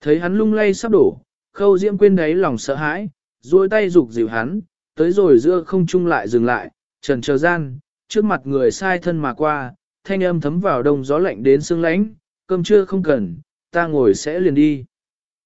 Thấy hắn lung lay sắp đổ, khâu diễm quên đấy lòng sợ hãi, duỗi tay rục dịu hắn, tới rồi giữa không trung lại dừng lại, trần chờ gian, trước mặt người sai thân mà qua, thanh âm thấm vào đông gió lạnh đến xương lánh, cơm trưa không cần, ta ngồi sẽ liền đi.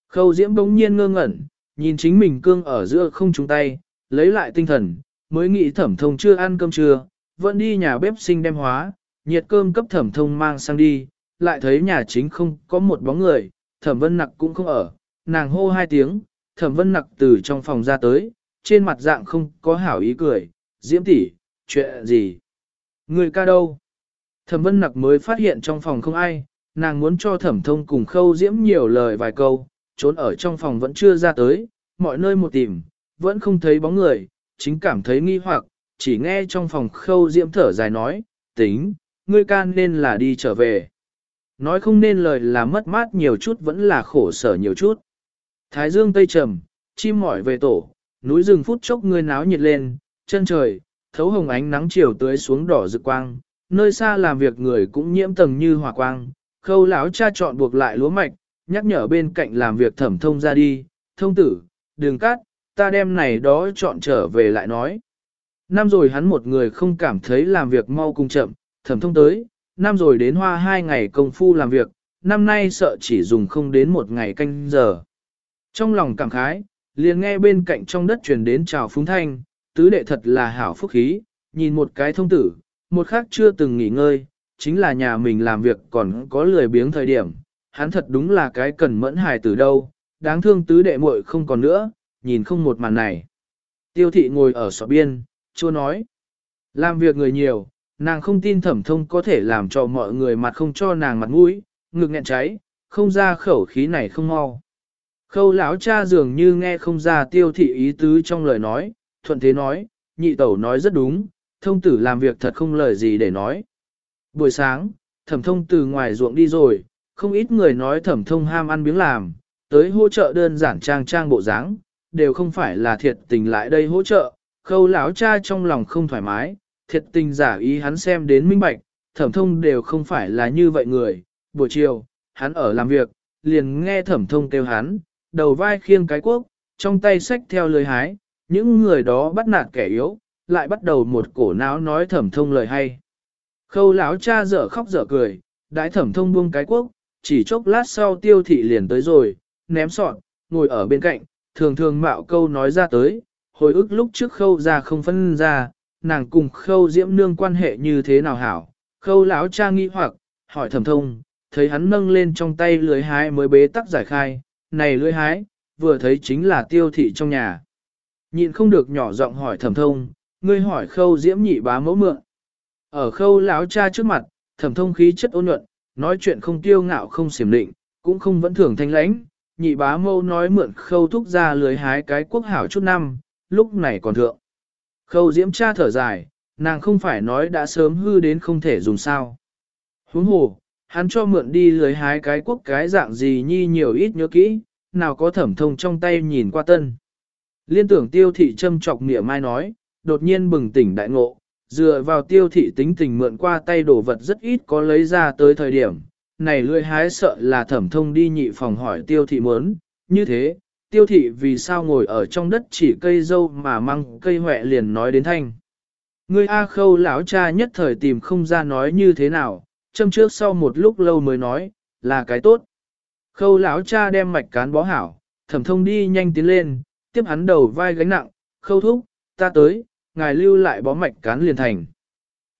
Khâu diễm bỗng nhiên ngơ ngẩn, nhìn chính mình cương ở giữa không trung tay, lấy lại tinh thần, mới nghĩ thẩm thông chưa ăn cơm trưa, vẫn đi nhà bếp sinh đem hóa, nhiệt cơm cấp thẩm thông mang sang đi, lại thấy nhà chính không có một bóng người, thẩm vân nặc cũng không ở, nàng hô hai tiếng, thẩm vân nặc từ trong phòng ra tới, trên mặt dạng không có hảo ý cười, diễm tỷ, chuyện gì? Người ca đâu? Thẩm vân nặc mới phát hiện trong phòng không ai, nàng muốn cho thẩm thông cùng khâu diễm nhiều lời vài câu, trốn ở trong phòng vẫn chưa ra tới, mọi nơi một tìm, vẫn không thấy bóng người, chính cảm thấy nghi hoặc, chỉ nghe trong phòng khâu diễm thở dài nói, tính, ngươi can nên là đi trở về. Nói không nên lời là mất mát nhiều chút vẫn là khổ sở nhiều chút. Thái dương tây trầm, chim mỏi về tổ, núi rừng phút chốc ngươi náo nhiệt lên, chân trời, thấu hồng ánh nắng chiều tưới xuống đỏ rực quang, nơi xa làm việc người cũng nhiễm tầng như hỏa quang, khâu lão cha chọn buộc lại lúa mạch, nhắc nhở bên cạnh làm việc thẩm thông ra đi, thông tử, đường cát, ta đem này đó chọn trở về lại nói. Năm rồi hắn một người không cảm thấy làm việc mau cùng chậm, thẩm thông tới, năm rồi đến hoa hai ngày công phu làm việc, năm nay sợ chỉ dùng không đến một ngày canh giờ. Trong lòng cảm khái, liền nghe bên cạnh trong đất truyền đến chào phúng thanh, tứ đệ thật là hảo phúc khí, nhìn một cái thông tử, một khác chưa từng nghỉ ngơi, chính là nhà mình làm việc còn có lười biếng thời điểm, hắn thật đúng là cái cần mẫn hài từ đâu, đáng thương tứ đệ muội không còn nữa, nhìn không một màn này. Tiêu thị ngồi ở sọ biên, chưa nói, làm việc người nhiều, nàng không tin thẩm thông có thể làm cho mọi người mặt không cho nàng mặt mũi, ngực nghẹn cháy, không ra khẩu khí này không mau. Khâu lão cha dường như nghe không ra tiêu thị ý tứ trong lời nói, thuận thế nói, nhị tẩu nói rất đúng, thông tử làm việc thật không lời gì để nói. Buổi sáng, thẩm thông từ ngoài ruộng đi rồi, không ít người nói thẩm thông ham ăn miếng làm, tới hỗ trợ đơn giản trang trang bộ dáng, đều không phải là thiệt tình lại đây hỗ trợ, khâu lão cha trong lòng không thoải mái, thiệt tình giả ý hắn xem đến minh bạch, thẩm thông đều không phải là như vậy người, buổi chiều, hắn ở làm việc, liền nghe thẩm thông kêu hắn, đầu vai khiêng cái quốc, trong tay sách theo lời hái, những người đó bắt nạt kẻ yếu, lại bắt đầu một cổ não nói thẩm thông lời hay. Khâu lão cha dở khóc dở cười, đãi thẩm thông buông cái quốc, chỉ chốc lát sau tiêu thị liền tới rồi, ném sọt, ngồi ở bên cạnh, thường thường mạo câu nói ra tới, hồi ức lúc trước khâu ra không phân ra, nàng cùng khâu diễm nương quan hệ như thế nào hảo. Khâu lão cha nghi hoặc, hỏi thẩm thông, thấy hắn nâng lên trong tay lưới hái mới bế tắc giải khai, này lưới hái, vừa thấy chính là tiêu thị trong nhà. Nhịn không được nhỏ giọng hỏi thẩm thông, ngươi hỏi khâu diễm nhị bá mẫu mượn. Ở khâu lão cha trước mặt, thẩm thông khí chất ôn nhuận, nói chuyện không tiêu ngạo không xiểm định, cũng không vẫn thường thanh lãnh. Nhị bá mâu nói mượn khâu thúc ra lưới hái cái quốc hảo chút năm, lúc này còn thượng. Khâu diễm cha thở dài, nàng không phải nói đã sớm hư đến không thể dùng sao. Huống hồ, hắn cho mượn đi lưới hái cái quốc cái dạng gì nhi nhiều ít nhớ kỹ, nào có thẩm thông trong tay nhìn qua tân. Liên tưởng tiêu thị châm chọc nghĩa mai nói, đột nhiên bừng tỉnh đại ngộ, dựa vào tiêu thị tính tình mượn qua tay đồ vật rất ít có lấy ra tới thời điểm. Này lưỡi hái sợ là thẩm thông đi nhị phòng hỏi tiêu thị muốn, như thế, tiêu thị vì sao ngồi ở trong đất chỉ cây dâu mà măng cây huệ liền nói đến thanh. Người A khâu lão cha nhất thời tìm không ra nói như thế nào, châm trước sau một lúc lâu mới nói, là cái tốt. Khâu lão cha đem mạch cán bó hảo, thẩm thông đi nhanh tiến lên, tiếp hắn đầu vai gánh nặng, khâu thúc, ta tới, ngài lưu lại bó mạch cán liền thành.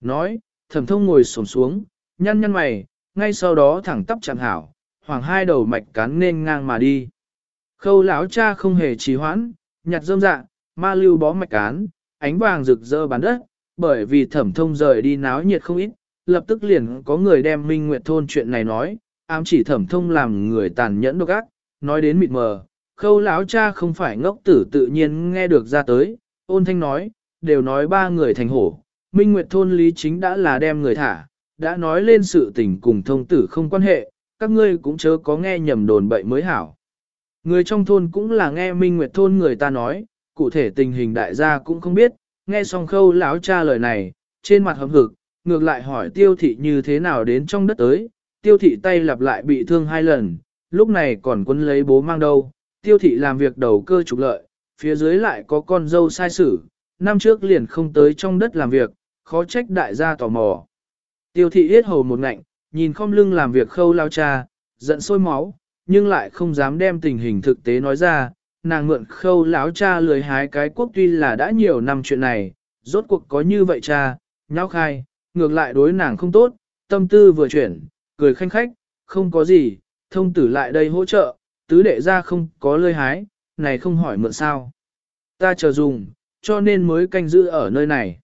Nói, thẩm thông ngồi xổm xuống, nhăn nhăn mày, ngay sau đó thẳng tắp chẳng hảo, hoàng hai đầu mạch cán nên ngang mà đi. Khâu lão cha không hề trì hoãn, nhặt rơm dạ, ma lưu bó mạch cán, ánh vàng rực rỡ bán đất, bởi vì thẩm thông rời đi náo nhiệt không ít, lập tức liền có người đem Minh Nguyệt Thôn chuyện này nói, ám chỉ thẩm thông làm người tàn nhẫn độc ác, nói đến mịt mờ, khâu lão cha không phải ngốc tử tự nhiên nghe được ra tới, ôn thanh nói, đều nói ba người thành hổ, Minh Nguyệt Thôn lý chính đã là đem người thả, đã nói lên sự tình cùng thông tử không quan hệ, các ngươi cũng chớ có nghe nhầm đồn bậy mới hảo. Người trong thôn cũng là nghe Minh Nguyệt Thôn người ta nói, cụ thể tình hình đại gia cũng không biết, nghe xong khâu lão cha lời này, trên mặt hầm hực, ngược lại hỏi tiêu thị như thế nào đến trong đất tới, tiêu thị tay lặp lại bị thương hai lần, lúc này còn quân lấy bố mang đâu, tiêu thị làm việc đầu cơ trục lợi, phía dưới lại có con dâu sai sử, năm trước liền không tới trong đất làm việc, khó trách đại gia tò mò. Tiêu thị yết hầu một ngạnh, nhìn không lưng làm việc khâu lao cha, giận sôi máu, nhưng lại không dám đem tình hình thực tế nói ra, nàng mượn khâu láo cha lười hái cái quốc tuy là đã nhiều năm chuyện này, rốt cuộc có như vậy cha, nháo khai, ngược lại đối nàng không tốt, tâm tư vừa chuyển, cười khanh khách, không có gì, thông tử lại đây hỗ trợ, tứ đệ ra không có lơi hái, này không hỏi mượn sao. Ta chờ dùng, cho nên mới canh giữ ở nơi này.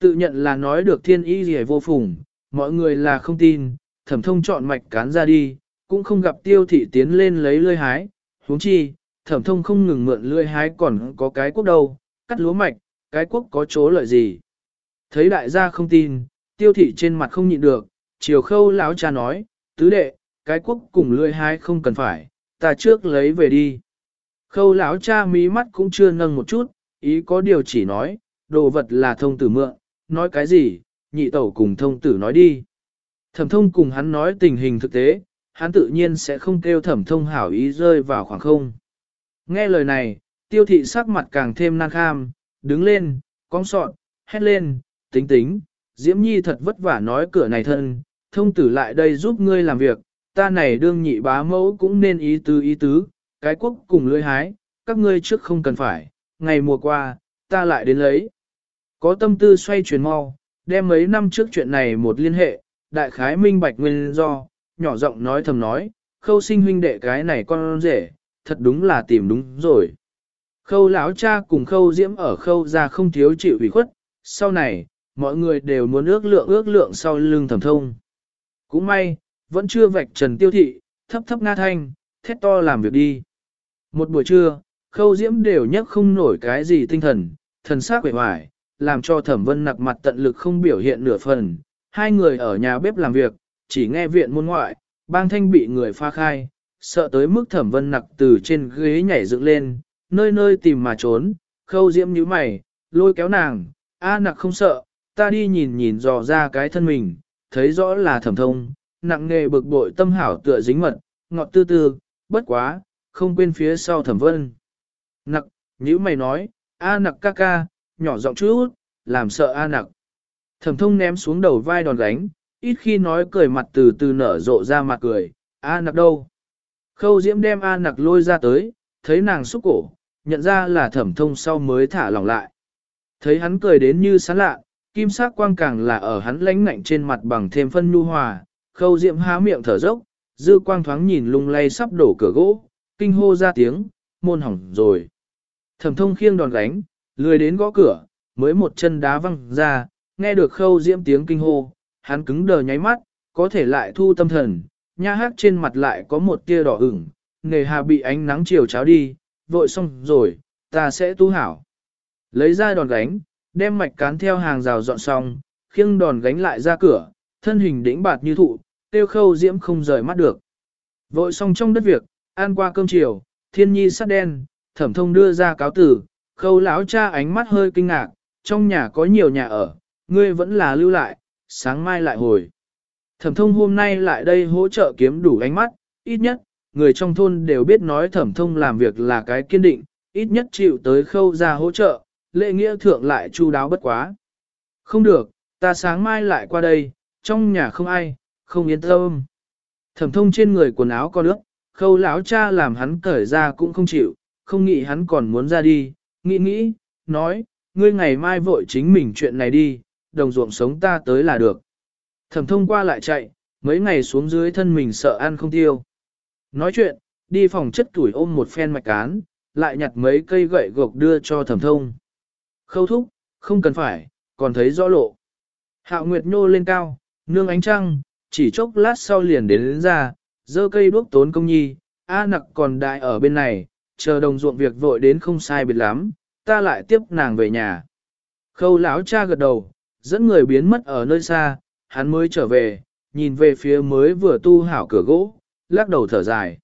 Tự nhận là nói được thiên ý gì vô phùng, mọi người là không tin, thẩm thông chọn mạch cán ra đi, cũng không gặp tiêu thị tiến lên lấy lươi hái, huống chi, thẩm thông không ngừng mượn lươi hái còn có cái quốc đâu, cắt lúa mạch, cái quốc có chỗ lợi gì. Thấy đại gia không tin, tiêu thị trên mặt không nhịn được, chiều khâu lão cha nói, tứ đệ, cái quốc cùng lươi hái không cần phải, ta trước lấy về đi. Khâu lão cha mí mắt cũng chưa nâng một chút, ý có điều chỉ nói, đồ vật là thông tử mượn, nói cái gì, nhị tẩu cùng thông tử nói đi. Thẩm thông cùng hắn nói tình hình thực tế, hắn tự nhiên sẽ không kêu thẩm thông hảo ý rơi vào khoảng không. Nghe lời này, tiêu thị sắc mặt càng thêm nan kham, đứng lên, cong sọn, hét lên, tính tính, Diễm Nhi thật vất vả nói cửa này thân, thông tử lại đây giúp ngươi làm việc, ta này đương nhị bá mẫu cũng nên ý tứ ý tứ, cái quốc cùng lưỡi hái, các ngươi trước không cần phải, ngày mùa qua, ta lại đến lấy. Có tâm tư xoay chuyển mau, đem mấy năm trước chuyện này một liên hệ, đại khái minh bạch nguyên do, nhỏ giọng nói thầm nói, khâu sinh huynh đệ cái này con rể, thật đúng là tìm đúng rồi. Khâu lão cha cùng khâu diễm ở khâu ra không thiếu chịu ủy khuất, sau này, mọi người đều muốn ước lượng ước lượng sau lưng thẩm thông. Cũng may, vẫn chưa vạch trần tiêu thị, thấp thấp nga thanh, thét to làm việc đi. Một buổi trưa, khâu diễm đều nhắc không nổi cái gì tinh thần, thần sắc quể hoài, làm cho thẩm vân nặc mặt tận lực không biểu hiện nửa phần. Hai người ở nhà bếp làm việc, chỉ nghe viện môn ngoại, bang thanh bị người pha khai, sợ tới mức thẩm vân nặc từ trên ghế nhảy dựng lên, nơi nơi tìm mà trốn, khâu diễm như mày, lôi kéo nàng, a nặc không sợ, ta đi nhìn nhìn dò ra cái thân mình, thấy rõ là thẩm thông, nặng nghề bực bội tâm hảo tựa dính mật, ngọt tư tư, bất quá, không quên phía sau thẩm vân. Nặc, như mày nói, a nặc ca ca, nhỏ giọng chút, làm sợ a nặc. Thẩm thông ném xuống đầu vai đòn gánh, ít khi nói cười mặt từ từ nở rộ ra mặt cười, a nặc đâu. Khâu diễm đem A nặc lôi ra tới, thấy nàng xúc cổ, nhận ra là thẩm thông sau mới thả lỏng lại. Thấy hắn cười đến như sán lạ, kim sắc quang càng là ở hắn lánh ngạnh trên mặt bằng thêm phân nhu hòa, khâu diễm há miệng thở dốc, dư quang thoáng nhìn lung lay sắp đổ cửa gỗ, kinh hô ra tiếng, môn hỏng rồi. Thẩm thông khiêng đòn gánh, lười đến gõ cửa, mới một chân đá văng ra, nghe được khâu diễm tiếng kinh hô, hắn cứng đờ nháy mắt, có thể lại thu tâm thần, nha hát trên mặt lại có một tia đỏ ửng, nề hà bị ánh nắng chiều cháo đi, vội xong rồi, ta sẽ tu hảo. Lấy ra đòn gánh, đem mạch cán theo hàng rào dọn xong, khiêng đòn gánh lại ra cửa, thân hình đĩnh bạt như thụ, tiêu khâu diễm không rời mắt được. Vội xong trong đất việc, ăn qua cơm chiều, thiên nhi sắt đen, thẩm thông đưa ra cáo tử, khâu lão cha ánh mắt hơi kinh ngạc, trong nhà có nhiều nhà ở, ngươi vẫn là lưu lại, sáng mai lại hồi. Thẩm thông hôm nay lại đây hỗ trợ kiếm đủ ánh mắt, ít nhất, người trong thôn đều biết nói thẩm thông làm việc là cái kiên định, ít nhất chịu tới khâu ra hỗ trợ, lệ nghĩa thượng lại chu đáo bất quá. Không được, ta sáng mai lại qua đây, trong nhà không ai, không yên tâm. Thẩm thông trên người quần áo có nước, khâu lão cha làm hắn cởi ra cũng không chịu, không nghĩ hắn còn muốn ra đi, nghĩ nghĩ, nói, ngươi ngày mai vội chính mình chuyện này đi, đồng ruộng sống ta tới là được. Thẩm thông qua lại chạy, mấy ngày xuống dưới thân mình sợ ăn không tiêu. Nói chuyện, đi phòng chất tuổi ôm một phen mạch cán, lại nhặt mấy cây gậy gộc đưa cho thẩm thông. Khâu thúc, không cần phải, còn thấy rõ lộ. Hạo Nguyệt nhô lên cao, nương ánh trăng, chỉ chốc lát sau liền đến, đến ra, dơ cây đuốc tốn công nhi, A nặc còn đại ở bên này, chờ đồng ruộng việc vội đến không sai biệt lắm, ta lại tiếp nàng về nhà. Khâu lão cha gật đầu, dẫn người biến mất ở nơi xa, hắn mới trở về, nhìn về phía mới vừa tu hảo cửa gỗ, lắc đầu thở dài.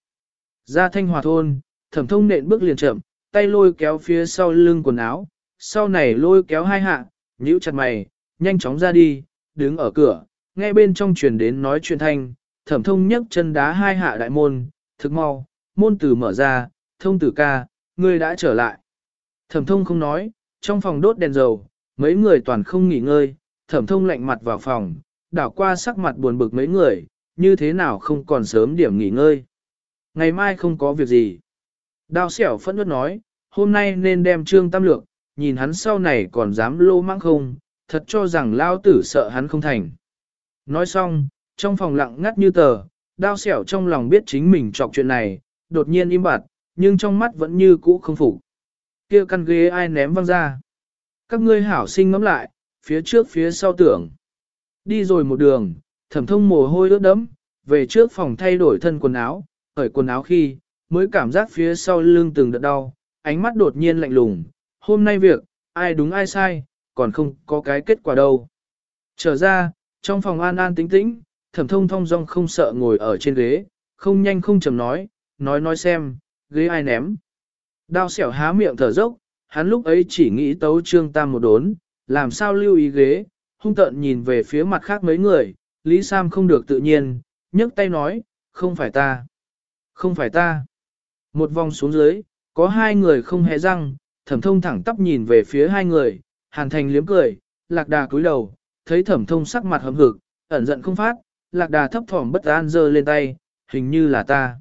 Ra thanh hòa thôn, thẩm thông nện bước liền chậm, tay lôi kéo phía sau lưng quần áo, sau này lôi kéo hai hạ, nhíu chặt mày, nhanh chóng ra đi, đứng ở cửa, nghe bên trong truyền đến nói chuyện thanh, thẩm thông nhấc chân đá hai hạ đại môn, Thực mau, môn tử mở ra, thông tử ca, ngươi đã trở lại. Thẩm thông không nói, trong phòng đốt đèn dầu, mấy người toàn không nghỉ ngơi, thẩm thông lạnh mặt vào phòng, đảo qua sắc mặt buồn bực mấy người, như thế nào không còn sớm điểm nghỉ ngơi. Ngày mai không có việc gì. Đao xẻo phẫn nứt nói, hôm nay nên đem trương tam lược, nhìn hắn sau này còn dám lô mang không, thật cho rằng lao tử sợ hắn không thành. Nói xong, trong phòng lặng ngắt như tờ, đao xẻo trong lòng biết chính mình chọc chuyện này, đột nhiên im bặt, nhưng trong mắt vẫn như cũ không phục. Kia căn ghế ai ném văng ra. Các ngươi hảo sinh ngắm lại, phía trước phía sau tưởng. Đi rồi một đường, thẩm thông mồ hôi ướt đẫm, về trước phòng thay đổi thân quần áo, khởi quần áo khi, mới cảm giác phía sau lưng từng đợt đau, ánh mắt đột nhiên lạnh lùng. Hôm nay việc, ai đúng ai sai, còn không có cái kết quả đâu. Trở ra, trong phòng an an tĩnh tĩnh, thẩm thông thong dong không sợ ngồi ở trên ghế, không nhanh không chầm nói, nói nói xem, ghế ai ném. Đao xẻo há miệng thở dốc, hắn lúc ấy chỉ nghĩ tấu trương tam một đốn, làm sao lưu ý ghế, hung tợn nhìn về phía mặt khác mấy người, Lý Sam không được tự nhiên, nhấc tay nói, không phải ta, không phải ta. Một vòng xuống dưới, có hai người không hề răng, thẩm thông thẳng tắp nhìn về phía hai người, hàn thành liếm cười, lạc đà cúi đầu, thấy thẩm thông sắc mặt hầm hực, ẩn giận không phát, lạc đà thấp thỏm bất an giơ lên tay, hình như là ta.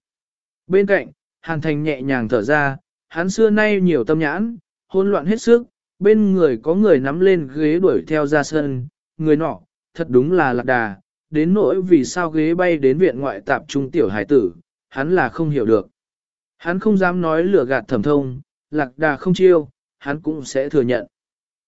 Bên cạnh, hàn thành nhẹ nhàng thở ra, hắn xưa nay nhiều tâm nhãn, hỗn loạn hết sức, bên người có người nắm lên ghế đuổi theo ra sân, người nọ, thật đúng là lạc đà, đến nỗi vì sao ghế bay đến viện ngoại tạp trung tiểu hải tử, hắn là không hiểu được. Hắn không dám nói lừa gạt thẩm thông, lạc đà không chiêu, hắn cũng sẽ thừa nhận.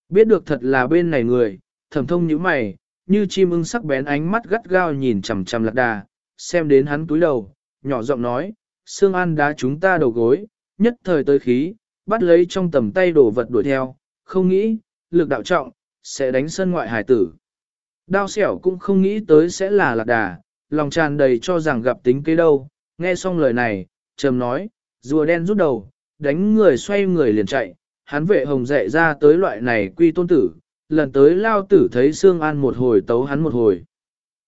Biết được thật là bên này người, thẩm thông như mày, như chim ưng sắc bén ánh mắt gắt gao nhìn chằm chằm lạc đà, xem đến hắn túi đầu, nhỏ giọng nói, xương ăn đá chúng ta đầu gối, nhất thời tới khí, bắt lấy trong tầm tay đổ vật đuổi theo, không nghĩ, lực đạo trọng, sẽ đánh sân ngoại hải tử. Đao xẻo cũng không nghĩ tới sẽ là lạc đà, lòng tràn đầy cho rằng gặp tính kế đâu, nghe xong lời này, trầm nói, rùa đen rút đầu, đánh người xoay người liền chạy, hắn vệ hồng dạy ra tới loại này quy tôn tử, lần tới lao tử thấy xương An một hồi tấu hắn một hồi.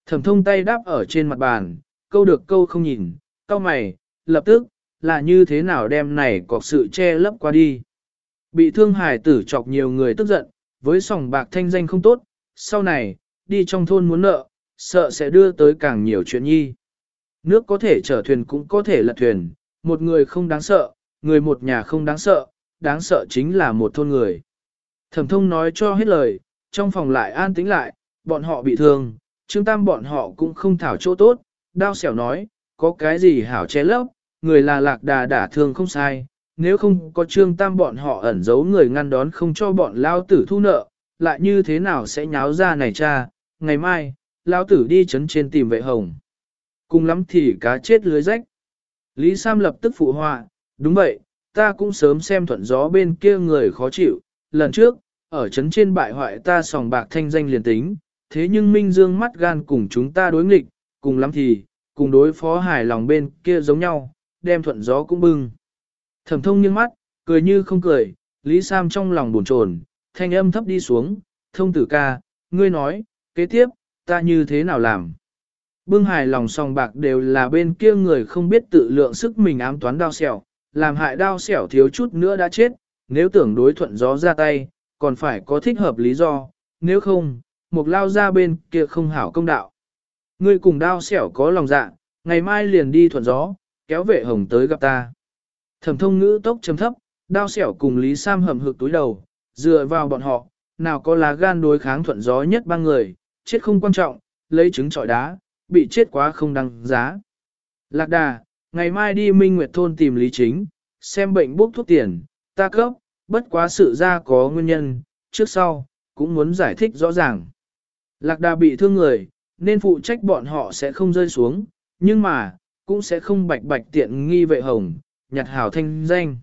Thẩm thông tay đáp ở trên mặt bàn, câu được câu không nhìn, cau mày, lập tức, là như thế nào đem này có sự che lấp qua đi. Bị thương hải tử chọc nhiều người tức giận, với sòng bạc thanh danh không tốt, sau này, đi trong thôn muốn nợ, sợ sẽ đưa tới càng nhiều chuyện nhi. Nước có thể chở thuyền cũng có thể lật thuyền, một người không đáng sợ, người một nhà không đáng sợ, đáng sợ chính là một thôn người. Thẩm thông nói cho hết lời, trong phòng lại an tĩnh lại, bọn họ bị thương, Trương Tam bọn họ cũng không thảo chỗ tốt, đao xẻo nói, có cái gì hảo che lấp, người là lạc đà đả thương không sai, nếu không có Trương Tam bọn họ ẩn giấu người ngăn đón không cho bọn lao tử thu nợ, lại như thế nào sẽ nháo ra này cha, ngày mai, lao tử đi chấn trên tìm vệ hồng. Cùng lắm thì cá chết lưới rách. Lý Sam lập tức phụ họa, đúng vậy, ta cũng sớm xem thuận gió bên kia người khó chịu, lần trước, ở chấn trên bại hoại ta sòng bạc thanh danh liền tính, thế nhưng Minh Dương mắt gan cùng chúng ta đối nghịch, cùng lắm thì, cùng đối phó hài lòng bên kia giống nhau, đem thuận gió cũng bưng. Thẩm thông nghiêng mắt, cười như không cười, Lý Sam trong lòng buồn chồn, thanh âm thấp đi xuống, thông tử ca, ngươi nói, kế tiếp, ta như thế nào làm? Bưng hài lòng song bạc đều là bên kia người không biết tự lượng sức mình ám toán đao xẻo, làm hại đao xẻo thiếu chút nữa đã chết, nếu tưởng đối thuận gió ra tay, còn phải có thích hợp lý do, nếu không, một lao ra bên kia không hảo công đạo. Ngươi cùng đao xẻo có lòng dạ, ngày mai liền đi thuận gió, kéo vệ hồng tới gặp ta. Thẩm thông ngữ tốc chấm thấp, đao xẻo cùng Lý Sam hầm hực túi đầu, dựa vào bọn họ, nào có lá gan đối kháng thuận gió nhất ba người, chết không quan trọng, lấy trứng trọi đá, bị chết quá không đăng giá. Lạc đà, ngày mai đi Minh Nguyệt Thôn tìm Lý Chính, xem bệnh bốc thuốc tiền, ta cấp, bất quá sự ra có nguyên nhân, trước sau, cũng muốn giải thích rõ ràng. Lạc đà bị thương người, nên phụ trách bọn họ sẽ không rơi xuống, nhưng mà, cũng sẽ không bạch bạch tiện nghi vệ hồng, nhặt hảo thanh danh.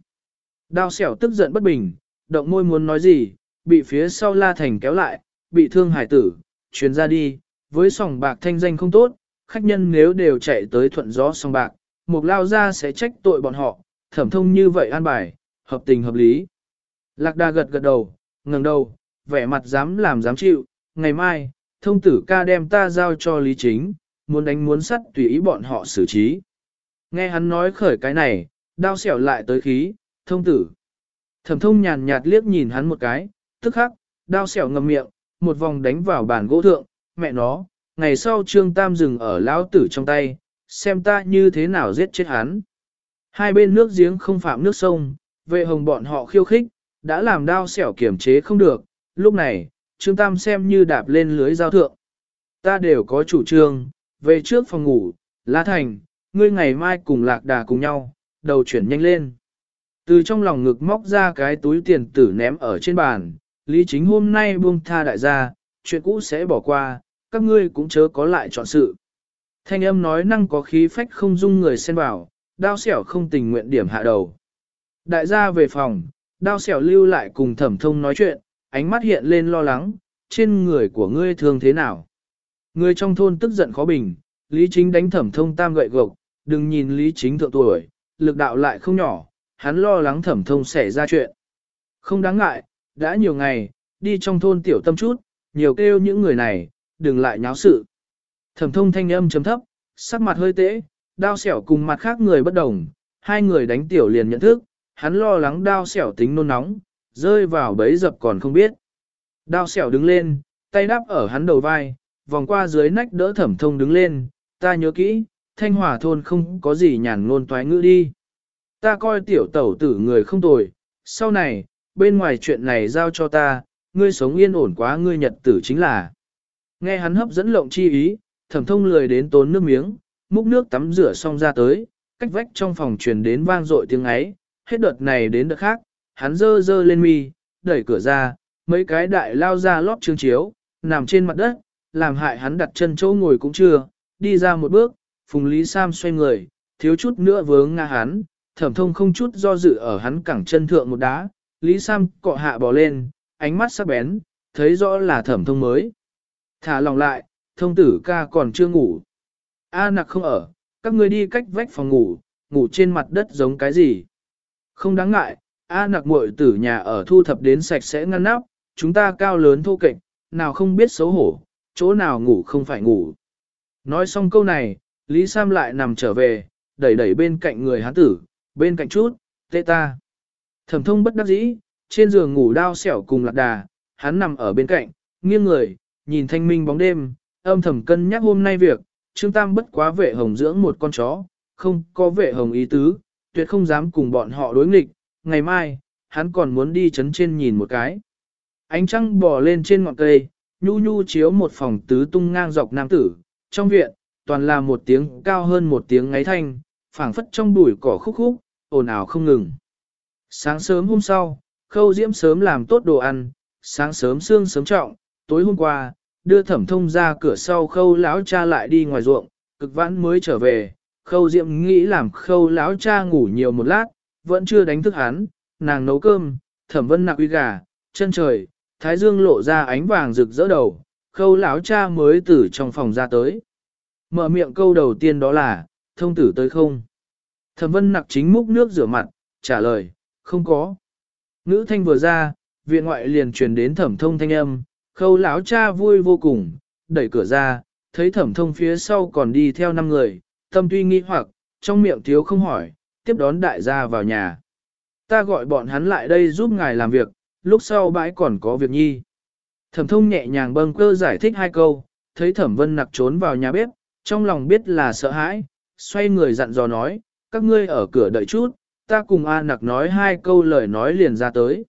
Đao xẻo tức giận bất bình, động môi muốn nói gì, bị phía sau la thành kéo lại, bị thương hải tử, chuyến ra đi, với sòng bạc thanh danh không tốt, khách nhân nếu đều chạy tới thuận gió sòng bạc, một lao ra sẽ trách tội bọn họ, thẩm thông như vậy an bài, hợp tình hợp lý. Lạc đà gật gật đầu, ngẩng đầu, vẻ mặt dám làm dám chịu, ngày mai, thông tử ca đem ta giao cho lý chính, muốn đánh muốn sắt tùy ý bọn họ xử trí. Nghe hắn nói khởi cái này, đao xẻo lại tới khí, thông tử. Thẩm thông nhàn nhạt liếc nhìn hắn một cái, tức khắc, đao xẻo ngầm miệng, một vòng đánh vào bàn gỗ thượng, mẹ nó, ngày sau trương tam dừng ở lão tử trong tay, xem ta như thế nào giết chết hắn. Hai bên nước giếng không phạm nước sông, vệ hồng bọn họ khiêu khích, đã làm đao xẻo kiểm chế không được, lúc này, trương tam xem như đạp lên lưới giao thượng. Ta đều có chủ trương, về trước phòng ngủ, La Thành, ngươi ngày mai cùng lạc đà cùng nhau, đầu chuyển nhanh lên. Từ trong lòng ngực móc ra cái túi tiền tử ném ở trên bàn, Lý Chính hôm nay buông tha đại gia, chuyện cũ sẽ bỏ qua, các ngươi cũng chớ có lại chọn sự. Thanh âm nói năng có khí phách không dung người xen vào, đao xẻo không tình nguyện điểm hạ đầu. Đại gia về phòng, đao xẻo lưu lại cùng thẩm thông nói chuyện, ánh mắt hiện lên lo lắng, trên người của ngươi thường thế nào. Người trong thôn tức giận khó bình, Lý Chính đánh thẩm thông tam gậy gộc, đừng nhìn Lý Chính thượng tuổi, lực đạo lại không nhỏ, hắn lo lắng thẩm thông xảy ra chuyện. Không đáng ngại, đã nhiều ngày, đi trong thôn tiểu tâm chút, nhiều kêu những người này, đừng lại nháo sự. Thẩm thông thanh âm chấm thấp, sắc mặt hơi tễ, đao xẻo cùng mặt khác người bất đồng, hai người đánh tiểu liền nhận thức, hắn lo lắng đao xẻo tính nôn nóng, rơi vào bẫy dập còn không biết. Đao xẻo đứng lên, tay đắp ở hắn đầu vai, vòng qua dưới nách đỡ thẩm thông đứng lên, ta nhớ kỹ, thanh hòa thôn không có gì nhàn ngôn toái ngữ đi. Ta coi tiểu tẩu tử người không tồi, sau này, bên ngoài chuyện này giao cho ta, ngươi sống yên ổn quá ngươi nhật tử chính là. Nghe hắn hấp dẫn lộng chi ý, thẩm thông lười đến tốn nước miếng, múc nước tắm rửa xong ra tới, cách vách trong phòng truyền đến vang dội tiếng ấy, hết đợt này đến đợt khác, hắn dơ dơ lên mi, đẩy cửa ra, mấy cái đại lao ra lót trương chiếu, nằm trên mặt đất, làm hại hắn đặt chân chỗ ngồi cũng chưa, đi ra một bước, Phùng Lý Sam xoay người, thiếu chút nữa vướng ngã hắn, thẩm thông không chút do dự ở hắn cẳng chân thượng một đá, Lý Sam cọ hạ bò lên, ánh mắt sắc bén, thấy rõ là thẩm thông mới. Thả lòng lại, thông tử ca còn chưa ngủ. A nặc không ở, các ngươi đi cách vách phòng ngủ, ngủ trên mặt đất giống cái gì. Không đáng ngại, A nặc muội tử nhà ở thu thập đến sạch sẽ ngăn nắp, chúng ta cao lớn thô kệch, nào không biết xấu hổ, chỗ nào ngủ không phải ngủ. Nói xong câu này, Lý Sam lại nằm trở về, đẩy đẩy bên cạnh người hán tử, bên cạnh chút, tê ta. Thẩm thông bất đắc dĩ, trên giường ngủ đao xẻo cùng lạc đà, hắn nằm ở bên cạnh, nghiêng người, nhìn thanh minh bóng đêm, âm thầm cân nhắc hôm nay việc, Trương Tam bất quá vệ hồng dưỡng một con chó, không có vệ hồng ý tứ, tuyệt không dám cùng bọn họ đối nghịch, ngày mai, hắn còn muốn đi chấn trên nhìn một cái. Ánh trăng bò lên trên ngọn cây, nhu nhu chiếu một phòng tứ tung ngang dọc nam tử, trong viện, toàn là một tiếng cao hơn một tiếng ngáy thanh, phảng phất trong bụi cỏ khúc khúc, ồn ào không ngừng. Sáng sớm hôm sau, khâu diễm sớm làm tốt đồ ăn, sáng sớm sương sớm trọng, tối hôm qua, đưa thẩm thông ra cửa sau khâu lão cha lại đi ngoài ruộng, cực vãn mới trở về, khâu diễm nghĩ làm khâu lão cha ngủ nhiều một lát, vẫn chưa đánh thức hắn, nàng nấu cơm, thẩm vân nạc uy gà, chân trời, thái dương lộ ra ánh vàng rực rỡ đầu, khâu lão cha mới từ trong phòng ra tới. Mở miệng câu đầu tiên đó là, thông tử tới không? Thẩm vân nặc chính múc nước rửa mặt, trả lời, không có. Ngữ thanh vừa ra, viện ngoại liền truyền đến thẩm thông thanh âm, khâu lão cha vui vô cùng, đẩy cửa ra, thấy thẩm thông phía sau còn đi theo năm người, tâm tuy nghi hoặc, trong miệng thiếu không hỏi, tiếp đón đại gia vào nhà. Ta gọi bọn hắn lại đây giúp ngài làm việc, lúc sau bãi còn có việc nhi. Thẩm thông nhẹ nhàng bâng cơ giải thích hai câu, thấy thẩm vân nặc trốn vào nhà bếp, trong lòng biết là sợ hãi, xoay người dặn dò nói, các ngươi ở cửa đợi chút, ta cùng A nặc nói hai câu lời nói liền ra tới.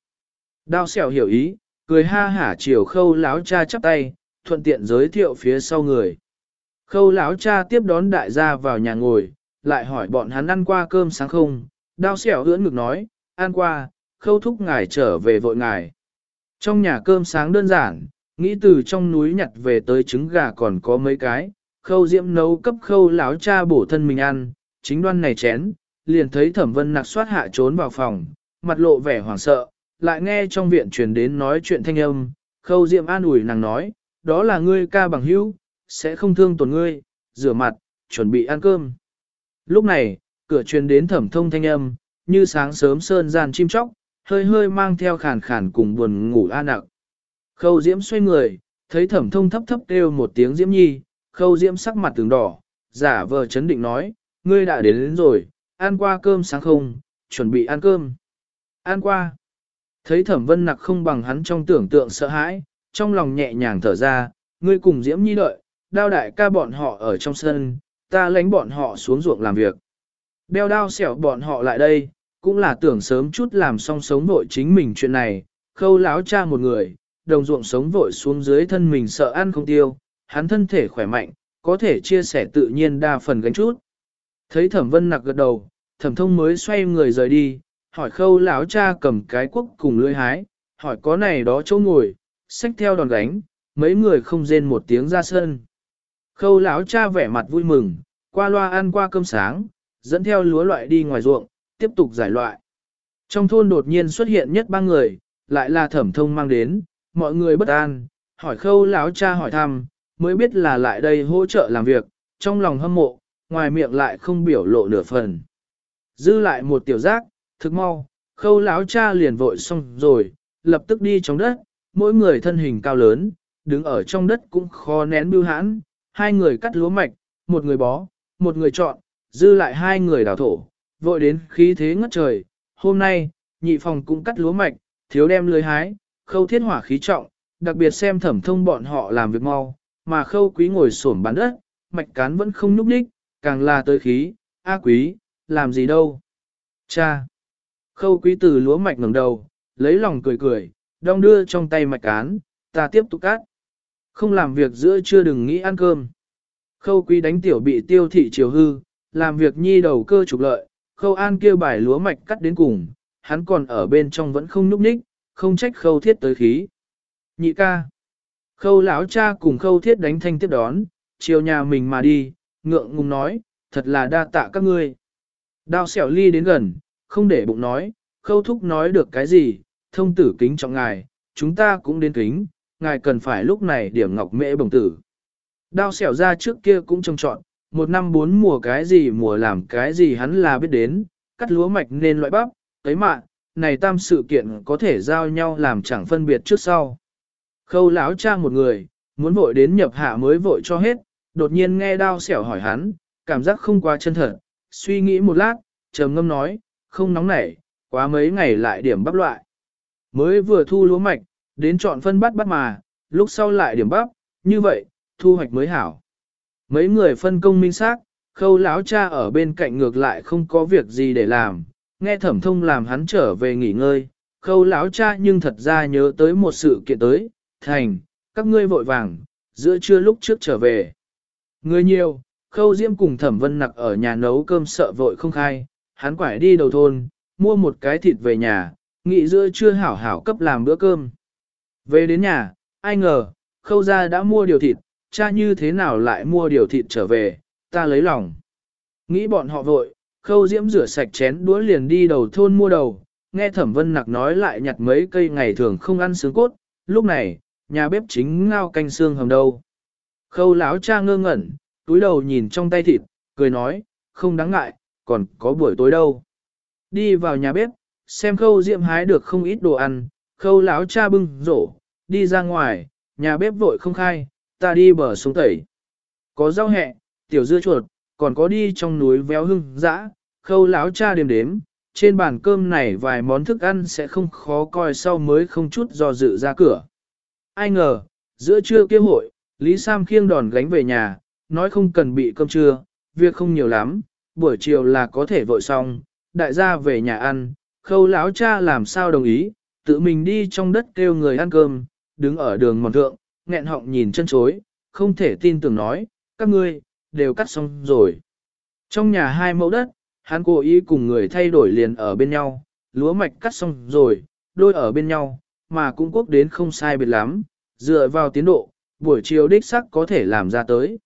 Đao xẻo hiểu ý, cười ha hả chiều khâu láo cha chắp tay, thuận tiện giới thiệu phía sau người. Khâu láo cha tiếp đón đại gia vào nhà ngồi, lại hỏi bọn hắn ăn qua cơm sáng không, đao xẻo hưỡn ngực nói, ăn qua, khâu thúc ngài trở về vội ngài. Trong nhà cơm sáng đơn giản, nghĩ từ trong núi nhặt về tới trứng gà còn có mấy cái, khâu diễm nấu cấp khâu láo cha bổ thân mình ăn, chính đoan này chén, liền thấy thẩm vân nặc soát hạ trốn vào phòng, mặt lộ vẻ hoảng sợ, lại nghe trong viện truyền đến nói chuyện thanh âm, khâu diễm an ủi nàng nói, đó là ngươi ca bằng hữu, sẽ không thương tổn ngươi, rửa mặt, chuẩn bị ăn cơm. Lúc này, cửa truyền đến thẩm thông thanh âm, như sáng sớm sơn gian chim chóc, hơi hơi mang theo khàn khàn cùng buồn ngủ a nặc. Khâu diễm xoay người, thấy thẩm thông thấp thấp kêu một tiếng diễm nhi, khâu diễm sắc mặt tướng đỏ, giả vờ chấn định nói, ngươi đã đến, đến rồi, ăn qua cơm sáng không, chuẩn bị ăn cơm. Ăn qua. Thấy thẩm vân nặc không bằng hắn trong tưởng tượng sợ hãi, trong lòng nhẹ nhàng thở ra, ngươi cùng Diễm Nhi đợi, đao đại ca bọn họ ở trong sân, ta lánh bọn họ xuống ruộng làm việc. Đeo đao xẻo bọn họ lại đây, cũng là tưởng sớm chút làm xong sống vội chính mình chuyện này, khâu láo cha một người, đồng ruộng sống vội xuống dưới thân mình sợ ăn không tiêu, hắn thân thể khỏe mạnh, có thể chia sẻ tự nhiên đa phần gánh chút. Thấy thẩm vân nặc gật đầu, thẩm thông mới xoay người rời đi, hỏi khâu láo cha cầm cái quốc cùng lưỡi hái, hỏi có này đó chỗ ngồi, xách theo đòn gánh, mấy người không rên một tiếng ra sân. Khâu láo cha vẻ mặt vui mừng, qua loa ăn qua cơm sáng, dẫn theo lúa loại đi ngoài ruộng, tiếp tục giải loại. Trong thôn đột nhiên xuất hiện nhất ba người, lại là thẩm thông mang đến, mọi người bất an, hỏi khâu láo cha hỏi thăm, mới biết là lại đây hỗ trợ làm việc, trong lòng hâm mộ, ngoài miệng lại không biểu lộ nửa phần. Dư lại một tiểu giác, thực mau, khâu láo cha liền vội xong rồi, lập tức đi trong đất, mỗi người thân hình cao lớn, đứng ở trong đất cũng khó nén bưu hãn, hai người cắt lúa mạch, một người bó, một người chọn, dư lại hai người đào thổ, vội đến khí thế ngất trời. Hôm nay, nhị phòng cũng cắt lúa mạch, thiếu đem lưới hái, khâu thiết hỏa khí trọng, đặc biệt xem thẩm thông bọn họ làm việc mau, mà khâu quý ngồi xổm bán đất, mạch cán vẫn không núp đích, càng là tới khí, a quý, làm gì đâu. Cha! Khâu quý từ lúa mạch ngẩng đầu, lấy lòng cười cười, đong đưa trong tay mạch cán, ta tiếp tục cắt. Không làm việc giữa chưa đừng nghĩ ăn cơm. Khâu quý đánh tiểu bị tiêu thị chiều hư, làm việc nhi đầu cơ trục lợi, khâu an kêu bài lúa mạch cắt đến cùng, hắn còn ở bên trong vẫn không núp ních, không trách khâu thiết tới khí. Nhị ca. Khâu lão cha cùng khâu thiết đánh thanh tiếp đón, chiều nhà mình mà đi, ngượng ngùng nói, thật là đa tạ các ngươi. Đao xẻo ly đến gần, không để bụng nói, khâu thúc nói được cái gì, thông tử kính trọng ngài, chúng ta cũng đến kính, ngài cần phải lúc này điểm ngọc mễ bồng tử. Đao xẻo ra trước kia cũng trông trọn, một năm bốn mùa cái gì mùa làm cái gì hắn là biết đến, cắt lúa mạch nên loại bắp, tới mạ, này tam sự kiện có thể giao nhau làm chẳng phân biệt trước sau. Khâu lão cha một người, muốn vội đến nhập hạ mới vội cho hết, đột nhiên nghe đao xẻo hỏi hắn, cảm giác không quá chân thật, suy nghĩ một lát, trầm ngâm nói, không nóng nảy, quá mấy ngày lại điểm bắp loại. Mới vừa thu lúa mạch, đến chọn phân bắt bắt mà, lúc sau lại điểm bắp, như vậy, thu hoạch mới hảo. Mấy người phân công minh xác, khâu lão cha ở bên cạnh ngược lại không có việc gì để làm, nghe thẩm thông làm hắn trở về nghỉ ngơi, khâu lão cha nhưng thật ra nhớ tới một sự kiện tới, thành, các ngươi vội vàng, giữa trưa lúc trước trở về. Người nhiều, khâu diễm cùng thẩm vân nặc ở nhà nấu cơm sợ vội không khai, hắn quải đi đầu thôn, mua một cái thịt về nhà, nghĩ giữa trưa hảo hảo cấp làm bữa cơm. Về đến nhà, ai ngờ, khâu ra đã mua điều thịt, cha như thế nào lại mua điều thịt trở về, ta lấy lòng. Nghĩ bọn họ vội, khâu diễm rửa sạch chén đũa liền đi đầu thôn mua đầu, nghe thẩm vân nặc nói lại nhặt mấy cây ngày thường không ăn xương cốt, lúc này, nhà bếp chính ngao canh xương hầm đâu. Khâu lão cha ngơ ngẩn, túi đầu nhìn trong tay thịt, cười nói, không đáng ngại, còn có buổi tối đâu. Đi vào nhà bếp, xem khâu diễm hái được không ít đồ ăn, khâu lão cha bưng rổ, đi ra ngoài, nhà bếp vội không khai, ta đi bờ sông tẩy. Có rau hẹ, tiểu dưa chuột, còn có đi trong núi véo hưng dã, khâu láo cha đêm đếm, trên bàn cơm này vài món thức ăn sẽ không khó coi sau mới không chút do dự ra cửa. Ai ngờ, giữa trưa kia hội, Lý Sam khiêng đòn gánh về nhà, nói không cần bị cơm trưa, việc không nhiều lắm, buổi chiều là có thể vội xong, đại gia về nhà ăn, khâu láo cha làm sao đồng ý, tự mình đi trong đất kêu người ăn cơm, đứng ở đường mòn thượng, nghẹn họng nhìn chân chối, không thể tin tưởng nói, các ngươi, đều cắt xong rồi. Trong nhà hai mẫu đất, hắn cố ý cùng người thay đổi liền ở bên nhau, lúa mạch cắt xong rồi, đôi ở bên nhau, mà cũng quốc đến không sai biệt lắm, dựa vào tiến độ, buổi chiều đích sắc có thể làm ra tới.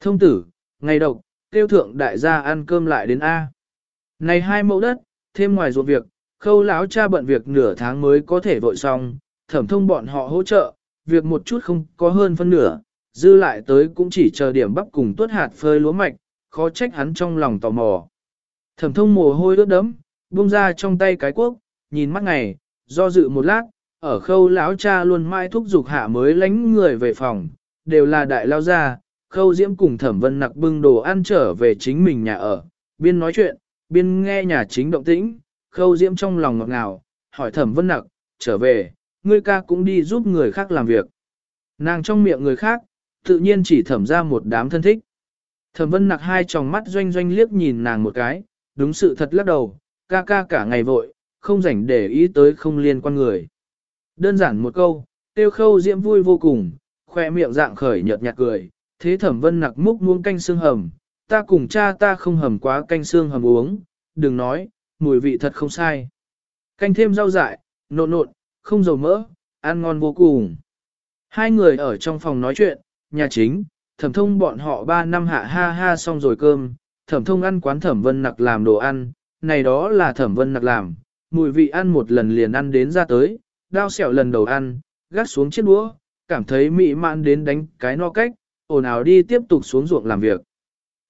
Thông tử, ngày độc, tiêu thượng đại gia ăn cơm lại đến A. Này hai mẫu đất, thêm ngoài ruột việc, khâu lão cha bận việc nửa tháng mới có thể vội xong, thẩm thông bọn họ hỗ trợ, việc một chút không có hơn phân nửa, dư lại tới cũng chỉ chờ điểm bắp cùng tuốt hạt phơi lúa mạch, khó trách hắn trong lòng tò mò. Thẩm thông mồ hôi ướt đấm, buông ra trong tay cái cuốc, nhìn mắt ngày, do dự một lát, ở khâu lão cha luôn mai thúc giục hạ mới lánh người về phòng, đều là đại lao gia, khâu diễm cùng thẩm vân nặc bưng đồ ăn trở về chính mình nhà ở, biên nói chuyện, biên nghe nhà chính động tĩnh, khâu diễm trong lòng ngọt ngào, hỏi thẩm vân nặc, trở về, ngươi ca cũng đi giúp người khác làm việc. Nàng trong miệng người khác, tự nhiên chỉ thẩm ra một đám thân thích. Thẩm vân nặc hai tròng mắt doanh doanh liếc nhìn nàng một cái, đúng sự thật lắc đầu, ca ca cả ngày vội, không rảnh để ý tới không liên quan người. Đơn giản một câu, tiêu khâu diễm vui vô cùng, khoe miệng dạng khởi nhợt nhạt cười, thế thẩm vân nặc múc muông canh xương hầm, ta cùng cha ta không hầm quá canh xương hầm uống, đừng nói, mùi vị thật không sai. Canh thêm rau dại, nộn nộn, không dầu mỡ, ăn ngon vô cùng. Hai người ở trong phòng nói chuyện, nhà chính, thẩm thông bọn họ ba năm hạ ha ha xong rồi cơm, thẩm thông ăn quán thẩm vân nặc làm đồ ăn, này đó là thẩm vân nặc làm, mùi vị ăn một lần liền ăn đến ra tới, đao xẻo lần đầu ăn, gắt xuống chiếc đũa, cảm thấy mị mạn đến đánh cái no cách, ồn ào đi tiếp tục xuống ruộng làm việc.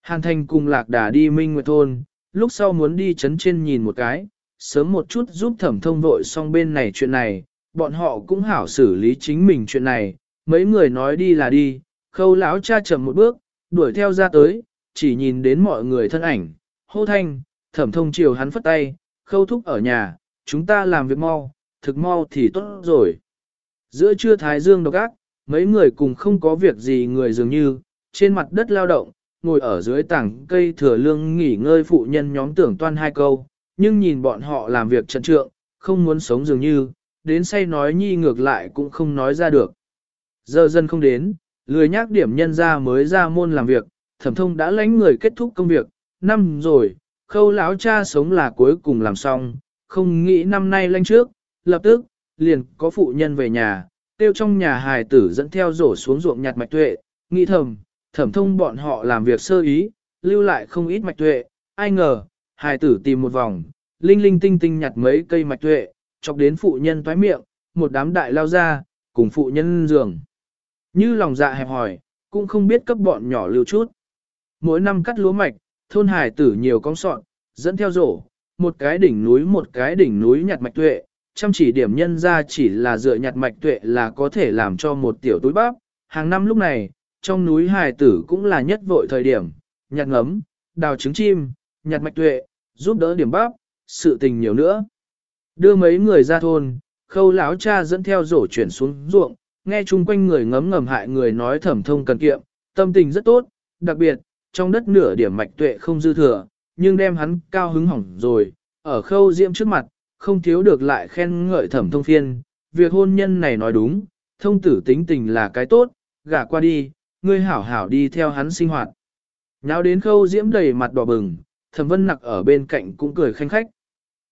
Hàn Thành cùng lạc đà đi Minh Nguyệt Thôn, lúc sau muốn đi chấn trên nhìn một cái, sớm một chút giúp thẩm thông vội xong bên này chuyện này, bọn họ cũng hảo xử lý chính mình chuyện này, mấy người nói đi là đi, khâu lão cha chậm một bước, đuổi theo ra tới, chỉ nhìn đến mọi người thân ảnh, hô thanh, thẩm thông chiều hắn phất tay, khâu thúc ở nhà, chúng ta làm việc mau, thực mau thì tốt rồi. Giữa trưa thái dương độc ác, mấy người cùng không có việc gì người dường như, trên mặt đất lao động, ngồi ở dưới tảng cây thừa lương nghỉ ngơi phụ nhân nhóm tưởng toan hai câu, nhưng nhìn bọn họ làm việc trận trượng, không muốn sống dường như, đến say nói nhi ngược lại cũng không nói ra được. Giờ dân không đến, lười nhắc điểm nhân ra mới ra môn làm việc, thẩm thông đã lãnh người kết thúc công việc, năm rồi, khâu lão cha sống là cuối cùng làm xong, không nghĩ năm nay lãnh trước, lập tức, liền có phụ nhân về nhà, tiêu trong nhà hài tử dẫn theo rổ xuống ruộng nhặt mạch tuệ, nghĩ thầm, thẩm thông bọn họ làm việc sơ ý, lưu lại không ít mạch tuệ, ai ngờ, hài tử tìm một vòng, linh linh tinh tinh nhặt mấy cây mạch tuệ, chọc đến phụ nhân toái miệng, một đám đại lao ra, cùng phụ nhân giường. Như lòng dạ hẹp hỏi, cũng không biết cấp bọn nhỏ lưu chút. Mỗi năm cắt lúa mạch, thôn hải tử nhiều con sọn, dẫn theo rổ, một cái đỉnh núi một cái đỉnh núi nhặt mạch tuệ, chăm chỉ điểm nhân ra chỉ là dựa nhặt mạch tuệ là có thể làm cho một tiểu túi bắp. Hàng năm lúc này, trong núi hải tử cũng là nhất vội thời điểm, nhặt ngấm, đào trứng chim, nhặt mạch tuệ, giúp đỡ điểm bắp, sự tình nhiều nữa. Đưa mấy người ra thôn, khâu lão cha dẫn theo rổ chuyển xuống ruộng, nghe chung quanh người ngấm ngầm hại người nói thẩm thông cần kiệm, tâm tình rất tốt, đặc biệt, trong đất nửa điểm mạch tuệ không dư thừa, nhưng đem hắn cao hứng hỏng rồi, ở khâu diễm trước mặt, không thiếu được lại khen ngợi thẩm thông phiên, việc hôn nhân này nói đúng, thông tử tính tình là cái tốt, gả qua đi, ngươi hảo hảo đi theo hắn sinh hoạt. Nháo đến khâu diễm đầy mặt đỏ bừng, thẩm vân nặc ở bên cạnh cũng cười khanh khách.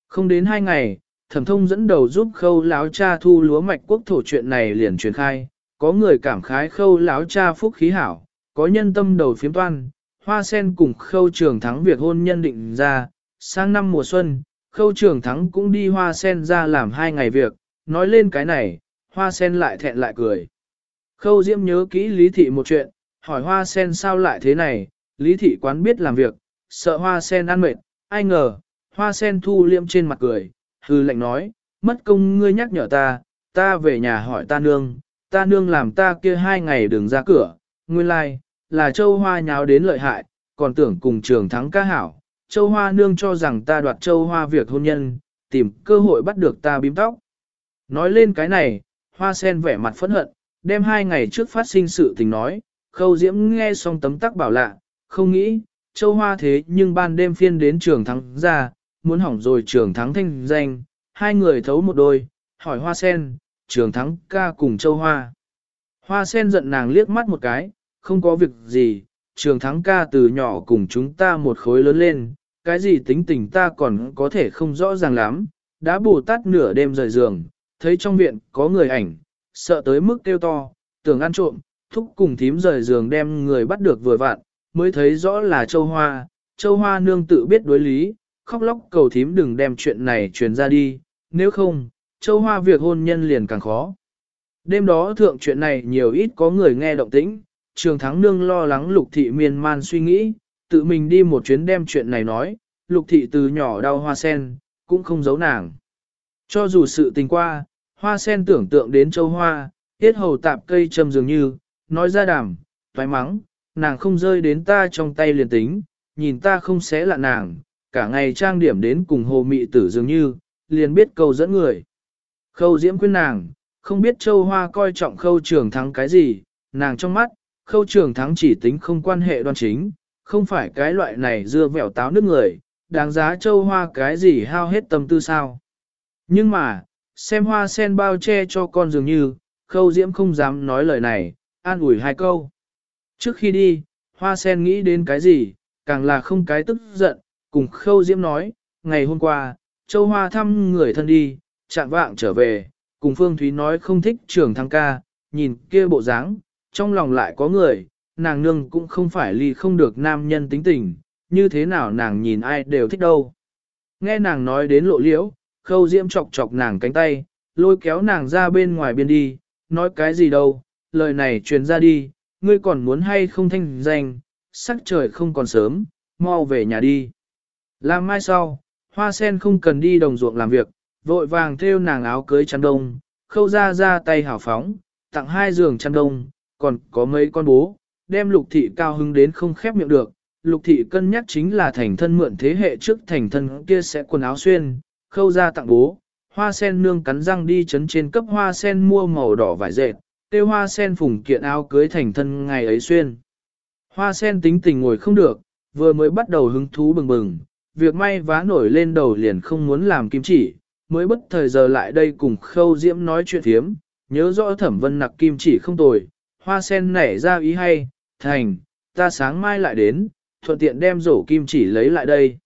Không đến hai ngày, thẩm thông dẫn đầu giúp khâu láo cha thu lúa mạch quốc thổ chuyện này liền truyền khai, có người cảm khái khâu láo cha phúc khí hảo, có nhân tâm đầu phiếm toan, hoa sen cùng khâu trường thắng việc hôn nhân định ra, sang năm mùa xuân, khâu trường thắng cũng đi hoa sen ra làm hai ngày việc, nói lên cái này, hoa sen lại thẹn lại cười. Khâu diễm nhớ kỹ lý thị một chuyện, hỏi hoa sen sao lại thế này, lý thị quán biết làm việc, sợ hoa sen ăn mệt, ai ngờ, hoa sen thu liêm trên mặt cười, hư lệnh nói, mất công ngươi nhắc nhở ta, ta về nhà hỏi ta nương, ta nương làm ta kia hai ngày đừng ra cửa, nguyên lai, like, là châu hoa nháo đến lợi hại, còn tưởng cùng trường thắng ca hảo, châu hoa nương cho rằng ta đoạt châu hoa việc hôn nhân, tìm cơ hội bắt được ta bím tóc. Nói lên cái này, hoa sen vẻ mặt phẫn hận, đem hai ngày trước phát sinh sự tình nói, khâu diễm nghe xong tấm tắc bảo lạ, không nghĩ, châu hoa thế nhưng ban đêm phiên đến trường thắng ra, muốn hỏng rồi trường thắng thanh danh, hai người thấu một đôi, hỏi hoa sen, trường thắng ca cùng châu hoa. Hoa sen giận nàng liếc mắt một cái, không có việc gì, trường thắng ca từ nhỏ cùng chúng ta một khối lớn lên, cái gì tính tình ta còn có thể không rõ ràng lắm, đã bù tát nửa đêm rời giường, thấy trong viện có người ảnh, sợ tới mức kêu to, tưởng ăn trộm, thúc cùng thím rời giường đem người bắt được vừa vặn, mới thấy rõ là châu hoa, châu hoa nương tự biết đối lý, khóc lóc cầu thím đừng đem chuyện này truyền ra đi, nếu không, châu hoa việc hôn nhân liền càng khó. Đêm đó thượng chuyện này nhiều ít có người nghe động tĩnh, trường thắng nương lo lắng lục thị miên man suy nghĩ, tự mình đi một chuyến đem chuyện này nói, lục thị từ nhỏ đau hoa sen, cũng không giấu nàng. Cho dù sự tình qua, hoa sen tưởng tượng đến châu hoa, tiết hầu tạp cây châm dường như, nói ra đàm, thoái mắng, nàng không rơi đến ta trong tay liền tính, nhìn ta không xé lạ nàng, cả ngày trang điểm đến cùng hồ mị tử dường như, liền biết câu dẫn người. Khâu diễm khuyên nàng, không biết châu hoa coi trọng khâu trường thắng cái gì, nàng trong mắt, khâu trường thắng chỉ tính không quan hệ đoan chính, không phải cái loại này dưa vẻo táo nước người, đáng giá châu hoa cái gì hao hết tâm tư sao. Nhưng mà, xem hoa sen bao che cho con dường như, khâu diễm không dám nói lời này, an ủi hai câu. Trước khi đi, hoa sen nghĩ đến cái gì, càng là không cái tức giận, cùng khâu diễm nói, ngày hôm qua, châu hoa thăm người thân đi, chạm vạng trở về, cùng Phương Thúy nói không thích trường thăng ca, nhìn kia bộ dáng, trong lòng lại có người, nàng nương cũng không phải ly không được nam nhân tính tình, như thế nào nàng nhìn ai đều thích đâu. Nghe nàng nói đến lộ liễu, khâu diễm chọc chọc nàng cánh tay, lôi kéo nàng ra bên ngoài biên đi, nói cái gì đâu, lời này truyền ra đi, ngươi còn muốn hay không thanh danh, sắc trời không còn sớm, mau về nhà đi. Làm mai sau, hoa sen không cần đi đồng ruộng làm việc, vội vàng thêu nàng áo cưới chăn đông, khâu ra ra tay hào phóng, tặng hai giường chăn đông, còn có mấy con bố, đem lục thị cao hứng đến không khép miệng được. Lục thị cân nhắc chính là thành thân mượn thế hệ trước thành thân kia sẽ quần áo xuyên, khâu ra tặng bố, hoa sen nương cắn răng đi chấn trên cấp hoa sen mua màu đỏ vải dệt, tiêu hoa sen phùng kiện áo cưới thành thân ngày ấy xuyên. Hoa sen tính tình ngồi không được, vừa mới bắt đầu hứng thú bừng bừng, việc may vá nổi lên đầu liền không muốn làm kim chỉ, mới bất thời giờ lại đây cùng khâu diễm nói chuyện thiếm, nhớ rõ thẩm vân nặc kim chỉ không tồi, hoa sen nảy ra ý hay, thành, ta sáng mai lại đến, thuận tiện đem rổ kim chỉ lấy lại đây.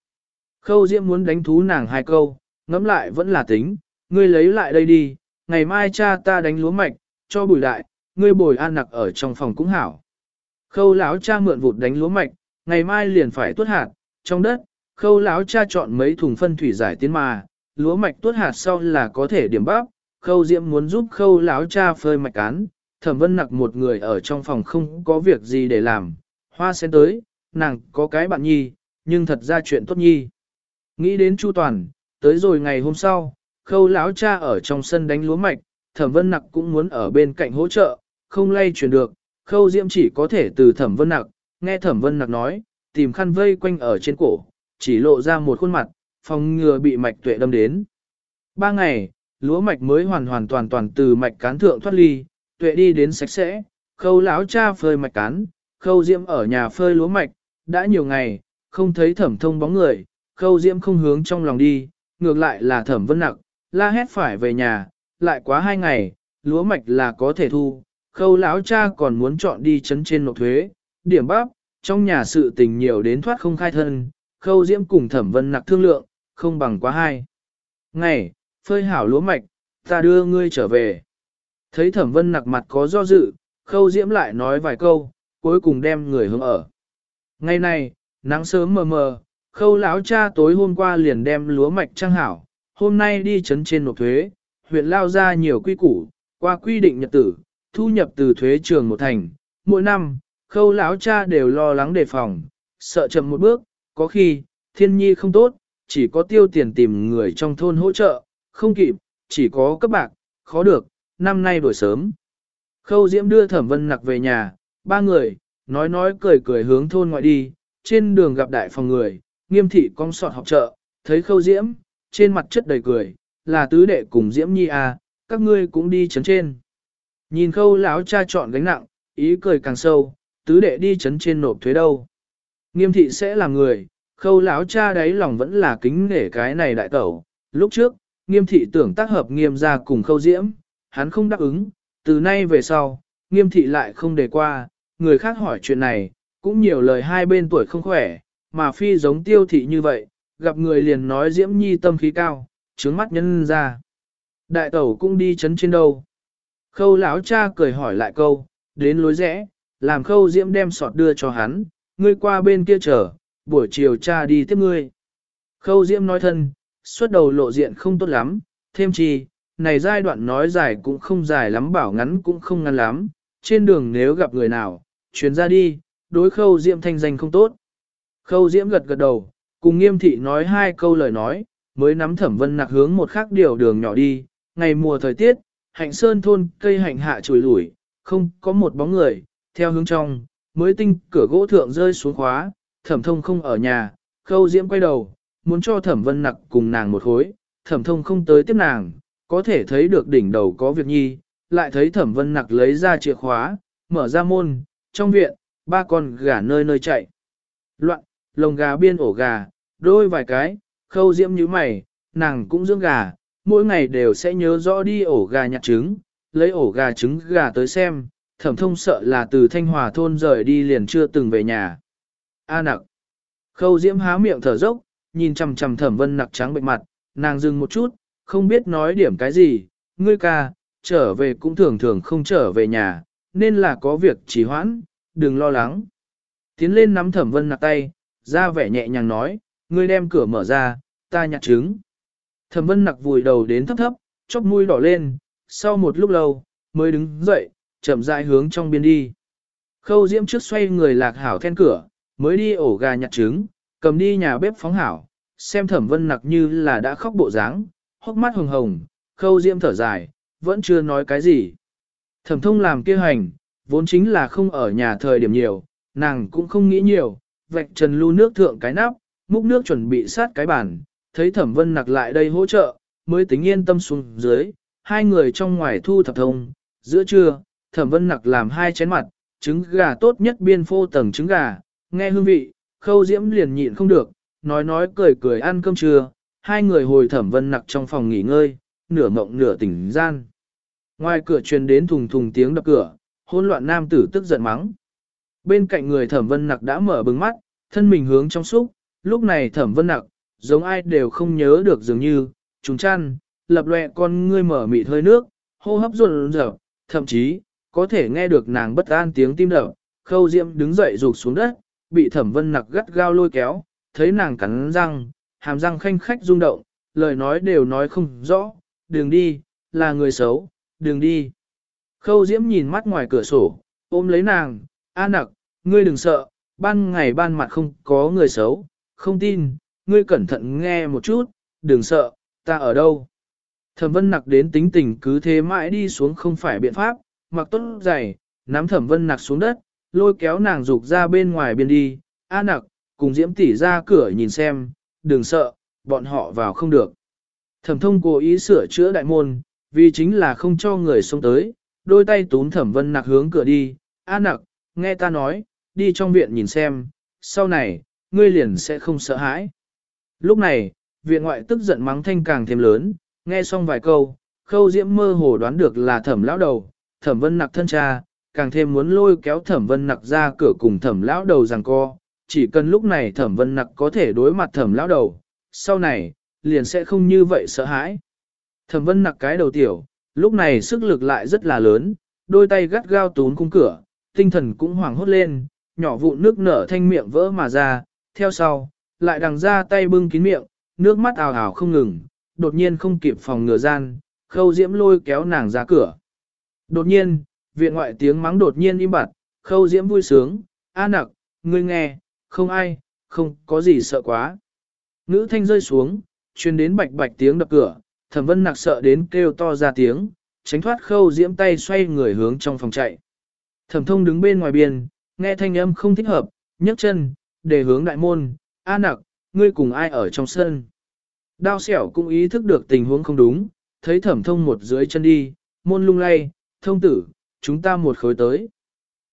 Khâu diễm muốn đánh thú nàng hai câu, ngẫm lại vẫn là tính, ngươi lấy lại đây đi, ngày mai cha ta đánh lúa mạch, cho bùi đại, ngươi bồi an nặc ở trong phòng cũng hảo. Khâu lão cha mượn vụt đánh lúa mạch, ngày mai liền phải tuốt hạt, trong đất, khâu lão cha chọn mấy thùng phân thủy giải tiến mà, lúa mạch tuốt hạt sau là có thể điểm bắp, khâu diễm muốn giúp khâu lão cha phơi mạch cán, thẩm vân nặc một người ở trong phòng không có việc gì để làm, hoa sen tới, nàng có cái bạn nhi, nhưng thật ra chuyện tốt nhi. Nghĩ đến Chu Toàn, tới rồi ngày hôm sau, khâu lão cha ở trong sân đánh lúa mạch, thẩm vân nặc cũng muốn ở bên cạnh hỗ trợ, không lay chuyển được, khâu diễm chỉ có thể từ thẩm vân nặc, nghe thẩm vân nặc nói, tìm khăn vây quanh ở trên cổ, chỉ lộ ra một khuôn mặt, phòng ngừa bị mạch tuệ đâm đến. Ba ngày, lúa mạch mới hoàn hoàn toàn toàn từ mạch cán thượng thoát ly, tuệ đi đến sạch sẽ, khâu lão cha phơi mạch cán, khâu diễm ở nhà phơi lúa mạch, đã nhiều ngày, không thấy thẩm thông bóng người, khâu diễm không hướng trong lòng đi, ngược lại là thẩm vân nặc, la hét phải về nhà, lại quá hai ngày, lúa mạch là có thể thu, khâu lão cha còn muốn chọn đi chấn trên nộp thuế, điểm bắp, trong nhà sự tình nhiều đến thoát không khai thân, khâu diễm cùng thẩm vân nặc thương lượng, không bằng quá hai. Ngày, phơi hảo lúa mạch, ta đưa ngươi trở về. Thấy thẩm vân nặc mặt có do dự, khâu diễm lại nói vài câu, cuối cùng đem người hướng ở. Ngày này, nắng sớm mờ mờ, khâu lão cha tối hôm qua liền đem lúa mạch trăng hảo, hôm nay đi chấn trên nộp thuế, huyện lao ra nhiều quy củ, qua quy định nhật tử, thu nhập từ thuế trường một thành, mỗi năm, khâu lão cha đều lo lắng đề phòng, sợ chậm một bước, có khi, thiên nhi không tốt, chỉ có tiêu tiền tìm người trong thôn hỗ trợ, không kịp, chỉ có cấp bạc, khó được, năm nay đổi sớm. Khâu Diễm đưa Thẩm Vân Nặc về nhà, ba người, nói nói cười cười hướng thôn ngoại đi, trên đường gặp đại phòng người, nghiêm thị cong sọt học trợ, thấy Khâu Diễm, trên mặt chất đầy cười, là tứ đệ cùng Diễm Nhi à, các ngươi cũng đi chấn trên. Nhìn Khâu lão cha chọn gánh nặng, ý cười càng sâu, tứ đệ đi chấn trên nộp thuế đâu. Nghiêm thị sẽ là người, khâu lão cha đấy lòng vẫn là kính nể cái này đại tẩu. Lúc trước, nghiêm thị tưởng tác hợp nghiêm ra cùng khâu diễm, hắn không đáp ứng, từ nay về sau, nghiêm thị lại không đề qua, người khác hỏi chuyện này, cũng nhiều lời hai bên tuổi không khỏe, mà phi giống tiêu thị như vậy, gặp người liền nói diễm nhi tâm khí cao, trướng mắt nhân ra. Đại tẩu cũng đi chấn trên đâu. Khâu lão cha cười hỏi lại câu, đến lối rẽ, làm khâu diễm đem sọt đưa cho hắn, ngươi qua bên kia chờ, buổi chiều cha đi tiếp ngươi. Khâu Diễm nói thân, xuất đầu lộ diện không tốt lắm, thêm chi, này giai đoạn nói dài cũng không dài lắm bảo ngắn cũng không ngắn lắm, trên đường nếu gặp người nào, chuyến ra đi, đối khâu Diễm thanh danh không tốt. Khâu Diễm gật gật đầu, cùng nghiêm thị nói hai câu lời nói, mới nắm thẩm vân nặc hướng một khác điều đường nhỏ đi, ngày mùa thời tiết, hạnh sơn thôn cây hạnh hạ trùi lủi, không có một bóng người, theo hướng trong, mới tinh cửa gỗ thượng rơi xuống khóa, thẩm thông không ở nhà, khâu diễm quay đầu, muốn cho thẩm vân nặc cùng nàng một khối, thẩm thông không tới tiếp nàng, có thể thấy được đỉnh đầu có việc nhi, lại thấy thẩm vân nặc lấy ra chìa khóa, mở ra môn, trong viện, ba con gà nơi nơi chạy. Loạn, lồng gà biên ổ gà, đôi vài cái, khâu diễm như mày, nàng cũng dưỡng gà, mỗi ngày đều sẽ nhớ rõ đi ổ gà nhặt trứng, lấy ổ gà trứng gà tới xem, thẩm thông sợ là từ Thanh Hòa thôn rời đi liền chưa từng về nhà. A nặc. Khâu diễm há miệng thở dốc, nhìn chằm chằm thẩm vân nặc trắng bệnh mặt, nàng dừng một chút, không biết nói điểm cái gì, ngươi ca, trở về cũng thường thường không trở về nhà, nên là có việc trì hoãn, đừng lo lắng. Tiến lên nắm thẩm vân nặc tay, ra vẻ nhẹ nhàng nói, ngươi đem cửa mở ra, ta nhặt trứng. Thẩm vân nặc vùi đầu đến thấp thấp, chóp mũi đỏ lên, sau một lúc lâu, mới đứng dậy, chậm rãi hướng trong biên đi. Khâu diễm trước xoay người lạc hảo then cửa, mới đi ổ gà nhặt trứng, cầm đi nhà bếp phóng hảo, xem thẩm vân nặc như là đã khóc bộ dáng, hốc mắt hồng hồng, khâu diễm thở dài, vẫn chưa nói cái gì. Thẩm thông làm kia hành, vốn chính là không ở nhà thời điểm nhiều, nàng cũng không nghĩ nhiều, vạch trần lưu nước thượng cái nắp, múc nước chuẩn bị sát cái bàn, thấy thẩm vân nặc lại đây hỗ trợ, mới tính yên tâm xuống dưới, hai người trong ngoài thu thập thông, giữa trưa, thẩm vân nặc làm hai chén mặt, trứng gà tốt nhất biên phô tầng trứng gà, nghe hương vị, khâu diễm liền nhịn không được, nói nói cười cười ăn cơm trưa, hai người hồi thẩm vân nặc trong phòng nghỉ ngơi, nửa mộng nửa tỉnh gian. Ngoài cửa truyền đến thùng thùng tiếng đập cửa, hỗn loạn nam tử tức giận mắng. Bên cạnh người thẩm vân nặc đã mở bừng mắt, thân mình hướng trong xúc, lúc này thẩm vân nặc, giống ai đều không nhớ được dường như, trùng chăn, lập lệ con ngươi mở mịt hơi nước, hô hấp run rợp, thậm chí, có thể nghe được nàng bất an tiếng tim đập, khâu diễm đứng dậy rụt xuống đất, bị thẩm vân nặc gắt gao lôi kéo, thấy nàng cắn răng, hàm răng khanh khách rung động, lời nói đều nói không rõ, đường đi, là người xấu, đường đi. Khâu diễm nhìn mắt ngoài cửa sổ, ôm lấy nàng, a nặc, ngươi đừng sợ, ban ngày ban mặt không có người xấu, không tin, ngươi cẩn thận nghe một chút, đừng sợ, ta ở đâu. Thẩm vân nặc đến tính tình cứ thế mãi đi xuống không phải biện pháp, mặc tốt giày, nắm thẩm vân nặc xuống đất, lôi kéo nàng dục ra bên ngoài biên đi, a nặc, cùng diễm tỷ ra cửa nhìn xem, đừng sợ, bọn họ vào không được. Thẩm thông cố ý sửa chữa đại môn, vì chính là không cho người xông tới, đôi tay túm thẩm vân nặc hướng cửa đi, a nặc, nghe ta nói, đi trong viện nhìn xem, sau này, ngươi liền sẽ không sợ hãi. Lúc này, viện ngoại tức giận mắng thanh càng thêm lớn, nghe xong vài câu, khâu diễm mơ hồ đoán được là thẩm lão đầu, thẩm vân nặc thân cha, càng thêm muốn lôi kéo thẩm vân nặc ra cửa cùng thẩm lão đầu rằng co, chỉ cần lúc này thẩm vân nặc có thể đối mặt thẩm lão đầu, sau này, liền sẽ không như vậy sợ hãi. Thẩm vân nặc cái đầu tiểu, lúc này sức lực lại rất là lớn, đôi tay gắt gao tún cung cửa, tinh thần cũng hoảng hốt lên, nhỏ vụn nước nở thanh miệng vỡ mà ra, theo sau, lại đằng ra tay bưng kín miệng, nước mắt ào ào không ngừng, đột nhiên không kịp phòng ngừa gian, khâu diễm lôi kéo nàng ra cửa. Đột nhiên, viện ngoại tiếng mắng đột nhiên im bặt, khâu diễm vui sướng, a nặc, ngươi nghe, không ai, không có gì sợ quá. Ngữ thanh rơi xuống, truyền đến bạch bạch tiếng đập cửa, thẩm vân nặc sợ đến kêu to ra tiếng, tránh thoát khâu diễm tay xoay người hướng trong phòng chạy. Thẩm thông đứng bên ngoài biên, nghe thanh âm không thích hợp, nhấc chân, để hướng đại môn, a nặc, ngươi cùng ai ở trong sân. Đao xẻo cũng ý thức được tình huống không đúng, thấy thẩm thông một dưới chân đi, môn lung lay, thông tử, chúng ta một khối tới.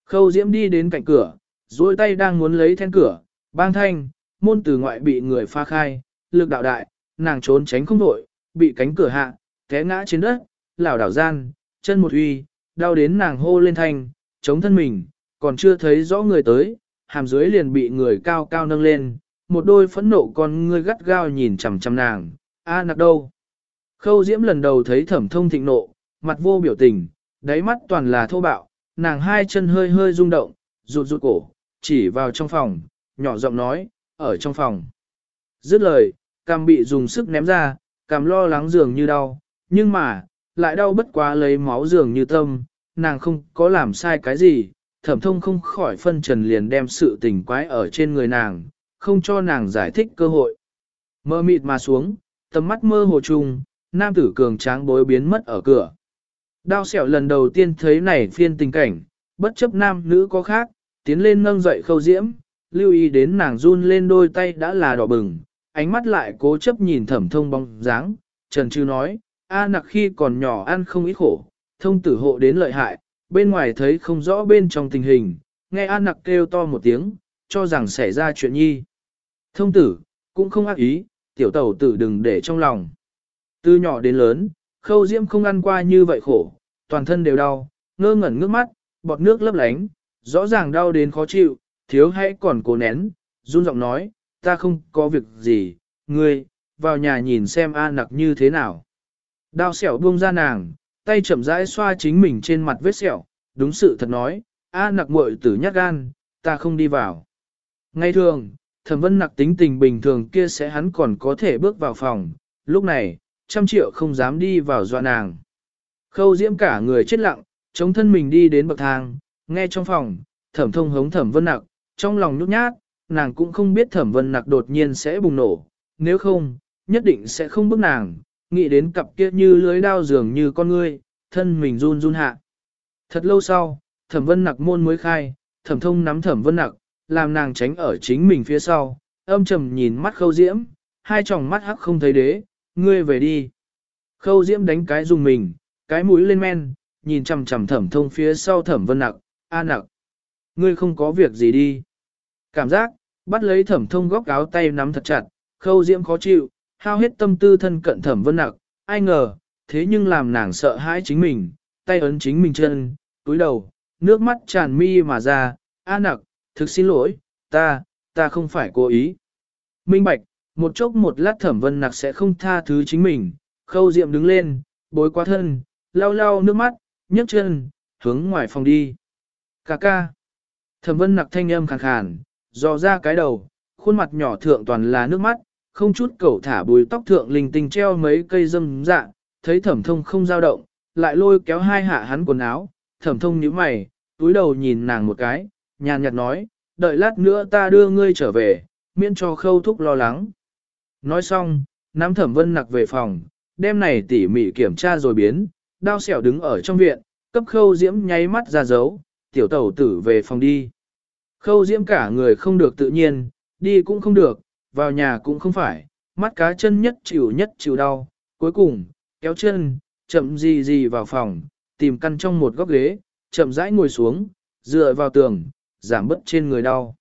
Khâu diễm đi đến cạnh cửa, duỗi tay đang muốn lấy then cửa, bang thanh, môn từ ngoại bị người pha khai, lực đạo đại, nàng trốn tránh không đội, bị cánh cửa hạ, té ngã trên đất, lảo đảo gian, chân một uy, đau đến nàng hô lên thanh, chống thân mình, còn chưa thấy rõ người tới, hàm dưới liền bị người cao cao nâng lên, một đôi phẫn nộ con ngươi gắt gao nhìn chằm chằm nàng, a nặc đâu. Khâu diễm lần đầu thấy thẩm thông thịnh nộ, mặt vô biểu tình, đáy mắt toàn là thô bạo, nàng hai chân hơi hơi rung động, rụt rụt cổ, chỉ vào trong phòng, nhỏ giọng nói, ở trong phòng. Dứt lời, cam bị dùng sức ném ra, cảm lo lắng dường như đau, nhưng mà, lại đau bất quá lấy máu dường như tâm, nàng không có làm sai cái gì, thẩm thông không khỏi phân trần liền đem sự tình quái ở trên người nàng, không cho nàng giải thích cơ hội. Mơ mịt mà xuống, tầm mắt mơ hồ trùng, nam tử cường tráng bối biến mất ở cửa. Đao sẹo lần đầu tiên thấy này phiên tình cảnh, bất chấp nam nữ có khác, tiến lên nâng dậy khâu diễm, lưu ý đến nàng run lên đôi tay đã là đỏ bừng, ánh mắt lại cố chấp nhìn thẩm thông bóng dáng, trần trừ nói, A nặc khi còn nhỏ ăn không ít khổ, thông tử hộ đến lợi hại, bên ngoài thấy không rõ bên trong tình hình, nghe A nặc kêu to một tiếng, cho rằng xảy ra chuyện nhi. Thông tử, cũng không ác ý, tiểu tẩu tử đừng để trong lòng. Từ nhỏ đến lớn, khâu diễm không ăn qua như vậy khổ, toàn thân đều đau, ngơ ngẩn nước mắt, bọt nước lấp lánh, rõ ràng đau đến khó chịu, thiếu hãy còn cố nén, run giọng nói, ta không có việc gì, ngươi, vào nhà nhìn xem A nặc như thế nào. Đao xẻo buông ra nàng, tay chậm rãi xoa chính mình trên mặt vết sẹo, đúng sự thật nói, A nặc muội tử nhát gan, ta không đi vào. Ngay thường, thẩm vân nặc tính tình bình thường kia sẽ hắn còn có thể bước vào phòng, lúc này, trăm triệu không dám đi vào dọa nàng. Khâu diễm cả người chết lặng, chống thân mình đi đến bậc thang, nghe trong phòng, thẩm thông hống thẩm vân nặc, trong lòng nhút nhát, nàng cũng không biết thẩm vân nặc đột nhiên sẽ bùng nổ, nếu không, nhất định sẽ không bước nàng, nghĩ đến cặp kia như lưới đao dường như con ngươi, thân mình run run hạ. Thật lâu sau, thẩm vân nặc môn mới khai, thẩm thông nắm thẩm vân nặc, làm nàng tránh ở chính mình phía sau, âm trầm nhìn mắt khâu diễm, hai tròng mắt hắc không thấy đế, ngươi về đi. Khâu diễm đánh cái dùng mình, cái mũi lên men, nhìn chằm chằm thẩm thông phía sau thẩm vân nặc, a nặc. Ngươi không có việc gì đi. Cảm giác, bắt lấy thẩm thông góc áo tay nắm thật chặt, khâu diễm khó chịu, hao hết tâm tư thân cận thẩm vân nặc, ai ngờ, thế nhưng làm nàng sợ hãi chính mình, tay ấn chính mình chân, túi đầu, nước mắt tràn mi mà ra, a nặc, thực xin lỗi, ta, ta không phải cố ý. Minh bạch, một chốc một lát thẩm vân nặc sẽ không tha thứ chính mình, khâu diệm đứng lên, bối qua thân, lau lau nước mắt, nhấc chân, hướng ngoài phòng đi. Cà ca. Thẩm vân nặc thanh âm khàn khàn, dò ra cái đầu, khuôn mặt nhỏ thượng toàn là nước mắt, không chút cẩu thả bùi tóc thượng linh tinh treo mấy cây dâm dạ, thấy thẩm thông không dao động, lại lôi kéo hai hạ hắn quần áo, thẩm thông nhíu mày, túi đầu nhìn nàng một cái, nhàn nhạt nói, đợi lát nữa ta đưa ngươi trở về, miễn cho khâu thúc lo lắng. Nói xong, nắm thẩm vân nặc về phòng, đêm này tỉ mỉ kiểm tra rồi biến, đao xẻo đứng ở trong viện, cấp khâu diễm nháy mắt ra dấu, tiểu tẩu tử về phòng đi. Khâu diễm cả người không được tự nhiên, đi cũng không được, vào nhà cũng không phải, mắt cá chân nhất chịu nhất chịu đau, cuối cùng, kéo chân, chậm gì gì vào phòng, tìm căn trong một góc ghế, chậm rãi ngồi xuống, dựa vào tường, giảm bớt trên người đau.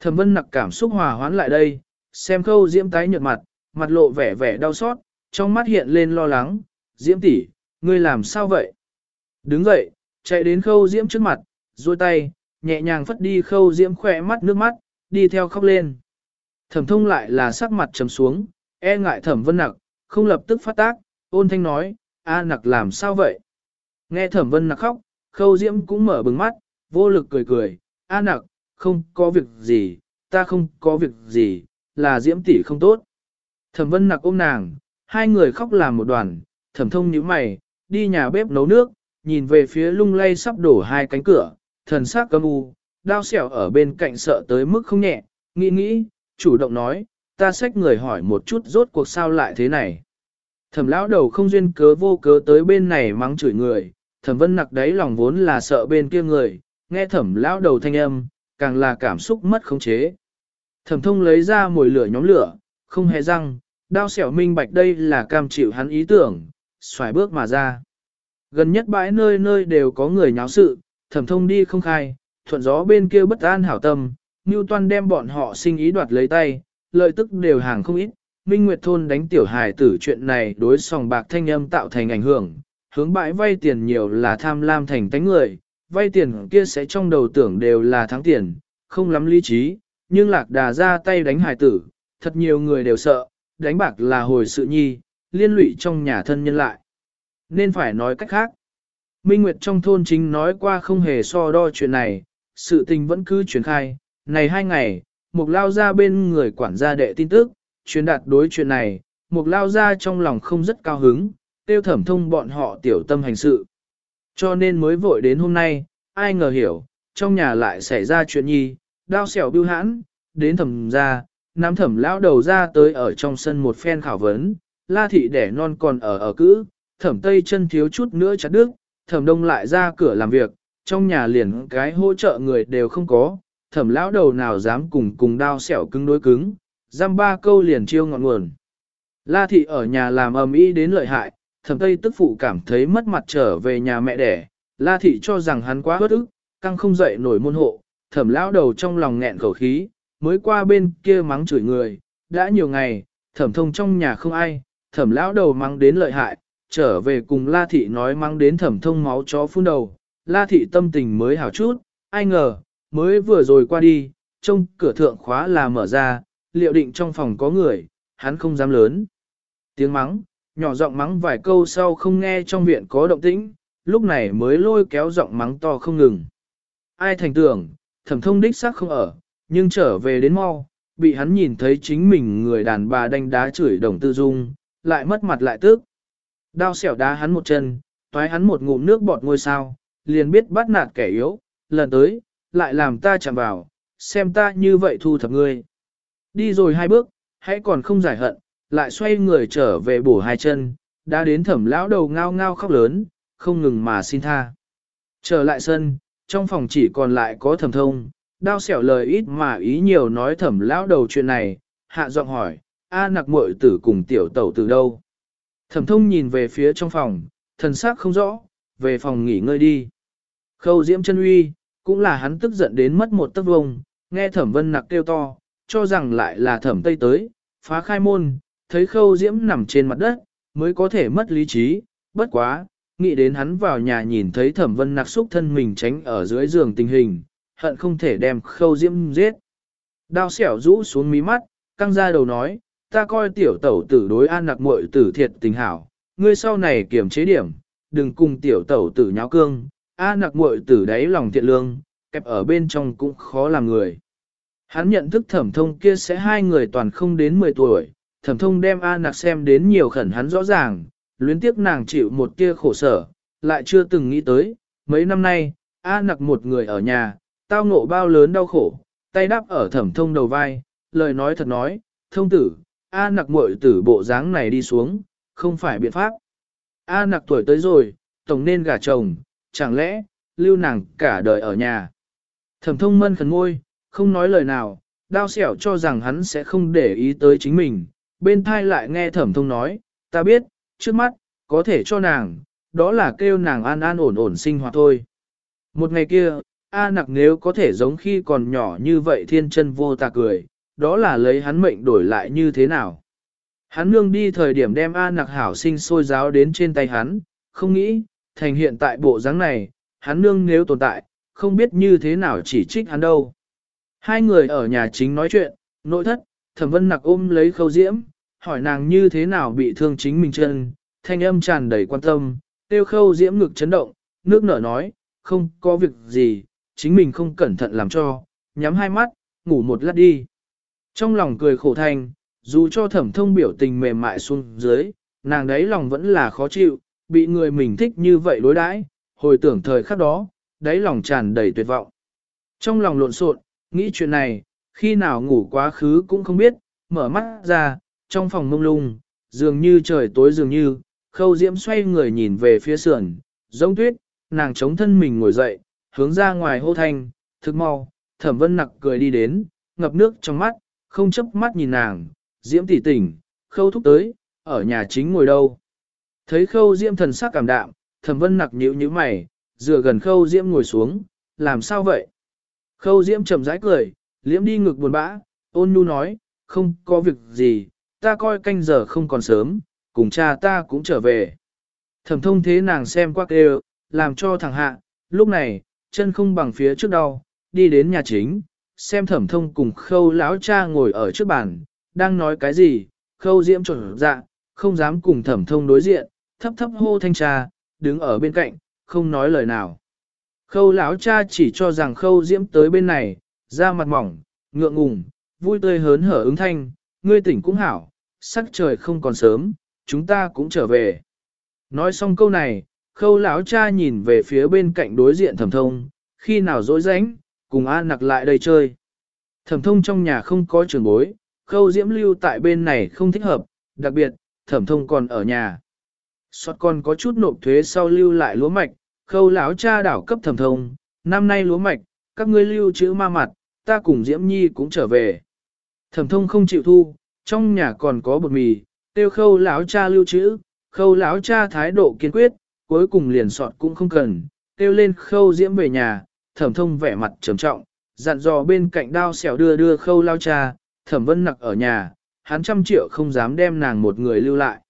Thẩm vân nặc cảm xúc hòa hoãn lại đây, xem khâu diễm tái nhợt mặt, mặt lộ vẻ vẻ đau xót, trong mắt hiện lên lo lắng, diễm tỷ, ngươi làm sao vậy? Đứng dậy, chạy đến khâu diễm trước mặt, duỗi tay, nhẹ nhàng phất đi khâu diễm khỏe mắt nước mắt, đi theo khóc lên. Thẩm thông lại là sắc mặt trầm xuống, e ngại thẩm vân nặc, không lập tức phát tác, ôn thanh nói, a nặc làm sao vậy? Nghe thẩm vân nặc khóc, khâu diễm cũng mở bừng mắt, vô lực cười cười, a nặc, không có việc gì, ta không có việc gì, là diễm tỷ không tốt. Thẩm vân nặc ôm nàng, hai người khóc làm một đoàn, thẩm thông nhíu mày, đi nhà bếp nấu nước, nhìn về phía lung lay sắp đổ hai cánh cửa, thần sắc căm u, đao xẻo ở bên cạnh sợ tới mức không nhẹ, nghĩ nghĩ, chủ động nói, ta xách người hỏi một chút rốt cuộc sao lại thế này. Thẩm lão đầu không duyên cớ vô cớ tới bên này mắng chửi người, thẩm vân nặc đấy lòng vốn là sợ bên kia người, nghe thẩm lão đầu thanh âm, càng là cảm xúc mất khống chế. Thẩm thông lấy ra mồi lửa nhóm lửa, không hề răng, đao xẻo minh bạch đây là cam chịu hắn ý tưởng, xoài bước mà ra. Gần nhất bãi nơi nơi đều có người nháo sự, thẩm thông đi không khai, thuận gió bên kia bất an hảo tâm, như Toan đem bọn họ sinh ý đoạt lấy tay, lợi tức đều hàng không ít. Minh Nguyệt Thôn đánh tiểu hài tử chuyện này đối sòng bạc thanh âm tạo thành ảnh hưởng, hướng bãi vay tiền nhiều là tham lam thành tánh người, vay tiền kia sẽ trong đầu tưởng đều là thắng tiền, không lắm lý trí, nhưng lạc đà ra tay đánh hài tử, thật nhiều người đều sợ, đánh bạc là hồi sự nhi, liên lụy trong nhà thân nhân lại. Nên phải nói cách khác. Minh Nguyệt trong thôn chính nói qua không hề so đo chuyện này, sự tình vẫn cứ truyền khai, này hai ngày, Mục Lao ra bên người quản gia đệ tin tức, truyền đạt đối chuyện này, Mục Lao ra trong lòng không rất cao hứng, tiêu thẩm thông bọn họ tiểu tâm hành sự. Cho nên mới vội đến hôm nay, ai ngờ hiểu, trong nhà lại xảy ra chuyện nhi, đao xẻo bưu hãn, đến thẩm ra, nắm thẩm lão đầu ra tới ở trong sân một phen khảo vấn, la thị đẻ non còn ở ở cữ, thẩm tây chân thiếu chút nữa chặt đứt, thẩm đông lại ra cửa làm việc, trong nhà liền cái hỗ trợ người đều không có, thẩm lão đầu nào dám cùng cùng đao xẻo cứng đối cứng, giam ba câu liền chiêu ngọn nguồn. La thị ở nhà làm ầm ĩ đến lợi hại, thẩm tây tức phụ cảm thấy mất mặt trở về nhà mẹ đẻ, la thị cho rằng hắn quá bất ức, căng không dậy nổi môn hộ, thẩm lão đầu trong lòng nghẹn khẩu khí, mới qua bên kia mắng chửi người, đã nhiều ngày, thẩm thông trong nhà không ai, thẩm lão đầu mắng đến lợi hại, trở về cùng la thị nói mắng đến thẩm thông máu chó phun đầu, la thị tâm tình mới hảo chút, ai ngờ, mới vừa rồi qua đi, trông cửa thượng khóa là mở ra, liệu định trong phòng có người, hắn không dám lớn. Tiếng mắng, nhỏ giọng mắng vài câu sau không nghe trong viện có động tĩnh, lúc này mới lôi kéo giọng mắng to không ngừng. Ai thành tưởng, thẩm thông đích xác không ở, nhưng trở về đến mau, bị hắn nhìn thấy chính mình người đàn bà đánh đá chửi đồng tư dung, lại mất mặt lại tức. Đao xẻo đá hắn một chân, toái hắn một ngụm nước bọt ngôi sao, liền biết bắt nạt kẻ yếu, lần tới, lại làm ta chạm vào, xem ta như vậy thu thập ngươi. Đi rồi hai bước, hãy còn không giải hận, lại xoay người trở về bổ hai chân, đã đến thẩm lão đầu ngao ngao khóc lớn, không ngừng mà xin tha. Trở lại sân, trong phòng chỉ còn lại có thẩm thông, đao xẻo lời ít mà ý nhiều nói thẩm lão đầu chuyện này, hạ giọng hỏi, A nặc muội tử cùng tiểu tẩu từ đâu? Thẩm thông nhìn về phía trong phòng, thần sắc không rõ, về phòng nghỉ ngơi đi. Khâu diễm chân uy, cũng là hắn tức giận đến mất một tấc vông, nghe thẩm vân nặc kêu to, cho rằng lại là thẩm tây tới, phá khai môn, thấy khâu diễm nằm trên mặt đất, mới có thể mất lý trí, bất quá, nghĩ đến hắn vào nhà nhìn thấy thẩm vân nặc xúc thân mình tránh ở dưới giường tình hình, hận không thể đem khâu diễm giết. Đao xẻo rũ xuống mí mắt, căng ra đầu nói, ta coi tiểu tẩu tử đối an nặc muội tử thiệt tình hảo, ngươi sau này kiểm chế điểm, đừng cùng tiểu tẩu tử nháo cương, an nặc muội tử đáy lòng thiện lương, kẹp ở bên trong cũng khó làm người. Hắn nhận thức thẩm thông kia sẽ hai người toàn không đến 10 tuổi, thẩm thông đem A nặc xem đến nhiều khẩn hắn rõ ràng, luyến tiếc nàng chịu một tia khổ sở, lại chưa từng nghĩ tới, mấy năm nay, A nặc một người ở nhà, tao ngộ bao lớn đau khổ, tay đắp ở thẩm thông đầu vai, lời nói thật nói, thông tử, A nặc muội tử bộ dáng này đi xuống, không phải biện pháp. A nặc tuổi tới rồi, tổng nên gả chồng, chẳng lẽ, lưu nàng cả đời ở nhà. Thẩm thông mân khẩn ngôi, không nói lời nào, đao xẻo cho rằng hắn sẽ không để ý tới chính mình, bên thai lại nghe thẩm thông nói, ta biết, trước mắt, có thể cho nàng, đó là kêu nàng an an ổn ổn sinh hoạt thôi. Một ngày kia, A nặc nếu có thể giống khi còn nhỏ như vậy thiên chân vô tà cười, đó là lấy hắn mệnh đổi lại như thế nào. Hắn nương đi thời điểm đem A nặc hảo sinh sôi giáo đến trên tay hắn, không nghĩ, thành hiện tại bộ dáng này, hắn nương nếu tồn tại, không biết như thế nào chỉ trích hắn đâu. Hai người ở nhà chính nói chuyện, nội thất, thẩm vân nặc ôm lấy khâu diễm, hỏi nàng như thế nào bị thương chính mình chân, thanh âm tràn đầy quan tâm, tiêu khâu diễm ngực chấn động, nước nở nói, không có việc gì, chính mình không cẩn thận làm cho, nhắm hai mắt, ngủ một lát đi. Trong lòng cười khổ thanh, dù cho thẩm thông biểu tình mềm mại xuống dưới, nàng đấy lòng vẫn là khó chịu, bị người mình thích như vậy đối đãi, hồi tưởng thời khắc đó, đáy lòng tràn đầy tuyệt vọng. Trong lòng lộn xộn, nghĩ chuyện này, khi nào ngủ quá khứ cũng không biết, mở mắt ra, trong phòng mông lung, dường như trời tối dường như, khâu diễm xoay người nhìn về phía sườn, giống tuyết, nàng chống thân mình ngồi dậy, hướng ra ngoài hô thanh, thức mau, thẩm vân nặc cười đi đến, ngập nước trong mắt, không chấp mắt nhìn nàng, diễm tỉ tỉnh, khâu thúc tới, ở nhà chính ngồi đâu. Thấy khâu diễm thần sắc cảm đạm, thẩm vân nặc nhíu nhíu mày, dựa gần khâu diễm ngồi xuống, làm sao vậy? Khâu diễm chậm rãi cười, liễm đi ngực buồn bã, ôn nhu nói, không có việc gì, ta coi canh giờ không còn sớm, cùng cha ta cũng trở về. Thẩm thông thế nàng xem qua kêu, làm cho thằng hạ, lúc này, chân không bằng phía trước đau, đi đến nhà chính, xem thẩm thông cùng khâu lão cha ngồi ở trước bàn, đang nói cái gì, khâu diễm trộn dạ, không dám cùng thẩm thông đối diện, thấp thấp hô thanh cha, đứng ở bên cạnh, không nói lời nào. Khâu lão cha chỉ cho rằng khâu diễm tới bên này, da mặt mỏng, ngượng ngùng, vui tươi hớn hở ứng thanh, ngươi tỉnh cũng hảo, sắc trời không còn sớm, chúng ta cũng trở về. Nói xong câu này, khâu lão cha nhìn về phía bên cạnh đối diện thẩm thông, khi nào dỗi rãnh, cùng an nặc lại đây chơi. Thẩm thông trong nhà không có trường bối, khâu diễm lưu tại bên này không thích hợp, đặc biệt, thẩm thông còn ở nhà. Xót còn có chút nộp thuế sau lưu lại lúa mạch, khâu lão cha đảo cấp thẩm thông, năm nay lúa mạch, các ngươi lưu chữ ma mặt, ta cùng Diễm Nhi cũng trở về. Thẩm thông không chịu thu, trong nhà còn có bột mì, tiêu khâu lão cha lưu trữ, khâu lão cha thái độ kiên quyết, cuối cùng liền sọt cũng không cần, tiêu lên khâu Diễm về nhà, thẩm thông vẻ mặt trầm trọng, dặn dò bên cạnh đao xẻo đưa đưa khâu lao cha, thẩm vân nặc ở nhà, hắn trăm triệu không dám đem nàng một người lưu lại.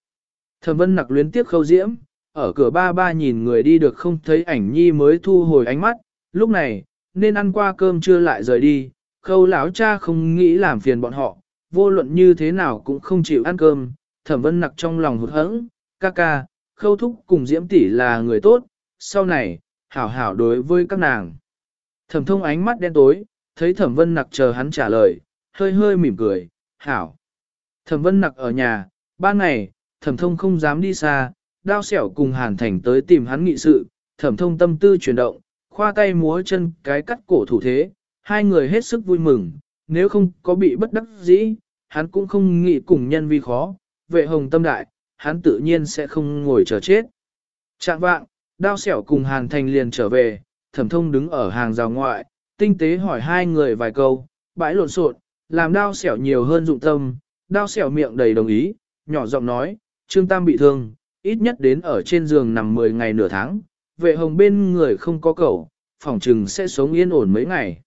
Thẩm vân nặc luyến tiếc khâu diễm, ở cửa ba ba nhìn người đi được không thấy ảnh nhi mới thu hồi ánh mắt, lúc này, nên ăn qua cơm chưa lại rời đi, khâu lão cha không nghĩ làm phiền bọn họ, vô luận như thế nào cũng không chịu ăn cơm, thẩm vân nặc trong lòng hụt hẫng, ca ca, khâu thúc cùng diễm tỷ là người tốt, sau này, hảo hảo đối với các nàng. Thẩm thông ánh mắt đen tối, thấy thẩm vân nặc chờ hắn trả lời, hơi hơi mỉm cười, hảo. Thẩm vân nặc ở nhà, ba ngày, thẩm thông không dám đi xa, đao xẻo cùng hàn thành tới tìm hắn nghị sự, thẩm thông tâm tư chuyển động, khoa tay múa chân cái cắt cổ thủ thế, hai người hết sức vui mừng, nếu không có bị bất đắc dĩ, hắn cũng không nghĩ cùng nhân vi khó, vệ hồng tâm đại, hắn tự nhiên sẽ không ngồi chờ chết. Trạng vạng, đao xẻo cùng hàn thành liền trở về, thẩm thông đứng ở hàng rào ngoại, tinh tế hỏi hai người vài câu, bãi lộn xộn, làm đao xẻo nhiều hơn dụng tâm, đao xẻo miệng đầy đồng ý, nhỏ giọng nói, Trương Tam bị thương, ít nhất đến ở trên giường nằm 10 ngày nửa tháng, vệ hồng bên người không có cậu, phòng trừng sẽ sống yên ổn mấy ngày.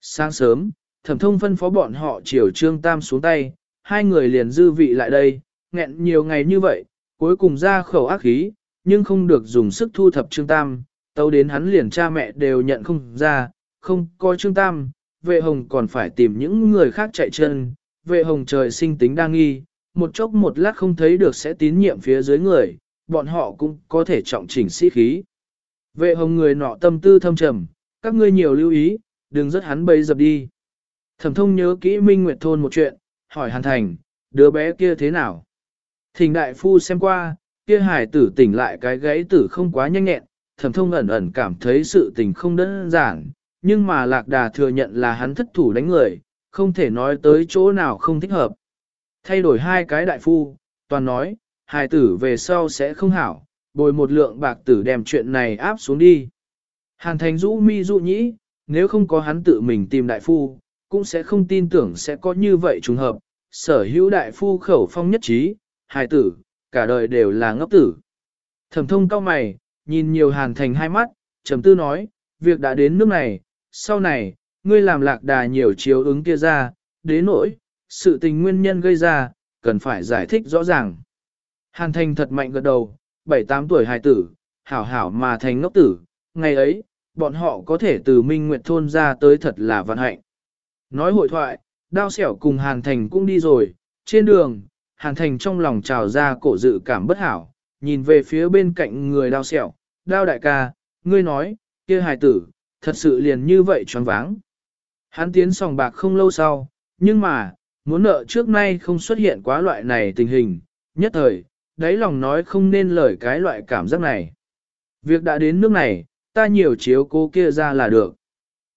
Sáng sớm, thẩm thông phân phó bọn họ chiều Trương Tam xuống tay, hai người liền dư vị lại đây, nghẹn nhiều ngày như vậy, cuối cùng ra khẩu ác khí, nhưng không được dùng sức thu thập Trương Tam, tâu đến hắn liền cha mẹ đều nhận không ra, không coi Trương Tam, vệ hồng còn phải tìm những người khác chạy chân, vệ hồng trời sinh tính đa nghi, một chốc một lát không thấy được sẽ tín nhiệm phía dưới người, bọn họ cũng có thể trọng chỉnh sĩ khí. Vệ hồng người nọ tâm tư thâm trầm, các ngươi nhiều lưu ý, đừng rất hắn bấy dập đi. Thẩm thông nhớ kỹ Minh Nguyệt Thôn một chuyện, hỏi Hàn Thành, đứa bé kia thế nào? Thỉnh đại phu xem qua, kia hải tử tỉnh lại cái gãy tử không quá nhanh nhẹn, thẩm thông ẩn ẩn cảm thấy sự tình không đơn giản, nhưng mà lạc đà thừa nhận là hắn thất thủ đánh người, không thể nói tới chỗ nào không thích hợp. Thay đổi hai cái đại phu, toàn nói, Hải tử về sau sẽ không hảo, bồi một lượng bạc tử đem chuyện này áp xuống đi. Hàn thành rũ mi dụ nhĩ, nếu không có hắn tự mình tìm đại phu, cũng sẽ không tin tưởng sẽ có như vậy trùng hợp, sở hữu đại phu khẩu phong nhất trí, hài tử, cả đời đều là ngốc tử. Thẩm thông cao mày, nhìn nhiều hàn thành hai mắt, trầm tư nói, việc đã đến nước này, sau này, ngươi làm lạc đà nhiều chiếu ứng kia ra, đến nỗi, sự tình nguyên nhân gây ra, cần phải giải thích rõ ràng. Hàn thành thật mạnh gật đầu, 7-8 tuổi hài tử, hảo hảo mà thành ngốc tử, ngày ấy, bọn họ có thể từ Minh Nguyệt Thôn ra tới thật là vận hạnh. Nói hội thoại, đao xẻo cùng Hàn Thành cũng đi rồi, trên đường, Hàn Thành trong lòng trào ra cổ dự cảm bất hảo, nhìn về phía bên cạnh người đao xẻo, đao đại ca, ngươi nói, kia hài tử, thật sự liền như vậy choáng váng. Hắn tiến sòng bạc không lâu sau, nhưng mà, muốn nợ trước nay không xuất hiện quá loại này tình hình, nhất thời, đáy lòng nói không nên lời cái loại cảm giác này. Việc đã đến nước này, ta nhiều chiếu cô kia ra là được.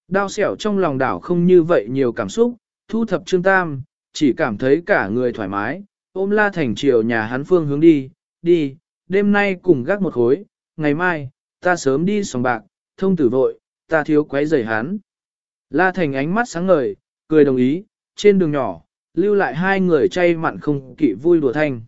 Đao xẻo trong lòng đảo không như vậy nhiều cảm xúc, thu thập trương tam, chỉ cảm thấy cả người thoải mái, ôm la thành chiều nhà hắn phương hướng đi, đi, đêm nay cùng gác một khối, ngày mai, ta sớm đi sòng bạc, thông tử vội, ta thiếu quấy rầy hắn. La Thành ánh mắt sáng ngời, cười đồng ý, trên đường nhỏ, lưu lại hai người chay mặn không kỵ vui đùa thanh.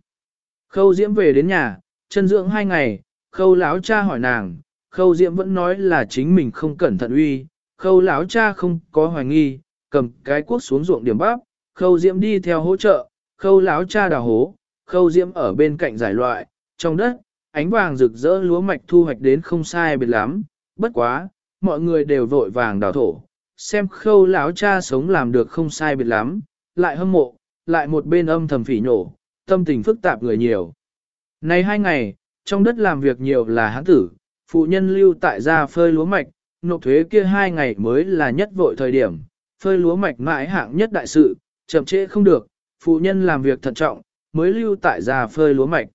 Khâu Diễm về đến nhà, chân dưỡng hai ngày, khâu lão cha hỏi nàng, khâu Diễm vẫn nói là chính mình không cẩn thận uy, khâu lão cha không có hoài nghi, cầm cái cuốc xuống ruộng điểm bắp, khâu Diễm đi theo hỗ trợ, khâu lão cha đào hố, khâu Diễm ở bên cạnh giải loại, trong đất, ánh vàng rực rỡ lúa mạch thu hoạch đến không sai biệt lắm, bất quá, mọi người đều vội vàng đào thổ, xem khâu lão cha sống làm được không sai biệt lắm, lại hâm mộ, lại một bên âm thầm phỉ nhổ, tâm tình phức tạp người nhiều. nay hai ngày, trong đất làm việc nhiều là hán tử, phụ nhân lưu tại gia phơi lúa mạch, nộp thuế kia hai ngày mới là nhất vội thời điểm, phơi lúa mạch mãi hạng nhất đại sự, chậm trễ không được, phụ nhân làm việc thận trọng, mới lưu tại gia phơi lúa mạch.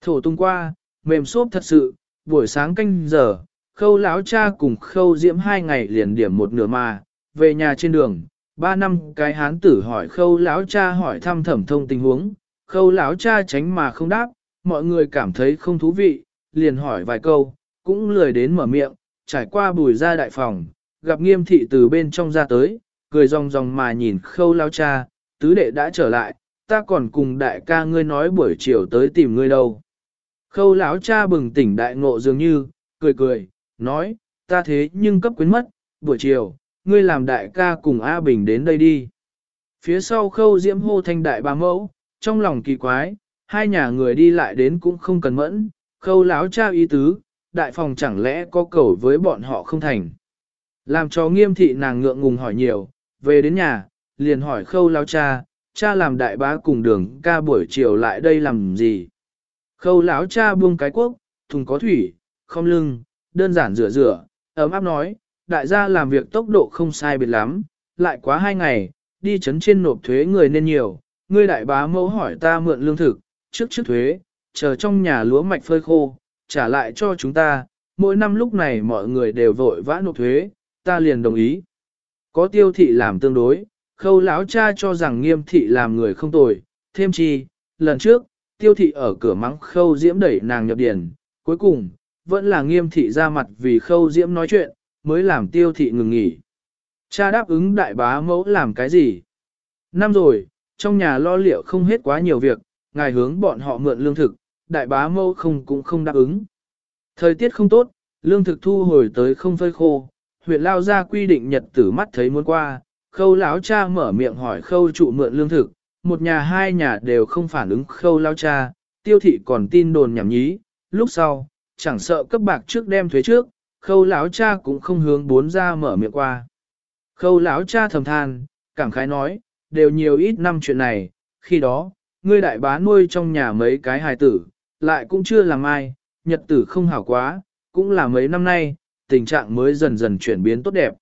Thổ tung qua, mềm xốp thật sự, buổi sáng canh giờ, khâu lão cha cùng khâu diễm hai ngày liền điểm một nửa mà, về nhà trên đường, ba năm cái hán tử hỏi khâu lão cha hỏi thăm thẩm thông tình huống, khâu lão cha tránh mà không đáp, mọi người cảm thấy không thú vị, liền hỏi vài câu, cũng lười đến mở miệng, trải qua bùi ra đại phòng, gặp nghiêm thị từ bên trong ra tới, cười rong rong mà nhìn khâu Lão cha, tứ đệ đã trở lại, ta còn cùng đại ca ngươi nói buổi chiều tới tìm ngươi đâu. Khâu lão cha bừng tỉnh đại ngộ dường như, cười cười, nói, ta thế nhưng cấp quyến mất, buổi chiều, ngươi làm đại ca cùng A Bình đến đây đi. Phía sau khâu diễm hô thanh đại ba mẫu, trong lòng kỳ quái, hai nhà người đi lại đến cũng không cần mẫn, khâu láo cha ý tứ, đại phòng chẳng lẽ có cầu với bọn họ không thành. Làm cho nghiêm thị nàng ngượng ngùng hỏi nhiều, về đến nhà, liền hỏi khâu láo cha, cha làm đại bá cùng đường ca buổi chiều lại đây làm gì. Khâu láo cha buông cái quốc, thùng có thủy, không lưng, đơn giản rửa rửa, ấm áp nói, đại gia làm việc tốc độ không sai biệt lắm, lại quá hai ngày, đi chấn trên nộp thuế người nên nhiều, ngươi đại bá mẫu hỏi ta mượn lương thực, trước trước thuế, chờ trong nhà lúa mạch phơi khô, trả lại cho chúng ta, mỗi năm lúc này mọi người đều vội vã nộp thuế, ta liền đồng ý. Có tiêu thị làm tương đối, khâu lão cha cho rằng nghiêm thị làm người không tồi, thêm chi, lần trước, tiêu thị ở cửa mắng khâu diễm đẩy nàng nhập điển, cuối cùng, vẫn là nghiêm thị ra mặt vì khâu diễm nói chuyện, mới làm tiêu thị ngừng nghỉ. Cha đáp ứng đại bá mẫu làm cái gì? Năm rồi, trong nhà lo liệu không hết quá nhiều việc, ngài hướng bọn họ mượn lương thực, đại bá mâu không cũng không đáp ứng. Thời tiết không tốt, lương thực thu hồi tới không phơi khô, huyện lao ra quy định nhật tử mắt thấy muốn qua, khâu lão cha mở miệng hỏi khâu trụ mượn lương thực, một nhà hai nhà đều không phản ứng khâu lao cha, tiêu thị còn tin đồn nhảm nhí, lúc sau, chẳng sợ cấp bạc trước đem thuế trước, khâu lão cha cũng không hướng bốn ra mở miệng qua. Khâu lão cha thầm than, cảm khái nói, đều nhiều ít năm chuyện này, khi đó, ngươi đại bá nuôi trong nhà mấy cái hài tử, lại cũng chưa làm ai, nhật tử không hảo quá, cũng là mấy năm nay, tình trạng mới dần dần chuyển biến tốt đẹp.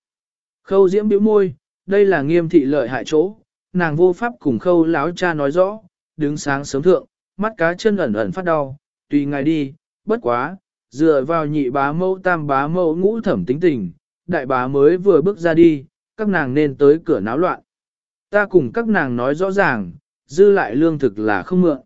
Khâu diễm biểu môi, đây là nghiêm thị lợi hại chỗ, nàng vô pháp cùng khâu láo cha nói rõ, đứng sáng sớm thượng, mắt cá chân ẩn ẩn phát đau, tùy ngài đi, bất quá, dựa vào nhị bá mẫu tam bá mẫu ngũ thẩm tính tình, đại bá mới vừa bước ra đi, các nàng nên tới cửa náo loạn. Ta cùng các nàng nói rõ ràng, dư lại lương thực là không mượn.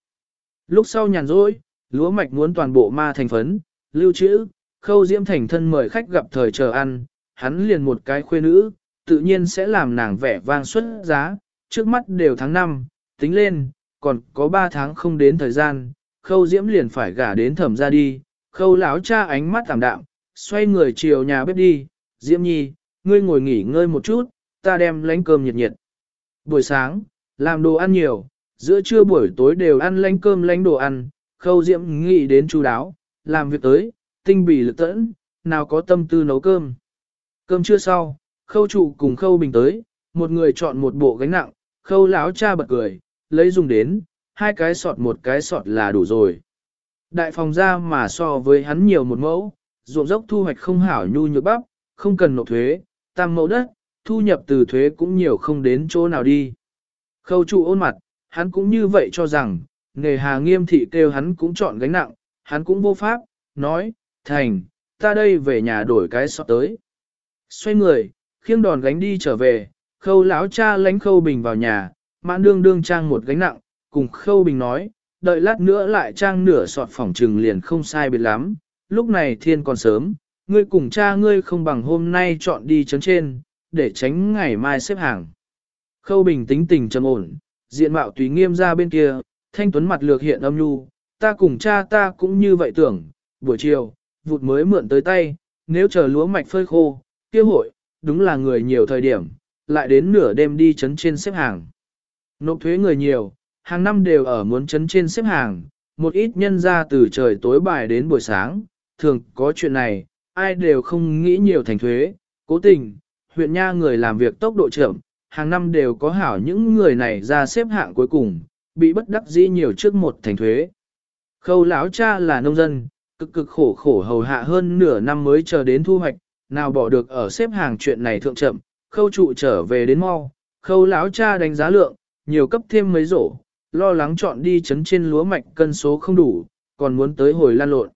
Lúc sau nhàn rỗi, lúa mạch muốn toàn bộ ma thành phấn, lưu trữ, khâu diễm thành thân mời khách gặp thời chờ ăn, hắn liền một cái khuê nữ, tự nhiên sẽ làm nàng vẻ vang xuất giá, trước mắt đều tháng 5, tính lên, còn có 3 tháng không đến thời gian, khâu diễm liền phải gả đến thẩm ra đi, khâu lão cha ánh mắt tạm đạm, xoay người chiều nhà bếp đi, diễm nhi, ngươi ngồi nghỉ ngơi một chút, ta đem lánh cơm nhiệt nhiệt. Buổi sáng, làm đồ ăn nhiều, giữa trưa buổi tối đều ăn lánh cơm lánh đồ ăn, khâu diễm nghĩ đến chú đáo, làm việc tới, tinh bì lực tẫn, nào có tâm tư nấu cơm. Cơm trưa sau, khâu trụ cùng khâu bình tới, một người chọn một bộ gánh nặng, khâu lão cha bật cười, lấy dùng đến, hai cái sọt một cái sọt là đủ rồi. Đại phòng ra mà so với hắn nhiều một mẫu, ruộng dốc thu hoạch không hảo nhu nhược bắp, không cần nộp thuế, tam mẫu đất, thu nhập từ thuế cũng nhiều không đến chỗ nào đi. Khâu trụ ôn mặt, hắn cũng như vậy cho rằng, nghề hà nghiêm thị kêu hắn cũng chọn gánh nặng, hắn cũng vô pháp, nói, thành, ta đây về nhà đổi cái sọt tới. Xoay người, khiêng đòn gánh đi trở về, khâu lão cha lánh khâu bình vào nhà, mãn đương đương trang một gánh nặng, cùng khâu bình nói, đợi lát nữa lại trang nửa sọt phòng trừng liền không sai biệt lắm, lúc này thiên còn sớm, ngươi cùng cha ngươi không bằng hôm nay chọn đi chấn trên, để tránh ngày mai xếp hàng. Khâu bình tính tình trầm ổn, diện mạo tùy nghiêm ra bên kia, thanh tuấn mặt lược hiện âm nhu, ta cùng cha ta cũng như vậy tưởng, buổi chiều, vụt mới mượn tới tay, nếu chờ lúa mạch phơi khô, kia hội, đúng là người nhiều thời điểm, lại đến nửa đêm đi chấn trên xếp hàng. Nộp thuế người nhiều, hàng năm đều ở muốn chấn trên xếp hàng, một ít nhân ra từ trời tối bài đến buổi sáng, thường có chuyện này, ai đều không nghĩ nhiều thành thuế, cố tình, huyện nha người làm việc tốc độ chậm, hàng năm đều có hảo những người này ra xếp hạng cuối cùng, bị bất đắc dĩ nhiều trước một thành thuế. Khâu lão cha là nông dân, cực cực khổ khổ hầu hạ hơn nửa năm mới chờ đến thu hoạch, nào bỏ được ở xếp hàng chuyện này thượng chậm, khâu trụ trở về đến mau, khâu lão cha đánh giá lượng, nhiều cấp thêm mấy rổ, lo lắng chọn đi chấn trên lúa mạch cân số không đủ, còn muốn tới hồi lan lộn.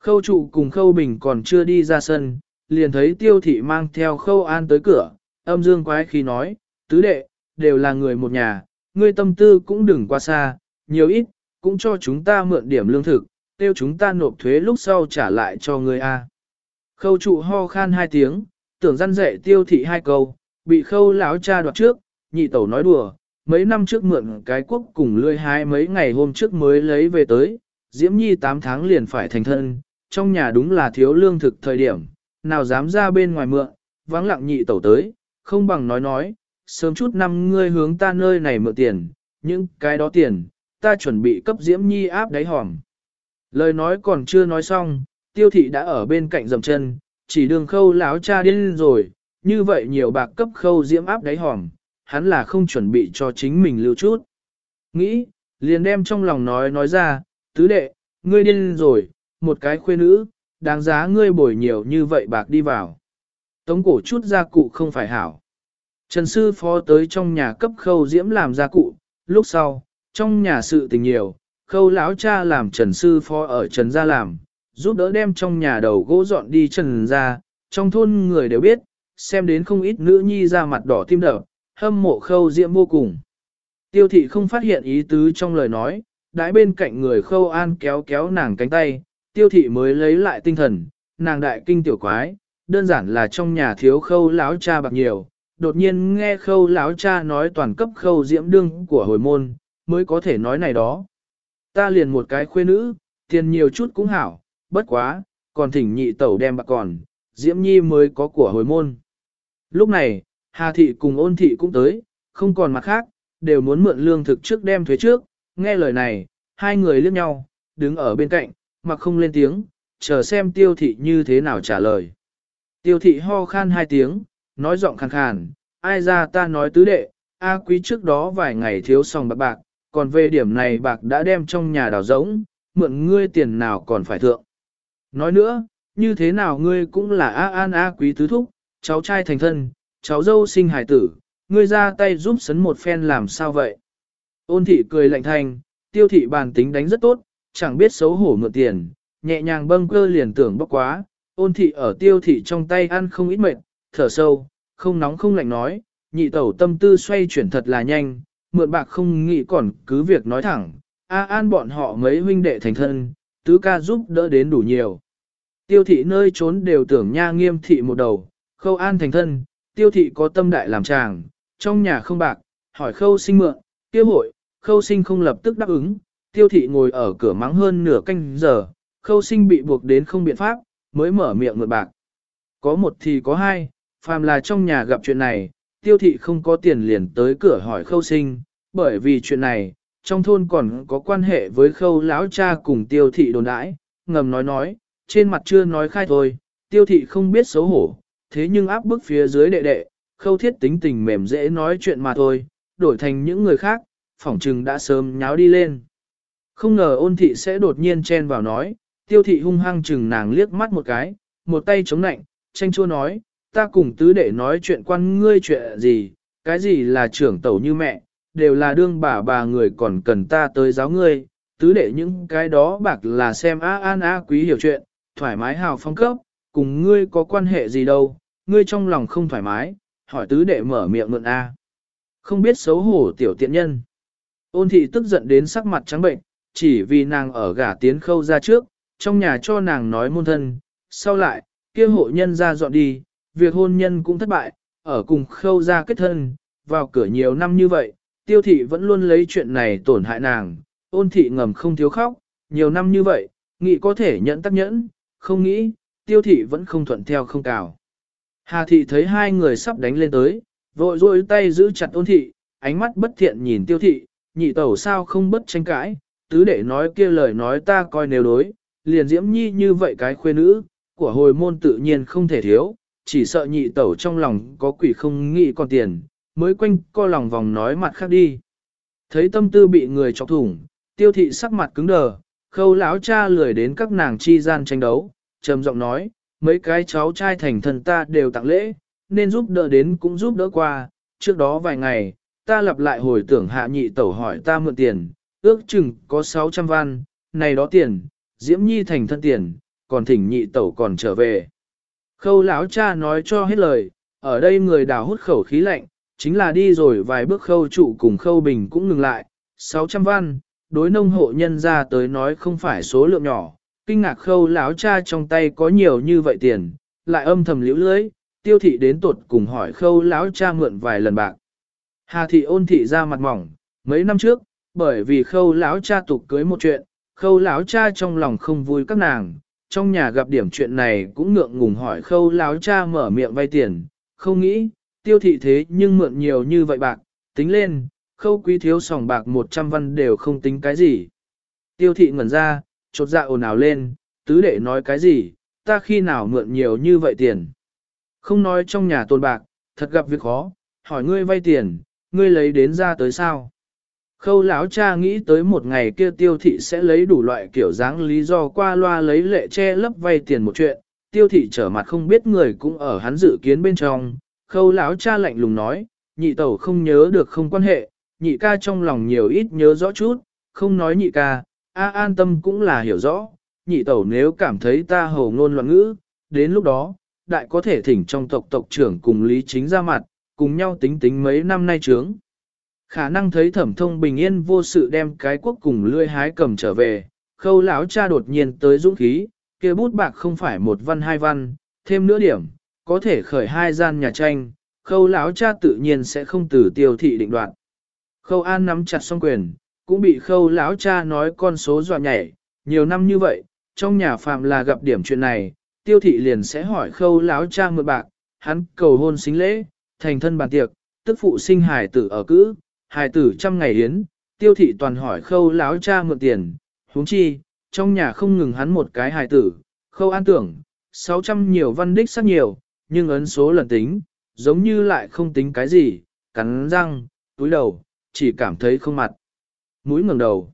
Khâu trụ cùng khâu bình còn chưa đi ra sân, liền thấy tiêu thị mang theo khâu an tới cửa, âm dương quái khi nói, tứ đệ, đều là người một nhà, ngươi tâm tư cũng đừng qua xa, nhiều ít, cũng cho chúng ta mượn điểm lương thực, tiêu chúng ta nộp thuế lúc sau trả lại cho ngươi a. Khâu trụ ho khan hai tiếng, tưởng răn dạy tiêu thị hai câu, bị khâu lão cha đoạt trước, nhị tẩu nói đùa, mấy năm trước mượn cái quốc cùng lươi hai mấy ngày hôm trước mới lấy về tới, Diễm Nhi 8 tháng liền phải thành thân, trong nhà đúng là thiếu lương thực thời điểm, nào dám ra bên ngoài mượn, vắng lặng nhị tẩu tới, không bằng nói nói, sớm chút năm ngươi hướng ta nơi này mượn tiền, những cái đó tiền, ta chuẩn bị cấp Diễm Nhi áp đáy hòm. Lời nói còn chưa nói xong, tiêu thị đã ở bên cạnh dầm chân, chỉ đường khâu láo cha điên rồi, như vậy nhiều bạc cấp khâu Diễm áp đáy hòm, hắn là không chuẩn bị cho chính mình lưu chút. Nghĩ, liền đem trong lòng nói nói ra, tứ đệ, ngươi điên rồi, một cái khuê nữ, đáng giá ngươi bồi nhiều như vậy bạc đi vào. Tống cổ chút gia cụ không phải hảo. Trần sư phó tới trong nhà cấp khâu diễm làm gia cụ, lúc sau, trong nhà sự tình nhiều, khâu lão cha làm trần sư phó ở trần gia làm, giúp đỡ đem trong nhà đầu gỗ dọn đi trần gia, trong thôn người đều biết, xem đến không ít nữ nhi ra mặt đỏ tim đập, hâm mộ khâu diễm vô cùng. Tiêu thị không phát hiện ý tứ trong lời nói, đãi bên cạnh người khâu an kéo kéo nàng cánh tay, tiêu thị mới lấy lại tinh thần, nàng đại kinh tiểu quái, đơn giản là trong nhà thiếu khâu lão cha bạc nhiều, đột nhiên nghe khâu lão cha nói toàn cấp khâu diễm đương của hồi môn, mới có thể nói này đó. Ta liền một cái khuê nữ, tiền nhiều chút cũng hảo, bất quá, còn thỉnh nhị tẩu đem bạc còn, diễm nhi mới có của hồi môn. Lúc này, Hà thị cùng ôn thị cũng tới, không còn mặt khác, đều muốn mượn lương thực trước đem thuế trước, nghe lời này, hai người liếc nhau, đứng ở bên cạnh, mà không lên tiếng, chờ xem tiêu thị như thế nào trả lời. Tiêu thị ho khan hai tiếng, nói giọng khàn khàn, ai ra ta nói tứ đệ, A quý trước đó vài ngày thiếu sòng bạc bạc, còn về điểm này bạc đã đem trong nhà đào rỗng, mượn ngươi tiền nào còn phải thượng. Nói nữa, như thế nào ngươi cũng là A An A quý tứ thúc, cháu trai thành thân, cháu dâu sinh hải tử, ngươi ra tay giúp sấn một phen làm sao vậy? Ôn thị cười lạnh thành, tiêu thị bàn tính đánh rất tốt, chẳng biết xấu hổ mượn tiền, nhẹ nhàng bâng cơ liền tưởng bóc quá, ôn thị ở tiêu thị trong tay ăn không ít mệt, thở sâu, không nóng không lạnh nói, nhị tẩu tâm tư xoay chuyển thật là nhanh, mượn bạc không nghĩ còn cứ việc nói thẳng, a an bọn họ mấy huynh đệ thành thân, tứ ca giúp đỡ đến đủ nhiều. Tiêu thị nơi trốn đều tưởng nha nghiêm thị một đầu, khâu an thành thân, tiêu thị có tâm đại làm chàng, trong nhà không bạc, hỏi khâu sinh mượn, tiêu hội, khâu sinh không lập tức đáp ứng, tiêu thị ngồi ở cửa mắng hơn nửa canh giờ, khâu sinh bị buộc đến không biện pháp, mới mở miệng ngược bạc. Có một thì có hai, phàm là trong nhà gặp chuyện này, tiêu thị không có tiền liền tới cửa hỏi khâu sinh, bởi vì chuyện này, trong thôn còn có quan hệ với khâu lão cha cùng tiêu thị đồn đãi, ngầm nói nói, trên mặt chưa nói khai thôi, tiêu thị không biết xấu hổ, thế nhưng áp bức phía dưới đệ đệ, khâu thiết tính tình mềm dễ nói chuyện mà thôi, đổi thành những người khác, phỏng trừng đã sớm nháo đi lên. Không ngờ ôn thị sẽ đột nhiên chen vào nói, tiêu thị hung hăng chừng nàng liếc mắt một cái, một tay chống nạnh, tranh chua nói, ta cùng tứ đệ nói chuyện quan ngươi chuyện gì, cái gì là trưởng tẩu như mẹ, đều là đương bà bà người còn cần ta tới giáo ngươi, tứ đệ những cái đó bạc là xem a an a quý hiểu chuyện, thoải mái hào phong cấp, cùng ngươi có quan hệ gì đâu, ngươi trong lòng không thoải mái, hỏi tứ đệ mở miệng mượn a. Không biết xấu hổ tiểu tiện nhân. Ôn thị tức giận đến sắc mặt trắng bệnh, chỉ vì nàng ở gả tiến khâu ra trước, trong nhà cho nàng nói môn thân, sau lại, kia hộ nhân ra dọn đi, việc hôn nhân cũng thất bại, ở cùng khâu ra kết thân, vào cửa nhiều năm như vậy, tiêu thị vẫn luôn lấy chuyện này tổn hại nàng, ôn thị ngầm không thiếu khóc, nhiều năm như vậy, nghĩ có thể nhận tác nhẫn, không nghĩ, tiêu thị vẫn không thuận theo không cào. Hà thị thấy hai người sắp đánh lên tới, vội rôi tay giữ chặt ôn thị, ánh mắt bất thiện nhìn tiêu thị, nhị tẩu sao không bất tranh cãi, tứ đệ nói kia lời nói ta coi nếu đối, liền diễm nhi như vậy cái khuê nữ, của hồi môn tự nhiên không thể thiếu, chỉ sợ nhị tẩu trong lòng có quỷ không nghĩ còn tiền, mới quanh co lòng vòng nói mặt khác đi. Thấy tâm tư bị người chọc thủng, tiêu thị sắc mặt cứng đờ, khâu lão cha lười đến các nàng chi gian tranh đấu, trầm giọng nói, mấy cái cháu trai thành thần ta đều tặng lễ, nên giúp đỡ đến cũng giúp đỡ qua, trước đó vài ngày, ta lặp lại hồi tưởng hạ nhị tẩu hỏi ta mượn tiền, ước chừng có 600 văn, này đó tiền, diễm nhi thành thân tiền, còn thỉnh nhị tẩu còn trở về. Khâu lão cha nói cho hết lời, ở đây người đào hút khẩu khí lạnh, chính là đi rồi vài bước khâu trụ cùng khâu bình cũng ngừng lại, 600 văn, đối nông hộ nhân ra tới nói không phải số lượng nhỏ, kinh ngạc khâu lão cha trong tay có nhiều như vậy tiền, lại âm thầm liễu lưới, tiêu thị đến tột cùng hỏi khâu lão cha mượn vài lần bạc. Hà thị ôn thị ra mặt mỏng, mấy năm trước, bởi vì khâu lão cha tục cưới một chuyện, khâu lão cha trong lòng không vui các nàng, trong nhà gặp điểm chuyện này cũng ngượng ngùng hỏi khâu lão cha mở miệng vay tiền, không nghĩ, tiêu thị thế nhưng mượn nhiều như vậy bạc, tính lên, khâu quý thiếu sòng bạc 100 văn đều không tính cái gì. Tiêu thị ngẩn ra, chột dạ ồn ào lên, tứ đệ nói cái gì, ta khi nào mượn nhiều như vậy tiền. Không nói trong nhà tồn bạc, thật gặp việc khó, hỏi ngươi vay tiền, ngươi lấy đến ra tới sao. Khâu lão cha nghĩ tới một ngày kia tiêu thị sẽ lấy đủ loại kiểu dáng lý do qua loa lấy lệ che lấp vay tiền một chuyện, tiêu thị trở mặt không biết người cũng ở hắn dự kiến bên trong, khâu lão cha lạnh lùng nói, nhị tẩu không nhớ được không quan hệ, nhị ca trong lòng nhiều ít nhớ rõ chút, không nói nhị ca, a an tâm cũng là hiểu rõ, nhị tẩu nếu cảm thấy ta hầu ngôn loạn ngữ, đến lúc đó, đại có thể thỉnh trong tộc tộc trưởng cùng Lý Chính ra mặt, cùng nhau tính tính mấy năm nay trướng. Khả năng thấy thẩm thông bình yên vô sự đem cái quốc cùng lươi hái cầm trở về, khâu lão cha đột nhiên tới dũng khí, kia bút bạc không phải một văn hai văn, thêm nữa điểm, có thể khởi hai gian nhà tranh, khâu lão cha tự nhiên sẽ không từ tiêu thị định đoạn. Khâu an nắm chặt song quyền, cũng bị khâu lão cha nói con số dọa nhảy, nhiều năm như vậy, trong nhà phạm là gặp điểm chuyện này, tiêu thị liền sẽ hỏi khâu lão cha mượn bạc, hắn cầu hôn xính lễ, thành thân bàn tiệc, tức phụ sinh hải tử ở cữ, hài tử trăm ngày yến, tiêu thị toàn hỏi khâu lão cha mượn tiền, huống chi, trong nhà không ngừng hắn một cái hài tử, khâu an tưởng, 600 nhiều văn đích sắc nhiều, nhưng ấn số lần tính, giống như lại không tính cái gì, cắn răng, túi đầu, chỉ cảm thấy không mặt. Mũi ngẩng đầu.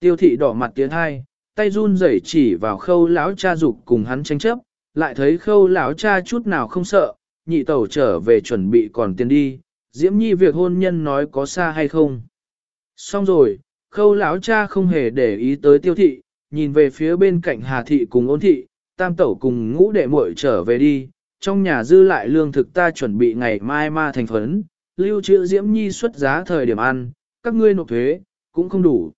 Tiêu thị đỏ mặt tiến hai, tay run rẩy chỉ vào khâu lão cha dục cùng hắn tranh chấp, lại thấy khâu lão cha chút nào không sợ, nhị tẩu trở về chuẩn bị còn tiền đi, diễm nhi việc hôn nhân nói có xa hay không. Xong rồi, khâu lão cha không hề để ý tới tiêu thị, nhìn về phía bên cạnh hà thị cùng ôn thị, tam tẩu cùng ngũ đệ muội trở về đi, trong nhà dư lại lương thực ta chuẩn bị ngày mai ma thành phấn, lưu trữ diễm nhi xuất giá thời điểm ăn, các ngươi nộp thuế, cũng không đủ.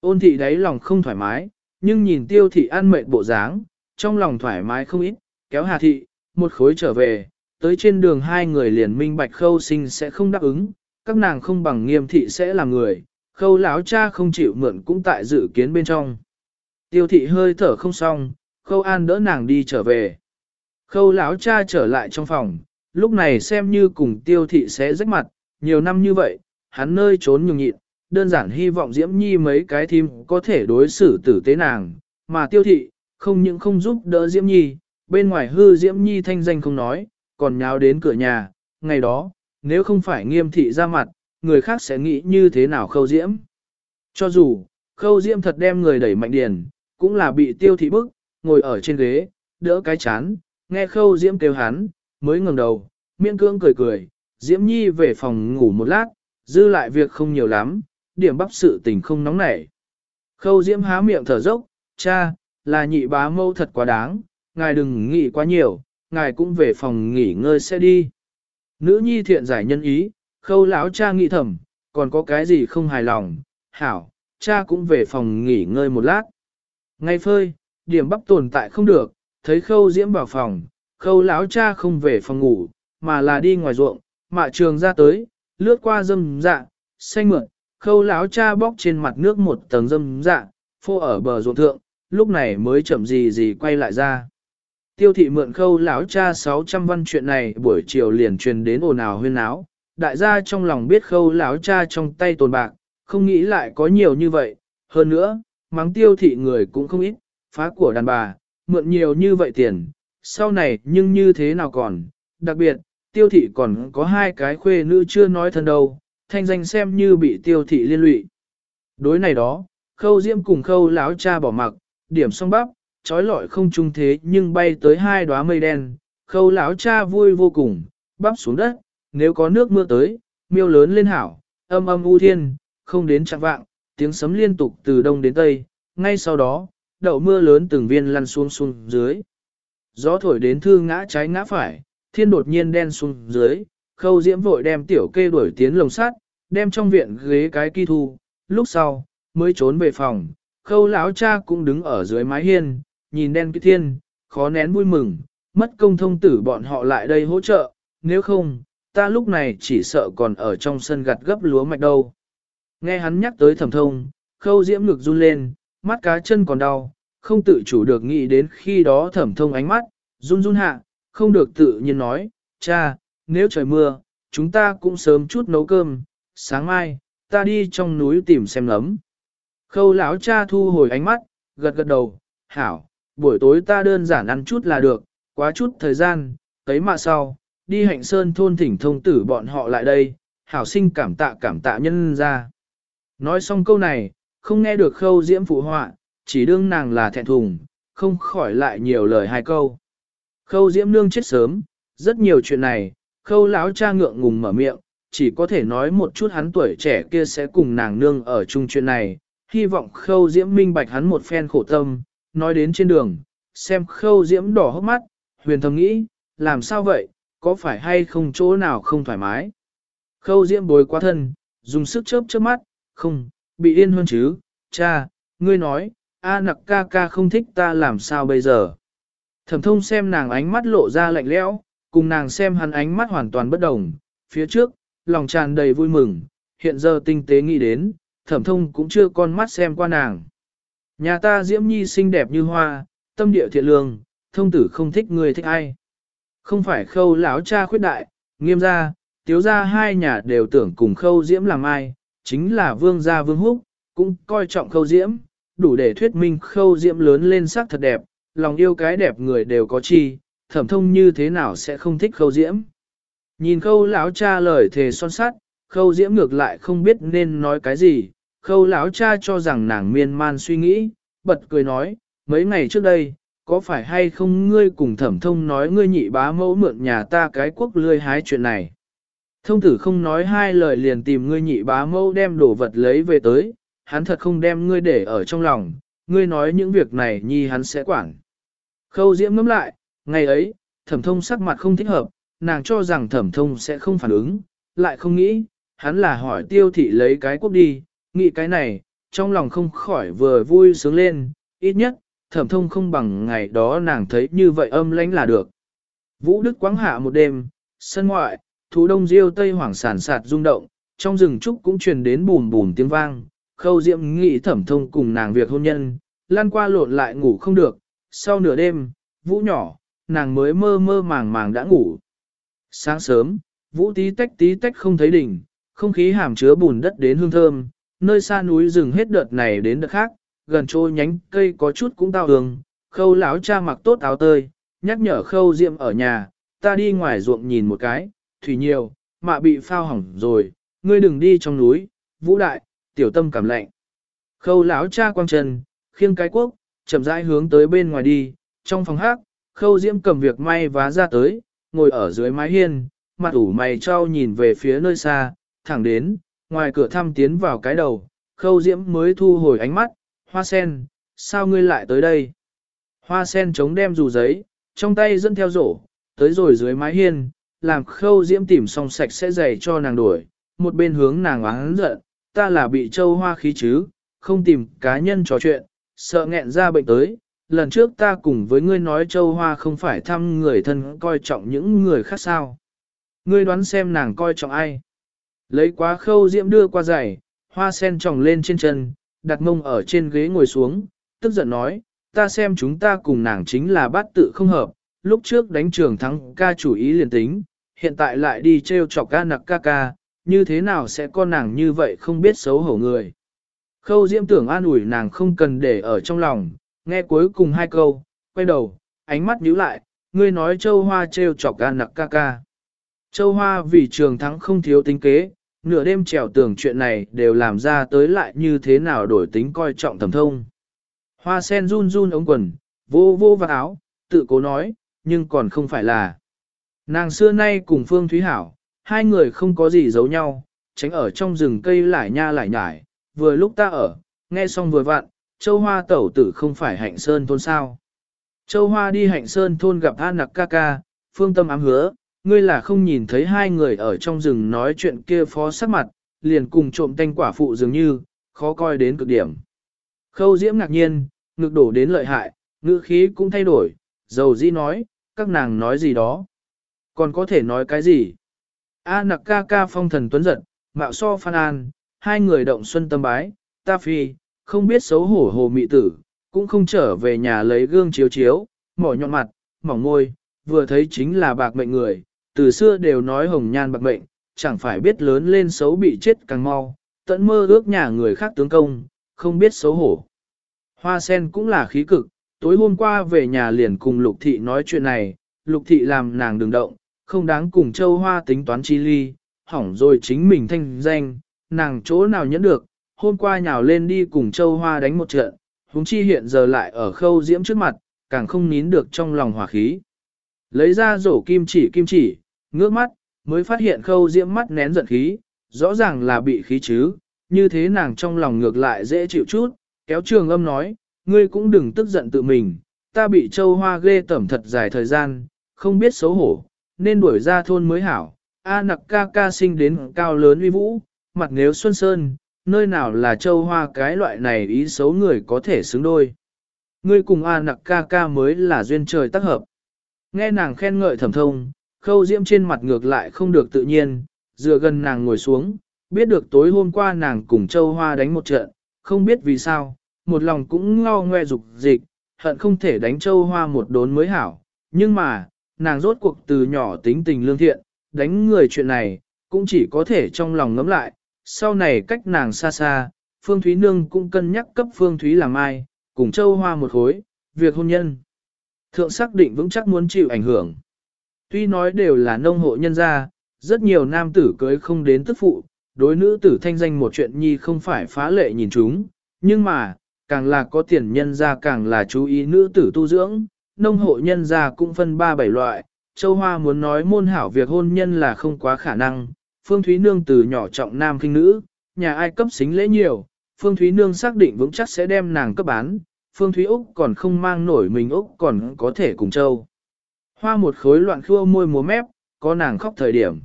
Ôn thị đáy lòng không thoải mái, nhưng nhìn tiêu thị ăn mệt bộ dáng, trong lòng thoải mái không ít, kéo hà thị, một khối trở về, tới trên đường hai người liền minh bạch khâu sinh sẽ không đáp ứng, các nàng không bằng nghiêm thị sẽ làm người, khâu lão cha không chịu mượn cũng tại dự kiến bên trong. Tiêu thị hơi thở không xong, khâu an đỡ nàng đi trở về. Khâu lão cha trở lại trong phòng, lúc này xem như cùng tiêu thị sẽ rách mặt, nhiều năm như vậy, hắn nơi trốn nhường nhịn, đơn giản hy vọng Diễm Nhi mấy cái thím có thể đối xử tử tế nàng, mà tiêu thị, không những không giúp đỡ Diễm Nhi, bên ngoài hư Diễm Nhi thanh danh không nói, còn nháo đến cửa nhà, ngày đó, nếu không phải nghiêm thị ra mặt, người khác sẽ nghĩ như thế nào khâu Diễm. Cho dù, khâu Diễm thật đem người đẩy mạnh điền, cũng là bị tiêu thị bức, ngồi ở trên ghế, đỡ cái chán, nghe khâu Diễm kêu hắn, mới ngẩng đầu, miễn cưỡng cười cười, Diễm Nhi về phòng ngủ một lát, dư lại việc không nhiều lắm, điểm bắp sự tình không nóng nảy. Khâu Diễm há miệng thở dốc, cha, là nhị bá mâu thật quá đáng, ngài đừng nghĩ quá nhiều, ngài cũng về phòng nghỉ ngơi sẽ đi. Nữ nhi thiện giải nhân ý, khâu lão cha nghĩ thầm, còn có cái gì không hài lòng, hảo, cha cũng về phòng nghỉ ngơi một lát. Ngay phơi, điểm bắp tồn tại không được, thấy khâu diễm vào phòng, khâu lão cha không về phòng ngủ, mà là đi ngoài ruộng, mạ trường ra tới, lướt qua dâm dạ, xanh mượn, khâu lão cha bóc trên mặt nước một tầng dâm dạ, phô ở bờ ruộng thượng, lúc này mới chậm gì gì quay lại ra. Tiêu thị mượn khâu lão cha 600 văn chuyện này buổi chiều liền truyền đến ồn ào huyên áo, đại gia trong lòng biết khâu lão cha trong tay tồn bạc, không nghĩ lại có nhiều như vậy, hơn nữa, mắng tiêu thị người cũng không ít, phá của đàn bà, mượn nhiều như vậy tiền, sau này nhưng như thế nào còn, đặc biệt, tiêu thị còn có hai cái khuê nữ chưa nói thân đâu, thanh danh xem như bị tiêu thị liên lụy. Đối này đó, khâu diễm cùng khâu lão cha bỏ mặc, điểm song bắp, trói lọi không trung thế nhưng bay tới hai đóa mây đen, khâu lão cha vui vô cùng, bắp xuống đất, nếu có nước mưa tới, miêu lớn lên hảo, âm âm u thiên, không đến chặng vạng, tiếng sấm liên tục từ đông đến tây, ngay sau đó, đậu mưa lớn từng viên lăn xuống xuống dưới. Gió thổi đến thư ngã trái ngã phải, thiên đột nhiên đen xuống dưới, khâu diễm vội đem tiểu kê đuổi tiến lồng sắt, đem trong viện ghế cái kỳ thu, lúc sau, mới trốn về phòng, khâu lão cha cũng đứng ở dưới mái hiên, nhìn đen kỵ thiên, khó nén vui mừng, mất công thông tử bọn họ lại đây hỗ trợ, nếu không, ta lúc này chỉ sợ còn ở trong sân gặt gấp lúa mạch đâu. Nghe hắn nhắc tới thẩm thông, khâu diễm ngực run lên, mắt cá chân còn đau, không tự chủ được nghĩ đến khi đó thẩm thông ánh mắt, run run hạ, không được tự nhiên nói, cha, nếu trời mưa, chúng ta cũng sớm chút nấu cơm, sáng mai, ta đi trong núi tìm xem lấm Khâu lão cha thu hồi ánh mắt, gật gật đầu, hảo, buổi tối ta đơn giản ăn chút là được, quá chút thời gian, tới mà sau, đi hạnh sơn thôn thỉnh thông tử bọn họ lại đây, hảo sinh cảm tạ cảm tạ nhân ra. Nói xong câu này, không nghe được khâu diễm phụ họa, chỉ đương nàng là thẹn thùng, không khỏi lại nhiều lời hai câu. Khâu diễm nương chết sớm, rất nhiều chuyện này, khâu lão cha ngượng ngùng mở miệng, chỉ có thể nói một chút hắn tuổi trẻ kia sẽ cùng nàng nương ở chung chuyện này, hy vọng khâu diễm minh bạch hắn một phen khổ tâm, nói đến trên đường, xem khâu diễm đỏ hốc mắt, huyền thầm nghĩ, làm sao vậy, có phải hay không chỗ nào không thoải mái. Khâu diễm bối quá thân, dùng sức chớp chớp mắt, không, bị yên hơn chứ, cha, ngươi nói, A nặc ca ca không thích ta làm sao bây giờ. Thẩm thông xem nàng ánh mắt lộ ra lạnh lẽo, cùng nàng xem hắn ánh mắt hoàn toàn bất đồng, phía trước, lòng tràn đầy vui mừng, hiện giờ tinh tế nghĩ đến, thẩm thông cũng chưa con mắt xem qua nàng. Nhà ta diễm nhi xinh đẹp như hoa, tâm địa thiện lương, thông tử không thích người thích ai. Không phải khâu lão cha khuyết đại, nghiêm gia, tiếu gia hai nhà đều tưởng cùng khâu diễm làm ai, chính là vương gia vương húc, cũng coi trọng khâu diễm, đủ để thuyết minh khâu diễm lớn lên sắc thật đẹp, lòng yêu cái đẹp người đều có chi, thẩm thông như thế nào sẽ không thích khâu diễm. Nhìn khâu lão cha lời thề son sắt, khâu diễm ngược lại không biết nên nói cái gì, khâu lão cha cho rằng nàng miên man suy nghĩ, bật cười nói, mấy ngày trước đây, có phải hay không ngươi cùng thẩm thông nói ngươi nhị bá mẫu mượn nhà ta cái quốc lươi hái chuyện này. Thông tử không nói hai lời liền tìm ngươi nhị bá mẫu đem đồ vật lấy về tới, hắn thật không đem ngươi để ở trong lòng, ngươi nói những việc này nhi hắn sẽ quản. Khâu diễm ngẫm lại, ngày ấy, thẩm thông sắc mặt không thích hợp, nàng cho rằng thẩm thông sẽ không phản ứng, lại không nghĩ, hắn là hỏi tiêu thị lấy cái quốc đi, nghĩ cái này, trong lòng không khỏi vừa vui sướng lên, ít nhất, thẩm thông không bằng ngày đó nàng thấy như vậy âm lãnh là được. Vũ Đức quáng hạ một đêm, sân ngoại, thú đông diêu tây hoảng sản sạt rung động, trong rừng trúc cũng truyền đến bùm bùm tiếng vang, khâu diệm nghĩ thẩm thông cùng nàng việc hôn nhân, lan qua lộn lại ngủ không được, sau nửa đêm, vũ nhỏ, nàng mới mơ mơ màng màng đã ngủ. Sáng sớm, vũ tí tách tí tách không thấy đỉnh, không khí hàm chứa bùn đất đến hương thơm, nơi xa núi rừng hết đợt này đến đợt khác, gần trôi nhánh cây có chút cũng tao đường, khâu lão cha mặc tốt áo tơi, nhắc nhở khâu diệm ở nhà, ta đi ngoài ruộng nhìn một cái, thủy nhiều, mạ bị phao hỏng rồi, ngươi đừng đi trong núi, vũ đại, tiểu tâm cảm lạnh. Khâu lão cha quang trần, khiêng cái quốc, chậm rãi hướng tới bên ngoài đi, trong phòng hát, khâu diễm cầm việc may vá ra tới, ngồi ở dưới mái hiên, mặt ủ mày trao nhìn về phía nơi xa, thẳng đến, ngoài cửa thăm tiến vào cái đầu, khâu diễm mới thu hồi ánh mắt, hoa sen, sao ngươi lại tới đây? Hoa sen chống đem dù giấy, trong tay dẫn theo rổ, tới rồi dưới mái hiên, làm khâu diễm tìm xong sạch sẽ giày cho nàng đuổi, một bên hướng nàng oán giận, ta là bị châu hoa khí chứ, không tìm cá nhân trò chuyện, sợ nghẹn ra bệnh tới. Lần trước ta cùng với ngươi nói châu hoa không phải thăm người thân coi trọng những người khác sao. Ngươi đoán xem nàng coi trọng ai. Lấy quá khâu diễm đưa qua giày, hoa sen tròng lên trên chân, đặt mông ở trên ghế ngồi xuống, tức giận nói, ta xem chúng ta cùng nàng chính là bát tự không hợp, lúc trước đánh trường thắng ca chủ ý liền tính, hiện tại lại đi treo chọc ca nặc ca ca, như thế nào sẽ con nàng như vậy không biết xấu hổ người. Khâu diễm tưởng an ủi nàng không cần để ở trong lòng, nghe cuối cùng hai câu, quay đầu, ánh mắt nhíu lại, ngươi nói châu hoa treo chọc ca nặc ca ca. Châu hoa vì trường thắng không thiếu tính kế, nửa đêm trèo tưởng chuyện này đều làm ra tới lại như thế nào đổi tính coi trọng thẩm thông. Hoa sen run run ống quần, vô vô vào áo, tự cố nói, nhưng còn không phải là. Nàng xưa nay cùng Phương Thúy Hảo, hai người không có gì giấu nhau, tránh ở trong rừng cây lại nha lại nhải, vừa lúc ta ở, nghe xong vừa vặn, châu hoa tẩu tử không phải hạnh sơn thôn sao. Châu hoa đi hạnh sơn thôn gặp An nặc ca ca, phương tâm ám hứa, ngươi là không nhìn thấy hai người ở trong rừng nói chuyện kia phó sắc mặt, liền cùng trộm tanh quả phụ dường như, khó coi đến cực điểm. Khâu diễm ngạc nhiên, ngực đổ đến lợi hại, ngữ khí cũng thay đổi, dầu dĩ nói, các nàng nói gì đó. Còn có thể nói cái gì? A nặc ca ca phong thần tuấn giật, mạo so phan an, hai người động xuân tâm bái, ta phi, không biết xấu hổ hồ mị tử, cũng không trở về nhà lấy gương chiếu chiếu, mỏ nhọn mặt, mỏng môi, vừa thấy chính là bạc mệnh người, từ xưa đều nói hồng nhan bạc mệnh, chẳng phải biết lớn lên xấu bị chết càng mau, tận mơ ước nhà người khác tướng công, không biết xấu hổ. Hoa sen cũng là khí cực, tối hôm qua về nhà liền cùng lục thị nói chuyện này, lục thị làm nàng đừng động, không đáng cùng châu hoa tính toán chi ly, hỏng rồi chính mình thanh danh, nàng chỗ nào nhẫn được, hôm qua nhào lên đi cùng châu hoa đánh một trận, huống chi hiện giờ lại ở khâu diễm trước mặt, càng không nín được trong lòng hỏa khí. Lấy ra rổ kim chỉ kim chỉ, ngước mắt, mới phát hiện khâu diễm mắt nén giận khí, rõ ràng là bị khí chứ, như thế nàng trong lòng ngược lại dễ chịu chút, kéo trường âm nói, ngươi cũng đừng tức giận tự mình, ta bị châu hoa ghê tẩm thật dài thời gian, không biết xấu hổ, nên đuổi ra thôn mới hảo. A nặc ca ca sinh đến cao lớn uy vũ, mặt nếu xuân sơn, nơi nào là châu hoa cái loại này ý xấu người có thể xứng đôi. Ngươi cùng A nặc ca ca mới là duyên trời tác hợp. Nghe nàng khen ngợi thẩm thông, khâu diễm trên mặt ngược lại không được tự nhiên, dựa gần nàng ngồi xuống, biết được tối hôm qua nàng cùng châu hoa đánh một trận, không biết vì sao, một lòng cũng ngao ngoe dục dịch, hận không thể đánh châu hoa một đốn mới hảo, nhưng mà, nàng rốt cuộc từ nhỏ tính tình lương thiện, đánh người chuyện này, cũng chỉ có thể trong lòng ngấm lại, sau này cách nàng xa xa, Phương Thúy Nương cũng cân nhắc cấp Phương Thúy làm ai, cùng châu hoa một khối, việc hôn nhân. Thượng xác định vững chắc muốn chịu ảnh hưởng. Tuy nói đều là nông hộ nhân gia, rất nhiều nam tử cưới không đến tức phụ, đối nữ tử thanh danh một chuyện nhi không phải phá lệ nhìn chúng, nhưng mà, càng là có tiền nhân gia càng là chú ý nữ tử tu dưỡng, nông hộ nhân gia cũng phân ba bảy loại, châu hoa muốn nói môn hảo việc hôn nhân là không quá khả năng, phương thúy nương từ nhỏ trọng nam kinh nữ, nhà ai cấp xính lễ nhiều, phương thúy nương xác định vững chắc sẽ đem nàng cấp bán, phương thúy Úc còn không mang nổi mình Úc còn có thể cùng châu. Hoa một khối loạn khua môi múa mép, có nàng khóc thời điểm.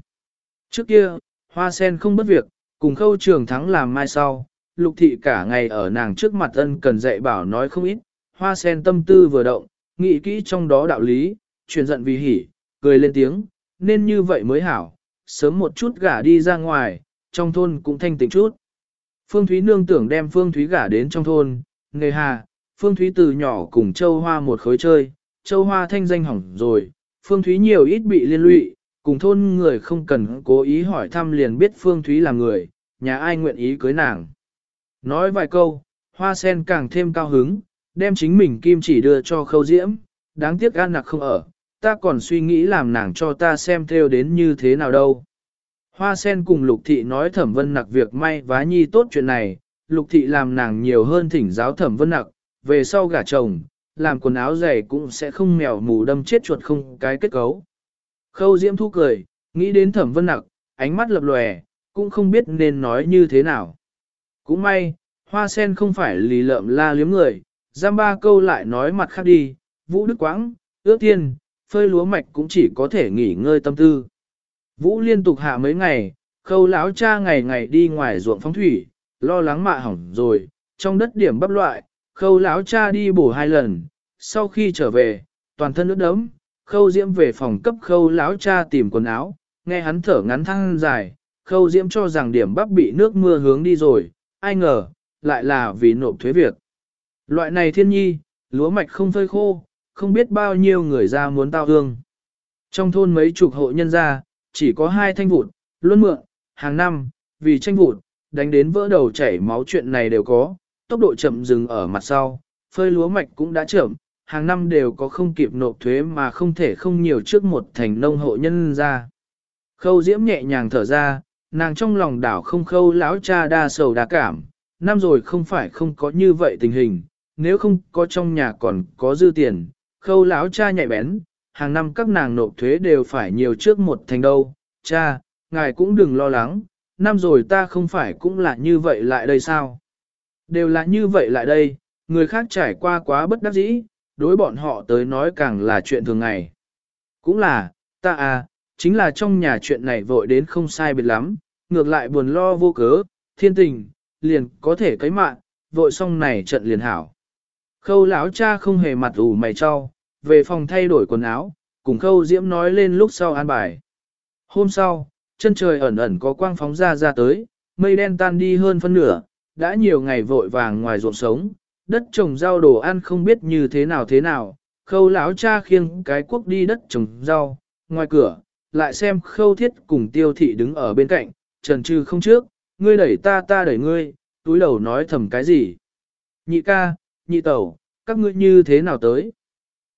Trước kia, hoa sen không bất việc, cùng khâu trường thắng làm mai sau, lục thị cả ngày ở nàng trước mặt ân cần dạy bảo nói không ít, hoa sen tâm tư vừa động, nghĩ kỹ trong đó đạo lý, truyền giận vì hỉ, cười lên tiếng, nên như vậy mới hảo, sớm một chút gả đi ra ngoài, trong thôn cũng thanh tịnh chút. Phương Thúy nương tưởng đem Phương Thúy gả đến trong thôn, nghề hà, Phương Thúy từ nhỏ cùng Châu Hoa một khối chơi, Châu Hoa thanh danh hỏng rồi, Phương Thúy nhiều ít bị liên lụy, cùng thôn người không cần cố ý hỏi thăm liền biết Phương Thúy là người, nhà ai nguyện ý cưới nàng. Nói vài câu, Hoa sen càng thêm cao hứng, đem chính mình kim chỉ đưa cho khâu diễm, đáng tiếc An nặc không ở, ta còn suy nghĩ làm nàng cho ta xem theo đến như thế nào đâu. Hoa sen cùng lục thị nói thẩm vân nặc việc may vá nhi tốt chuyện này, lục thị làm nàng nhiều hơn thỉnh giáo thẩm vân nặc, về sau gả chồng, làm quần áo dày cũng sẽ không mèo mù đâm chết chuột không cái kết cấu. Khâu diễm thu cười, nghĩ đến thẩm vân nặc, ánh mắt lập lòe, cũng không biết nên nói như thế nào. Cũng may, hoa sen không phải lì lợm la liếm người, giam ba câu lại nói mặt khác đi, vũ đức quãng, ước tiên, phơi lúa mạch cũng chỉ có thể nghỉ ngơi tâm tư. Vũ liên tục hạ mấy ngày, khâu lão cha ngày ngày đi ngoài ruộng phóng thủy, lo lắng mạ hỏng rồi, trong đất điểm bắp loại, khâu lão cha đi bổ hai lần, sau khi trở về, toàn thân nước đẫm. khâu diễm về phòng cấp khâu lão cha tìm quần áo, nghe hắn thở ngắn thăng dài, khâu diễm cho rằng điểm bắp bị nước mưa hướng đi rồi, ai ngờ, lại là vì nộp thuế việc. Loại này thiên nhi, lúa mạch không phơi khô, không biết bao nhiêu người ra muốn tao hương. Trong thôn mấy chục hộ nhân gia, chỉ có hai thanh vụt, luôn mượn, hàng năm, vì tranh vụt, đánh đến vỡ đầu chảy máu chuyện này đều có, tốc độ chậm dừng ở mặt sau, phơi lúa mạch cũng đã chậm, hàng năm đều có không kịp nộp thuế mà không thể không nhiều trước một thành nông hộ nhân ra. Khâu diễm nhẹ nhàng thở ra, nàng trong lòng đảo không khâu lão cha đa sầu đa cảm, năm rồi không phải không có như vậy tình hình, nếu không có trong nhà còn có dư tiền, khâu lão cha nhạy bén, hàng năm các nàng nộp thuế đều phải nhiều trước một thành đâu, cha, ngài cũng đừng lo lắng, năm rồi ta không phải cũng là như vậy lại đây sao? Đều là như vậy lại đây, người khác trải qua quá bất đắc dĩ, đối bọn họ tới nói càng là chuyện thường ngày. Cũng là, ta à, chính là trong nhà chuyện này vội đến không sai biệt lắm, ngược lại buồn lo vô cớ, thiên tình, liền có thể cấy mạng, vội xong này trận liền hảo. Khâu lão cha không hề mặt ủ mày cho, về phòng thay đổi quần áo, cùng khâu diễm nói lên lúc sau an bài. Hôm sau, chân trời ẩn ẩn có quang phóng ra ra tới, mây đen tan đi hơn phân nửa, đã nhiều ngày vội vàng ngoài ruộng sống, đất trồng rau đồ ăn không biết như thế nào thế nào, khâu lão cha khiêng cái quốc đi đất trồng rau, ngoài cửa, lại xem khâu thiết cùng tiêu thị đứng ở bên cạnh, trần trừ không trước, ngươi đẩy ta ta đẩy ngươi, túi đầu nói thầm cái gì. Nhị ca, nhị tẩu, các ngươi như thế nào tới?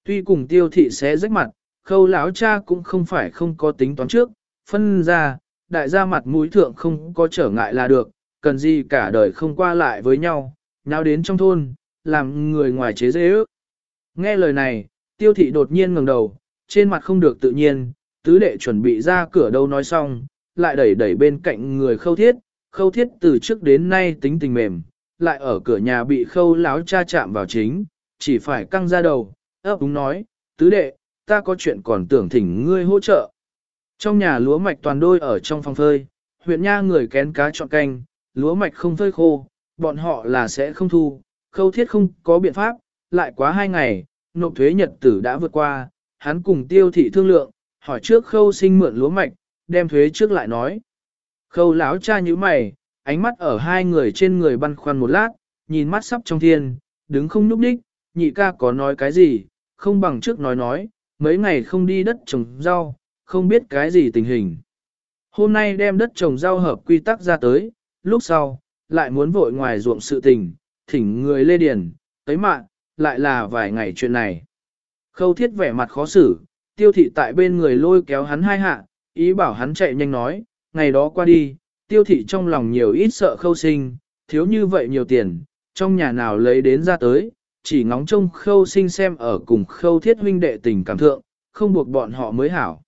Tuy cùng tiêu thị sẽ rách mặt, khâu lão cha cũng không phải không có tính toán trước, phân ra, đại gia mặt mũi thượng không có trở ngại là được, cần gì cả đời không qua lại với nhau, nhau đến trong thôn, làm người ngoài chế dễ ước. Nghe lời này, tiêu thị đột nhiên ngẩng đầu, trên mặt không được tự nhiên, tứ đệ chuẩn bị ra cửa đâu nói xong, lại đẩy đẩy bên cạnh người khâu thiết, khâu thiết từ trước đến nay tính tình mềm, lại ở cửa nhà bị khâu láo cha chạm vào chính, chỉ phải căng ra đầu, ấp đúng nói, tứ đệ, ta có chuyện còn tưởng thỉnh ngươi hỗ trợ. Trong nhà lúa mạch toàn đôi ở trong phòng phơi, huyện nha người kén cá chọn canh, lúa mạch không phơi khô, bọn họ là sẽ không thu, khâu thiết không có biện pháp, lại quá hai ngày, nộp thuế nhật tử đã vượt qua, hắn cùng tiêu thị thương lượng, hỏi trước khâu sinh mượn lúa mạch, đem thuế trước lại nói. Khâu láo cha như mày, ánh mắt ở hai người trên người băn khoăn một lát, nhìn mắt sắp trong thiên, đứng không nhúc đích, nhị ca có nói cái gì, không bằng trước nói nói, mấy ngày không đi đất trồng rau, không biết cái gì tình hình. Hôm nay đem đất trồng rau hợp quy tắc ra tới, lúc sau, lại muốn vội ngoài ruộng sự tình, thỉnh người lê điền, tới mạng, lại là vài ngày chuyện này. Khâu thiết vẻ mặt khó xử, tiêu thị tại bên người lôi kéo hắn hai hạ, ý bảo hắn chạy nhanh nói, ngày đó qua đi, tiêu thị trong lòng nhiều ít sợ khâu sinh, thiếu như vậy nhiều tiền, trong nhà nào lấy đến ra tới, chỉ ngóng trông khâu sinh xem ở cùng khâu thiết huynh đệ tình cảm thượng, không buộc bọn họ mới hảo.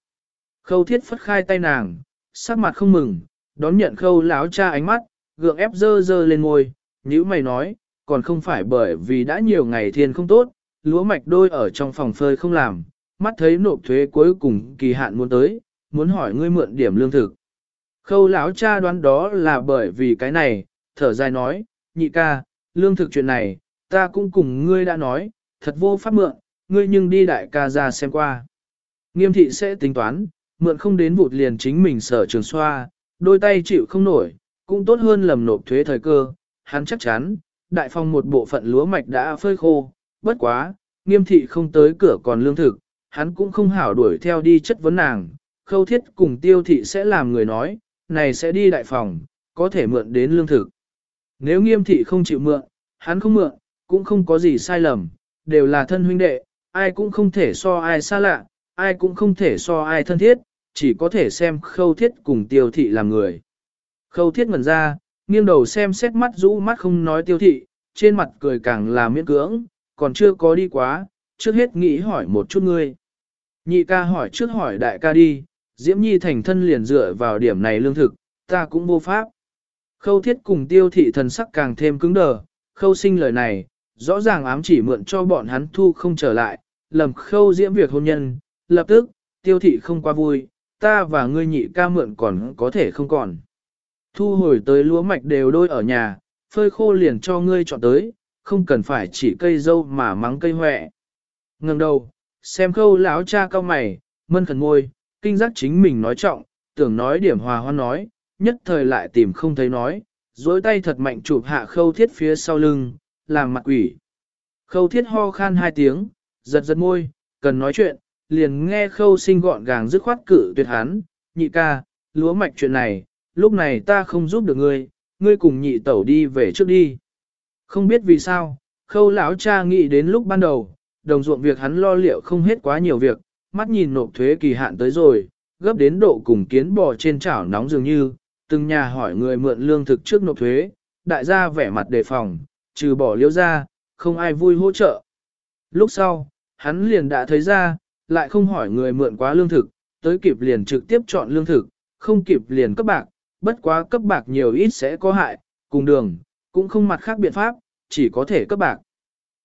Khâu thiết phất khai tay nàng, sắc mặt không mừng, đón nhận khâu láo cha ánh mắt, gượng ép dơ dơ lên ngôi, như mày nói, còn không phải bởi vì đã nhiều ngày thiên không tốt, lúa mạch đôi ở trong phòng phơi không làm, mắt thấy nộp thuế cuối cùng kỳ hạn muốn tới, muốn hỏi ngươi mượn điểm lương thực. Khâu lão cha đoán đó là bởi vì cái này, thở dài nói, nhị ca, lương thực chuyện này, ta cũng cùng ngươi đã nói, thật vô pháp mượn, ngươi nhưng đi đại ca ra xem qua. Nghiêm thị sẽ tính toán, mượn không đến vụt liền chính mình sở trường xoa, đôi tay chịu không nổi, cũng tốt hơn lầm nộp thuế thời cơ, hắn chắc chắn, đại phong một bộ phận lúa mạch đã phơi khô, bất quá, nghiêm thị không tới cửa còn lương thực, hắn cũng không hảo đuổi theo đi chất vấn nàng, khâu thiết cùng tiêu thị sẽ làm người nói, này sẽ đi đại phòng, có thể mượn đến lương thực. Nếu nghiêm thị không chịu mượn, hắn không mượn, cũng không có gì sai lầm, đều là thân huynh đệ, ai cũng không thể so ai xa lạ, ai cũng không thể so ai thân thiết, chỉ có thể xem khâu thiết cùng tiêu thị làm người. Khâu thiết ngần ra, nghiêng đầu xem xét mắt rũ mắt không nói tiêu thị, trên mặt cười càng là miễn cưỡng, còn chưa có đi quá, trước hết nghĩ hỏi một chút ngươi. Nhị ca hỏi trước hỏi đại ca đi, Diễm Nhi thành thân liền dựa vào điểm này lương thực, ta cũng vô pháp. Khâu thiết cùng tiêu thị thần sắc càng thêm cứng đờ, khâu sinh lời này, rõ ràng ám chỉ mượn cho bọn hắn thu không trở lại, lầm khâu diễm việc hôn nhân, lập tức, tiêu thị không qua vui, ta và ngươi nhị ca mượn còn có thể không còn. Thu hồi tới lúa mạch đều đôi ở nhà, phơi khô liền cho ngươi chọn tới, không cần phải chỉ cây dâu mà mắng cây hoẹ. Ngừng đầu, xem khâu lão cha cao mày, mân khẩn ngôi, kinh giác chính mình nói trọng, tưởng nói điểm hòa hoan nói, nhất thời lại tìm không thấy nói, dối tay thật mạnh chụp hạ khâu thiết phía sau lưng, làm mặt quỷ. Khâu thiết ho khan hai tiếng, giật giật môi, cần nói chuyện, liền nghe khâu sinh gọn gàng dứt khoát cự tuyệt hắn, nhị ca, lúa mạch chuyện này, lúc này ta không giúp được ngươi, ngươi cùng nhị tẩu đi về trước đi. Không biết vì sao, khâu lão cha nghĩ đến lúc ban đầu, đồng ruộng việc hắn lo liệu không hết quá nhiều việc, mắt nhìn nộp thuế kỳ hạn tới rồi, gấp đến độ cùng kiến bò trên chảo nóng dường như, từng nhà hỏi người mượn lương thực trước nộp thuế, đại gia vẻ mặt đề phòng, trừ bỏ liễu ra, không ai vui hỗ trợ. Lúc sau, hắn liền đã thấy ra, lại không hỏi người mượn quá lương thực, tới kịp liền trực tiếp chọn lương thực, không kịp liền cấp bạc, bất quá cấp bạc nhiều ít sẽ có hại, cùng đường, cũng không mặt khác biện pháp, chỉ có thể cấp bạc.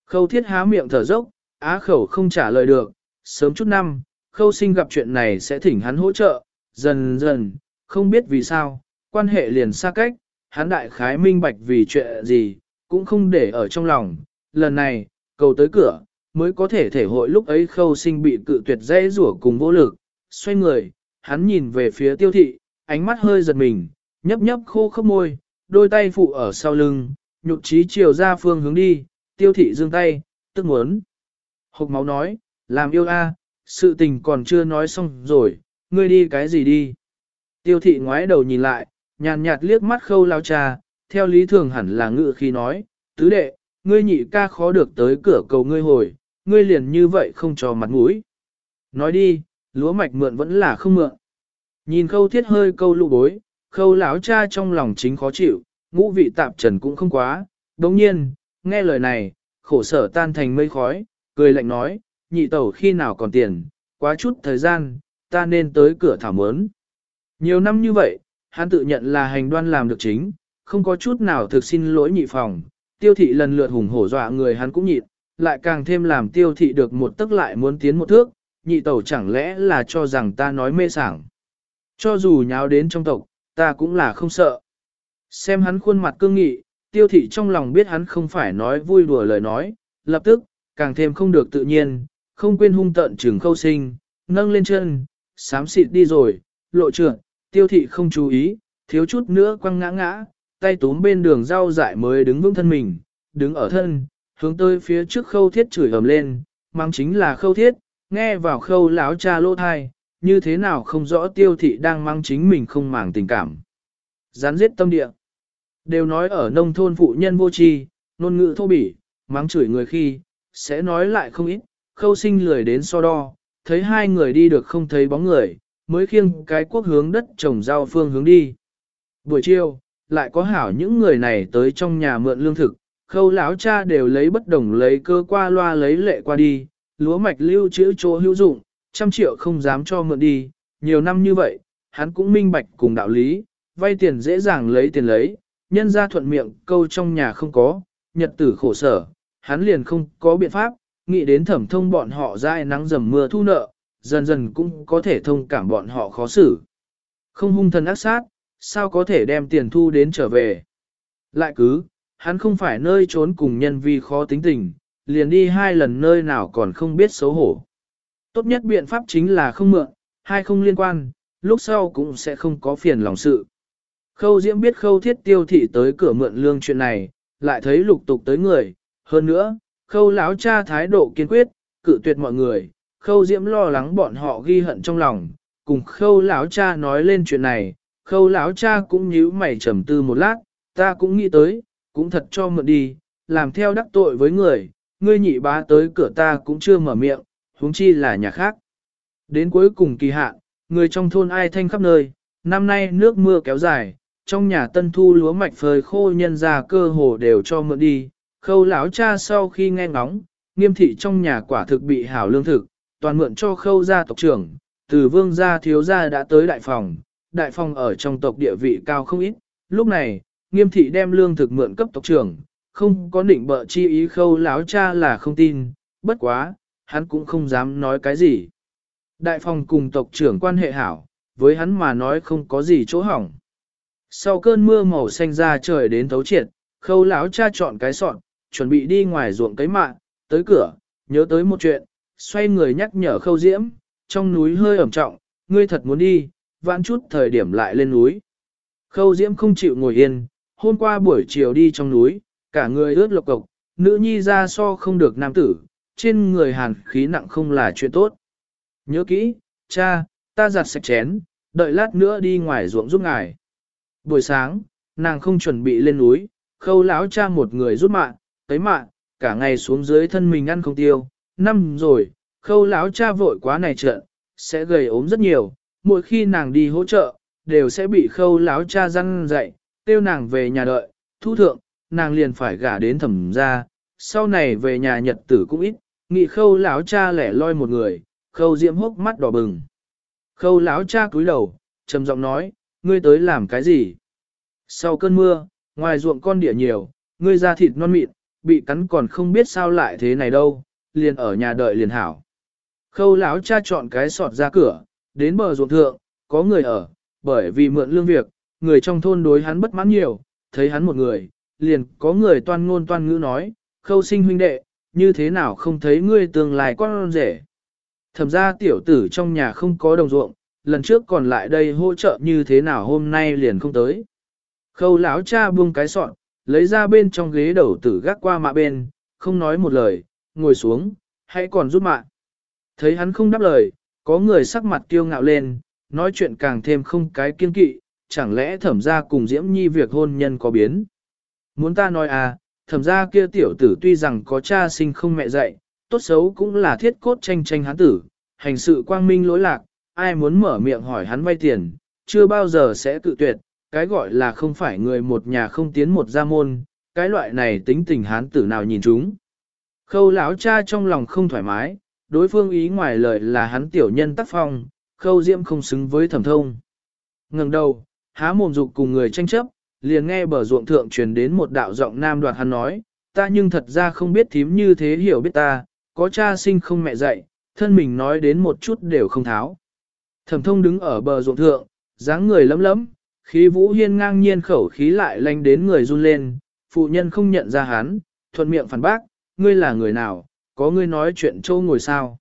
Khâu thiết há miệng thở dốc, á khẩu không trả lời được, sớm chút năm, khâu sinh gặp chuyện này sẽ thỉnh hắn hỗ trợ, dần dần, không biết vì sao, quan hệ liền xa cách, hắn đại khái minh bạch vì chuyện gì, cũng không để ở trong lòng. Lần này, cầu tới cửa, mới có thể thể hội lúc ấy khâu sinh bị cự tuyệt dễ rủa cùng vô lực. Xoay người, hắn nhìn về phía tiêu thị, ánh mắt hơi giật mình, nhấp nhấp khô khốc môi, đôi tay phụ ở sau lưng, nhục trí chiều ra phương hướng đi, tiêu thị dương tay, tức muốn. Hộc máu nói, làm yêu a, sự tình còn chưa nói xong rồi, ngươi đi cái gì đi. Tiêu thị ngoái đầu nhìn lại, nhàn nhạt liếc mắt khâu lao cha, theo lý thường hẳn là ngự khi nói, tứ đệ, ngươi nhị ca khó được tới cửa cầu ngươi hồi, ngươi liền như vậy không cho mặt mũi. Nói đi, lúa mạch mượn vẫn là không mượn. Nhìn khâu thiết hơi câu lụ bối, khâu lão cha trong lòng chính khó chịu, ngũ vị tạp trần cũng không quá. Đồng nhiên, nghe lời này, khổ sở tan thành mây khói, cười lạnh nói, nhị tẩu khi nào còn tiền, quá chút thời gian, ta nên tới cửa thảo mớn. Nhiều năm như vậy, hắn tự nhận là hành đoan làm được chính, không có chút nào thực xin lỗi nhị phòng, tiêu thị lần lượt hùng hổ dọa người hắn cũng nhịn, lại càng thêm làm tiêu thị được một tức lại muốn tiến một thước, nhị tẩu chẳng lẽ là cho rằng ta nói mê sảng. Cho dù nháo đến trong tộc, ta cũng là không sợ. Xem hắn khuôn mặt cương nghị, tiêu thị trong lòng biết hắn không phải nói vui đùa lời nói, lập tức, càng thêm không được tự nhiên, không quên hung tận trừng khâu sinh, nâng lên chân, sám xịt đi rồi, lộ trượt, tiêu thị không chú ý, thiếu chút nữa quăng ngã ngã, tay túm bên đường rau dại mới đứng vững thân mình, đứng ở thân, hướng tới phía trước khâu thiết chửi ầm lên, mang chính là khâu thiết, nghe vào khâu láo cha lỗ thai, như thế nào không rõ tiêu thị đang mang chính mình không màng tình cảm. Gián giết tâm địa. Đều nói ở nông thôn phụ nhân vô tri, ngôn ngữ thô bỉ, mắng chửi người khi, sẽ nói lại không ít, khâu sinh lười đến so đo, thấy hai người đi được không thấy bóng người, mới khiêng cái quốc hướng đất trồng rau phương hướng đi. Buổi chiều, lại có hảo những người này tới trong nhà mượn lương thực, khâu lão cha đều lấy bất đồng lấy cơ qua loa lấy lệ qua đi, lúa mạch lưu trữ chỗ hữu dụng, trăm triệu không dám cho mượn đi, nhiều năm như vậy, hắn cũng minh bạch cùng đạo lý, vay tiền dễ dàng lấy tiền lấy, nhân ra thuận miệng câu trong nhà không có, nhật tử khổ sở, hắn liền không có biện pháp, nghĩ đến thẩm thông bọn họ dai nắng dầm mưa thu nợ, dần dần cũng có thể thông cảm bọn họ khó xử. Không hung thần ác sát, sao có thể đem tiền thu đến trở về. Lại cứ, hắn không phải nơi trốn cùng nhân vi khó tính tình, liền đi hai lần nơi nào còn không biết xấu hổ. Tốt nhất biện pháp chính là không mượn, hai không liên quan, lúc sau cũng sẽ không có phiền lòng sự. Khâu Diễm biết khâu thiết tiêu thị tới cửa mượn lương chuyện này, lại thấy lục tục tới người, hơn nữa, khâu lão cha thái độ kiên quyết, cự tuyệt mọi người, khâu Diễm lo lắng bọn họ ghi hận trong lòng, cùng khâu lão cha nói lên chuyện này, khâu lão cha cũng nhíu mày trầm tư một lát, ta cũng nghĩ tới, cũng thật cho mượn đi, làm theo đắc tội với người, ngươi nhị bá tới cửa ta cũng chưa mở miệng, huống chi là nhà khác. Đến cuối cùng kỳ hạn, người trong thôn ai thanh khắp nơi, năm nay nước mưa kéo dài, trong nhà tân thu lúa mạch phơi khô nhân ra cơ hồ đều cho mượn đi, khâu lão cha sau khi nghe ngóng, nghiêm thị trong nhà quả thực bị hảo lương thực, toàn mượn cho khâu gia tộc trưởng, từ vương gia thiếu gia đã tới đại phòng, đại phòng ở trong tộc địa vị cao không ít, lúc này, nghiêm thị đem lương thực mượn cấp tộc trưởng, không có định bợ chi ý khâu lão cha là không tin, bất quá, hắn cũng không dám nói cái gì. Đại phòng cùng tộc trưởng quan hệ hảo, với hắn mà nói không có gì chỗ hỏng. Sau cơn mưa màu xanh ra trời đến thấu triệt, khâu lão cha chọn cái sọn, chuẩn bị đi ngoài ruộng cấy mạ, tới cửa, nhớ tới một chuyện, xoay người nhắc nhở khâu diễm, trong núi hơi ẩm trọng, ngươi thật muốn đi, vãn chút thời điểm lại lên núi. Khâu diễm không chịu ngồi yên, hôm qua buổi chiều đi trong núi, cả người ướt lộc cộc, nữ nhi ra so không được nam tử, trên người hàn khí nặng không là chuyện tốt. Nhớ kỹ, cha, ta giặt sạch chén, đợi lát nữa đi ngoài ruộng giúp ngài. Buổi sáng, nàng không chuẩn bị lên núi, khâu lão cha một người rút mạng, tới mạng, cả ngày xuống dưới thân mình ăn không tiêu. Năm rồi, khâu lão cha vội quá này trợn, sẽ gầy ốm rất nhiều, mỗi khi nàng đi hỗ trợ, đều sẽ bị khâu lão cha răn dạy, tiêu nàng về nhà đợi, thu thượng, nàng liền phải gả đến thẩm gia, sau này về nhà nhật tử cũng ít, nghị khâu lão cha lẻ loi một người, khâu diễm hốc mắt đỏ bừng. Khâu lão cha cúi đầu, trầm giọng nói, ngươi tới làm cái gì? Sau cơn mưa, ngoài ruộng con địa nhiều, ngươi ra thịt non mịn, bị cắn còn không biết sao lại thế này đâu, liền ở nhà đợi liền hảo. Khâu lão cha chọn cái sọt ra cửa, đến bờ ruộng thượng, có người ở, bởi vì mượn lương việc, người trong thôn đối hắn bất mãn nhiều, thấy hắn một người, liền có người toan ngôn toan ngữ nói, khâu sinh huynh đệ, như thế nào không thấy ngươi tương lai con rể. Thẩm ra tiểu tử trong nhà không có đồng ruộng, lần trước còn lại đây hỗ trợ như thế nào hôm nay liền không tới. Khâu lão cha buông cái sọn, lấy ra bên trong ghế đầu tử gác qua mạ bên, không nói một lời, ngồi xuống, hãy còn rút mạ. Thấy hắn không đáp lời, có người sắc mặt kiêu ngạo lên, nói chuyện càng thêm không cái kiên kỵ, chẳng lẽ thẩm ra cùng Diễm Nhi việc hôn nhân có biến. Muốn ta nói à, thẩm ra kia tiểu tử tuy rằng có cha sinh không mẹ dạy, tốt xấu cũng là thiết cốt tranh tranh hắn tử, hành sự quang minh lỗi lạc, ai muốn mở miệng hỏi hắn vay tiền, chưa bao giờ sẽ tự tuyệt, cái gọi là không phải người một nhà không tiến một gia môn, cái loại này tính tình hán tử nào nhìn chúng. Khâu lão cha trong lòng không thoải mái, đối phương ý ngoài lời là hắn tiểu nhân tác phong, khâu diễm không xứng với thẩm thông. ngẩng đầu, há mồm dục cùng người tranh chấp, liền nghe bờ ruộng thượng truyền đến một đạo giọng nam đoạt hắn nói, ta nhưng thật ra không biết thím như thế hiểu biết ta, có cha sinh không mẹ dạy, thân mình nói đến một chút đều không tháo. Thẩm thông đứng ở bờ ruộng thượng, dáng người lấm lấm, khí vũ hiên ngang nhiên khẩu khí lại lanh đến người run lên, phụ nhân không nhận ra hắn, thuận miệng phản bác, ngươi là người nào, có ngươi nói chuyện châu ngồi sao.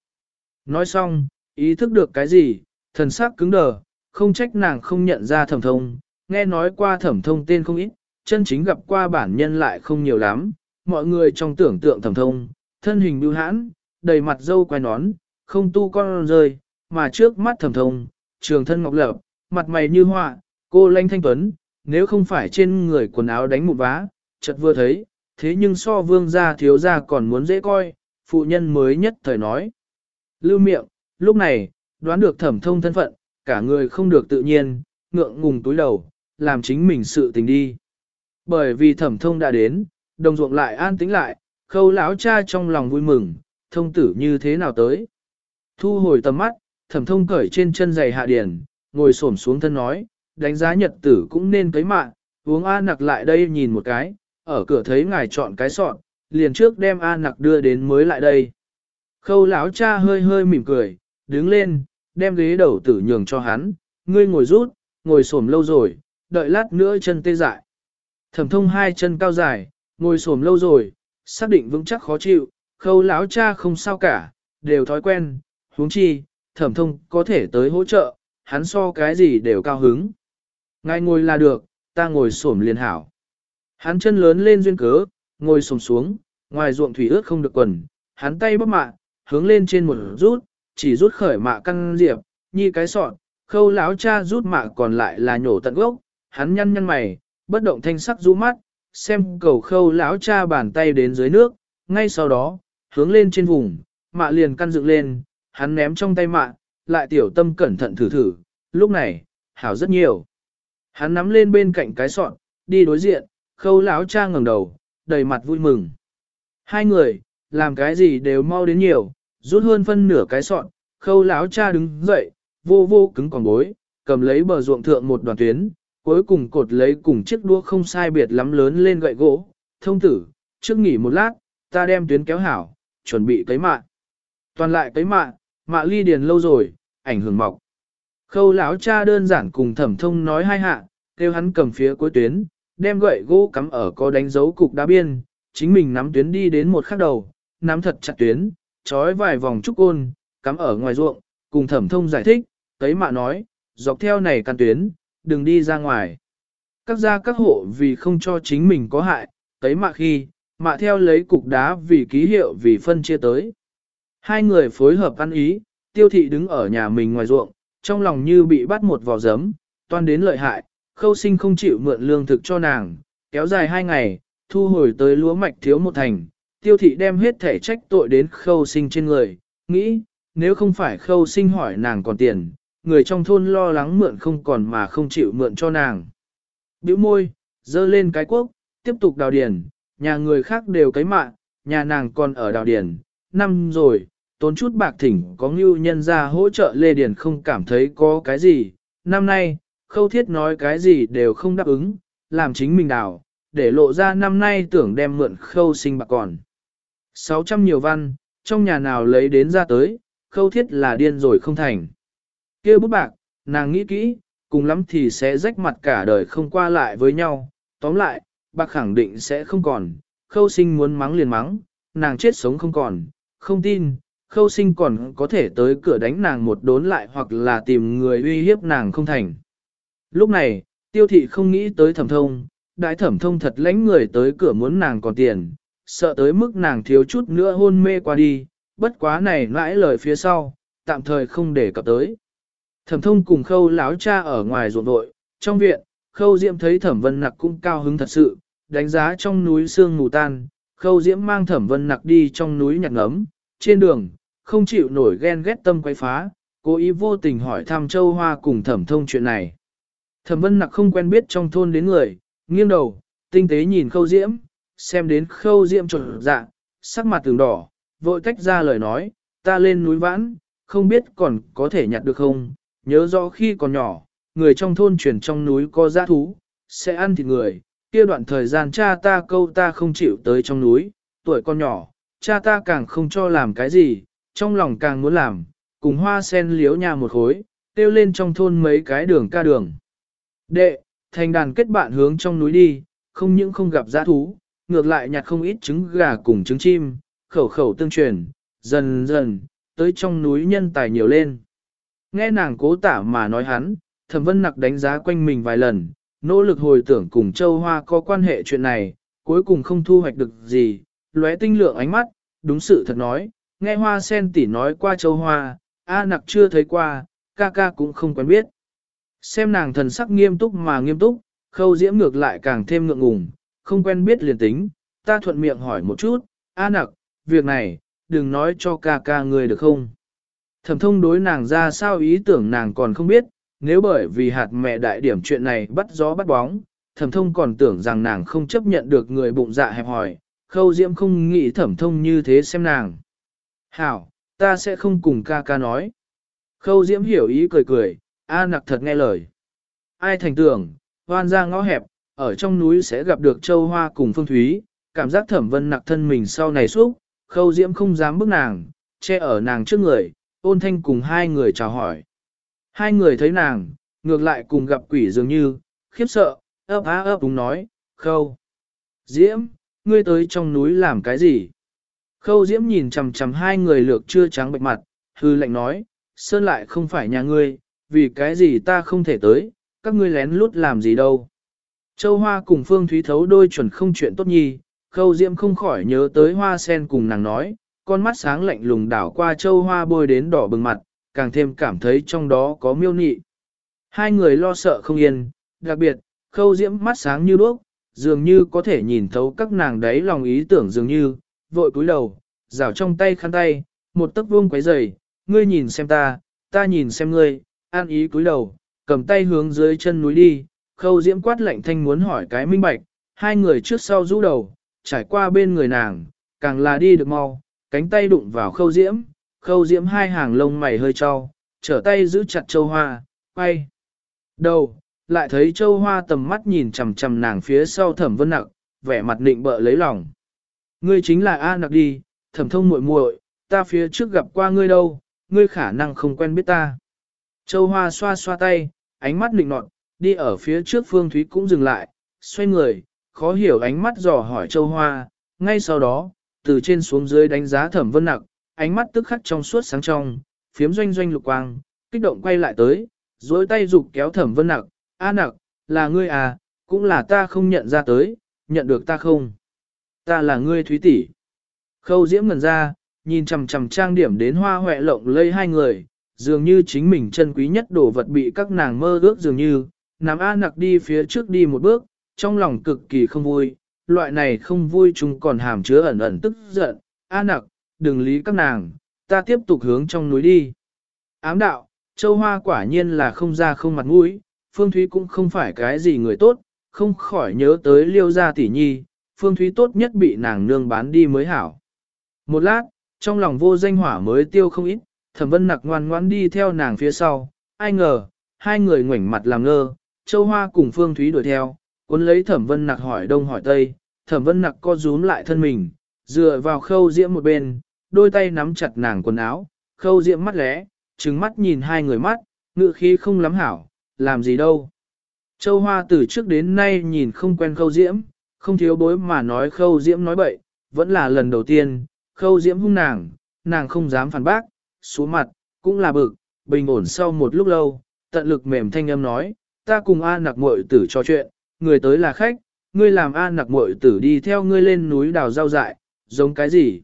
Nói xong, ý thức được cái gì, thần sắc cứng đờ, không trách nàng không nhận ra thẩm thông, nghe nói qua thẩm thông tên không ít, chân chính gặp qua bản nhân lại không nhiều lắm, mọi người trong tưởng tượng thẩm thông, thân hình bưu hãn, đầy mặt dâu quai nón, không tu con rơi, mà trước mắt thẩm thông, trường thân ngọc lập, mặt mày như họa, cô lanh thanh tuấn, nếu không phải trên người quần áo đánh một vá, chợt vừa thấy, thế nhưng so vương gia thiếu gia còn muốn dễ coi, phụ nhân mới nhất thời nói. Lưu miệng, lúc này, đoán được thẩm thông thân phận, cả người không được tự nhiên, ngượng ngùng túi đầu, làm chính mình sự tình đi. Bởi vì thẩm thông đã đến, đồng ruộng lại an tĩnh lại, khâu lão cha trong lòng vui mừng, thông tử như thế nào tới. Thu hồi tầm mắt, thẩm thông cởi trên chân giày hạ điển, ngồi xổm xuống thân nói, đánh giá nhật tử cũng nên cấy mạng, uống A nặc lại đây nhìn một cái, ở cửa thấy ngài chọn cái sọn, liền trước đem A nặc đưa đến mới lại đây. Khâu lão cha hơi hơi mỉm cười, đứng lên, đem ghế đầu tử nhường cho hắn, ngươi ngồi rút, ngồi xổm lâu rồi, đợi lát nữa chân tê dại. Thẩm thông hai chân cao dài, ngồi xổm lâu rồi, xác định vững chắc khó chịu, khâu lão cha không sao cả, đều thói quen, huống chi, thẩm thông có thể tới hỗ trợ, hắn so cái gì đều cao hứng. Ngài ngồi là được, ta ngồi xổm liền hảo. Hắn chân lớn lên duyên cớ, ngồi sồm xuống, ngoài ruộng thủy ướt không được quần, hắn tay bóp mạ, hướng lên trên một rút, chỉ rút khởi mạ căn diệp, nhi cái sọn, khâu lão cha rút mạ còn lại là nhổ tận gốc, hắn nhăn nhăn mày, bất động thanh sắc rũ mắt, xem cầu khâu lão cha bàn tay đến dưới nước, ngay sau đó, hướng lên trên vùng, mạ liền căn dựng lên, hắn ném trong tay mạ, lại tiểu tâm cẩn thận thử thử, lúc này, hảo rất nhiều. Hắn nắm lên bên cạnh cái sọn, đi đối diện, khâu lão cha ngẩng đầu, đầy mặt vui mừng. Hai người, làm cái gì đều mau đến nhiều, rút hơn phân nửa cái sọn, khâu láo cha đứng dậy, vô vô cứng còn bối, cầm lấy bờ ruộng thượng một đoàn tuyến, cuối cùng cột lấy cùng chiếc đũa không sai biệt lắm lớn lên gậy gỗ. Thông tử, trước nghỉ một lát, ta đem tuyến kéo hảo, chuẩn bị cấy mạ. Toàn lại cấy mạ, mạ ly điền lâu rồi, ảnh hưởng mọc. Khâu láo cha đơn giản cùng thẩm thông nói hai hạ, kêu hắn cầm phía cuối tuyến, đem gậy gỗ cắm ở có đánh dấu cục đá biên, chính mình nắm tuyến đi đến một khắc đầu, nắm thật chặt tuyến, trói vài vòng trúc côn, cắm ở ngoài ruộng, cùng thẩm thông giải thích, tấy mạ nói, dọc theo này căn tuyến, đừng đi ra ngoài. Các gia các hộ vì không cho chính mình có hại, tấy mạ khi, mạ theo lấy cục đá vì ký hiệu vì phân chia tới. Hai người phối hợp ăn ý, tiêu thị đứng ở nhà mình ngoài ruộng, trong lòng như bị bắt một vò giấm, toan đến lợi hại, khâu sinh không chịu mượn lương thực cho nàng, kéo dài hai ngày, thu hồi tới lúa mạch thiếu một thành, tiêu thị đem hết thể trách tội đến khâu sinh trên người, nghĩ, nếu không phải khâu sinh hỏi nàng còn tiền, người trong thôn lo lắng mượn không còn mà không chịu mượn cho nàng. Biểu môi, dơ lên cái quốc, tiếp tục đào điền, nhà người khác đều cấy mạ, nhà nàng còn ở đào điền, năm rồi, tốn chút bạc thỉnh có ngưu nhân ra hỗ trợ lê điền không cảm thấy có cái gì, năm nay, khâu thiết nói cái gì đều không đáp ứng, làm chính mình đào, để lộ ra năm nay tưởng đem mượn khâu sinh bạc còn. 600 nhiều văn, trong nhà nào lấy đến ra tới, khâu thiết là điên rồi không thành. kia bút bạc, nàng nghĩ kỹ, cùng lắm thì sẽ rách mặt cả đời không qua lại với nhau, tóm lại, bạc khẳng định sẽ không còn, khâu sinh muốn mắng liền mắng, nàng chết sống không còn, không tin, khâu sinh còn có thể tới cửa đánh nàng một đốn lại hoặc là tìm người uy hiếp nàng không thành. Lúc này, tiêu thị không nghĩ tới thẩm thông, đại thẩm thông thật lãnh người tới cửa muốn nàng còn tiền, sợ tới mức nàng thiếu chút nữa hôn mê qua đi, bất quá này nãi lời phía sau, tạm thời không để cập tới. Thẩm thông cùng khâu láo cha ở ngoài ruộng đội, trong viện, khâu diễm thấy thẩm vân nặc cũng cao hứng thật sự, đánh giá trong núi sương mù tan, khâu diễm mang thẩm vân nặc đi trong núi nhặt ngấm, trên đường, không chịu nổi ghen ghét tâm quay phá, cố ý vô tình hỏi thăm châu hoa cùng thẩm thông chuyện này. Thẩm vân nặc không quen biết trong thôn đến người, nghiêng đầu, tinh tế nhìn khâu diễm, xem đến khâu diễm trộn dạ, sắc mặt tường đỏ, vội tách ra lời nói, ta lên núi vãn, không biết còn có thể nhặt được không, nhớ rõ khi còn nhỏ, người trong thôn chuyển trong núi có giã thú, sẽ ăn thịt người, kia đoạn thời gian cha ta câu ta không chịu tới trong núi, tuổi con nhỏ, cha ta càng không cho làm cái gì, trong lòng càng muốn làm, cùng hoa sen liếu nhà một khối, tiêu lên trong thôn mấy cái đường ca đường. Đệ, thành đàn kết bạn hướng trong núi đi, không những không gặp giã thú, ngược lại nhặt không ít trứng gà cùng trứng chim, khẩu khẩu tương truyền, dần dần, tới trong núi nhân tài nhiều lên. Nghe nàng cố tả mà nói hắn, thẩm vân nặc đánh giá quanh mình vài lần, nỗ lực hồi tưởng cùng châu hoa có quan hệ chuyện này, cuối cùng không thu hoạch được gì, lóe tinh lượng ánh mắt, đúng sự thật nói, nghe hoa sen tỉ nói qua châu hoa, A nặc chưa thấy qua, ca ca cũng không quen biết. Xem nàng thần sắc nghiêm túc mà nghiêm túc, khâu diễm ngược lại càng thêm ngượng ngùng, không quen biết liền tính, ta thuận miệng hỏi một chút, A nặc, việc này, đừng nói cho ca ca người được không? Thẩm thông đối nàng ra sao ý tưởng nàng còn không biết, nếu bởi vì hạt mẹ đại điểm chuyện này bắt gió bắt bóng, thẩm thông còn tưởng rằng nàng không chấp nhận được người bụng dạ hẹp hỏi, khâu diễm không nghĩ thẩm thông như thế xem nàng. Hảo, ta sẽ không cùng ca ca nói. Khâu diễm hiểu ý cười cười, A nặc thật nghe lời. Ai thành tưởng, hoan ra ngõ hẹp, ở trong núi sẽ gặp được châu hoa cùng phương thúy, cảm giác thẩm vân nặc thân mình sau này xúc, khâu diễm không dám bước nàng, che ở nàng trước người, ôn thanh cùng hai người chào hỏi. Hai người thấy nàng, ngược lại cùng gặp quỷ dường như, khiếp sợ, ấp á ấp đúng nói, khâu. Diễm, ngươi tới trong núi làm cái gì? Khâu Diễm nhìn chằm chằm hai người lược chưa trắng bệch mặt, hư lệnh nói, sơn lại không phải nhà ngươi, vì cái gì ta không thể tới, các ngươi lén lút làm gì đâu. Châu Hoa cùng Phương Thúy thấu đôi chuẩn không chuyện tốt nhi, Khâu Diễm không khỏi nhớ tới Hoa Sen cùng nàng nói, con mắt sáng lạnh lùng đảo qua Châu Hoa bôi đến đỏ bừng mặt, càng thêm cảm thấy trong đó có miêu nị. Hai người lo sợ không yên, đặc biệt, Khâu Diễm mắt sáng như đuốc, dường như có thể nhìn thấu các nàng đấy lòng ý tưởng dường như, vội cúi đầu, rảo trong tay khăn tay, một tấc vuông quấy dày, ngươi nhìn xem ta, ta nhìn xem ngươi, an ý cúi đầu, cầm tay hướng dưới chân núi đi, khâu diễm quát lạnh thanh muốn hỏi cái minh bạch, hai người trước sau rũ đầu, trải qua bên người nàng, càng là đi được mau, cánh tay đụng vào khâu diễm, khâu diễm hai hàng lông mày hơi trao, trở tay giữ chặt châu hoa, quay. Đầu, lại thấy châu hoa tầm mắt nhìn chằm chằm nàng phía sau thẩm vân nặng, vẻ mặt định bợ lấy lòng. Ngươi chính là A nặc đi, thẩm thông muội muội, ta phía trước gặp qua ngươi đâu, ngươi khả năng không quen biết ta. Châu Hoa xoa xoa tay, ánh mắt định nọt, đi ở phía trước Phương Thúy cũng dừng lại, xoay người, khó hiểu ánh mắt dò hỏi Châu Hoa, ngay sau đó, từ trên xuống dưới đánh giá thẩm vân nặc, ánh mắt tức khắc trong suốt sáng trong, phiếm doanh doanh lục quang, kích động quay lại tới, dối tay dục kéo thẩm vân nặc, A nặc, là ngươi à, cũng là ta không nhận ra tới, nhận được ta không? Ta là ngươi Thúy tỷ. Khâu diễm ngần ra, nhìn chằm chằm trang điểm đến hoa hoẹ lộng lây hai người, dường như chính mình chân quý nhất đồ vật bị các nàng mơ ước dường như, nắm A nặc đi phía trước đi một bước, trong lòng cực kỳ không vui, loại này không vui chúng còn hàm chứa ẩn ẩn tức giận, A nặc, đừng lý các nàng, ta tiếp tục hướng trong núi đi. Ám đạo, châu hoa quả nhiên là không ra không mặt mũi, phương thúy cũng không phải cái gì người tốt, không khỏi nhớ tới liêu gia tỷ nhi, phương thúy tốt nhất bị nàng nương bán đi mới hảo. Một lát, trong lòng vô danh hỏa mới tiêu không ít, thẩm vân nặc ngoan ngoãn đi theo nàng phía sau, ai ngờ, hai người ngoảnh mặt làm ngơ, châu hoa cùng phương thúy đuổi theo, cuốn lấy thẩm vân nặc hỏi đông hỏi tây, thẩm vân nặc co rúm lại thân mình, dựa vào khâu diễm một bên, đôi tay nắm chặt nàng quần áo, khâu diễm mắt lẽ, trừng mắt nhìn hai người mắt, ngự khí không lắm hảo, làm gì đâu. Châu Hoa từ trước đến nay nhìn không quen khâu diễm, không thiếu bối mà nói khâu diễm nói bậy, vẫn là lần đầu tiên, khâu diễm hung nàng, nàng không dám phản bác, xuống mặt, cũng là bực, bình ổn sau một lúc lâu, tận lực mềm thanh âm nói, ta cùng A nặc muội tử trò chuyện, người tới là khách, ngươi làm A nặc muội tử đi theo ngươi lên núi đào rau dại, giống cái gì?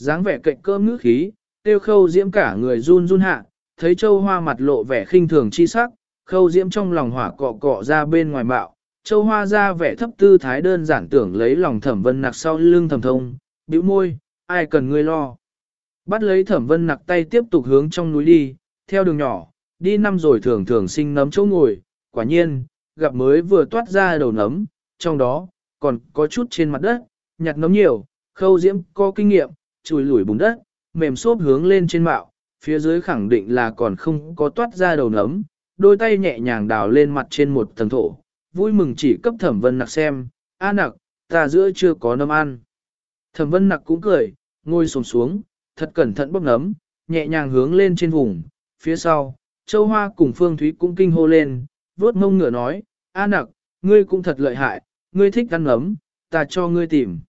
dáng vẻ cạnh cơm ngữ khí, tiêu khâu diễm cả người run run hạ, thấy châu hoa mặt lộ vẻ khinh thường chi sắc, khâu diễm trong lòng hỏa cọ cọ ra bên ngoài bạo, châu hoa ra vẻ thấp tư thái đơn giản tưởng lấy lòng thẩm vân nặc sau lưng thầm thông, bĩu môi, ai cần ngươi lo. Bắt lấy thẩm vân nặc tay tiếp tục hướng trong núi đi, theo đường nhỏ, đi năm rồi thường thường sinh nấm chỗ ngồi, quả nhiên, gặp mới vừa toát ra đầu nấm, trong đó, còn có chút trên mặt đất, nhặt nấm nhiều, khâu diễm có kinh nghiệm, chùi lủi bùn đất, mềm xốp hướng lên trên mạo, phía dưới khẳng định là còn không có toát ra đầu nấm, đôi tay nhẹ nhàng đào lên mặt trên một tầng thổ, vui mừng chỉ cấp thẩm vân nặc xem, a nặc, ta giữa chưa có nấm ăn. Thẩm vân nặc cũng cười, ngồi xuống xuống, thật cẩn thận bốc nấm, nhẹ nhàng hướng lên trên vùng, phía sau, châu hoa cùng phương thúy cũng kinh hô lên, vốt mông ngựa nói, a nặc, ngươi cũng thật lợi hại, ngươi thích ăn nấm, ta cho ngươi tìm.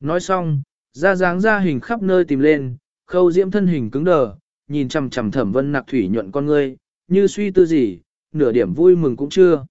Nói xong, ra dáng ra hình khắp nơi tìm lên, khâu diễm thân hình cứng đờ, nhìn chằm chằm thẩm vân nặc thủy nhuận con ngươi, như suy tư gì, nửa điểm vui mừng cũng chưa.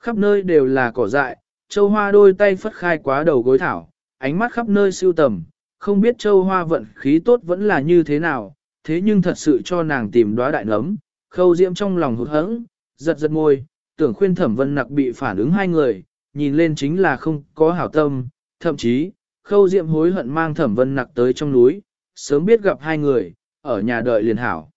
Khắp nơi đều là cỏ dại, châu hoa đôi tay phất khai quá đầu gối thảo, ánh mắt khắp nơi siêu tầm, không biết châu hoa vận khí tốt vẫn là như thế nào, thế nhưng thật sự cho nàng tìm đóa đại nấm, khâu diễm trong lòng hụt hẫng, giật giật môi, tưởng khuyên thẩm vân nặc bị phản ứng hai người, nhìn lên chính là không có hảo tâm, thậm chí, khâu diệm hối hận mang thẩm vân nặc tới trong núi, sớm biết gặp hai người, ở nhà đợi liền hảo.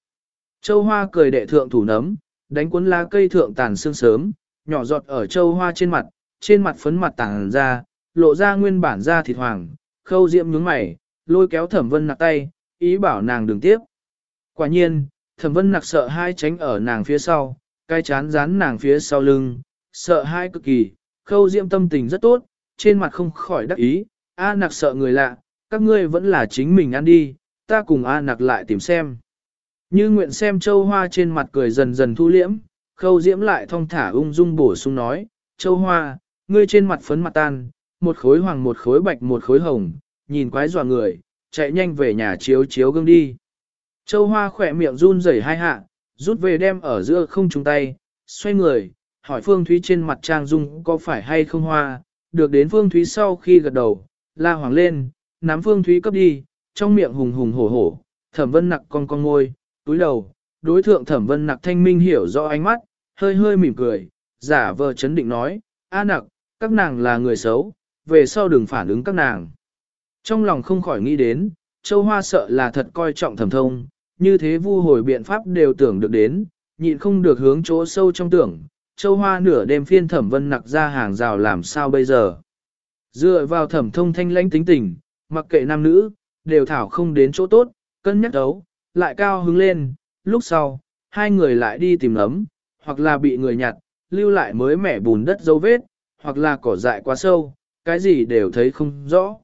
Châu hoa cười đệ thượng thủ nấm, đánh cuốn lá cây thượng tàn sương sớm, nhỏ giọt ở châu hoa trên mặt, trên mặt phấn mặt tàng ra, lộ ra nguyên bản da thịt hoàng, khâu diệm nhướng mày, lôi kéo thẩm vân nặc tay, ý bảo nàng đừng tiếp. Quả nhiên, thẩm vân nặc sợ hai tránh ở nàng phía sau, cai chán dán nàng phía sau lưng, sợ hai cực kỳ, khâu diệm tâm tình rất tốt, trên mặt không khỏi đắc ý, A nặc sợ người lạ, các ngươi vẫn là chính mình ăn đi, ta cùng A nặc lại tìm xem. Như nguyện xem châu hoa trên mặt cười dần dần thu liễm, khâu diễm lại thong thả ung dung bổ sung nói, châu hoa, ngươi trên mặt phấn mặt tan, một khối hoàng một khối bạch một khối hồng, nhìn quái dọa người, chạy nhanh về nhà chiếu chiếu gương đi. Châu hoa khỏe miệng run rẩy hai hạ, rút về đem ở giữa không chung tay, xoay người, hỏi Phương Thúy trên mặt trang dung có phải hay không hoa, được đến Phương Thúy sau khi gật đầu, la hoàng lên, nắm phương thúy cấp đi, trong miệng hùng hùng hổ hổ, thẩm vân nặc con con ngôi, túi đầu, đối thượng thẩm vân nặc thanh minh hiểu rõ ánh mắt, hơi hơi mỉm cười, giả vờ chấn định nói, a nặc, các nàng là người xấu, về sau đừng phản ứng các nàng. Trong lòng không khỏi nghĩ đến, châu hoa sợ là thật coi trọng thẩm thông, như thế vu hồi biện pháp đều tưởng được đến, nhịn không được hướng chỗ sâu trong tưởng, châu hoa nửa đêm phiên thẩm vân nặc ra hàng rào làm sao bây giờ. Dựa vào thẩm thông thanh lãnh tính tình, mặc kệ nam nữ, đều thảo không đến chỗ tốt, cân nhắc đấu, lại cao hứng lên, lúc sau, hai người lại đi tìm ấm, hoặc là bị người nhặt, lưu lại mới mẻ bùn đất dấu vết, hoặc là cỏ dại quá sâu, cái gì đều thấy không rõ.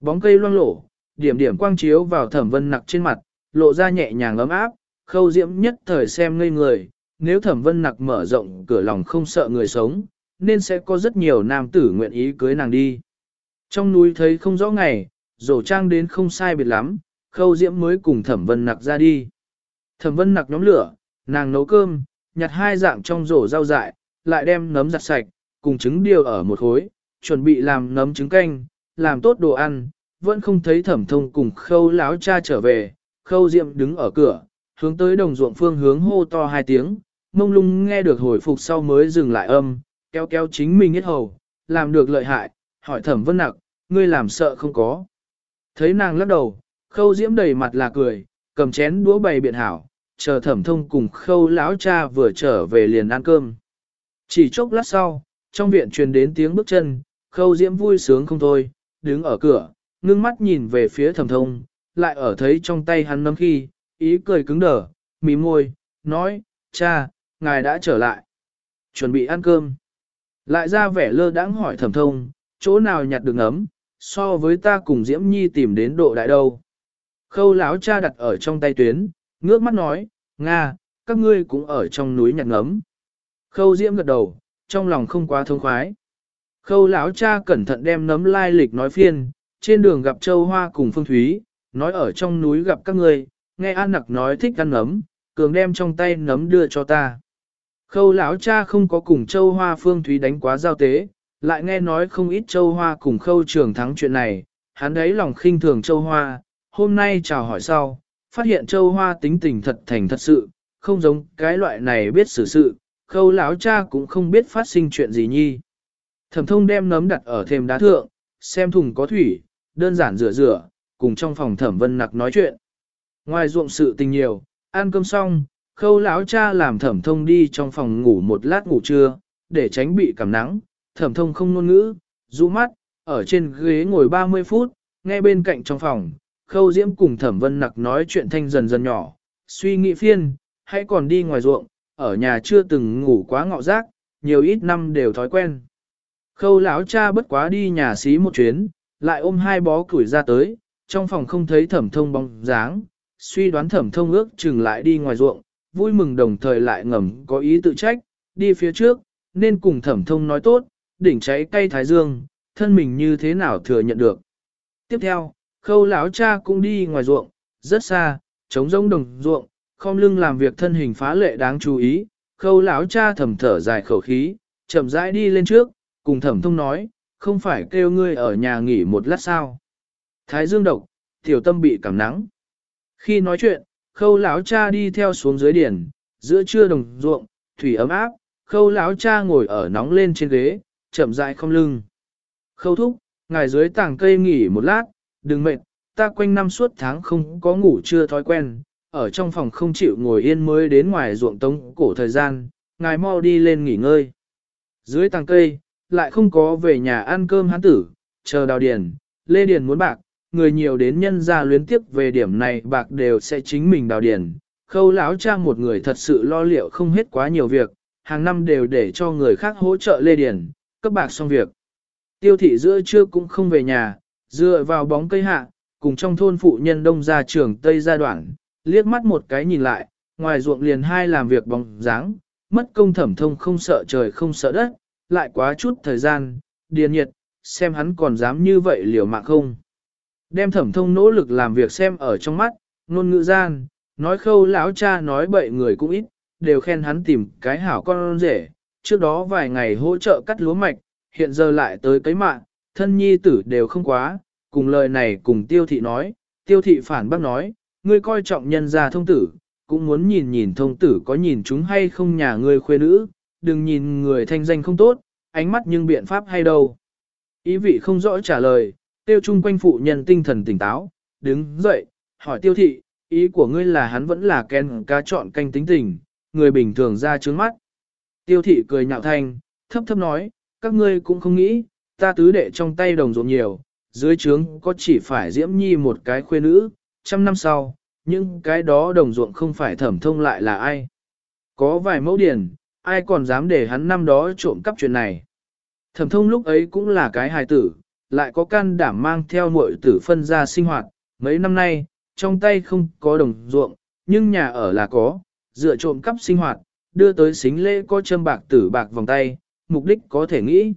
Bóng cây loang lổ, điểm điểm quang chiếu vào thẩm vân nặc trên mặt, lộ ra nhẹ nhàng ấm áp, khâu diễm nhất thời xem ngây người, nếu thẩm vân nặc mở rộng cửa lòng không sợ người sống, nên sẽ có rất nhiều nam tử nguyện ý cưới nàng đi. Trong núi thấy không rõ ngày, rổ trang đến không sai biệt lắm, khâu diễm mới cùng thẩm vân nặc ra đi. Thẩm vân nặc nhóm lửa, nàng nấu cơm, nhặt hai dạng trong rổ rau dại, lại đem nấm giặt sạch, cùng trứng điều ở một khối, chuẩn bị làm nấm trứng canh, làm tốt đồ ăn, vẫn không thấy thẩm thông cùng khâu láo cha trở về, khâu diệm đứng ở cửa, hướng tới đồng ruộng phương hướng hô to hai tiếng, mông lung nghe được hồi phục sau mới dừng lại âm, kéo kéo chính mình hết hầu, làm được lợi hại, hỏi thẩm vân nặc, ngươi làm sợ không có. Thấy nàng lắc đầu, khâu diễm đầy mặt là cười, cầm chén đũa bày biện hảo, chờ thẩm thông cùng khâu lão cha vừa trở về liền ăn cơm. Chỉ chốc lát sau, trong viện truyền đến tiếng bước chân, khâu diễm vui sướng không thôi, đứng ở cửa, ngưng mắt nhìn về phía thẩm thông, lại ở thấy trong tay hắn nấm khi, ý cười cứng đờ, mí môi, nói, cha, ngài đã trở lại. Chuẩn bị ăn cơm. Lại ra vẻ lơ đãng hỏi thẩm thông, chỗ nào nhặt được ấm, so với ta cùng Diễm Nhi tìm đến độ đại đâu. Khâu lão cha đặt ở trong tay tuyến, ngước mắt nói, Nga, các ngươi cũng ở trong núi nhặt ngấm. Khâu Diễm gật đầu, trong lòng không quá thông khoái. Khâu lão cha cẩn thận đem nấm lai lịch nói phiên, trên đường gặp Châu Hoa cùng Phương Thúy, nói ở trong núi gặp các người, nghe An Nặc nói thích ăn nấm, cường đem trong tay nấm đưa cho ta. Khâu lão cha không có cùng Châu Hoa Phương Thúy đánh quá giao tế, lại nghe nói không ít Châu Hoa cùng Khâu Trường thắng chuyện này, hắn đấy lòng khinh thường Châu Hoa, hôm nay chào hỏi sau, phát hiện Châu Hoa tính tình thật thành thật sự, không giống cái loại này biết xử sự, Khâu lão cha cũng không biết phát sinh chuyện gì nhi. Thẩm thông đem nấm đặt ở thềm đá thượng, xem thùng có thủy, đơn giản rửa rửa, cùng trong phòng thẩm vân nặc nói chuyện. Ngoài ruộng sự tình nhiều, ăn cơm xong, khâu lão cha làm thẩm thông đi trong phòng ngủ một lát ngủ trưa, để tránh bị cảm nắng, thẩm thông không ngôn ngữ, rũ mắt, ở trên ghế ngồi 30 phút, nghe bên cạnh trong phòng, khâu diễm cùng thẩm vân nặc nói chuyện thanh dần dần nhỏ, suy nghĩ phiên, hãy còn đi ngoài ruộng, ở nhà chưa từng ngủ quá ngọ rác, nhiều ít năm đều thói quen. Khâu lão cha bất quá đi nhà xí một chuyến, lại ôm hai bó củi ra tới, trong phòng không thấy thẩm thông bóng dáng, suy đoán thẩm thông ước chừng lại đi ngoài ruộng, vui mừng đồng thời lại ngầm có ý tự trách, đi phía trước, nên cùng thẩm thông nói tốt, đỉnh cháy cây thái dương, thân mình như thế nào thừa nhận được. Tiếp theo, khâu lão cha cũng đi ngoài ruộng, rất xa, chống rỗng đồng ruộng, không lưng làm việc thân hình phá lệ đáng chú ý, khâu lão cha thầm thở dài khẩu khí, chậm rãi đi lên trước, cùng thẩm thông nói, không phải kêu ngươi ở nhà nghỉ một lát sao. Thái dương độc, tiểu tâm bị cảm nắng. Khi nói chuyện, khâu lão cha đi theo xuống dưới điển, giữa trưa đồng ruộng, thủy ấm áp, khâu lão cha ngồi ở nóng lên trên ghế, chậm rãi không lưng. Khâu thúc, ngài dưới tảng cây nghỉ một lát, đừng mệt, ta quanh năm suốt tháng không có ngủ chưa thói quen, ở trong phòng không chịu ngồi yên mới đến ngoài ruộng tống cổ thời gian, ngài mau đi lên nghỉ ngơi. Dưới tàng cây, lại không có về nhà ăn cơm hán tử, chờ đào điền, lê điền muốn bạc, người nhiều đến nhân ra luyến tiếp về điểm này bạc đều sẽ chính mình đào điền. Khâu lão cha một người thật sự lo liệu không hết quá nhiều việc, hàng năm đều để cho người khác hỗ trợ lê điền, cấp bạc xong việc. Tiêu thị giữa trưa cũng không về nhà, dựa vào bóng cây hạ, cùng trong thôn phụ nhân đông ra trường Tây gia đoạn, liếc mắt một cái nhìn lại, ngoài ruộng liền hai làm việc bóng dáng, mất công thẩm thông không sợ trời không sợ đất, lại quá chút thời gian, điền nhiệt, xem hắn còn dám như vậy liều mạng không. Đem thẩm thông nỗ lực làm việc xem ở trong mắt, ngôn ngữ gian, nói khâu lão cha nói bậy người cũng ít, đều khen hắn tìm cái hảo con rể, trước đó vài ngày hỗ trợ cắt lúa mạch, hiện giờ lại tới cấy mạng, thân nhi tử đều không quá, cùng lời này cùng tiêu thị nói, tiêu thị phản bác nói, ngươi coi trọng nhân gia thông tử, cũng muốn nhìn nhìn thông tử có nhìn chúng hay không nhà ngươi khuê nữ, đừng nhìn người thanh danh không tốt, ánh mắt nhưng biện pháp hay đâu. Ý vị không rõ trả lời, tiêu chung quanh phụ nhân tinh thần tỉnh táo, đứng dậy, hỏi tiêu thị, ý của ngươi là hắn vẫn là ken cá chọn canh tính tình, người bình thường ra trướng mắt. Tiêu thị cười nhạo thanh, thấp thấp nói, các ngươi cũng không nghĩ, ta tứ đệ trong tay đồng ruộng nhiều, dưới trướng có chỉ phải diễm nhi một cái khuê nữ, trăm năm sau, nhưng cái đó đồng ruộng không phải thẩm thông lại là ai. Có vài mẫu điển, ai còn dám để hắn năm đó trộm cắp chuyện này. Thẩm thông lúc ấy cũng là cái hài tử, lại có can đảm mang theo muội tử phân ra sinh hoạt, mấy năm nay, trong tay không có đồng ruộng, nhưng nhà ở là có, dựa trộm cắp sinh hoạt, đưa tới xính lễ có châm bạc tử bạc vòng tay, mục đích có thể nghĩ.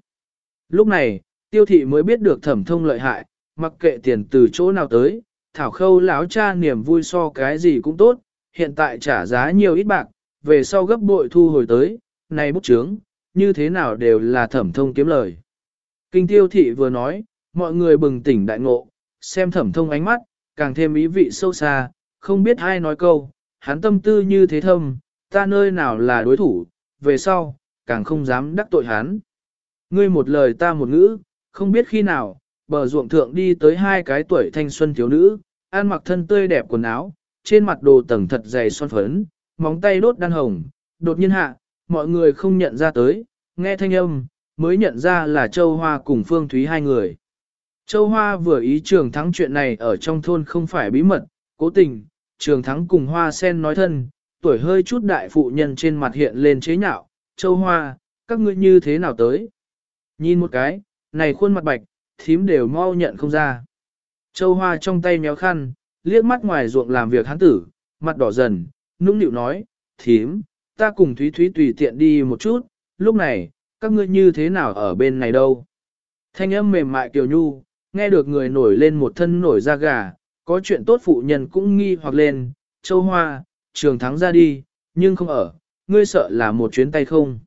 Lúc này, tiêu thị mới biết được thẩm thông lợi hại, mặc kệ tiền từ chỗ nào tới, thảo khâu lão cha niềm vui so cái gì cũng tốt, hiện tại trả giá nhiều ít bạc, về sau gấp bội thu hồi tới, này bút chướng, như thế nào đều là thẩm thông kiếm lời. Kinh tiêu thị vừa nói, mọi người bừng tỉnh đại ngộ, xem thẩm thông ánh mắt, càng thêm ý vị sâu xa, không biết ai nói câu, hắn tâm tư như thế thâm, ta nơi nào là đối thủ, về sau, càng không dám đắc tội hắn. Ngươi một lời ta một ngữ, không biết khi nào, bờ ruộng thượng đi tới hai cái tuổi thanh xuân thiếu nữ, ăn mặc thân tươi đẹp quần áo, trên mặt đồ tầng thật dày son phấn, móng tay đốt đan hồng, đột nhiên hạ, mọi người không nhận ra tới, nghe thanh âm, mới nhận ra là Châu Hoa cùng Phương Thúy hai người. Châu Hoa vừa ý trường thắng chuyện này ở trong thôn không phải bí mật, cố tình, trường thắng cùng Hoa sen nói thân, tuổi hơi chút đại phụ nhân trên mặt hiện lên chế nhạo, Châu Hoa, các ngươi như thế nào tới? Nhìn một cái, này khuôn mặt bạch, thím đều mau nhận không ra. Châu Hoa trong tay méo khăn, liếc mắt ngoài ruộng làm việc hắn tử, mặt đỏ dần, nũng nịu nói, thím, ta cùng Thúy Thúy tùy tiện đi một chút, lúc này, các ngươi như thế nào ở bên này đâu? Thanh âm mềm mại kiều nhu, nghe được người nổi lên một thân nổi da gà, có chuyện tốt phụ nhân cũng nghi hoặc lên, châu hoa, trường thắng ra đi, nhưng không ở, ngươi sợ là một chuyến tay không.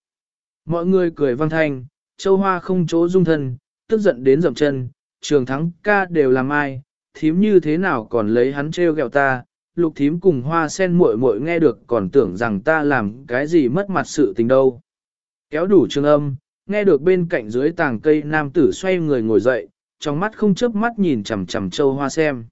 Mọi người cười vang thanh, châu hoa không chỗ dung thân, tức giận đến dậm chân, trường thắng ca đều làm ai, thím như thế nào còn lấy hắn trêu ghẹo ta, lục thím cùng hoa sen muội muội nghe được còn tưởng rằng ta làm cái gì mất mặt sự tình đâu. Kéo đủ trường âm, nghe được bên cạnh dưới tàng cây nam tử xoay người ngồi dậy, trong mắt không chớp mắt nhìn chằm chằm châu hoa xem.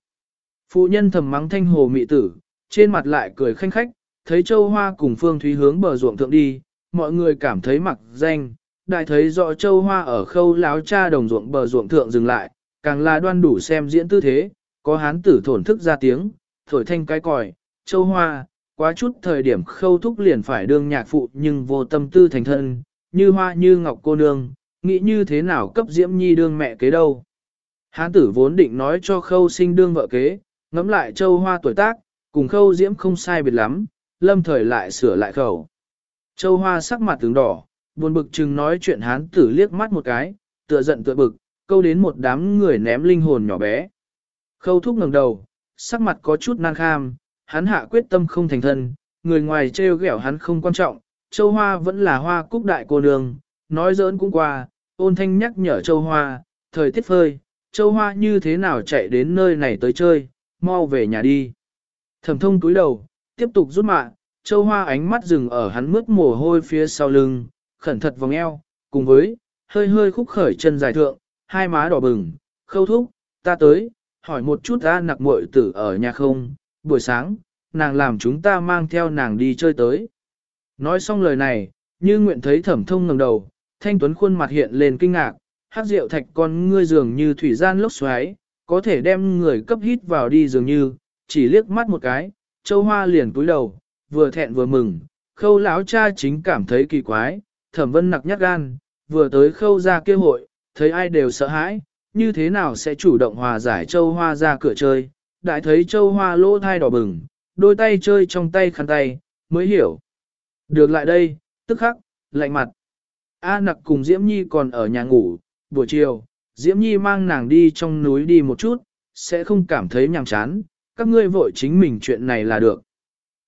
Phụ nhân thầm mắng thanh hồ mị tử, trên mặt lại cười khanh khách, thấy châu hoa cùng phương thúy hướng bờ ruộng thượng đi, mọi người cảm thấy mặc danh, đại thấy rõ châu hoa ở khâu láo cha đồng ruộng bờ ruộng thượng dừng lại, càng là đoan đủ xem diễn tư thế, có hán tử thổn thức ra tiếng, thổi thanh cái còi, châu hoa, quá chút thời điểm khâu thúc liền phải đương nhạc phụ nhưng vô tâm tư thành thân, như hoa như ngọc cô nương, nghĩ như thế nào cấp diễm nhi đương mẹ kế đâu. Hán tử vốn định nói cho khâu sinh đương vợ kế, ngắm lại châu hoa tuổi tác, cùng khâu diễm không sai biệt lắm, lâm thời lại sửa lại khẩu. Châu hoa sắc mặt tướng đỏ, buồn bực chừng nói chuyện hán tử liếc mắt một cái, tựa giận tựa bực, câu đến một đám người ném linh hồn nhỏ bé. Khâu thúc ngẩng đầu, sắc mặt có chút nan kham, hắn hạ quyết tâm không thành thân, người ngoài trêu ghẹo hắn không quan trọng, châu hoa vẫn là hoa cúc đại cô nương, nói giỡn cũng qua, ôn thanh nhắc nhở châu hoa, thời tiết phơi, châu hoa như thế nào chạy đến nơi này tới chơi, mau về nhà đi. Thẩm thông túi đầu, tiếp tục rút mạ, châu hoa ánh mắt dừng ở hắn mướt mồ hôi phía sau lưng, khẩn thật vòng eo, cùng với, hơi hơi khúc khởi chân dài thượng, hai má đỏ bừng, khâu thúc, ta tới, hỏi một chút ra nặc muội tử ở nhà không, buổi sáng, nàng làm chúng ta mang theo nàng đi chơi tới. Nói xong lời này, như nguyện thấy thẩm thông ngẩng đầu, thanh tuấn khuôn mặt hiện lên kinh ngạc, hát rượu thạch con ngươi dường như thủy gian lốc xoáy, có thể đem người cấp hít vào đi dường như, chỉ liếc mắt một cái, châu hoa liền cúi đầu, vừa thẹn vừa mừng, khâu lão cha chính cảm thấy kỳ quái, thẩm vân nặc nhát gan, vừa tới khâu ra kêu hội, thấy ai đều sợ hãi, như thế nào sẽ chủ động hòa giải châu hoa ra cửa chơi, đại thấy châu hoa lỗ thai đỏ bừng, đôi tay chơi trong tay khăn tay, mới hiểu. Được lại đây, tức khắc, lạnh mặt. A nặc cùng Diễm Nhi còn ở nhà ngủ, buổi chiều, Diễm Nhi mang nàng đi trong núi đi một chút, sẽ không cảm thấy nhàm chán, các ngươi vội chính mình chuyện này là được.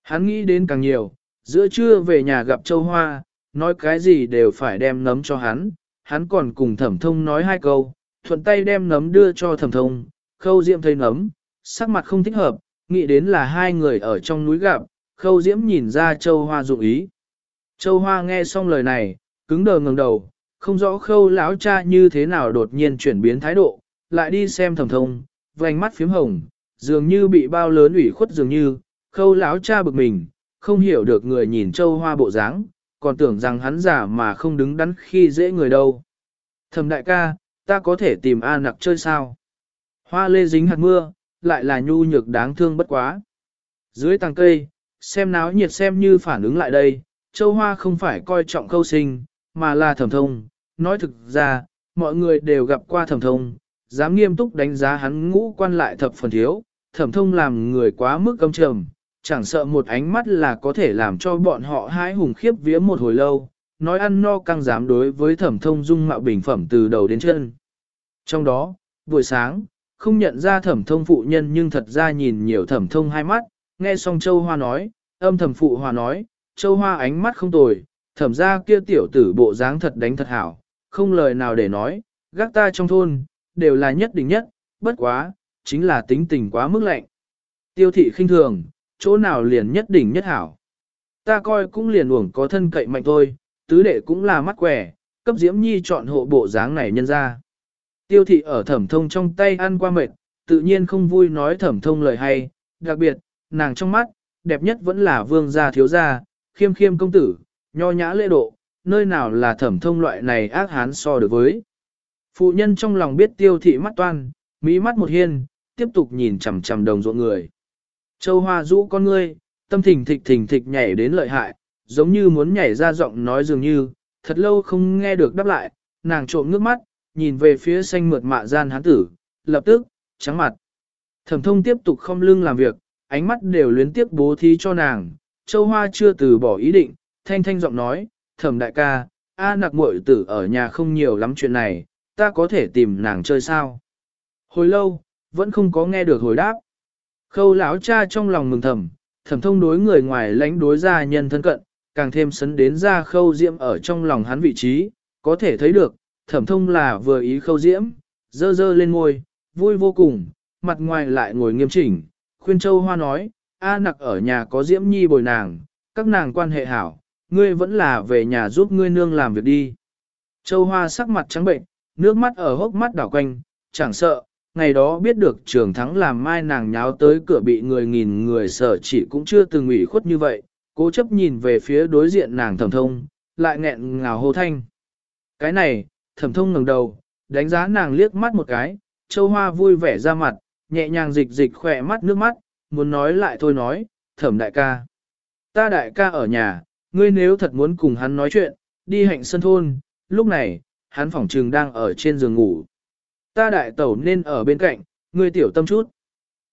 Hắn nghĩ đến càng nhiều, giữa trưa về nhà gặp Châu Hoa, nói cái gì đều phải đem nấm cho hắn, hắn còn cùng thẩm thông nói hai câu, thuận tay đem nấm đưa cho thẩm thông, khâu diễm thấy nấm, sắc mặt không thích hợp, nghĩ đến là hai người ở trong núi gặp, khâu diễm nhìn ra châu hoa dụng ý. Châu hoa nghe xong lời này, cứng đờ ngẩng đầu, không rõ khâu lão cha như thế nào đột nhiên chuyển biến thái độ, lại đi xem thẩm thông, vành mắt phím hồng, dường như bị bao lớn ủy khuất dường như, khâu lão cha bực mình, không hiểu được người nhìn châu hoa bộ dáng, còn tưởng rằng hắn giả mà không đứng đắn khi dễ người đâu. Thẩm đại ca, ta có thể tìm A nặc chơi sao? Hoa lê dính hạt mưa, lại là nhu nhược đáng thương bất quá. Dưới tàng cây, xem náo nhiệt xem như phản ứng lại đây, châu hoa không phải coi trọng khâu sinh, mà là thẩm thông. Nói thực ra, mọi người đều gặp qua thẩm thông, dám nghiêm túc đánh giá hắn ngũ quan lại thập phần thiếu, thẩm thông làm người quá mức công trầm, chẳng sợ một ánh mắt là có thể làm cho bọn họ hái hùng khiếp vía một hồi lâu, nói ăn no căng dám đối với thẩm thông dung mạo bình phẩm từ đầu đến chân. Trong đó, buổi sáng, không nhận ra thẩm thông phụ nhân nhưng thật ra nhìn nhiều thẩm thông hai mắt, nghe xong châu hoa nói, âm thẩm phụ hòa nói, châu hoa ánh mắt không tồi, thẩm ra kia tiểu tử bộ dáng thật đánh thật hảo, không lời nào để nói, gác ta trong thôn, đều là nhất định nhất, bất quá, chính là tính tình quá mức lạnh. Tiêu thị khinh thường, chỗ nào liền nhất đỉnh nhất hảo. Ta coi cũng liền uổng có thân cậy mạnh thôi, tứ đệ cũng là mắt quẻ, cấp diễm nhi chọn hộ bộ dáng này nhân ra. Tiêu thị ở thẩm thông trong tay ăn qua mệt, tự nhiên không vui nói thẩm thông lời hay, đặc biệt, nàng trong mắt, đẹp nhất vẫn là vương gia thiếu gia, khiêm khiêm công tử, nho nhã lễ độ, nơi nào là thẩm thông loại này ác hán so được với. Phụ nhân trong lòng biết tiêu thị mắt toan, mỹ mắt một hiên, tiếp tục nhìn chằm chằm đồng ruộng người. Châu hoa rũ con ngươi, tâm thình thịch thình thịch nhảy đến lợi hại, giống như muốn nhảy ra giọng nói dường như, thật lâu không nghe được đáp lại, nàng trộm nước mắt, nhìn về phía xanh mượt mạ gian hán tử, lập tức, trắng mặt. Thẩm thông tiếp tục không lưng làm việc, ánh mắt đều luyến tiếp bố thí cho nàng, châu hoa chưa từ bỏ ý định, thanh thanh giọng nói, thẩm đại ca, A nặc muội tử ở nhà không nhiều lắm chuyện này, ta có thể tìm nàng chơi sao? Hồi lâu, vẫn không có nghe được hồi đáp. Khâu lão cha trong lòng mừng thầm, thẩm thông đối người ngoài lãnh đối gia nhân thân cận, càng thêm sấn đến ra khâu diễm ở trong lòng hắn vị trí, có thể thấy được, thẩm thông là vừa ý khâu diễm, dơ dơ lên ngôi, vui vô cùng, mặt ngoài lại ngồi nghiêm chỉnh, khuyên châu hoa nói, A nặc ở nhà có diễm nhi bồi nàng, các nàng quan hệ hảo, ngươi vẫn là về nhà giúp ngươi nương làm việc đi. Châu hoa sắc mặt trắng bệnh, nước mắt ở hốc mắt đảo quanh, chẳng sợ, ngày đó biết được trường thắng làm mai nàng nháo tới cửa bị người nghìn người sợ chỉ cũng chưa từng ủy khuất như vậy, cố chấp nhìn về phía đối diện nàng thẩm thông, lại nghẹn ngào hô thanh. Cái này, thẩm thông ngẩng đầu, đánh giá nàng liếc mắt một cái, châu hoa vui vẻ ra mặt, nhẹ nhàng dịch dịch khỏe mắt nước mắt, muốn nói lại thôi nói, thẩm đại ca. Ta đại ca ở nhà, ngươi nếu thật muốn cùng hắn nói chuyện, đi hạnh sân thôn, lúc này, hắn phỏng trừng đang ở trên giường ngủ. Ta đại tẩu nên ở bên cạnh, ngươi tiểu tâm chút.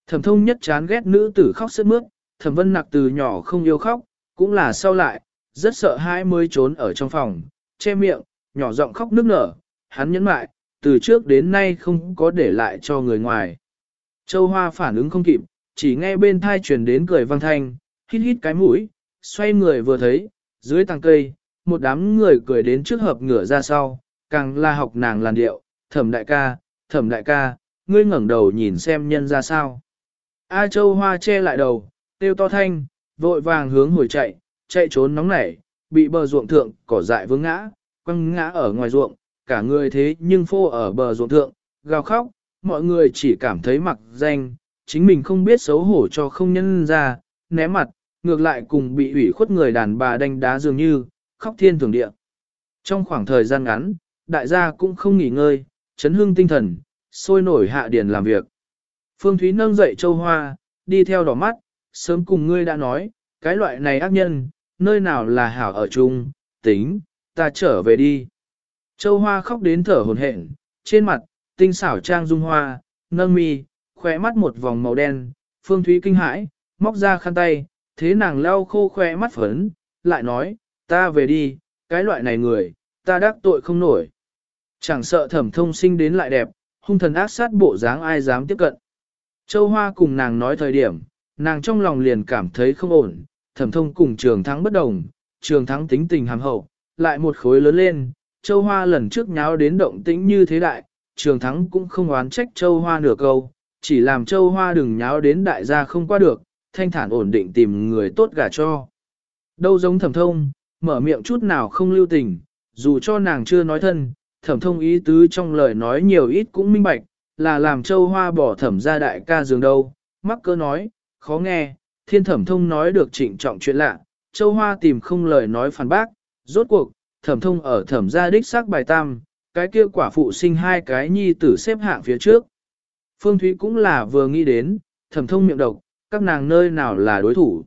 Thẩm thông nhất chán ghét nữ tử khóc sướt mướt, thẩm vân nặc từ nhỏ không yêu khóc, cũng là sau lại, rất sợ hai mới trốn ở trong phòng, che miệng, nhỏ giọng khóc nức nở, hắn nhẫn mại, từ trước đến nay không có để lại cho người ngoài. Châu Hoa phản ứng không kịp, chỉ nghe bên thai truyền đến cười vang thanh, hít hít cái mũi, xoay người vừa thấy, dưới tàng cây, một đám người cười đến trước hợp ngửa ra sau, càng la học nàng làn điệu, thẩm đại ca, thẩm đại ca, ngươi ngẩng đầu nhìn xem nhân ra sao. A Châu Hoa che lại đầu, tiêu to thanh, vội vàng hướng hồi chạy, chạy trốn nóng nảy, bị bờ ruộng thượng cỏ dại vướng ngã, quăng ngã ở ngoài ruộng, cả người thế nhưng phô ở bờ ruộng thượng, gào khóc, mọi người chỉ cảm thấy mặc danh, chính mình không biết xấu hổ cho không nhân ra, né mặt, ngược lại cùng bị ủy khuất người đàn bà đánh đá dường như, khóc thiên thường địa. Trong khoảng thời gian ngắn, đại gia cũng không nghỉ ngơi, chấn hương tinh thần, sôi nổi hạ điền làm việc. Phương Thúy nâng dậy châu hoa, đi theo đỏ mắt, sớm cùng ngươi đã nói, cái loại này ác nhân, nơi nào là hảo ở chung, tính, ta trở về đi. Châu hoa khóc đến thở hồn hển, trên mặt, tinh xảo trang dung hoa, nâng mi, khỏe mắt một vòng màu đen, phương thúy kinh hãi, móc ra khăn tay, thế nàng lau khô khỏe mắt phấn, lại nói, ta về đi, cái loại này người, ta đắc tội không nổi. Chẳng sợ thẩm thông sinh đến lại đẹp, hung thần ác sát bộ dáng ai dám tiếp cận. Châu Hoa cùng nàng nói thời điểm, nàng trong lòng liền cảm thấy không ổn, thẩm thông cùng trường thắng bất đồng, trường thắng tính tình hàm hậu, lại một khối lớn lên, Châu Hoa lần trước nháo đến động tĩnh như thế đại, trường thắng cũng không oán trách Châu Hoa nửa câu, chỉ làm Châu Hoa đừng nháo đến đại gia không qua được, thanh thản ổn định tìm người tốt gả cho. Đâu giống thẩm thông, mở miệng chút nào không lưu tình, dù cho nàng chưa nói thân, thẩm thông ý tứ trong lời nói nhiều ít cũng minh bạch, là làm Châu Hoa bỏ thẩm ra đại ca giường đâu, mắc cơ nói, khó nghe, thiên thẩm thông nói được trịnh trọng chuyện lạ, Châu Hoa tìm không lời nói phản bác, rốt cuộc, thẩm thông ở thẩm gia đích xác bài tam, cái kia quả phụ sinh hai cái nhi tử xếp hạng phía trước. Phương Thúy cũng là vừa nghĩ đến, thẩm thông miệng độc, các nàng nơi nào là đối thủ.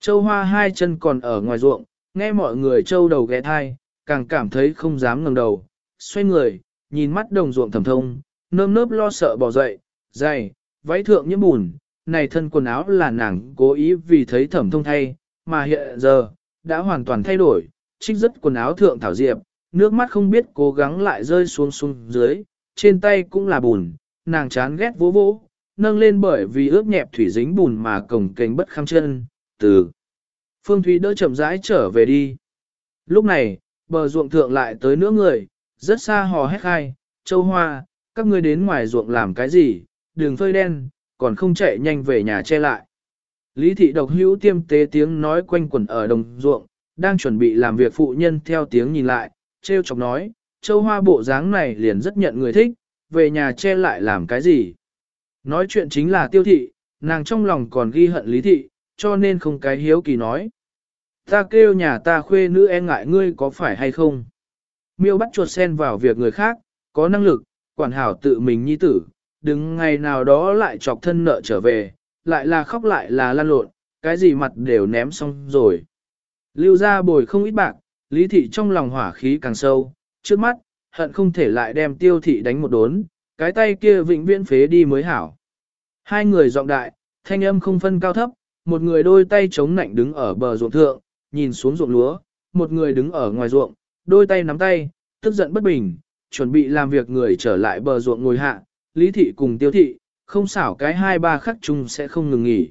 Châu Hoa hai chân còn ở ngoài ruộng, nghe mọi người châu đầu ghé thai, càng cảm thấy không dám ngẩng đầu, xoay người, nhìn mắt đồng ruộng thẩm thông, nơm nớp lo sợ bỏ dậy, dày, váy thượng nhiễm bùn, này thân quần áo là nàng cố ý vì thấy thẩm thông thay, mà hiện giờ, đã hoàn toàn thay đổi, trích rất quần áo thượng thảo diệp, nước mắt không biết cố gắng lại rơi xuống xuống dưới, trên tay cũng là bùn, nàng chán ghét vỗ vỗ, nâng lên bởi vì ướp nhẹp thủy dính bùn mà cổng kênh bất kham chân, từ. Phương Thúy đỡ chậm rãi trở về đi. Lúc này, bờ ruộng thượng lại tới nữa người, rất xa hò hét khai, châu hoa, các ngươi đến ngoài ruộng làm cái gì, đường phơi đen, còn không chạy nhanh về nhà che lại. Lý thị độc hữu tiêm tế tiếng nói quanh quẩn ở đồng ruộng, đang chuẩn bị làm việc phụ nhân theo tiếng nhìn lại, treo chọc nói, châu hoa bộ dáng này liền rất nhận người thích, về nhà che lại làm cái gì. Nói chuyện chính là tiêu thị, nàng trong lòng còn ghi hận lý thị, cho nên không cái hiếu kỳ nói. Ta kêu nhà ta khuê nữ e ngại ngươi có phải hay không? Miêu bắt chuột sen vào việc người khác, có năng lực, quản hảo tự mình nhi tử, đứng ngày nào đó lại chọc thân nợ trở về, lại là khóc lại là lan lộn, cái gì mặt đều ném xong rồi. Lưu ra bồi không ít bạc, lý thị trong lòng hỏa khí càng sâu, trước mắt, hận không thể lại đem tiêu thị đánh một đốn, cái tay kia vĩnh viễn phế đi mới hảo. Hai người giọng đại, thanh âm không phân cao thấp, một người đôi tay chống nạnh đứng ở bờ ruộng thượng, nhìn xuống ruộng lúa, một người đứng ở ngoài ruộng, đôi tay nắm tay, tức giận bất bình, chuẩn bị làm việc người trở lại bờ ruộng ngồi hạ, lý thị cùng tiêu thị, không xảo cái hai ba khắc chung sẽ không ngừng nghỉ.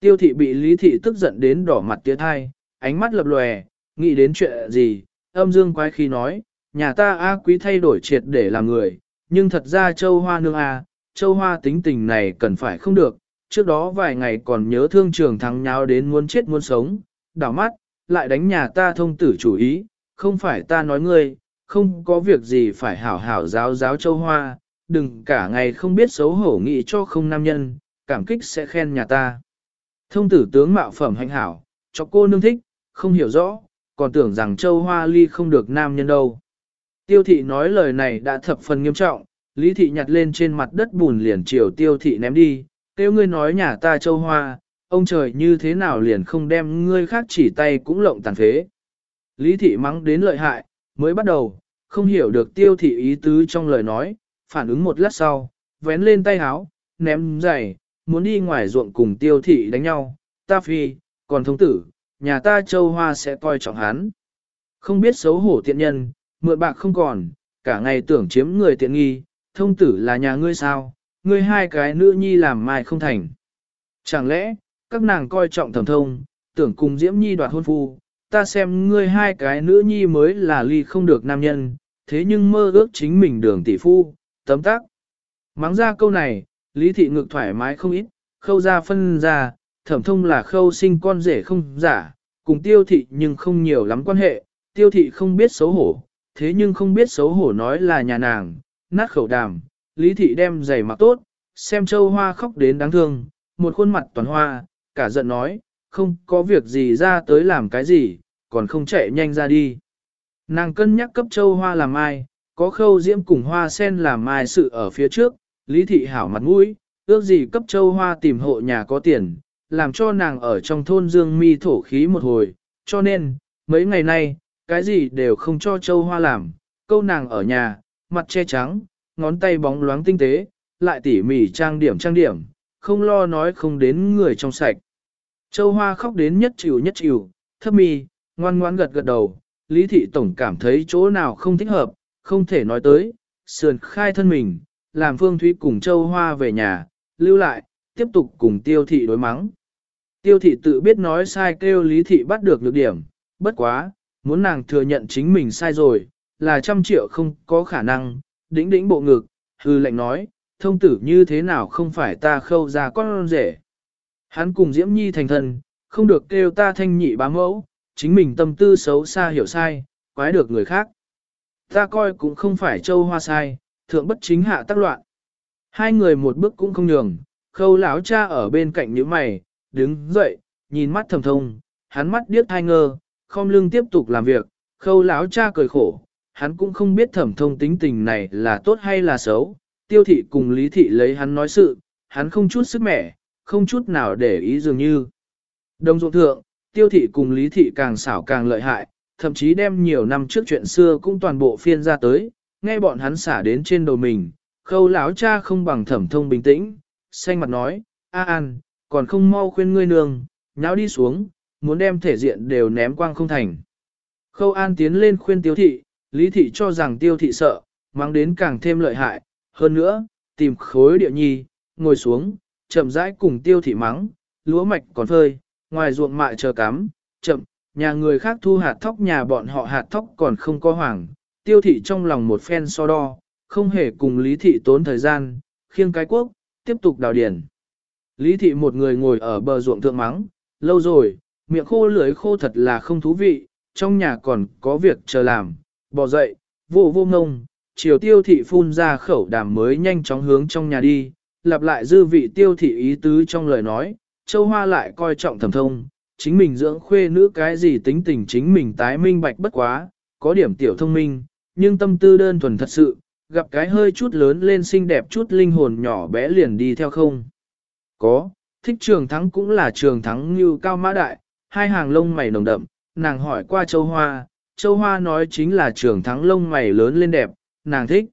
Tiêu thị bị lý thị tức giận đến đỏ mặt tiết thai, ánh mắt lập lòe, nghĩ đến chuyện gì, âm dương quái khi nói, nhà ta A quý thay đổi triệt để làm người, nhưng thật ra châu hoa nương A, châu hoa tính tình này cần phải không được, trước đó vài ngày còn nhớ thương trường thắng nháo đến muốn chết muốn sống, đảo mắt, lại đánh nhà ta thông tử chủ ý, không phải ta nói ngươi, không có việc gì phải hảo hảo giáo giáo châu hoa, đừng cả ngày không biết xấu hổ nghĩ cho không nam nhân, cảm kích sẽ khen nhà ta. Thông tử tướng mạo phẩm hạnh hảo, cho cô nương thích, không hiểu rõ, còn tưởng rằng châu hoa ly không được nam nhân đâu. Tiêu thị nói lời này đã thập phần nghiêm trọng, lý thị nhặt lên trên mặt đất bùn liền chiều tiêu thị ném đi, tiêu ngươi nói nhà ta châu hoa, ông trời như thế nào liền không đem ngươi khác chỉ tay cũng lộng tàn phế. Lý thị mắng đến lợi hại, mới bắt đầu, không hiểu được tiêu thị ý tứ trong lời nói, phản ứng một lát sau, vén lên tay háo, ném giày, muốn đi ngoài ruộng cùng tiêu thị đánh nhau, ta phi, còn thông tử, nhà ta châu hoa sẽ coi trọng hắn. Không biết xấu hổ tiện nhân, mượn bạc không còn, cả ngày tưởng chiếm người tiện nghi, thông tử là nhà ngươi sao, ngươi hai cái nữ nhi làm mai không thành. Chẳng lẽ, các nàng coi trọng thẩm thông, tưởng cùng Diễm Nhi đoạt hôn phu, ta xem ngươi hai cái nữ nhi mới là ly không được nam nhân, thế nhưng mơ ước chính mình đường tỷ phu, tấm tắc. Mắng ra câu này, lý thị ngực thoải mái không ít, khâu ra phân ra, thẩm thông là khâu sinh con rể không giả, cùng tiêu thị nhưng không nhiều lắm quan hệ, tiêu thị không biết xấu hổ, thế nhưng không biết xấu hổ nói là nhà nàng, nát khẩu đàm, lý thị đem giày mặc tốt, xem châu hoa khóc đến đáng thương, một khuôn mặt toàn hoa, cả giận nói, không có việc gì ra tới làm cái gì, còn không chạy nhanh ra đi. Nàng cân nhắc cấp châu hoa làm ai, có khâu diễm cùng hoa sen làm mai sự ở phía trước, lý thị hảo mặt mũi, ước gì cấp châu hoa tìm hộ nhà có tiền, làm cho nàng ở trong thôn dương mi thổ khí một hồi, cho nên, mấy ngày nay, cái gì đều không cho châu hoa làm, câu nàng ở nhà, mặt che trắng, ngón tay bóng loáng tinh tế, lại tỉ mỉ trang điểm trang điểm, không lo nói không đến người trong sạch. Châu hoa khóc đến nhất chịu nhất chịu, thấp mi, ngoan ngoan gật gật đầu, lý thị tổng cảm thấy chỗ nào không thích hợp, không thể nói tới, sườn khai thân mình, làm Phương Thúy cùng Châu Hoa về nhà, lưu lại, tiếp tục cùng tiêu thị đối mắng. Tiêu thị tự biết nói sai kêu lý thị bắt được lược điểm, bất quá, muốn nàng thừa nhận chính mình sai rồi, là trăm triệu không có khả năng, đĩnh đĩnh bộ ngực, hư lệnh nói, thông tử như thế nào không phải ta khâu ra con rể. Hắn cùng Diễm Nhi thành thân, không được kêu ta thanh nhị bá mẫu, chính mình tâm tư xấu xa hiểu sai, quái được người khác. Ta coi cũng không phải châu hoa sai, thượng bất chính hạ tác loạn. Hai người một bước cũng không nhường, khâu lão cha ở bên cạnh những mày, đứng dậy, nhìn mắt thầm thông, hắn mắt điếc hai ngơ, không lưng tiếp tục làm việc, khâu lão cha cười khổ, hắn cũng không biết thẩm thông tính tình này là tốt hay là xấu, tiêu thị cùng lý thị lấy hắn nói sự, hắn không chút sức mẻ, không chút nào để ý dường như. Đồng ruộng thượng, tiêu thị cùng lý thị càng xảo càng lợi hại, thậm chí đem nhiều năm trước chuyện xưa cũng toàn bộ phiên ra tới, nghe bọn hắn xả đến trên đầu mình, khâu lão cha không bằng thẩm thông bình tĩnh, xanh mặt nói, A An, còn không mau khuyên ngươi nương, nháo đi xuống, muốn đem thể diện đều ném quang không thành. Khâu An tiến lên khuyên tiêu thị, lý thị cho rằng tiêu thị sợ, mang đến càng thêm lợi hại, hơn nữa, tìm khối địa nhi, ngồi xuống, chậm rãi cùng tiêu thị mắng, lúa mạch còn phơi, ngoài ruộng mại chờ cắm, chậm, nhà người khác thu hạt thóc nhà bọn họ hạt thóc còn không có hoàng, tiêu thị trong lòng một phen so đo, không hề cùng lý thị tốn thời gian, khiêng cái quốc, tiếp tục đào điển. Lý thị một người ngồi ở bờ ruộng thượng mắng, lâu rồi, miệng khô lưỡi khô thật là không thú vị, trong nhà còn có việc chờ làm, bỏ dậy, vô vô ngông, chiều tiêu thị phun ra khẩu đàm mới nhanh chóng hướng trong nhà đi, lặp lại dư vị tiêu thị ý tứ trong lời nói, châu hoa lại coi trọng thẩm thông, chính mình dưỡng khuê nữ cái gì tính tình chính mình tái minh bạch bất quá, có điểm tiểu thông minh, nhưng tâm tư đơn thuần thật sự, gặp cái hơi chút lớn lên xinh đẹp chút linh hồn nhỏ bé liền đi theo không. Có, thích trường thắng cũng là trường thắng như cao mã đại, hai hàng lông mày nồng đậm, nàng hỏi qua châu hoa, châu hoa nói chính là trường thắng lông mày lớn lên đẹp, nàng thích.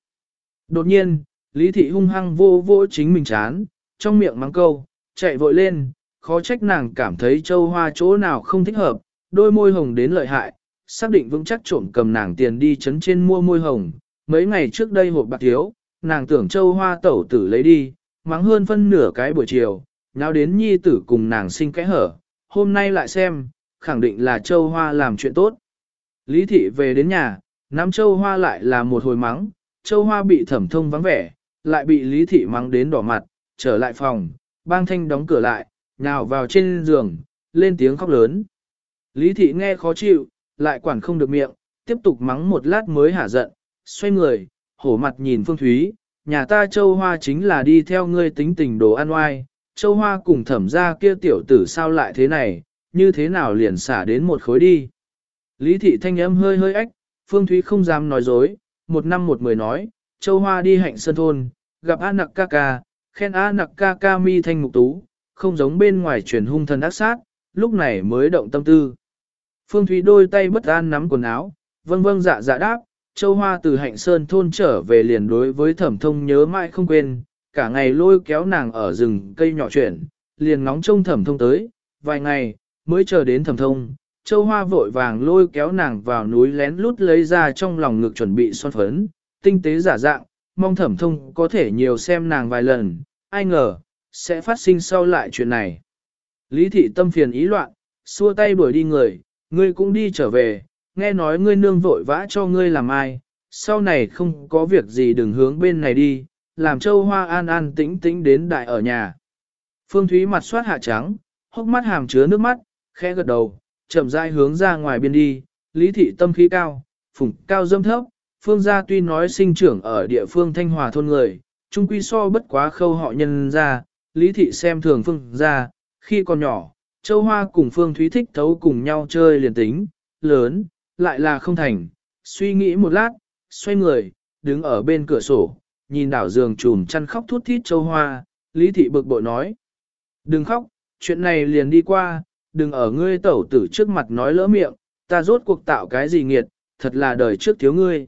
Đột nhiên, Lý thị hung hăng vô vô chính mình chán, trong miệng mắng câu, chạy vội lên, khó trách nàng cảm thấy châu hoa chỗ nào không thích hợp, đôi môi hồng đến lợi hại, xác định vững chắc trộm cầm nàng tiền đi chấn trên mua môi hồng. Mấy ngày trước đây hộp bạc thiếu, nàng tưởng châu hoa tẩu tử lấy đi, mắng hơn phân nửa cái buổi chiều, nháo đến nhi tử cùng nàng sinh cái hở. Hôm nay lại xem, khẳng định là châu hoa làm chuyện tốt. Lý thị về đến nhà, nắm châu hoa lại là một hồi mắng, châu hoa bị thẩm thông vắng vẻ, lại bị lý thị mắng đến đỏ mặt, trở lại phòng, bang thanh đóng cửa lại, nhào vào trên giường, lên tiếng khóc lớn. Lý thị nghe khó chịu, lại quản không được miệng, tiếp tục mắng một lát mới hả giận, xoay người, hổ mặt nhìn Phương Thúy, nhà ta châu hoa chính là đi theo ngươi tính tình đồ ăn oai, châu hoa cùng thẩm ra kia tiểu tử sao lại thế này, như thế nào liền xả đến một khối đi. Lý thị thanh âm hơi hơi ách, Phương Thúy không dám nói dối, một năm một mười nói, châu hoa đi hạnh sơn thôn, gặp A nặc ca ca, khen A nặc ca ca mi thanh mục tú, không giống bên ngoài truyền hung thần ác sát, lúc này mới động tâm tư. Phương Thúy đôi tay bất an nắm quần áo, vâng vâng dạ dạ đáp, châu hoa từ hạnh sơn thôn trở về liền đối với thẩm thông nhớ mãi không quên, cả ngày lôi kéo nàng ở rừng cây nhỏ chuyển, liền ngóng trông thẩm thông tới, vài ngày, mới chờ đến thẩm thông. Châu Hoa vội vàng lôi kéo nàng vào núi lén lút lấy ra trong lòng ngực chuẩn bị son phấn, tinh tế giả dạng, mong thẩm thông có thể nhiều xem nàng vài lần, ai ngờ, sẽ phát sinh sau lại chuyện này. Lý thị tâm phiền ý loạn, xua tay đuổi đi người, ngươi cũng đi trở về, nghe nói ngươi nương vội vã cho ngươi làm ai, sau này không có việc gì đừng hướng bên này đi, làm châu hoa an an tĩnh tĩnh đến đại ở nhà. Phương Thúy mặt soát hạ trắng, hốc mắt hàm chứa nước mắt, khẽ gật đầu, chậm rãi hướng ra ngoài biên đi, lý thị tâm khí cao, phủng cao dâm thấp, phương gia tuy nói sinh trưởng ở địa phương thanh hòa thôn người, trung quy so bất quá khâu họ nhân ra, lý thị xem thường phương gia, khi còn nhỏ, châu hoa cùng phương thúy thích thấu cùng nhau chơi liền tính, lớn, lại là không thành, suy nghĩ một lát, xoay người, đứng ở bên cửa sổ, nhìn đảo giường trùm chăn khóc thút thít châu hoa, lý thị bực bội nói. Đừng khóc, chuyện này liền đi qua, đừng ở ngươi tẩu tử trước mặt nói lỡ miệng, ta rốt cuộc tạo cái gì nghiệt, thật là đời trước thiếu ngươi.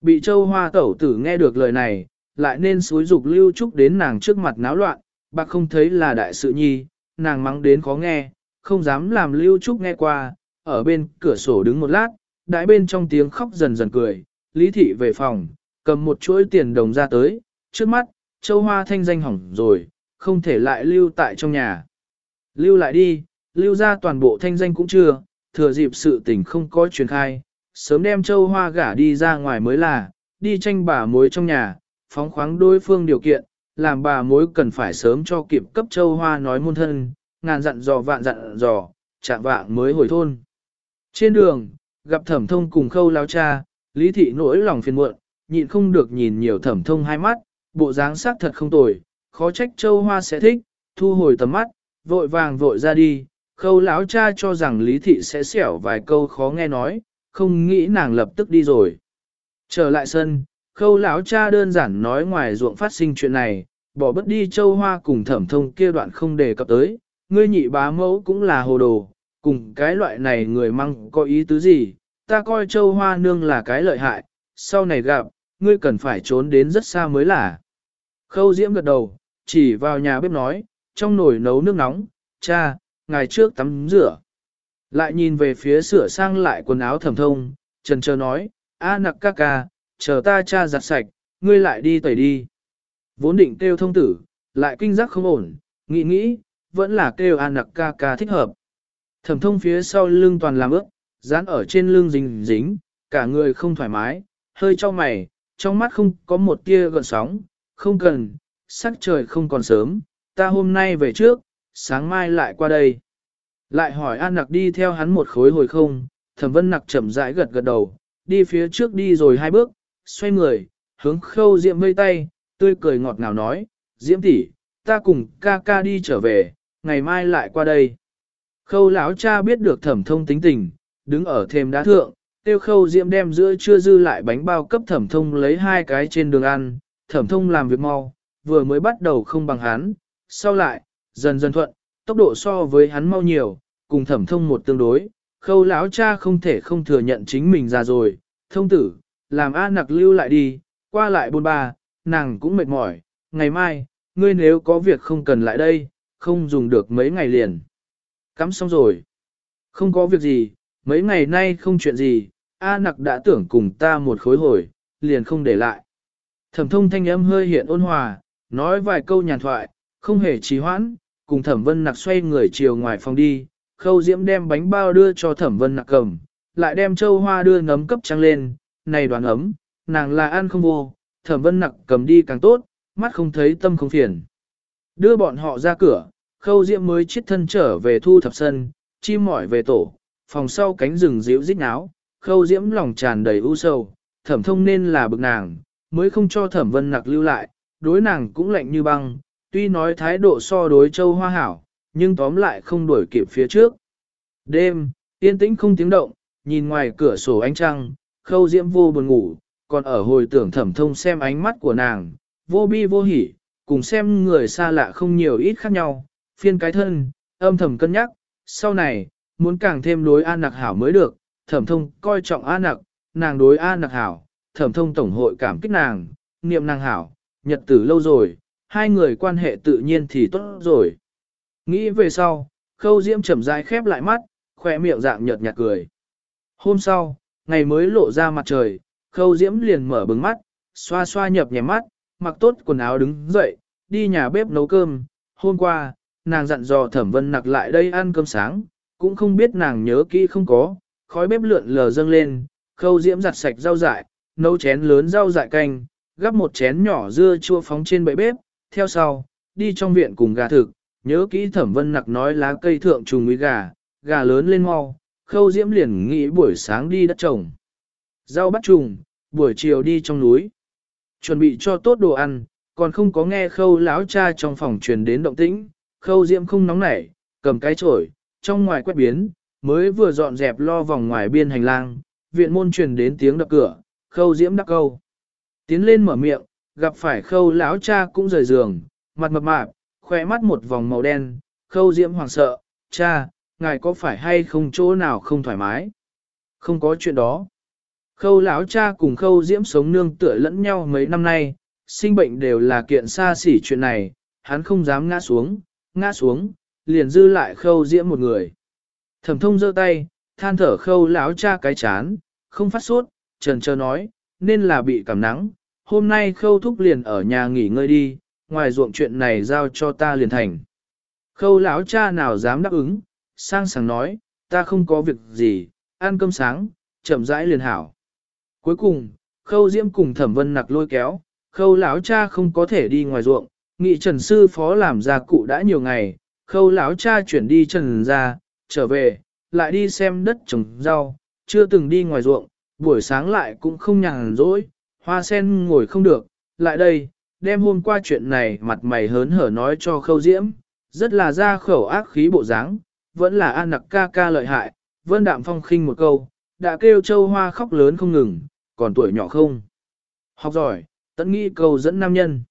Bị châu hoa tẩu tử nghe được lời này, lại nên xúi dục lưu trúc đến nàng trước mặt náo loạn, bạc không thấy là đại sự nhi, nàng mắng đến khó nghe, không dám làm lưu trúc nghe qua, ở bên cửa sổ đứng một lát, đại bên trong tiếng khóc dần dần cười, lý thị về phòng, cầm một chuỗi tiền đồng ra tới, trước mắt, châu hoa thanh danh hỏng rồi, không thể lại lưu tại trong nhà. Lưu lại đi, lưu ra toàn bộ thanh danh cũng chưa, thừa dịp sự tình không có truyền khai, sớm đem châu hoa gả đi ra ngoài mới là, đi tranh bà mối trong nhà, phóng khoáng đối phương điều kiện, làm bà mối cần phải sớm cho kịp cấp châu hoa nói môn thân, ngàn dặn dò vạn dặn dò, chạm vạng mới hồi thôn. Trên đường, gặp thẩm thông cùng khâu lao cha, lý thị nỗi lòng phiền muộn, nhịn không được nhìn nhiều thẩm thông hai mắt, bộ dáng sắc thật không tồi, khó trách châu hoa sẽ thích, thu hồi tầm mắt, vội vàng vội ra đi, khâu lão cha cho rằng lý thị sẽ xẻo vài câu khó nghe nói, không nghĩ nàng lập tức đi rồi. Trở lại sân, khâu lão cha đơn giản nói ngoài ruộng phát sinh chuyện này, bỏ bất đi châu hoa cùng thẩm thông kia đoạn không đề cập tới, ngươi nhị bá mẫu cũng là hồ đồ, cùng cái loại này người măng có ý tứ gì, ta coi châu hoa nương là cái lợi hại, sau này gặp, ngươi cần phải trốn đến rất xa mới là. Khâu diễm gật đầu, chỉ vào nhà bếp nói, trong nồi nấu nước nóng, cha, ngày trước tắm rửa. Lại nhìn về phía sửa sang lại quần áo thẩm thông, trần chờ nói, a nặc ca ca, chờ ta cha giặt sạch, ngươi lại đi tẩy đi. Vốn định kêu thông tử, lại kinh giác không ổn, nghĩ nghĩ, vẫn là kêu a nặc ca ca thích hợp. Thẩm thông phía sau lưng toàn làm ướt, dán ở trên lưng dính dính, cả người không thoải mái, hơi cho mày, trong mắt không có một tia gợn sóng, không cần, sắc trời không còn sớm, ta hôm nay về trước, sáng mai lại qua đây. Lại hỏi An Nặc đi theo hắn một khối hồi không, thẩm vân nặc chậm rãi gật gật đầu, đi phía trước đi rồi hai bước, xoay người, hướng khâu diệm vây tay, tươi cười ngọt ngào nói, diễm tỷ, ta cùng ca ca đi trở về, ngày mai lại qua đây. Khâu lão cha biết được thẩm thông tính tình, đứng ở thềm đá thượng, tiêu khâu diễm đem giữa chưa dư lại bánh bao cấp thẩm thông lấy hai cái trên đường ăn, thẩm thông làm việc mau, vừa mới bắt đầu không bằng hắn, sau lại, dần dần thuận, tốc độ so với hắn mau nhiều, cùng thẩm thông một tương đối, khâu lão cha không thể không thừa nhận chính mình già rồi, thông tử, làm A nặc lưu lại đi, qua lại bôn ba, nàng cũng mệt mỏi, ngày mai, ngươi nếu có việc không cần lại đây, không dùng được mấy ngày liền. Cắm xong rồi. Không có việc gì, mấy ngày nay không chuyện gì, A nặc đã tưởng cùng ta một khối hồi, liền không để lại. Thẩm thông thanh âm hơi hiện ôn hòa, nói vài câu nhàn thoại, không hề trì hoãn, cùng thẩm vân nặc xoay người chiều ngoài phòng đi, khâu diễm đem bánh bao đưa cho thẩm vân nặc cầm, lại đem châu hoa đưa nấm cấp trăng lên, này đoàn ấm, nàng là ăn không vô, thẩm vân nặc cầm đi càng tốt, mắt không thấy tâm không phiền. Đưa bọn họ ra cửa, khâu diễm mới chiết thân trở về thu thập sân, chim mỏi về tổ, phòng sau cánh rừng dịu rít náo, khâu diễm lòng tràn đầy u sầu, thẩm thông nên là bực nàng, mới không cho thẩm vân nặc lưu lại, đối nàng cũng lạnh như băng, tuy nói thái độ so đối châu hoa hảo, nhưng tóm lại không đuổi kịp phía trước. Đêm, yên tĩnh không tiếng động, nhìn ngoài cửa sổ ánh trăng, khâu diễm vô buồn ngủ, còn ở hồi tưởng thẩm thông xem ánh mắt của nàng, vô bi vô hỉ, cùng xem người xa lạ không nhiều ít khác nhau, phiên cái thân, âm thầm cân nhắc, sau này, muốn càng thêm đối an nặc hảo mới được, thẩm thông coi trọng an nặc, nàng đối an nặc hảo, thẩm thông tổng hội cảm kích nàng, niệm nàng hảo, nhật tử lâu rồi, hai người quan hệ tự nhiên thì tốt rồi. Nghĩ về sau, khâu diễm chậm rãi khép lại mắt, khỏe miệng dạng nhợt nhạt cười. Hôm sau, ngày mới lộ ra mặt trời, khâu diễm liền mở bừng mắt, xoa xoa nhập nhèm mắt, mặc tốt quần áo đứng dậy, đi nhà bếp nấu cơm. Hôm qua, nàng dặn dò thẩm vân nặc lại đây ăn cơm sáng, cũng không biết nàng nhớ kỹ không có, khói bếp lượn lờ dâng lên, khâu diễm giặt sạch rau dại, nấu chén lớn rau dại canh, gắp một chén nhỏ dưa chua phóng trên bệ bếp, theo sau, đi trong viện cùng gà thực, nhớ kỹ thẩm vân nặc nói lá cây thượng trùng với gà, gà lớn lên mau, khâu diễm liền nghĩ buổi sáng đi đất trồng. Rau bắt trùng, buổi chiều đi trong núi. Chuẩn bị cho tốt đồ ăn, còn không có nghe khâu lão cha trong phòng truyền đến động tĩnh, khâu diễm không nóng nảy, cầm cái chổi, trong ngoài quét biến, mới vừa dọn dẹp lo vòng ngoài biên hành lang, viện môn truyền đến tiếng đập cửa, khâu diễm đắc câu. Tiến lên mở miệng, gặp phải khâu lão cha cũng rời giường, mặt mập mạp, khỏe mắt một vòng màu đen, khâu diễm hoàng sợ, cha, ngài có phải hay không chỗ nào không thoải mái? Không có chuyện đó. Khâu lão cha cùng khâu diễm sống nương tựa lẫn nhau mấy năm nay, sinh bệnh đều là kiện xa xỉ chuyện này, hắn không dám ngã xuống, ngã xuống, liền dư lại khâu diễm một người. Thẩm thông giơ tay, than thở khâu lão cha cái chán, không phát sốt, trần trơ nói, nên là bị cảm nắng, hôm nay khâu thúc liền ở nhà nghỉ ngơi đi, ngoài ruộng chuyện này giao cho ta liền thành. Khâu lão cha nào dám đáp ứng, sang sảng nói, ta không có việc gì, ăn cơm sáng, chậm rãi liền hảo. Cuối cùng, khâu diễm cùng thẩm vân nặc lôi kéo, khâu lão cha không có thể đi ngoài ruộng, nghị trần sư phó làm gia cụ đã nhiều ngày, khâu lão cha chuyển đi trần ra, trở về, lại đi xem đất trồng rau, chưa từng đi ngoài ruộng, buổi sáng lại cũng không nhàn rỗi, hoa sen ngồi không được, lại đây, đem hôm qua chuyện này mặt mày hớn hở nói cho khâu diễm, rất là ra khẩu ác khí bộ dáng, vẫn là an nặc ca ca lợi hại, vân đạm phong khinh một câu, đã kêu châu hoa khóc lớn không ngừng, còn tuổi nhỏ không. Học giỏi, tận nghĩ câu dẫn nam nhân.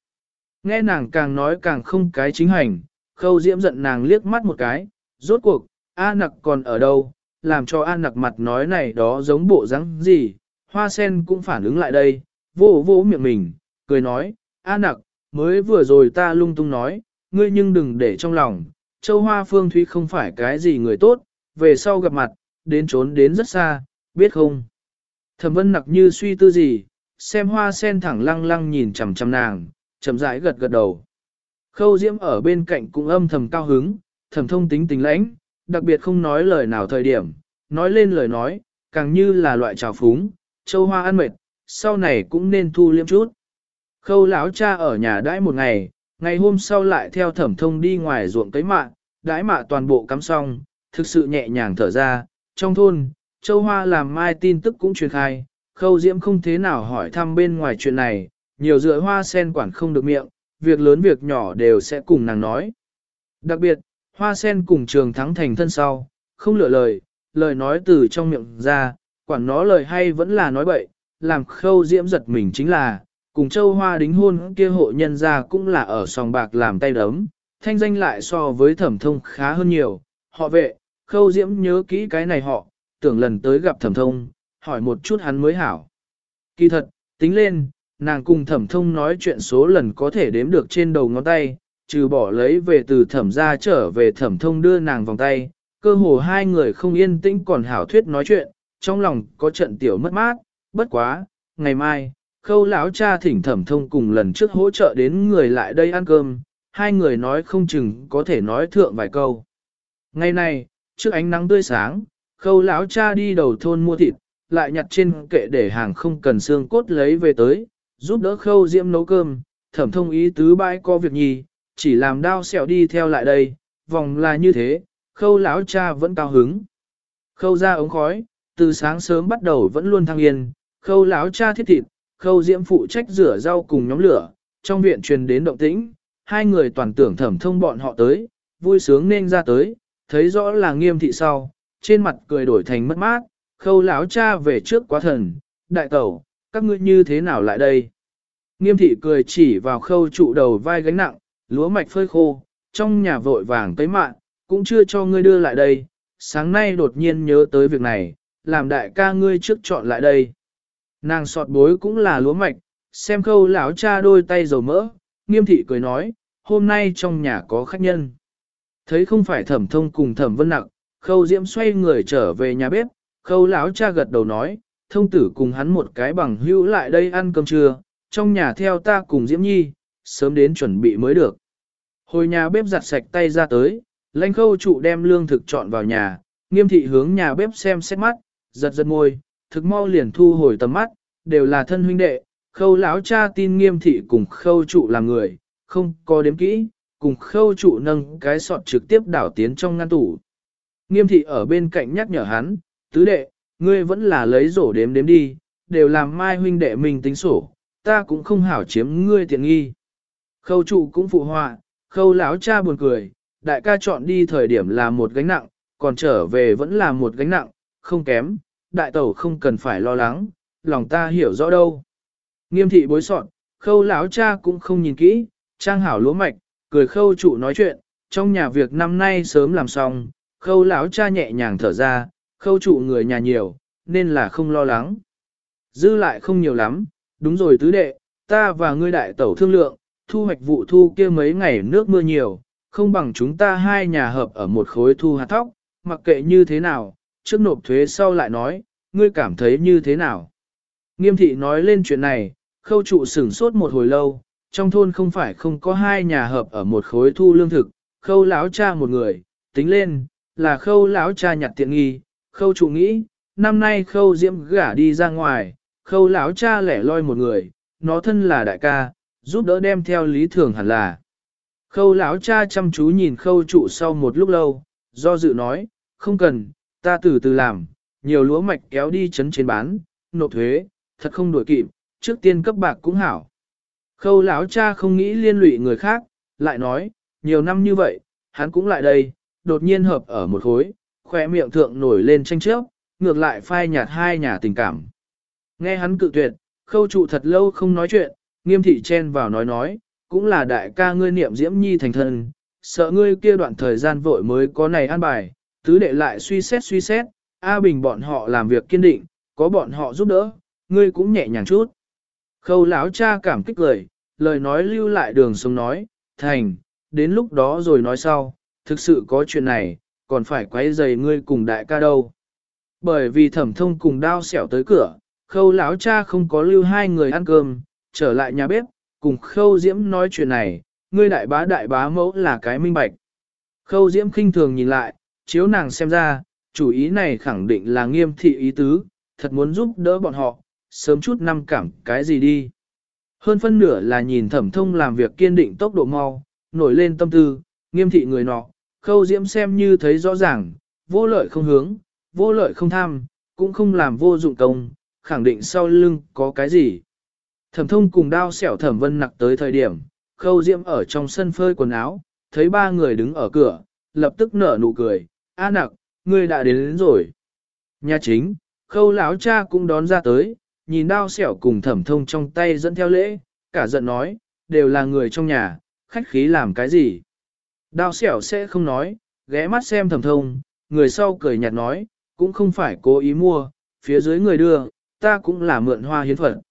Nghe nàng càng nói càng không cái chính hành, khâu diễm giận nàng liếc mắt một cái, rốt cuộc, A nặc còn ở đâu, làm cho A nặc mặt nói này đó giống bộ dáng gì, hoa sen cũng phản ứng lại đây, vô vô miệng mình, cười nói, A nặc, mới vừa rồi ta lung tung nói, ngươi nhưng đừng để trong lòng, châu hoa phương thúy không phải cái gì người tốt, về sau gặp mặt, đến trốn đến rất xa, biết không? Thẩm vân nặc như suy tư gì, xem hoa sen thẳng lăng lăng nhìn chằm chằm nàng, chậm rãi gật gật đầu. Khâu diễm ở bên cạnh cũng âm thầm cao hứng, thầm thông tính tình lãnh, đặc biệt không nói lời nào thời điểm, nói lên lời nói, càng như là loại trào phúng, châu hoa ăn mệt, sau này cũng nên thu liêm chút. Khâu lão cha ở nhà đãi một ngày, ngày hôm sau lại theo thẩm thông đi ngoài ruộng cấy mạ, đãi mạ toàn bộ cắm xong, thực sự nhẹ nhàng thở ra, trong thôn, châu hoa làm mai tin tức cũng truyền khai, khâu diễm không thế nào hỏi thăm bên ngoài chuyện này, nhiều dựa hoa sen quản không được miệng, việc lớn việc nhỏ đều sẽ cùng nàng nói. Đặc biệt, hoa sen cùng trường thắng thành thân sau, không lựa lời, lời nói từ trong miệng ra, quản nó lời hay vẫn là nói bậy, làm khâu diễm giật mình chính là, cùng châu hoa đính hôn kia hộ nhân ra cũng là ở sòng bạc làm tay đấm, thanh danh lại so với thẩm thông khá hơn nhiều, họ vệ, khâu diễm nhớ kỹ cái này họ, tưởng lần tới gặp thẩm thông, hỏi một chút hắn mới hảo. Kỳ thật, tính lên, nàng cùng thẩm thông nói chuyện số lần có thể đếm được trên đầu ngón tay, trừ bỏ lấy về từ thẩm ra trở về thẩm thông đưa nàng vòng tay, Cơ hồ hai người không yên tĩnh còn hảo thuyết nói chuyện, trong lòng có trận tiểu mất mát, bất quá, ngày mai, khâu lão cha thỉnh thẩm thông cùng lần trước hỗ trợ đến người lại đây ăn cơm, hai người nói không chừng có thể nói thượng vài câu. Ngày này, trước ánh nắng tươi sáng, khâu lão cha đi đầu thôn mua thịt, lại nhặt trên kệ để hàng không cần xương cốt lấy về tới, giúp đỡ khâu diễm nấu cơm, thẩm thông ý tứ bãi có việc nhì, chỉ làm đao sẹo đi theo lại đây, vòng là như thế, khâu lão cha vẫn cao hứng. Khâu ra ống khói, từ sáng sớm bắt đầu vẫn luôn thăng yên, khâu lão cha thiết thịt, khâu diễm phụ trách rửa rau cùng nhóm lửa, trong viện truyền đến động tĩnh, hai người toàn tưởng thẩm thông bọn họ tới, vui sướng nên ra tới, thấy rõ là nghiêm thị sau, trên mặt cười đổi thành mất mát, khâu lão cha về trước quá thần, đại tẩu, các ngươi như thế nào lại đây? Nghiêm thị cười chỉ vào khâu trụ đầu vai gánh nặng, lúa mạch phơi khô, trong nhà vội vàng tới mạng, cũng chưa cho ngươi đưa lại đây, sáng nay đột nhiên nhớ tới việc này, làm đại ca ngươi trước chọn lại đây. Nàng sọt bối cũng là lúa mạch, xem khâu lão cha đôi tay dầu mỡ, nghiêm thị cười nói, hôm nay trong nhà có khách nhân. Thấy không phải thẩm thông cùng thẩm vân nặng, khâu diễm xoay người trở về nhà bếp, khâu lão cha gật đầu nói, thông tử cùng hắn một cái bằng hữu lại đây ăn cơm trưa, trong nhà theo ta cùng diễm nhi, sớm đến chuẩn bị mới được. Hồi nhà bếp giặt sạch tay ra tới, lãnh khâu trụ đem lương thực chọn vào nhà, nghiêm thị hướng nhà bếp xem xét mắt, giật giật môi, thực mau liền thu hồi tầm mắt, đều là thân huynh đệ, khâu lão cha tin nghiêm thị cùng khâu trụ là người, không có đếm kỹ, cùng khâu trụ nâng cái sọt trực tiếp đảo tiến trong ngăn tủ. Nghiêm thị ở bên cạnh nhắc nhở hắn, tứ đệ, ngươi vẫn là lấy rổ đếm đếm đi, đều làm mai huynh đệ mình tính sổ, ta cũng không hảo chiếm ngươi tiện nghi. Khâu trụ cũng phụ họa, khâu lão cha buồn cười, đại ca chọn đi thời điểm là một gánh nặng, còn trở về vẫn là một gánh nặng, không kém, đại tẩu không cần phải lo lắng, lòng ta hiểu rõ đâu. Nghiêm thị bối soạn, khâu lão cha cũng không nhìn kỹ, trang hảo lúa mạch, cười khâu trụ nói chuyện, trong nhà việc năm nay sớm làm xong, khâu lão cha nhẹ nhàng thở ra, khâu trụ người nhà nhiều, nên là không lo lắng. Dư lại không nhiều lắm, đúng rồi tứ đệ, ta và ngươi đại tẩu thương lượng, thu hoạch vụ thu kia mấy ngày nước mưa nhiều, không bằng chúng ta hai nhà hợp ở một khối thu hạt thóc, mặc kệ như thế nào, trước nộp thuế sau lại nói, ngươi cảm thấy như thế nào. Nghiêm thị nói lên chuyện này, khâu trụ sửng sốt một hồi lâu, trong thôn không phải không có hai nhà hợp ở một khối thu lương thực, khâu lão cha một người, tính lên, là khâu lão cha nhặt tiện nghi, khâu trụ nghĩ, năm nay khâu diễm gả đi ra ngoài, khâu lão cha lẻ loi một người, nó thân là đại ca, giúp đỡ đem theo lý thường hẳn là. Khâu lão cha chăm chú nhìn khâu trụ sau một lúc lâu, do dự nói, không cần, ta từ từ làm, nhiều lúa mạch kéo đi chấn trên bán, nộp thuế, thật không đổi kịp, trước tiên cấp bạc cũng hảo. Khâu lão cha không nghĩ liên lụy người khác, lại nói, nhiều năm như vậy, hắn cũng lại đây, đột nhiên hợp ở một khối, khỏe miệng thượng nổi lên tranh chấp, ngược lại phai nhạt hai nhà tình cảm. Nghe hắn cự tuyệt, khâu trụ thật lâu không nói chuyện, nghiêm thị chen vào nói nói, cũng là đại ca ngươi niệm diễm nhi thành thân, sợ ngươi kia đoạn thời gian vội mới có này an bài, tứ đệ lại suy xét suy xét, A Bình bọn họ làm việc kiên định, có bọn họ giúp đỡ, ngươi cũng nhẹ nhàng chút. Khâu lão cha cảm kích lời, lời nói lưu lại đường sống nói, thành, đến lúc đó rồi nói sau, thực sự có chuyện này, còn phải quấy rầy ngươi cùng đại ca đâu. Bởi vì thẩm thông cùng đao xẻo tới cửa, khâu lão cha không có lưu hai người ăn cơm, trở lại nhà bếp, cùng khâu diễm nói chuyện này, ngươi đại bá đại bá mẫu là cái minh bạch. Khâu diễm khinh thường nhìn lại, chiếu nàng xem ra, chủ ý này khẳng định là nghiêm thị ý tứ, thật muốn giúp đỡ bọn họ, sớm chút năm cảm cái gì đi. Hơn phân nửa là nhìn thẩm thông làm việc kiên định tốc độ mau, nổi lên tâm tư, nghiêm thị người nọ, khâu diễm xem như thấy rõ ràng, vô lợi không hướng, vô lợi không tham, cũng không làm vô dụng công, khẳng định sau lưng có cái gì. Thẩm thông cùng đao xẻo thẩm vân nặc tới thời điểm, khâu diễm ở trong sân phơi quần áo, thấy ba người đứng ở cửa, lập tức nở nụ cười, a nặc, ngươi đã đến, đến rồi. Nhà chính, khâu lão cha cũng đón ra tới, nhìn đao xẻo cùng thẩm thông trong tay dẫn theo lễ, cả giận nói, đều là người trong nhà, khách khí làm cái gì. Đao xẻo sẽ không nói, ghé mắt xem thẩm thông, người sau cười nhạt nói, cũng không phải cố ý mua, phía dưới người đưa, ta cũng là mượn hoa hiến phận.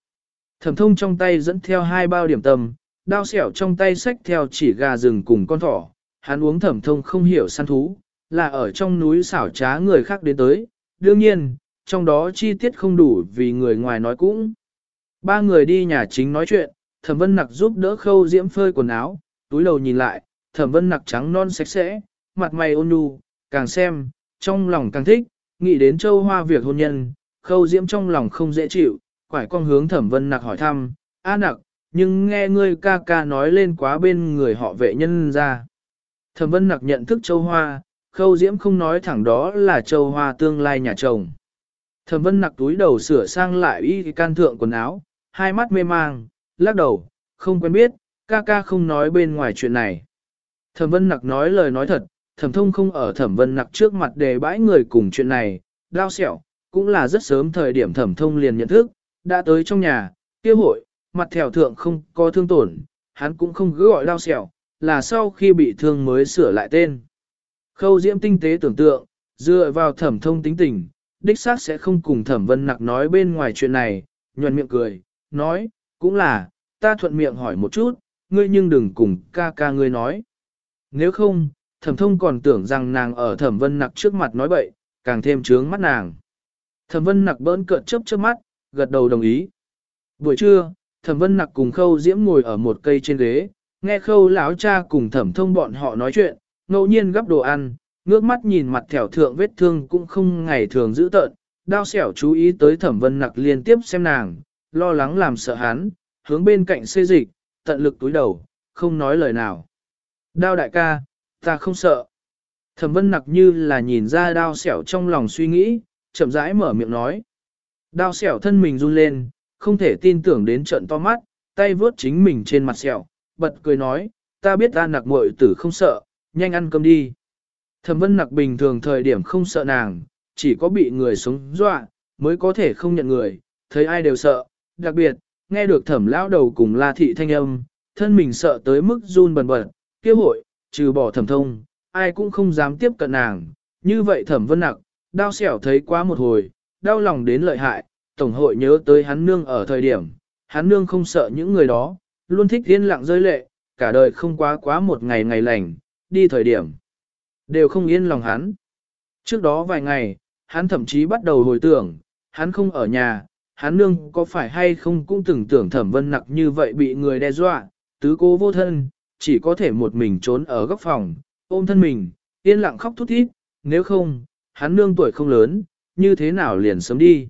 Thẩm thông trong tay dẫn theo hai bao điểm tâm, đao xẻo trong tay xách theo chỉ gà rừng cùng con thỏ, hắn uống thẩm thông không hiểu săn thú, là ở trong núi xảo trá người khác đến tới, đương nhiên, trong đó chi tiết không đủ vì người ngoài nói cũng. Ba người đi nhà chính nói chuyện, thẩm vân nặc giúp đỡ khâu diễm phơi quần áo, túi đầu nhìn lại, thẩm vân nặc trắng non sạch sẽ, mặt mày ôn nhu, càng xem, trong lòng càng thích, nghĩ đến châu hoa việc hôn nhân, khâu diễm trong lòng không dễ chịu, quải con hướng thẩm vân nặc hỏi thăm, a nặc, nhưng nghe ngươi ca ca nói lên quá bên người họ vệ nhân ra. Thẩm vân nặc nhận thức châu hoa, khâu diễm không nói thẳng đó là châu hoa tương lai nhà chồng. Thẩm vân nặc túi đầu sửa sang lại y can thượng quần áo, hai mắt mê mang, lắc đầu, không quen biết, ca ca không nói bên ngoài chuyện này. Thẩm vân nặc nói lời nói thật, thẩm thông không ở thẩm vân nặc trước mặt đề bãi người cùng chuyện này, đao xẻo, cũng là rất sớm thời điểm thẩm thông liền nhận thức, đã tới trong nhà, kia hội, mặt thẻo thượng không có thương tổn, hắn cũng không cứ gọi đao xẻo, là sau khi bị thương mới sửa lại tên. Khâu diễm tinh tế tưởng tượng, dựa vào thẩm thông tính tình, đích xác sẽ không cùng thẩm vân nặc nói bên ngoài chuyện này, nhuận miệng cười, nói, cũng là, ta thuận miệng hỏi một chút, ngươi nhưng đừng cùng ca ca ngươi nói. Nếu không, thẩm thông còn tưởng rằng nàng ở thẩm vân nặc trước mặt nói bậy, càng thêm trướng mắt nàng. Thẩm vân nặc bỡn cợt chớp chớp mắt, gật đầu đồng ý. Buổi trưa, thẩm vân nặc cùng khâu diễm ngồi ở một cây trên ghế, nghe khâu láo cha cùng thẩm thông bọn họ nói chuyện, ngẫu nhiên gấp đồ ăn, ngước mắt nhìn mặt thẻo thượng vết thương cũng không ngày thường dữ tợn, đao xẻo chú ý tới thẩm vân nặc liên tiếp xem nàng, lo lắng làm sợ hắn, hướng bên cạnh xê dịch, tận lực túi đầu, không nói lời nào. Đao đại ca, ta không sợ. Thẩm vân nặc như là nhìn ra đao xẻo trong lòng suy nghĩ, chậm rãi mở miệng nói. Đao xẻo thân mình run lên, không thể tin tưởng đến trận to mắt, tay vướt chính mình trên mặt xẻo, bật cười nói, ta biết ta nặc muội tử không sợ, nhanh ăn cơm đi. Thẩm vân nặc bình thường thời điểm không sợ nàng, chỉ có bị người sống dọa, mới có thể không nhận người, thấy ai đều sợ, đặc biệt, nghe được thẩm lão đầu cùng la thị thanh âm, thân mình sợ tới mức run bần bật, kia hội, trừ bỏ thẩm thông, ai cũng không dám tiếp cận nàng, như vậy thẩm vân nặc, đau xẻo thấy quá một hồi, đau lòng đến lợi hại, tổng hội nhớ tới hắn nương ở thời điểm, hắn nương không sợ những người đó, luôn thích yên lặng rơi lệ, cả đời không quá quá một ngày ngày lành, đi thời điểm. Đều không yên lòng hắn. Trước đó vài ngày, hắn thậm chí bắt đầu hồi tưởng, hắn không ở nhà, hắn nương có phải hay không cũng từng tưởng thẩm vân nặc như vậy bị người đe dọa, tứ cố vô thân, chỉ có thể một mình trốn ở góc phòng, ôm thân mình, yên lặng khóc thút thít, nếu không, hắn nương tuổi không lớn, như thế nào liền sớm đi.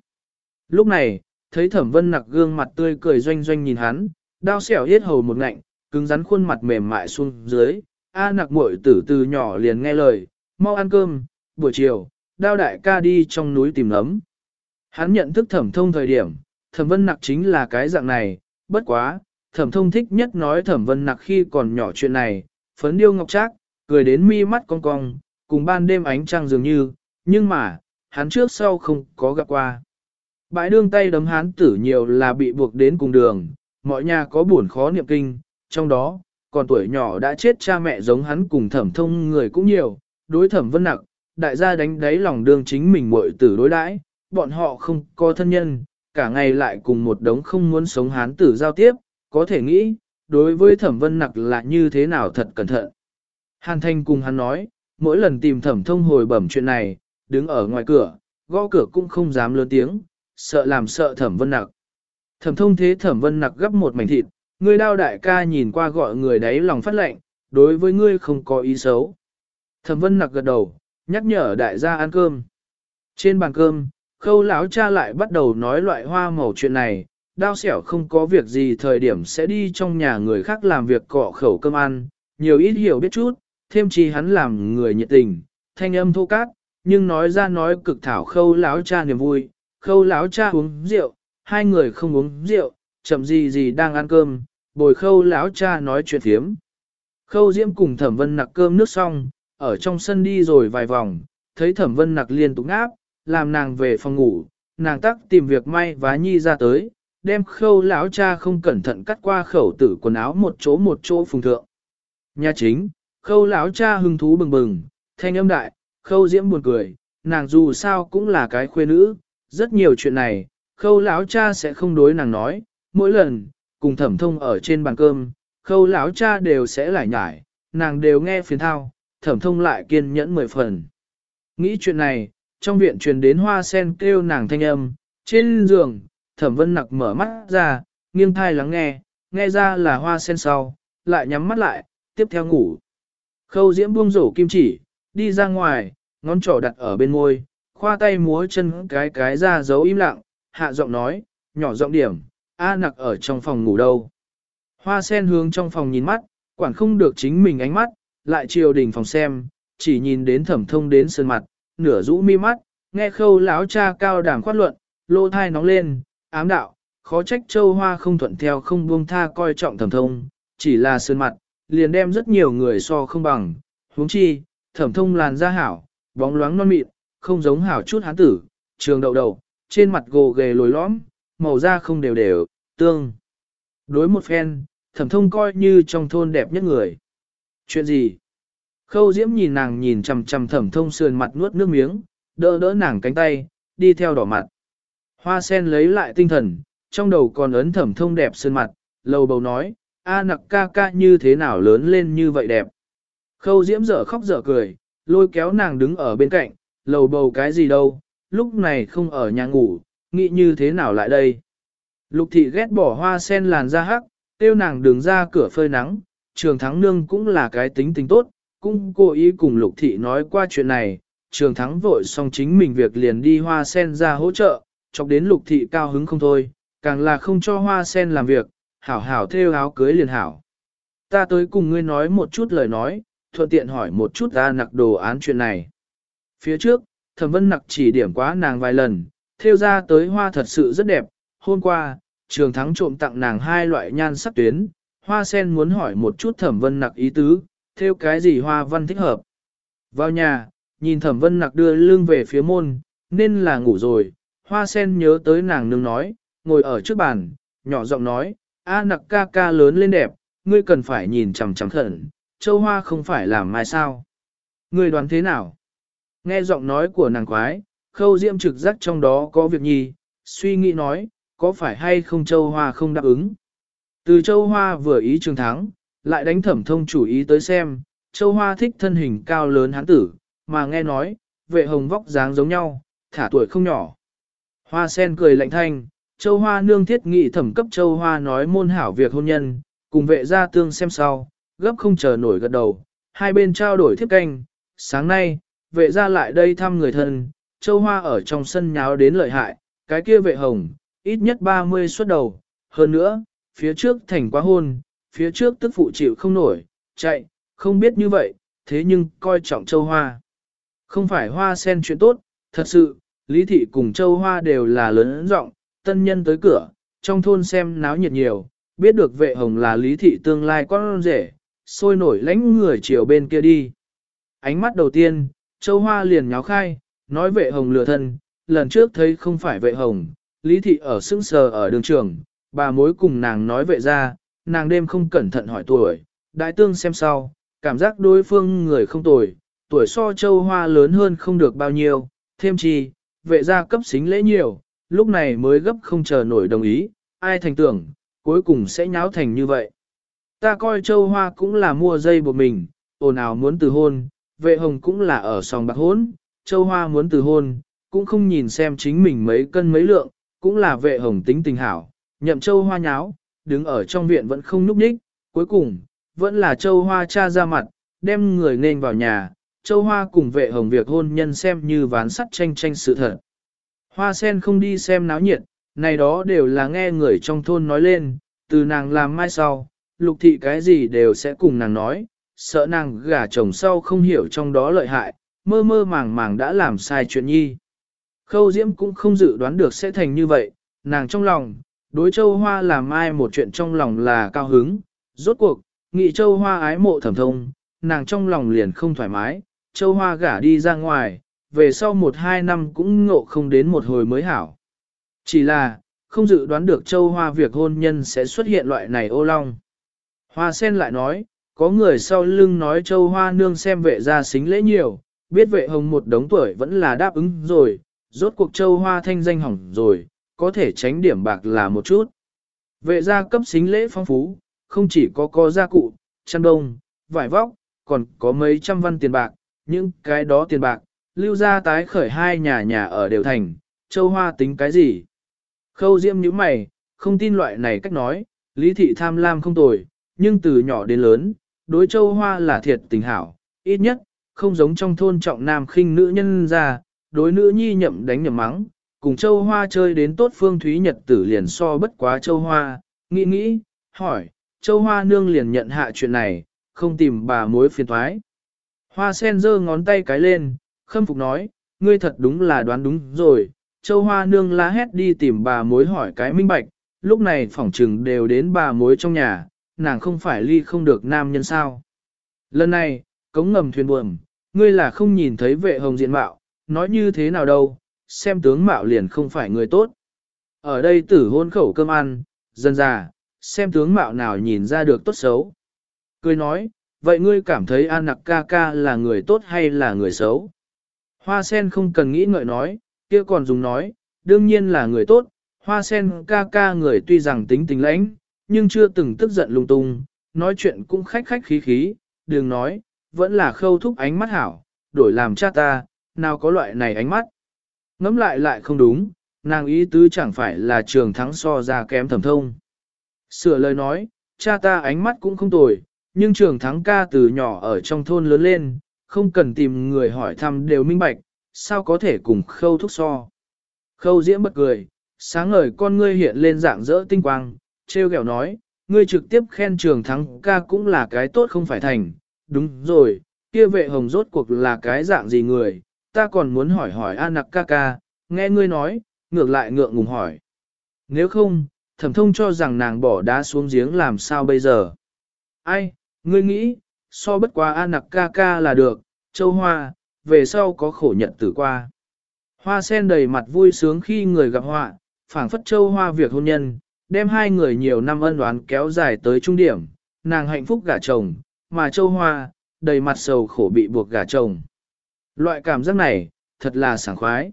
Lúc này, thấy thẩm vân nặc gương mặt tươi cười doanh doanh nhìn hắn, đao xẻo hết hầu một ngạnh, cứng rắn khuôn mặt mềm mại xuống dưới, A nặc muội tử từ nhỏ liền nghe lời, mau ăn cơm, buổi chiều, đao đại ca đi trong núi tìm nấm. Hắn nhận thức thẩm thông thời điểm, thẩm vân nặc chính là cái dạng này, bất quá, thẩm thông thích nhất nói thẩm vân nặc khi còn nhỏ chuyện này, phấn điêu ngọc trác, cười đến mi mắt cong cong, cùng ban đêm ánh trăng dường như, nhưng mà, hắn trước sau không có gặp qua. Bãi đương tay đấm Hán tử nhiều là bị buộc đến cùng đường, mọi nhà có buồn khó niệm kinh, trong đó, còn tuổi nhỏ đã chết cha mẹ giống hắn cùng thẩm thông người cũng nhiều, đối thẩm vân nặc, đại gia đánh đáy lòng đương chính mình muội tử đối đãi, bọn họ không có thân nhân, cả ngày lại cùng một đống không muốn sống hán tử giao tiếp, có thể nghĩ, đối với thẩm vân nặc là như thế nào thật cẩn thận. Hàn thanh cùng hắn nói, mỗi lần tìm thẩm thông hồi bẩm chuyện này, đứng ở ngoài cửa, gõ cửa cũng không dám lớn tiếng, sợ làm sợ thẩm vân nặc. Thẩm thông thế thẩm vân nặc gấp một mảnh thịt, người đao đại ca nhìn qua gọi người đấy lòng phát lệnh, đối với ngươi không có ý xấu. Thẩm vân nặc gật đầu, nhắc nhở đại gia ăn cơm. Trên bàn cơm, khâu lão cha lại bắt đầu nói loại hoa màu chuyện này, đao xẻo không có việc gì thời điểm sẽ đi trong nhà người khác làm việc cọ khẩu cơm ăn, nhiều ít hiểu biết chút, thêm chi hắn làm người nhiệt tình, thanh âm thô cát, nhưng nói ra nói cực thảo khâu lão cha niềm vui, khâu lão cha uống rượu, hai người không uống rượu, chậm gì gì đang ăn cơm, bồi khâu lão cha nói chuyện thiếm. Khâu diễm cùng thẩm vân nặc cơm nước xong, ở trong sân đi rồi vài vòng, thấy thẩm vân nặc liên tục ngáp, làm nàng về phòng ngủ, nàng tắc tìm việc may vá nhi ra tới, đem khâu lão cha không cẩn thận cắt qua khẩu tử quần áo một chỗ một chỗ phùng thượng. Nhà chính, khâu lão cha hưng thú bừng bừng, thanh âm đại, khâu diễm buồn cười, nàng dù sao cũng là cái khuê nữ, rất nhiều chuyện này, khâu lão cha sẽ không đối nàng nói, mỗi lần, cùng thẩm thông ở trên bàn cơm, khâu lão cha đều sẽ lải nhải, nàng đều nghe phiền thao, thẩm thông lại kiên nhẫn mười phần. Nghĩ chuyện này, trong viện truyền đến hoa sen kêu nàng thanh âm, trên giường, thẩm vân nặc mở mắt ra, nghiêng thai lắng nghe, nghe ra là hoa sen sau, lại nhắm mắt lại, tiếp theo ngủ. Khâu diễm buông rổ kim chỉ, đi ra ngoài, ngón trỏ đặt ở bên môi, khoa tay múa chân cái cái ra giấu im lặng, hạ giọng nói, nhỏ giọng điểm, A nặc ở trong phòng ngủ đâu. Hoa sen hướng trong phòng nhìn mắt, quản không được chính mình ánh mắt, lại chiều đỉnh phòng xem, chỉ nhìn đến thẩm thông đến sơn mặt, nửa rũ mi mắt, nghe khâu lão cha cao đàm khoát luận, lô thai nóng lên, ám đạo, khó trách châu hoa không thuận theo không buông tha coi trọng thẩm thông, chỉ là sơn mặt, liền đem rất nhiều người so không bằng, huống chi, thẩm thông làn da hảo, bóng loáng non mịn, không giống hảo chút hán tử, trường đậu đầu, trên mặt gồ ghề lồi lõm, màu da không đều đều, tương. Đối một phen, thẩm thông coi như trong thôn đẹp nhất người. Chuyện gì? Khâu diễm nhìn nàng nhìn chằm chằm thẩm thông sườn mặt nuốt nước miếng, đỡ đỡ nàng cánh tay, đi theo đỏ mặt. Hoa sen lấy lại tinh thần, trong đầu còn ấn thẩm thông đẹp sơn mặt, lầu bầu nói, a nặc ca ca như thế nào lớn lên như vậy đẹp. Khâu diễm dở khóc dở cười, lôi kéo nàng đứng ở bên cạnh, lầu bầu cái gì đâu, lúc này không ở nhà ngủ, nghĩ như thế nào lại đây. Lục thị ghét bỏ hoa sen làn da hắc, tiêu nàng đường ra cửa phơi nắng, trường thắng nương cũng là cái tính tính tốt, cũng cố ý cùng lục thị nói qua chuyện này, trường thắng vội xong chính mình việc liền đi hoa sen ra hỗ trợ, chọc đến lục thị cao hứng không thôi, càng là không cho hoa sen làm việc, hảo hảo theo áo cưới liền hảo. Ta tới cùng ngươi nói một chút lời nói, thuận tiện hỏi một chút ta nặc đồ án chuyện này. Phía trước, thẩm vân nặc chỉ điểm quá nàng vài lần, theo ra tới hoa thật sự rất đẹp, hôm qua, trường thắng trộm tặng nàng hai loại nhan sắc tuyến, hoa sen muốn hỏi một chút thẩm vân nặc ý tứ, theo cái gì hoa văn thích hợp. Vào nhà, nhìn thẩm vân nặc đưa lưng về phía môn, nên là ngủ rồi, hoa sen nhớ tới nàng nương nói, ngồi ở trước bàn, nhỏ giọng nói, a nặc ca ca lớn lên đẹp, ngươi cần phải nhìn chằm chằm khẩn, châu hoa không phải làm mai sao. Ngươi đoán thế nào? Nghe giọng nói của nàng quái, khâu diễm trực giác trong đó có việc nhi, suy nghĩ nói, có phải hay không châu hoa không đáp ứng. Từ châu hoa vừa ý trường thắng, lại đánh thẩm thông chủ ý tới xem, châu hoa thích thân hình cao lớn hán tử, mà nghe nói, vệ hồng vóc dáng giống nhau, thả tuổi không nhỏ. Hoa sen cười lạnh thanh, châu hoa nương thiết nghị thẩm cấp châu hoa nói môn hảo việc hôn nhân, cùng vệ gia tương xem sau, gấp không chờ nổi gật đầu, hai bên trao đổi thiếp canh, sáng nay, vệ gia lại đây thăm người thân, châu hoa ở trong sân nháo đến lợi hại, cái kia vệ hồng, ít nhất 30 xuất đầu, hơn nữa, phía trước thành quá hôn, phía trước tức phụ chịu không nổi, chạy, không biết như vậy, thế nhưng coi trọng châu hoa. Không phải hoa sen chuyện tốt, thật sự, Lý Thị cùng châu hoa đều là lớn rộng, tân nhân tới cửa, trong thôn xem náo nhiệt nhiều, biết được vệ hồng là Lý Thị tương lai con rể, sôi nổi lánh người chiều bên kia đi. Ánh mắt đầu tiên, châu hoa liền nháo khai, nói vệ hồng lừa thân, lần trước thấy không phải vệ hồng, Lý Thị ở sững sờ ở đường trường, bà mối cùng nàng nói vệ ra, nàng đêm không cẩn thận hỏi tuổi, đại tương xem sau, cảm giác đối phương người không tuổi, tuổi so châu hoa lớn hơn không được bao nhiêu, thêm chi, vệ gia cấp xính lễ nhiều, lúc này mới gấp không chờ nổi đồng ý, ai thành tưởng, cuối cùng sẽ nháo thành như vậy. Ta coi châu hoa cũng là mua dây buộc mình, ồn ào muốn từ hôn, vệ hồng cũng là ở sòng bạc hôn, châu hoa muốn từ hôn, cũng không nhìn xem chính mình mấy cân mấy lượng, cũng là vệ hồng tính tình hảo, nhậm châu hoa nháo, đứng ở trong viện vẫn không núp nhích, cuối cùng, vẫn là châu hoa cha ra mặt, đem người nên vào nhà, châu hoa cùng vệ hồng việc hôn nhân xem như ván sắt tranh tranh sự thật. Hoa sen không đi xem náo nhiệt, này đó đều là nghe người trong thôn nói lên, từ nàng làm mai sau, lục thị cái gì đều sẽ cùng nàng nói, sợ nàng gả chồng sau không hiểu trong đó lợi hại, mơ mơ màng màng đã làm sai chuyện nhi. Khâu Diễm cũng không dự đoán được sẽ thành như vậy, nàng trong lòng, đối châu hoa làm ai một chuyện trong lòng là cao hứng, rốt cuộc, nghị châu hoa ái mộ thẩm thông, nàng trong lòng liền không thoải mái, châu hoa gả đi ra ngoài, về sau một hai năm cũng ngộ không đến một hồi mới hảo. Chỉ là, không dự đoán được châu hoa việc hôn nhân sẽ xuất hiện loại này ô long. Hoa sen lại nói, có người sau lưng nói châu hoa nương xem vệ ra xính lễ nhiều, biết vệ hồng một đống tuổi vẫn là đáp ứng rồi, rốt cuộc châu hoa thanh danh hỏng rồi, có thể tránh điểm bạc là một chút. Vệ gia cấp xính lễ phong phú, không chỉ có có gia cụ, chăn đông, vải vóc, còn có mấy trăm văn tiền bạc, những cái đó tiền bạc, lưu ra tái khởi hai nhà nhà ở đều thành, châu hoa tính cái gì. Khâu diễm như mày, không tin loại này cách nói, lý thị tham lam không tồi, nhưng từ nhỏ đến lớn, đối châu hoa là thiệt tình hảo, ít nhất, không giống trong thôn trọng nam khinh nữ nhân ra, đối nữ nhi nhậm đánh nhậm mắng, cùng châu hoa chơi đến tốt phương thúy nhật tử liền so bất quá châu hoa, nghĩ nghĩ, hỏi, châu hoa nương liền nhận hạ chuyện này, không tìm bà mối phiền thoái. Hoa sen giơ ngón tay cái lên, khâm phục nói, ngươi thật đúng là đoán đúng rồi, châu hoa nương la hét đi tìm bà mối hỏi cái minh bạch, lúc này phỏng trừng đều đến bà mối trong nhà, nàng không phải ly không được nam nhân sao. Lần này, cống ngầm thuyền buồm, ngươi là không nhìn thấy vệ hồng diện mạo, nói như thế nào đâu, xem tướng mạo liền không phải người tốt. Ở đây tử hôn khẩu cơm ăn, dân già, xem tướng mạo nào nhìn ra được tốt xấu. Cười nói, vậy ngươi cảm thấy An Nặc ca ca là người tốt hay là người xấu? Hoa sen không cần nghĩ ngợi nói, kia còn dùng nói, đương nhiên là người tốt, hoa sen ca ca người tuy rằng tính tình lãnh, nhưng chưa từng tức giận lung tung, nói chuyện cũng khách khách khí khí, đừng nói, vẫn là khâu thúc ánh mắt hảo, đổi làm cha ta, nào có loại này ánh mắt. Ngắm lại lại không đúng, nàng ý tứ chẳng phải là trường thắng so ra kém thẩm thông. Sửa lời nói, cha ta ánh mắt cũng không tồi, nhưng trường thắng ca từ nhỏ ở trong thôn lớn lên, không cần tìm người hỏi thăm đều minh bạch, sao có thể cùng khâu thúc so. Khâu diễm bật cười, sáng ngời con ngươi hiện lên dạng dỡ tinh quang, treo gẹo nói, ngươi trực tiếp khen trường thắng ca cũng là cái tốt không phải thành, đúng rồi, kia vệ hồng rốt cuộc là cái dạng gì người, ta còn muốn hỏi hỏi A nặc ca ca, nghe ngươi nói, ngược lại ngượng ngùng hỏi. Nếu không, thẩm thông cho rằng nàng bỏ đá xuống giếng làm sao bây giờ. Ai, ngươi nghĩ, so bất quá an nặc ca ca là được, châu hoa, về sau có khổ nhận tử qua. Hoa sen đầy mặt vui sướng khi người gặp họa, phảng phất châu hoa việc hôn nhân, đem hai người nhiều năm ân oán kéo dài tới trung điểm, nàng hạnh phúc gả chồng, mà châu hoa, đầy mặt sầu khổ bị buộc gả chồng. Loại cảm giác này, thật là sảng khoái.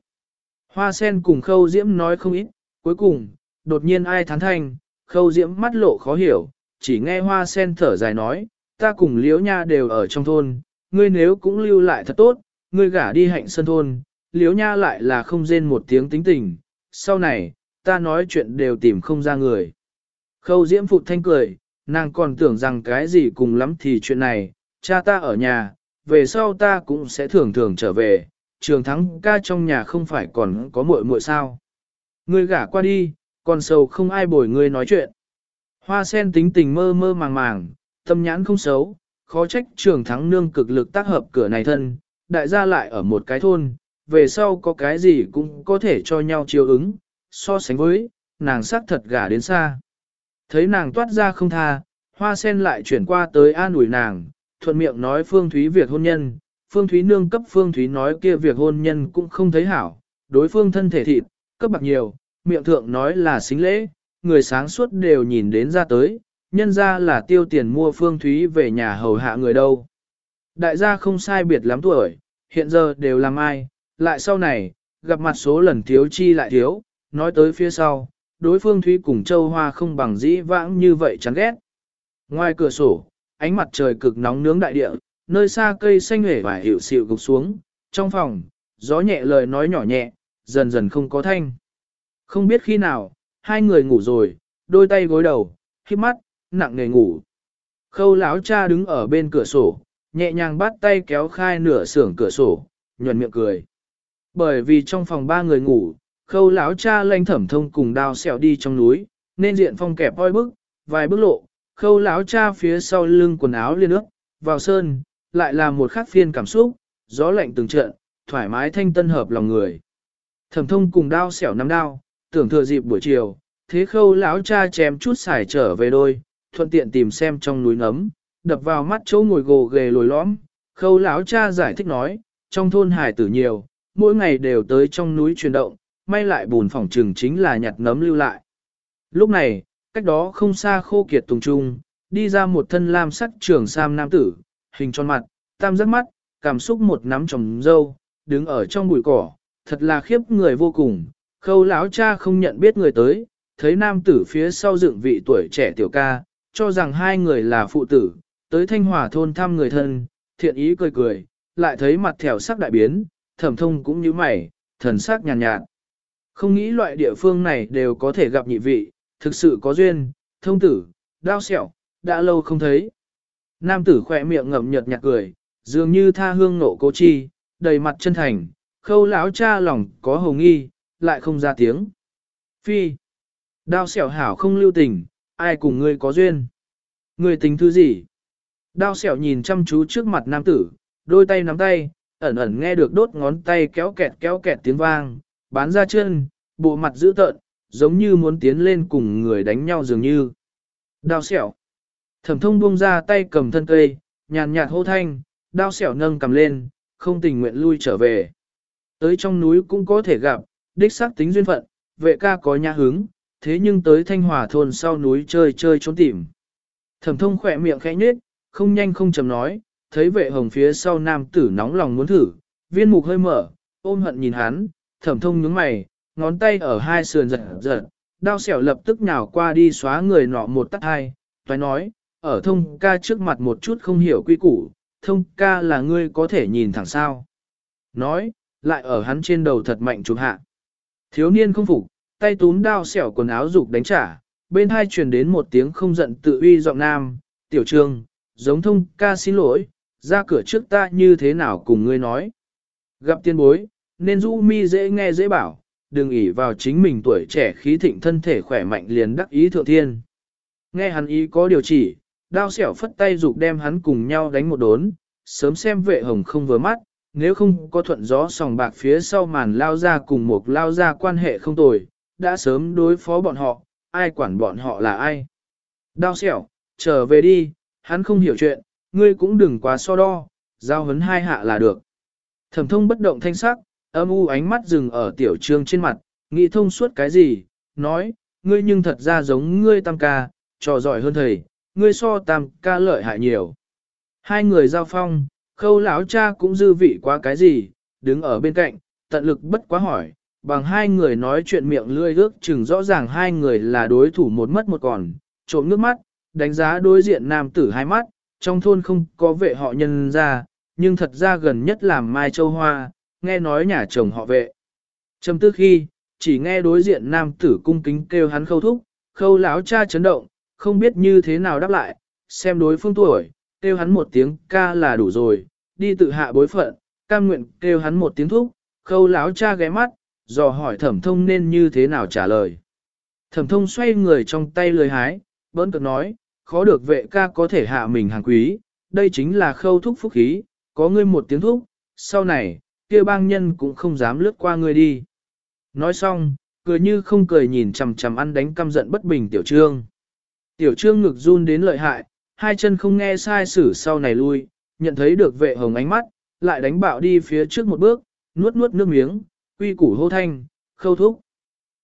Hoa sen cùng khâu diễm nói không ít, cuối cùng, đột nhiên ai thán thanh, khâu diễm mắt lộ khó hiểu, chỉ nghe hoa sen thở dài nói, ta cùng liễu nha đều ở trong thôn, ngươi nếu cũng lưu lại thật tốt, ngươi gả đi hạnh sân thôn, liễu nha lại là không rên một tiếng tính tình, sau này, ta nói chuyện đều tìm không ra người. Khâu diễm phụt thanh cười, nàng còn tưởng rằng cái gì cùng lắm thì chuyện này, cha ta ở nhà, về sau ta cũng sẽ thường thường trở về, trường thắng ca trong nhà không phải còn có muội muội sao. Ngươi gả qua đi, còn sầu không ai bồi ngươi nói chuyện. Hoa sen tính tình mơ mơ màng màng, tâm nhãn không xấu, khó trách trường thắng nương cực lực tác hợp cửa này thân, đại gia lại ở một cái thôn, về sau có cái gì cũng có thể cho nhau chiều ứng, so sánh với, nàng sắc thật gả đến xa. Thấy nàng toát ra không tha, hoa sen lại chuyển qua tới an ủi nàng, thuận miệng nói Phương Thúy việc hôn nhân, Phương Thúy nương cấp Phương Thúy nói kia việc hôn nhân cũng không thấy hảo, đối phương thân thể thịt, cấp bạc nhiều, miệng thượng nói là xính lễ, người sáng suốt đều nhìn đến ra tới, nhân ra là tiêu tiền mua Phương Thúy về nhà hầu hạ người đâu. Đại gia không sai biệt lắm tuổi, hiện giờ đều làm ai, lại sau này, gặp mặt số lần thiếu chi lại thiếu, nói tới phía sau, đối phương Thúy cùng Châu Hoa không bằng dĩ vãng như vậy chán ghét. Ngoài cửa sổ, ánh mặt trời cực nóng nướng đại địa, nơi xa cây xanh hể và hiệu xịu gục xuống, trong phòng, gió nhẹ lời nói nhỏ nhẹ, dần dần không có thanh. Không biết khi nào, hai người ngủ rồi, đôi tay gối đầu, khi mắt, nặng nề ngủ. Khâu lão cha đứng ở bên cửa sổ, nhẹ nhàng bắt tay kéo khai nửa sưởng cửa sổ, nhuận miệng cười. Bởi vì trong phòng ba người ngủ, khâu lão cha lanh thẩm thông cùng đao xẻo đi trong núi, nên diện phong kẹp voi bức, vài bước lộ, khâu lão cha phía sau lưng quần áo liên ước, vào sơn, lại là một khắc phiên cảm xúc, gió lạnh từng trận, thoải mái thanh tân hợp lòng người. Thẩm thông cùng đao xẻo nắm đao, tưởng thừa dịp buổi chiều, thế khâu lão cha chém chút xài trở về đôi, thuận tiện tìm xem trong núi nấm, đập vào mắt chỗ ngồi gồ ghề lồi lõm. Khâu lão cha giải thích nói, trong thôn hải tử nhiều, mỗi ngày đều tới trong núi chuyển động, may lại bùn phỏng trừng chính là nhặt nấm lưu lại. Lúc này, cách đó không xa khô kiệt tùng trung, đi ra một thân lam sắc trường sam nam tử, hình tròn mặt, tam giác mắt, cảm xúc một nắm trồng dâu, đứng ở trong bụi cỏ, thật là khiếp người vô cùng. Khâu lão cha không nhận biết người tới, thấy nam tử phía sau dựng vị tuổi trẻ tiểu ca, cho rằng hai người là phụ tử, tới thanh hòa thôn thăm người thân, thiện ý cười cười, lại thấy mặt thẻo sắc đại biến, thẩm thông cũng như mày, thần sắc nhàn nhạt, nhạt. Không nghĩ loại địa phương này đều có thể gặp nhị vị, thực sự có duyên, thông tử, đao sẹo, đã lâu không thấy. Nam tử khỏe miệng ngậm nhợt nhạt cười, dường như tha hương nộ cố chi, đầy mặt chân thành, khâu lão cha lòng có hồng nghi, lại không ra tiếng. Phi, đao sẹo hảo không lưu tình, ai cùng ngươi có duyên. Ngươi tính thứ gì? Đao sẹo nhìn chăm chú trước mặt nam tử, đôi tay nắm tay, ẩn ẩn nghe được đốt ngón tay kéo kẹt kéo kẹt tiếng vang, bán ra chân, bộ mặt dữ tợn, giống như muốn tiến lên cùng người đánh nhau dường như. Đao sẹo. Thẩm thông buông ra tay cầm thân cây, nhàn nhạt hô thanh, đao sẹo nâng cầm lên, không tình nguyện lui trở về. Tới trong núi cũng có thể gặp, đích xác tính duyên phận, vệ ca có nhà hứng, thế nhưng tới thanh hòa thôn sau núi chơi chơi trốn tìm. Thẩm thông khỏe miệng khẽ nhếch, không nhanh không chầm nói, thấy vệ hồng phía sau nam tử nóng lòng muốn thử, viên mục hơi mở, ôm hận nhìn hắn, thẩm thông nhướng mày, ngón tay ở hai sườn giật giật, đao xẻo lập tức nhào qua đi xóa người nọ một tắt hai, toái nói, ở thông ca trước mặt một chút không hiểu quy củ, thông ca là ngươi có thể nhìn thẳng sao. Nói, lại ở hắn trên đầu thật mạnh chụp hạ. Thiếu niên không phục, tay túm đao xẻo quần áo dục đánh trả, bên hai truyền đến một tiếng không giận tự uy giọng nam, tiểu trương, giống thông ca xin lỗi, ra cửa trước ta như thế nào cùng ngươi nói. Gặp tiên bối, nên du mi dễ nghe dễ bảo, đừng ỉ vào chính mình tuổi trẻ khí thịnh thân thể khỏe mạnh liền đắc ý thượng thiên. Nghe hắn ý có điều chỉ, đao xẻo phất tay dục đem hắn cùng nhau đánh một đốn, sớm xem vệ hồng không vừa mắt, nếu không có thuận gió sòng bạc phía sau màn lao ra cùng một lao ra quan hệ không tồi, đã sớm đối phó bọn họ, ai quản bọn họ là ai. Đao xẻo, trở về đi, hắn không hiểu chuyện, ngươi cũng đừng quá so đo, giao hấn hai hạ là được. Thẩm thông bất động thanh sắc, âm u ánh mắt dừng ở tiểu trương trên mặt, nghĩ thông suốt cái gì, nói, ngươi nhưng thật ra giống ngươi tam ca, trò giỏi hơn thầy, ngươi so tam ca lợi hại nhiều. Hai người giao phong, khâu lão cha cũng dư vị quá cái gì, đứng ở bên cạnh, tận lực bất quá hỏi, bằng hai người nói chuyện miệng lươi ước chừng rõ ràng hai người là đối thủ một mất một còn, trộm nước mắt, đánh giá đối diện nam tử hai mắt, trong thôn không có vệ họ nhân ra, nhưng thật ra gần nhất làm Mai Châu Hoa, nghe nói nhà chồng họ vệ. Trầm tư khi, chỉ nghe đối diện nam tử cung kính kêu hắn khâu thúc, khâu lão cha chấn động, không biết như thế nào đáp lại, xem đối phương tuổi, kêu hắn một tiếng ca là đủ rồi, đi tự hạ bối phận, cam nguyện kêu hắn một tiếng thúc, khâu lão cha ghé mắt, dò hỏi thẩm thông nên như thế nào trả lời. Thẩm thông xoay người trong tay lười hái, bỡn cực nói, khó được vệ ca có thể hạ mình hàng quý, đây chính là khâu thúc phúc khí, có ngươi một tiếng thúc, sau này, kia bang nhân cũng không dám lướt qua ngươi đi. Nói xong, cười như không cười nhìn chằm chằm ăn đánh căm giận bất bình tiểu trương. Tiểu trương ngực run đến lợi hại, hai chân không nghe sai sử sau này lui, nhận thấy được vệ hồng ánh mắt, lại đánh bạo đi phía trước một bước, nuốt nuốt nước miếng, quy củ hô thanh, khâu thúc.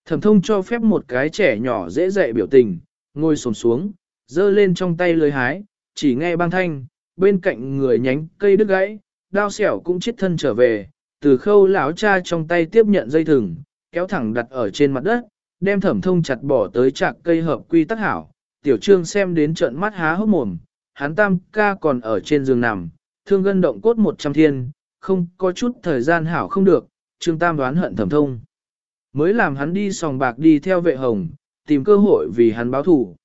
Thẩm thông cho phép một cái trẻ nhỏ dễ dạy biểu tình, ngồi xổm xuống, giơ lên trong tay lưới hái, chỉ nghe băng thanh, bên cạnh người nhánh cây đứt gãy, đao xẻo cũng chết thân trở về, từ khâu lão cha trong tay tiếp nhận dây thừng, kéo thẳng đặt ở trên mặt đất, đem thẩm thông chặt bỏ tới chạc cây hợp quy tắc hảo. Tiểu trương xem đến trận mắt há hốc mồm, hắn tam ca còn ở trên giường nằm, thương gân động cốt một trăm thiên, không có chút thời gian hảo không được, trương tam đoán hận thẩm thông. Mới làm hắn đi sòng bạc đi theo vệ hồng, tìm cơ hội vì hắn báo thủ.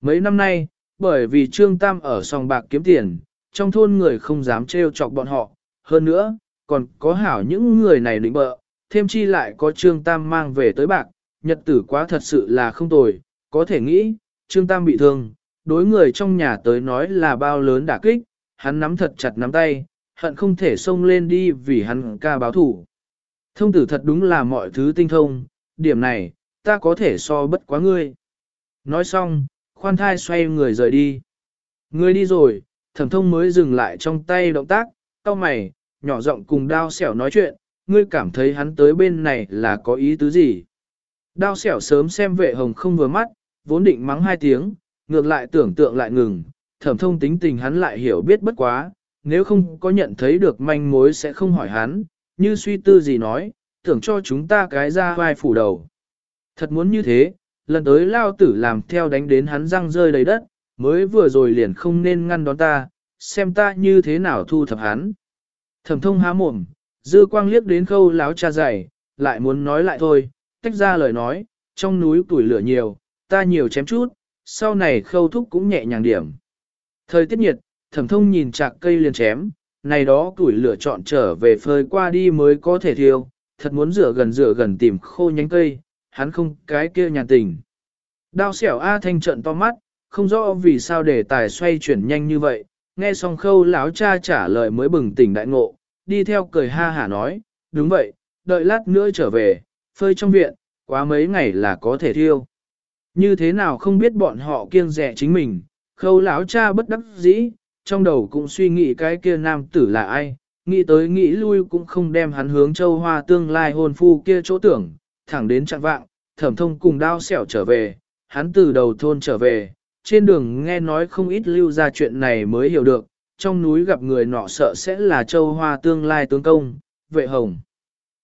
Mấy năm nay, bởi vì trương tam ở sòng bạc kiếm tiền, trong thôn người không dám trêu chọc bọn họ, hơn nữa, còn có hảo những người này định bợ, thêm chi lại có Trương Tam mang về tới bạc, nhật tử quá thật sự là không tồi, có thể nghĩ, Trương Tam bị thương, đối người trong nhà tới nói là bao lớn đả kích, hắn nắm thật chặt nắm tay, hận không thể xông lên đi vì hắn ca báo thủ. Thông tử thật đúng là mọi thứ tinh thông, điểm này, ta có thể so bất quá ngươi. Nói xong, khoan thai xoay người rời đi. Ngươi đi rồi, thẩm thông mới dừng lại trong tay động tác, cau mày, nhỏ giọng cùng đao xẻo nói chuyện, ngươi cảm thấy hắn tới bên này là có ý tứ gì. Đao xẻo sớm xem vệ hồng không vừa mắt, vốn định mắng hai tiếng, ngược lại tưởng tượng lại ngừng, thẩm thông tính tình hắn lại hiểu biết bất quá, nếu không có nhận thấy được manh mối sẽ không hỏi hắn, như suy tư gì nói, tưởng cho chúng ta cái ra vai phủ đầu. Thật muốn như thế, lần tới lao tử làm theo đánh đến hắn răng rơi đầy đất, mới vừa rồi liền không nên ngăn đón ta, xem ta như thế nào thu thập hắn. Thẩm thông há mồm, dư quang liếc đến khâu láo cha dày, lại muốn nói lại thôi, tách ra lời nói, trong núi tuổi lửa nhiều, ta nhiều chém chút, sau này khâu thúc cũng nhẹ nhàng điểm. Thời tiết nhiệt, thẩm thông nhìn chạc cây liền chém, này đó tuổi lửa chọn trở về phơi qua đi mới có thể thiêu, thật muốn rửa gần rửa gần tìm khô nhánh cây, hắn không cái kia nhàn tình. Đao xẻo A Thanh trận to mắt, không rõ vì sao để tài xoay chuyển nhanh như vậy, nghe xong khâu lão cha trả lời mới bừng tỉnh đại ngộ, đi theo cười ha hả nói, đúng vậy, đợi lát nữa trở về, phơi trong viện, quá mấy ngày là có thể thiêu. Như thế nào không biết bọn họ kiêng rẻ chính mình, khâu lão cha bất đắc dĩ, trong đầu cũng suy nghĩ cái kia nam tử là ai, nghĩ tới nghĩ lui cũng không đem hắn hướng châu hoa tương lai hôn phu kia chỗ tưởng, thẳng đến chặng vạng, thẩm thông cùng đao xẻo trở về, hắn từ đầu thôn trở về, trên đường nghe nói không ít lưu ra chuyện này mới hiểu được, trong núi gặp người nọ sợ sẽ là châu hoa tương lai tướng công, vệ hồng.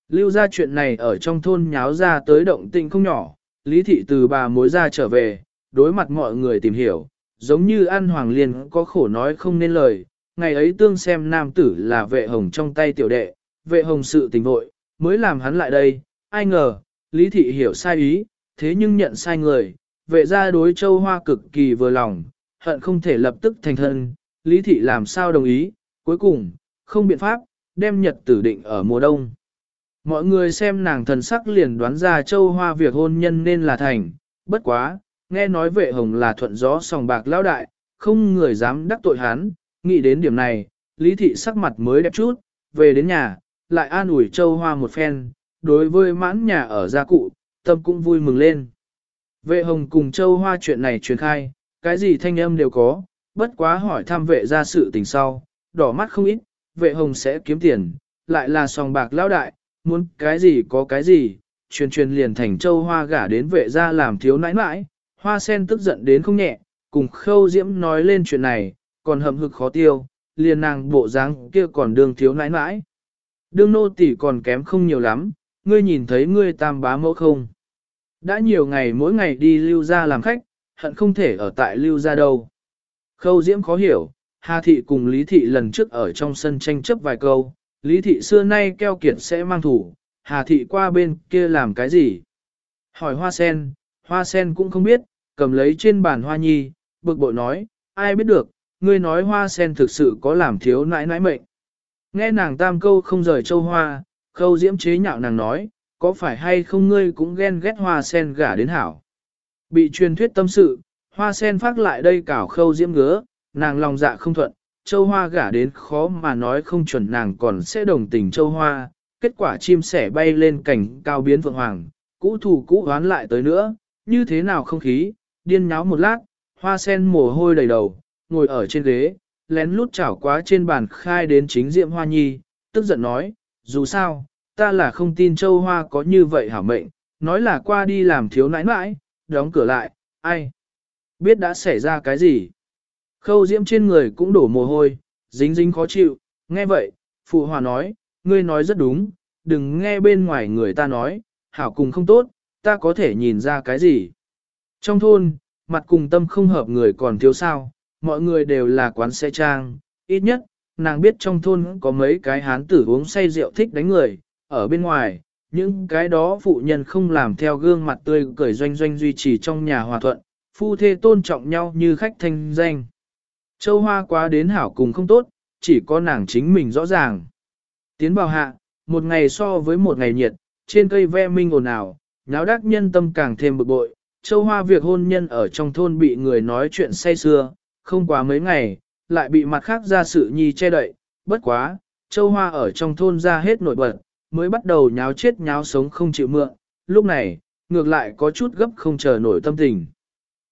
Lưu ra chuyện này ở trong thôn nháo ra tới động tình không nhỏ, lý thị từ bà mối ra trở về, đối mặt mọi người tìm hiểu, giống như an hoàng Liên có khổ nói không nên lời, ngày ấy tương xem nam tử là vệ hồng trong tay tiểu đệ, vệ hồng sự tình vội, mới làm hắn lại đây, ai ngờ, lý thị hiểu sai ý, thế nhưng nhận sai người, vệ ra đối châu hoa cực kỳ vừa lòng, hận không thể lập tức thành thân, lý thị làm sao đồng ý, cuối cùng, không biện pháp, đem nhật tử định ở mùa đông. Mọi người xem nàng thần sắc liền đoán ra châu hoa việc hôn nhân nên là thành, bất quá, nghe nói vệ hồng là thuận gió sòng bạc lão đại, không người dám đắc tội hắn, nghĩ đến điểm này, lý thị sắc mặt mới đẹp chút, về đến nhà, lại an ủi châu hoa một phen, đối với mãn nhà ở gia cụ, tâm cũng vui mừng lên. Vệ hồng cùng châu hoa chuyện này truyền khai, cái gì thanh âm đều có, bất quá hỏi thăm vệ ra sự tình sau, đỏ mắt không ít, vệ hồng sẽ kiếm tiền, lại là sòng bạc lão đại, muốn cái gì có cái gì, truyền truyền liền thành châu hoa gả đến vệ ra làm thiếu nãi nãi, hoa sen tức giận đến không nhẹ, cùng khâu diễm nói lên chuyện này, còn hậm hực khó tiêu, liền nàng bộ dáng kia còn đương thiếu nãi nãi. Đương nô tỷ còn kém không nhiều lắm, ngươi nhìn thấy ngươi tam bá mẫu không? Đã nhiều ngày mỗi ngày đi lưu ra làm khách, hận không thể ở tại lưu ra đâu. Khâu diễm khó hiểu, Hà thị cùng Lý thị lần trước ở trong sân tranh chấp vài câu, Lý thị xưa nay keo kiệt sẽ mang thủ, Hà thị qua bên kia làm cái gì? Hỏi hoa sen, hoa sen cũng không biết, cầm lấy trên bàn hoa nhi, bực bội nói, ai biết được, ngươi nói hoa sen thực sự có làm thiếu nãi nãi mệnh. Nghe nàng tam câu không rời châu hoa, khâu diễm chế nhạo nàng nói, có phải hay không ngươi cũng ghen ghét hoa sen gả đến hảo. Bị truyền thuyết tâm sự, hoa sen phát lại đây cảo khâu diễm ngứa, nàng lòng dạ không thuận, châu hoa gả đến khó mà nói không chuẩn nàng còn sẽ đồng tình châu hoa, kết quả chim sẻ bay lên cảnh cao biến vượng hoàng, cũ thủ cũ hoán lại tới nữa, như thế nào không khí, điên nháo một lát, hoa sen mồ hôi đầy đầu, ngồi ở trên ghế, lén lút chảo quá trên bàn khai đến chính diệm hoa nhi, tức giận nói, dù sao, ta là không tin châu hoa có như vậy hả mệnh, nói là qua đi làm thiếu nãi nãi, đóng cửa lại, ai biết đã xảy ra cái gì. Khâu diễm trên người cũng đổ mồ hôi, dính dính khó chịu, nghe vậy, phụ hòa nói, ngươi nói rất đúng, đừng nghe bên ngoài người ta nói, hảo cùng không tốt, ta có thể nhìn ra cái gì. Trong thôn, mặt cùng tâm không hợp người còn thiếu sao, mọi người đều là quán xe trang, ít nhất, nàng biết trong thôn có mấy cái hán tử uống say rượu thích đánh người, ở bên ngoài, những cái đó phụ nhân không làm theo gương mặt tươi cười doanh doanh duy trì trong nhà hòa thuận, phu thê tôn trọng nhau như khách thanh danh. Châu hoa quá đến hảo cùng không tốt, chỉ có nàng chính mình rõ ràng. Tiến vào hạ, một ngày so với một ngày nhiệt, trên cây ve minh ồn ào, nháo đắc nhân tâm càng thêm bực bội. Châu hoa việc hôn nhân ở trong thôn bị người nói chuyện say xưa, không quá mấy ngày, lại bị mặt khác ra sự nhi che đậy, bất quá, châu hoa ở trong thôn ra hết nổi bật, mới bắt đầu nháo chết nháo sống không chịu mượn, lúc này, ngược lại có chút gấp không chờ nổi tâm tình.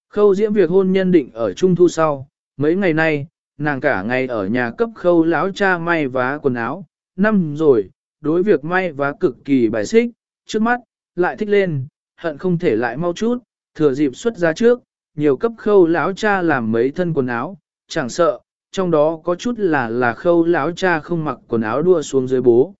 Khâu diễm việc hôn nhân định ở trung thu sau, mấy ngày nay, nàng cả ngày ở nhà cấp khâu lão cha may vá quần áo, năm rồi, đối việc may vá cực kỳ bài xích, trước mắt, lại thích lên, hận không thể lại mau chút, thừa dịp xuất ra trước, nhiều cấp khâu lão cha làm mấy thân quần áo, chẳng sợ, trong đó có chút là là khâu lão cha không mặc quần áo đua xuống dưới bố.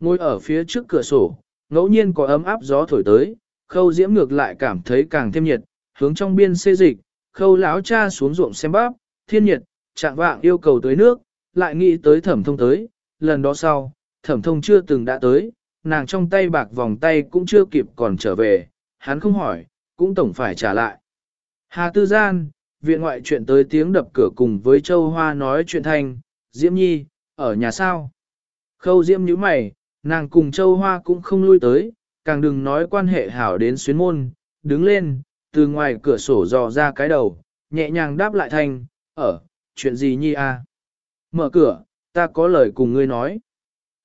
Ngồi ở phía trước cửa sổ, ngẫu nhiên có ấm áp gió thổi tới, khâu diễm ngược lại cảm thấy càng thêm nhiệt, hướng trong biên xê dịch, khâu lão cha xuống ruộng xem bắp, thiên nhiệt, trạng vạng yêu cầu tới nước, lại nghĩ tới thẩm thông tới, lần đó sau, thẩm thông chưa từng đã tới, nàng trong tay bạc vòng tay cũng chưa kịp còn trở về, hắn không hỏi, cũng tổng phải trả lại. Hà Tư Gian, viện ngoại chuyện tới tiếng đập cửa cùng với Châu Hoa nói chuyện thanh, Diễm Nhi, ở nhà sao? Khâu Diễm nhíu mày, nàng cùng Châu Hoa cũng không lui tới, càng đừng nói quan hệ hảo đến xuyến môn, đứng lên, từ ngoài cửa sổ dò ra cái đầu, nhẹ nhàng đáp lại thanh, ở, chuyện gì Nhi a? Mở cửa, ta có lời cùng ngươi nói.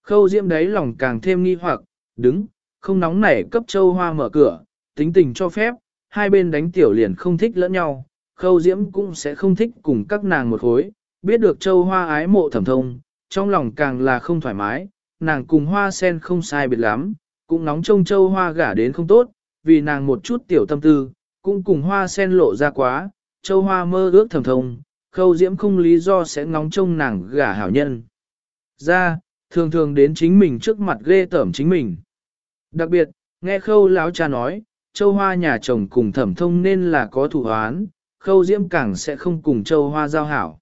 Khâu Diễm đấy lòng càng thêm nghi hoặc, đứng, không nóng nảy cấp Châu Hoa mở cửa, tính tình cho phép, hai bên đánh tiểu liền không thích lẫn nhau, khâu diễm cũng sẽ không thích cùng các nàng một khối, biết được châu hoa ái mộ thẩm thông, trong lòng càng là không thoải mái, nàng cùng hoa sen không sai biệt lắm, cũng nóng trông châu hoa gả đến không tốt, vì nàng một chút tiểu tâm tư, cũng cùng hoa sen lộ ra quá, châu hoa mơ ước thẩm thông, khâu diễm không lý do sẽ ngóng trông nàng gả hảo nhân. Ra, thường thường đến chính mình trước mặt ghê tởm chính mình. Đặc biệt, nghe khâu láo cha nói, châu hoa nhà chồng cùng thẩm thông nên là có thủ hoán, khâu diễm càng sẽ không cùng châu hoa giao hảo.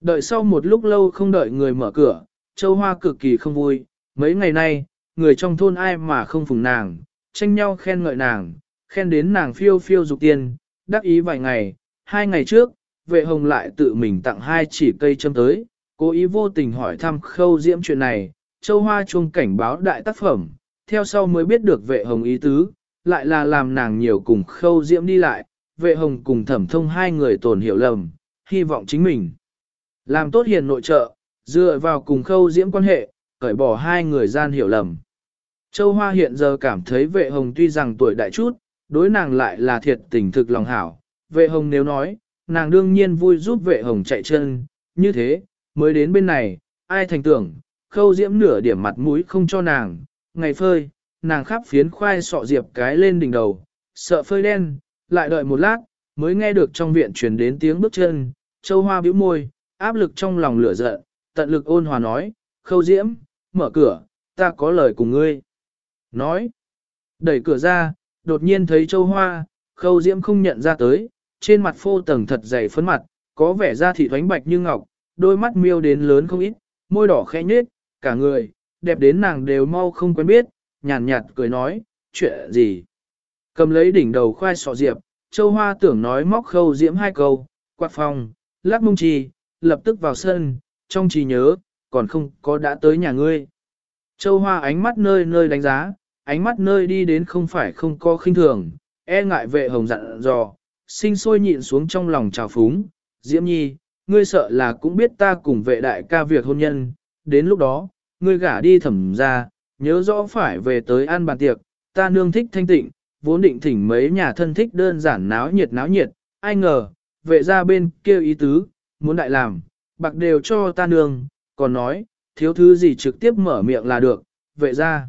Đợi sau một lúc lâu không đợi người mở cửa, châu hoa cực kỳ không vui, mấy ngày nay, người trong thôn ai mà không phùng nàng, tranh nhau khen ngợi nàng, khen đến nàng phiêu phiêu dục tiền, đắc ý vài ngày, hai ngày trước, vệ hồng lại tự mình tặng hai chỉ cây châm tới, cố ý vô tình hỏi thăm khâu diễm chuyện này, châu hoa chuông cảnh báo đại tác phẩm, theo sau mới biết được vệ hồng ý tứ, lại là làm nàng nhiều cùng khâu diễm đi lại, vệ hồng cùng thẩm thông hai người tổn hiểu lầm, hy vọng chính mình. Làm tốt hiền nội trợ, dựa vào cùng khâu diễm quan hệ, cởi bỏ hai người gian hiểu lầm. Châu Hoa hiện giờ cảm thấy vệ hồng tuy rằng tuổi đại chút, đối nàng lại là thiệt tình thực lòng hảo. Vệ hồng nếu nói, nàng đương nhiên vui giúp vệ hồng chạy chân, như thế, mới đến bên này, ai thành tưởng, khâu diễm nửa điểm mặt mũi không cho nàng, ngày phơi, nàng khắp phiến khoai sọ diệp cái lên đỉnh đầu, sợ phơi đen, lại đợi một lát, mới nghe được trong viện truyền đến tiếng bước chân, châu hoa bĩu môi, áp lực trong lòng lửa giận, tận lực ôn hòa nói, khâu diễm, mở cửa, ta có lời cùng ngươi. Nói, đẩy cửa ra, đột nhiên thấy châu hoa, khâu diễm không nhận ra tới, trên mặt phô tầng thật dày phấn mặt, có vẻ da thị thoánh bạch như ngọc, đôi mắt miêu đến lớn không ít, môi đỏ khẽ nhếch, cả người, đẹp đến nàng đều mau không quen biết, nhàn nhạt, nhạt cười nói, chuyện gì. Cầm lấy đỉnh đầu khoai sọ diệp, châu hoa tưởng nói móc khâu diễm hai câu, quạt phòng, lắc mông trì, lập tức vào sân, trong trí nhớ, còn không có đã tới nhà ngươi. Châu hoa ánh mắt nơi nơi đánh giá, ánh mắt nơi đi đến không phải không có khinh thường, e ngại vệ hồng dặn dò, sinh sôi nhịn xuống trong lòng trào phúng, diễm nhi, ngươi sợ là cũng biết ta cùng vệ đại ca việc hôn nhân, đến lúc đó, ngươi gả đi thẩm ra, nhớ rõ phải về tới ăn bàn tiệc, ta nương thích thanh tịnh, vốn định thỉnh mấy nhà thân thích đơn giản náo nhiệt náo nhiệt, ai ngờ, vệ ra bên kia ý tứ, muốn đại làm, bạc đều cho ta nương, còn nói, thiếu thứ gì trực tiếp mở miệng là được, vệ ra.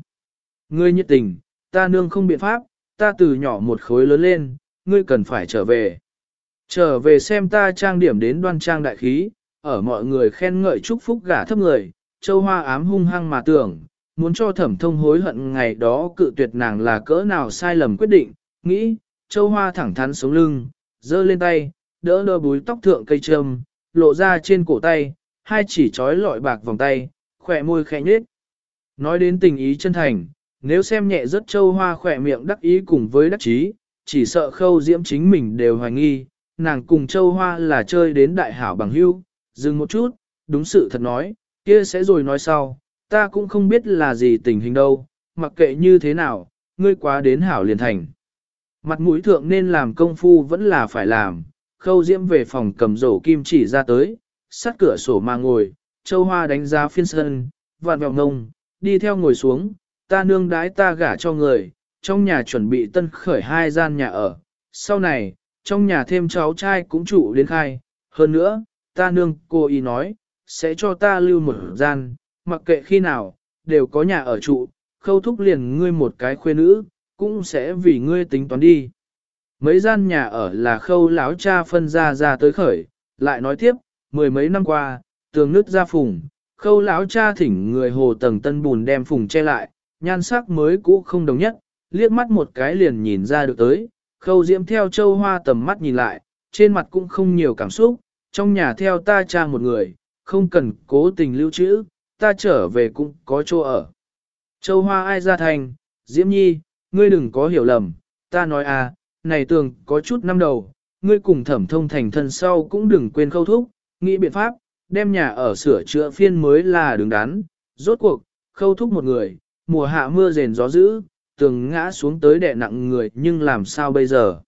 Ngươi nhiệt tình, ta nương không biện pháp, ta từ nhỏ một khối lớn lên, ngươi cần phải trở về. Trở về xem ta trang điểm đến đoan trang đại khí, ở mọi người khen ngợi chúc phúc gả thấp người, châu hoa ám hung hăng mà tưởng, muốn cho thẩm thông hối hận ngày đó cự tuyệt nàng là cỡ nào sai lầm quyết định, nghĩ, châu hoa thẳng thắn sống lưng, giơ lên tay, đỡ đỡ búi tóc thượng cây trâm, lộ ra trên cổ tay, hai chỉ trói lọi bạc vòng tay, khỏe môi khẽ nhếch. Nói đến tình ý chân thành, nếu xem nhẹ rất châu hoa khỏe miệng đắc ý cùng với đắc chí, chỉ sợ khâu diễm chính mình đều hoài nghi, nàng cùng châu hoa là chơi đến đại hảo bằng hưu, dừng một chút, đúng sự thật nói, kia sẽ rồi nói sau, ta cũng không biết là gì tình hình đâu, mặc kệ như thế nào, ngươi quá đến hảo liền thành. Mặt mũi thượng nên làm công phu vẫn là phải làm, khâu diễm về phòng cầm rổ kim chỉ ra tới, sát cửa sổ mà ngồi, châu hoa đánh giá phiên sân, vạn vẹo ngông, đi theo ngồi xuống, ta nương đái ta gả cho người, trong nhà chuẩn bị tân khởi hai gian nhà ở, sau này, trong nhà thêm cháu trai cũng trụ đến khai, hơn nữa, ta nương cô ý nói, sẽ cho ta lưu một gian, mặc kệ khi nào, đều có nhà ở trụ, khâu thúc liền ngươi một cái khuê nữ, cũng sẽ vì ngươi tính toán đi. Mấy gian nhà ở là khâu lão cha phân ra ra tới khởi, lại nói tiếp, mười mấy năm qua, tường nứt ra phùng, khâu lão cha thỉnh người hồ tầng tân bùn đem phùng che lại, nhan sắc mới cũ không đồng nhất, liếc mắt một cái liền nhìn ra được tới, khâu diễm theo châu hoa tầm mắt nhìn lại, trên mặt cũng không nhiều cảm xúc, trong nhà theo ta cha một người, không cần cố tình lưu trữ, ta trở về cũng có chỗ ở. Châu Hoa ai ra thành, Diễm Nhi, ngươi đừng có hiểu lầm, ta nói à, này tường có chút năm đầu, ngươi cùng thẩm thông thành thân sau cũng đừng quên khâu thúc, nghĩ biện pháp, đem nhà ở sửa chữa phiên mới là đứng đắn, rốt cuộc, khâu thúc một người, mùa hạ mưa rền gió dữ, tường ngã xuống tới đè nặng người nhưng làm sao bây giờ.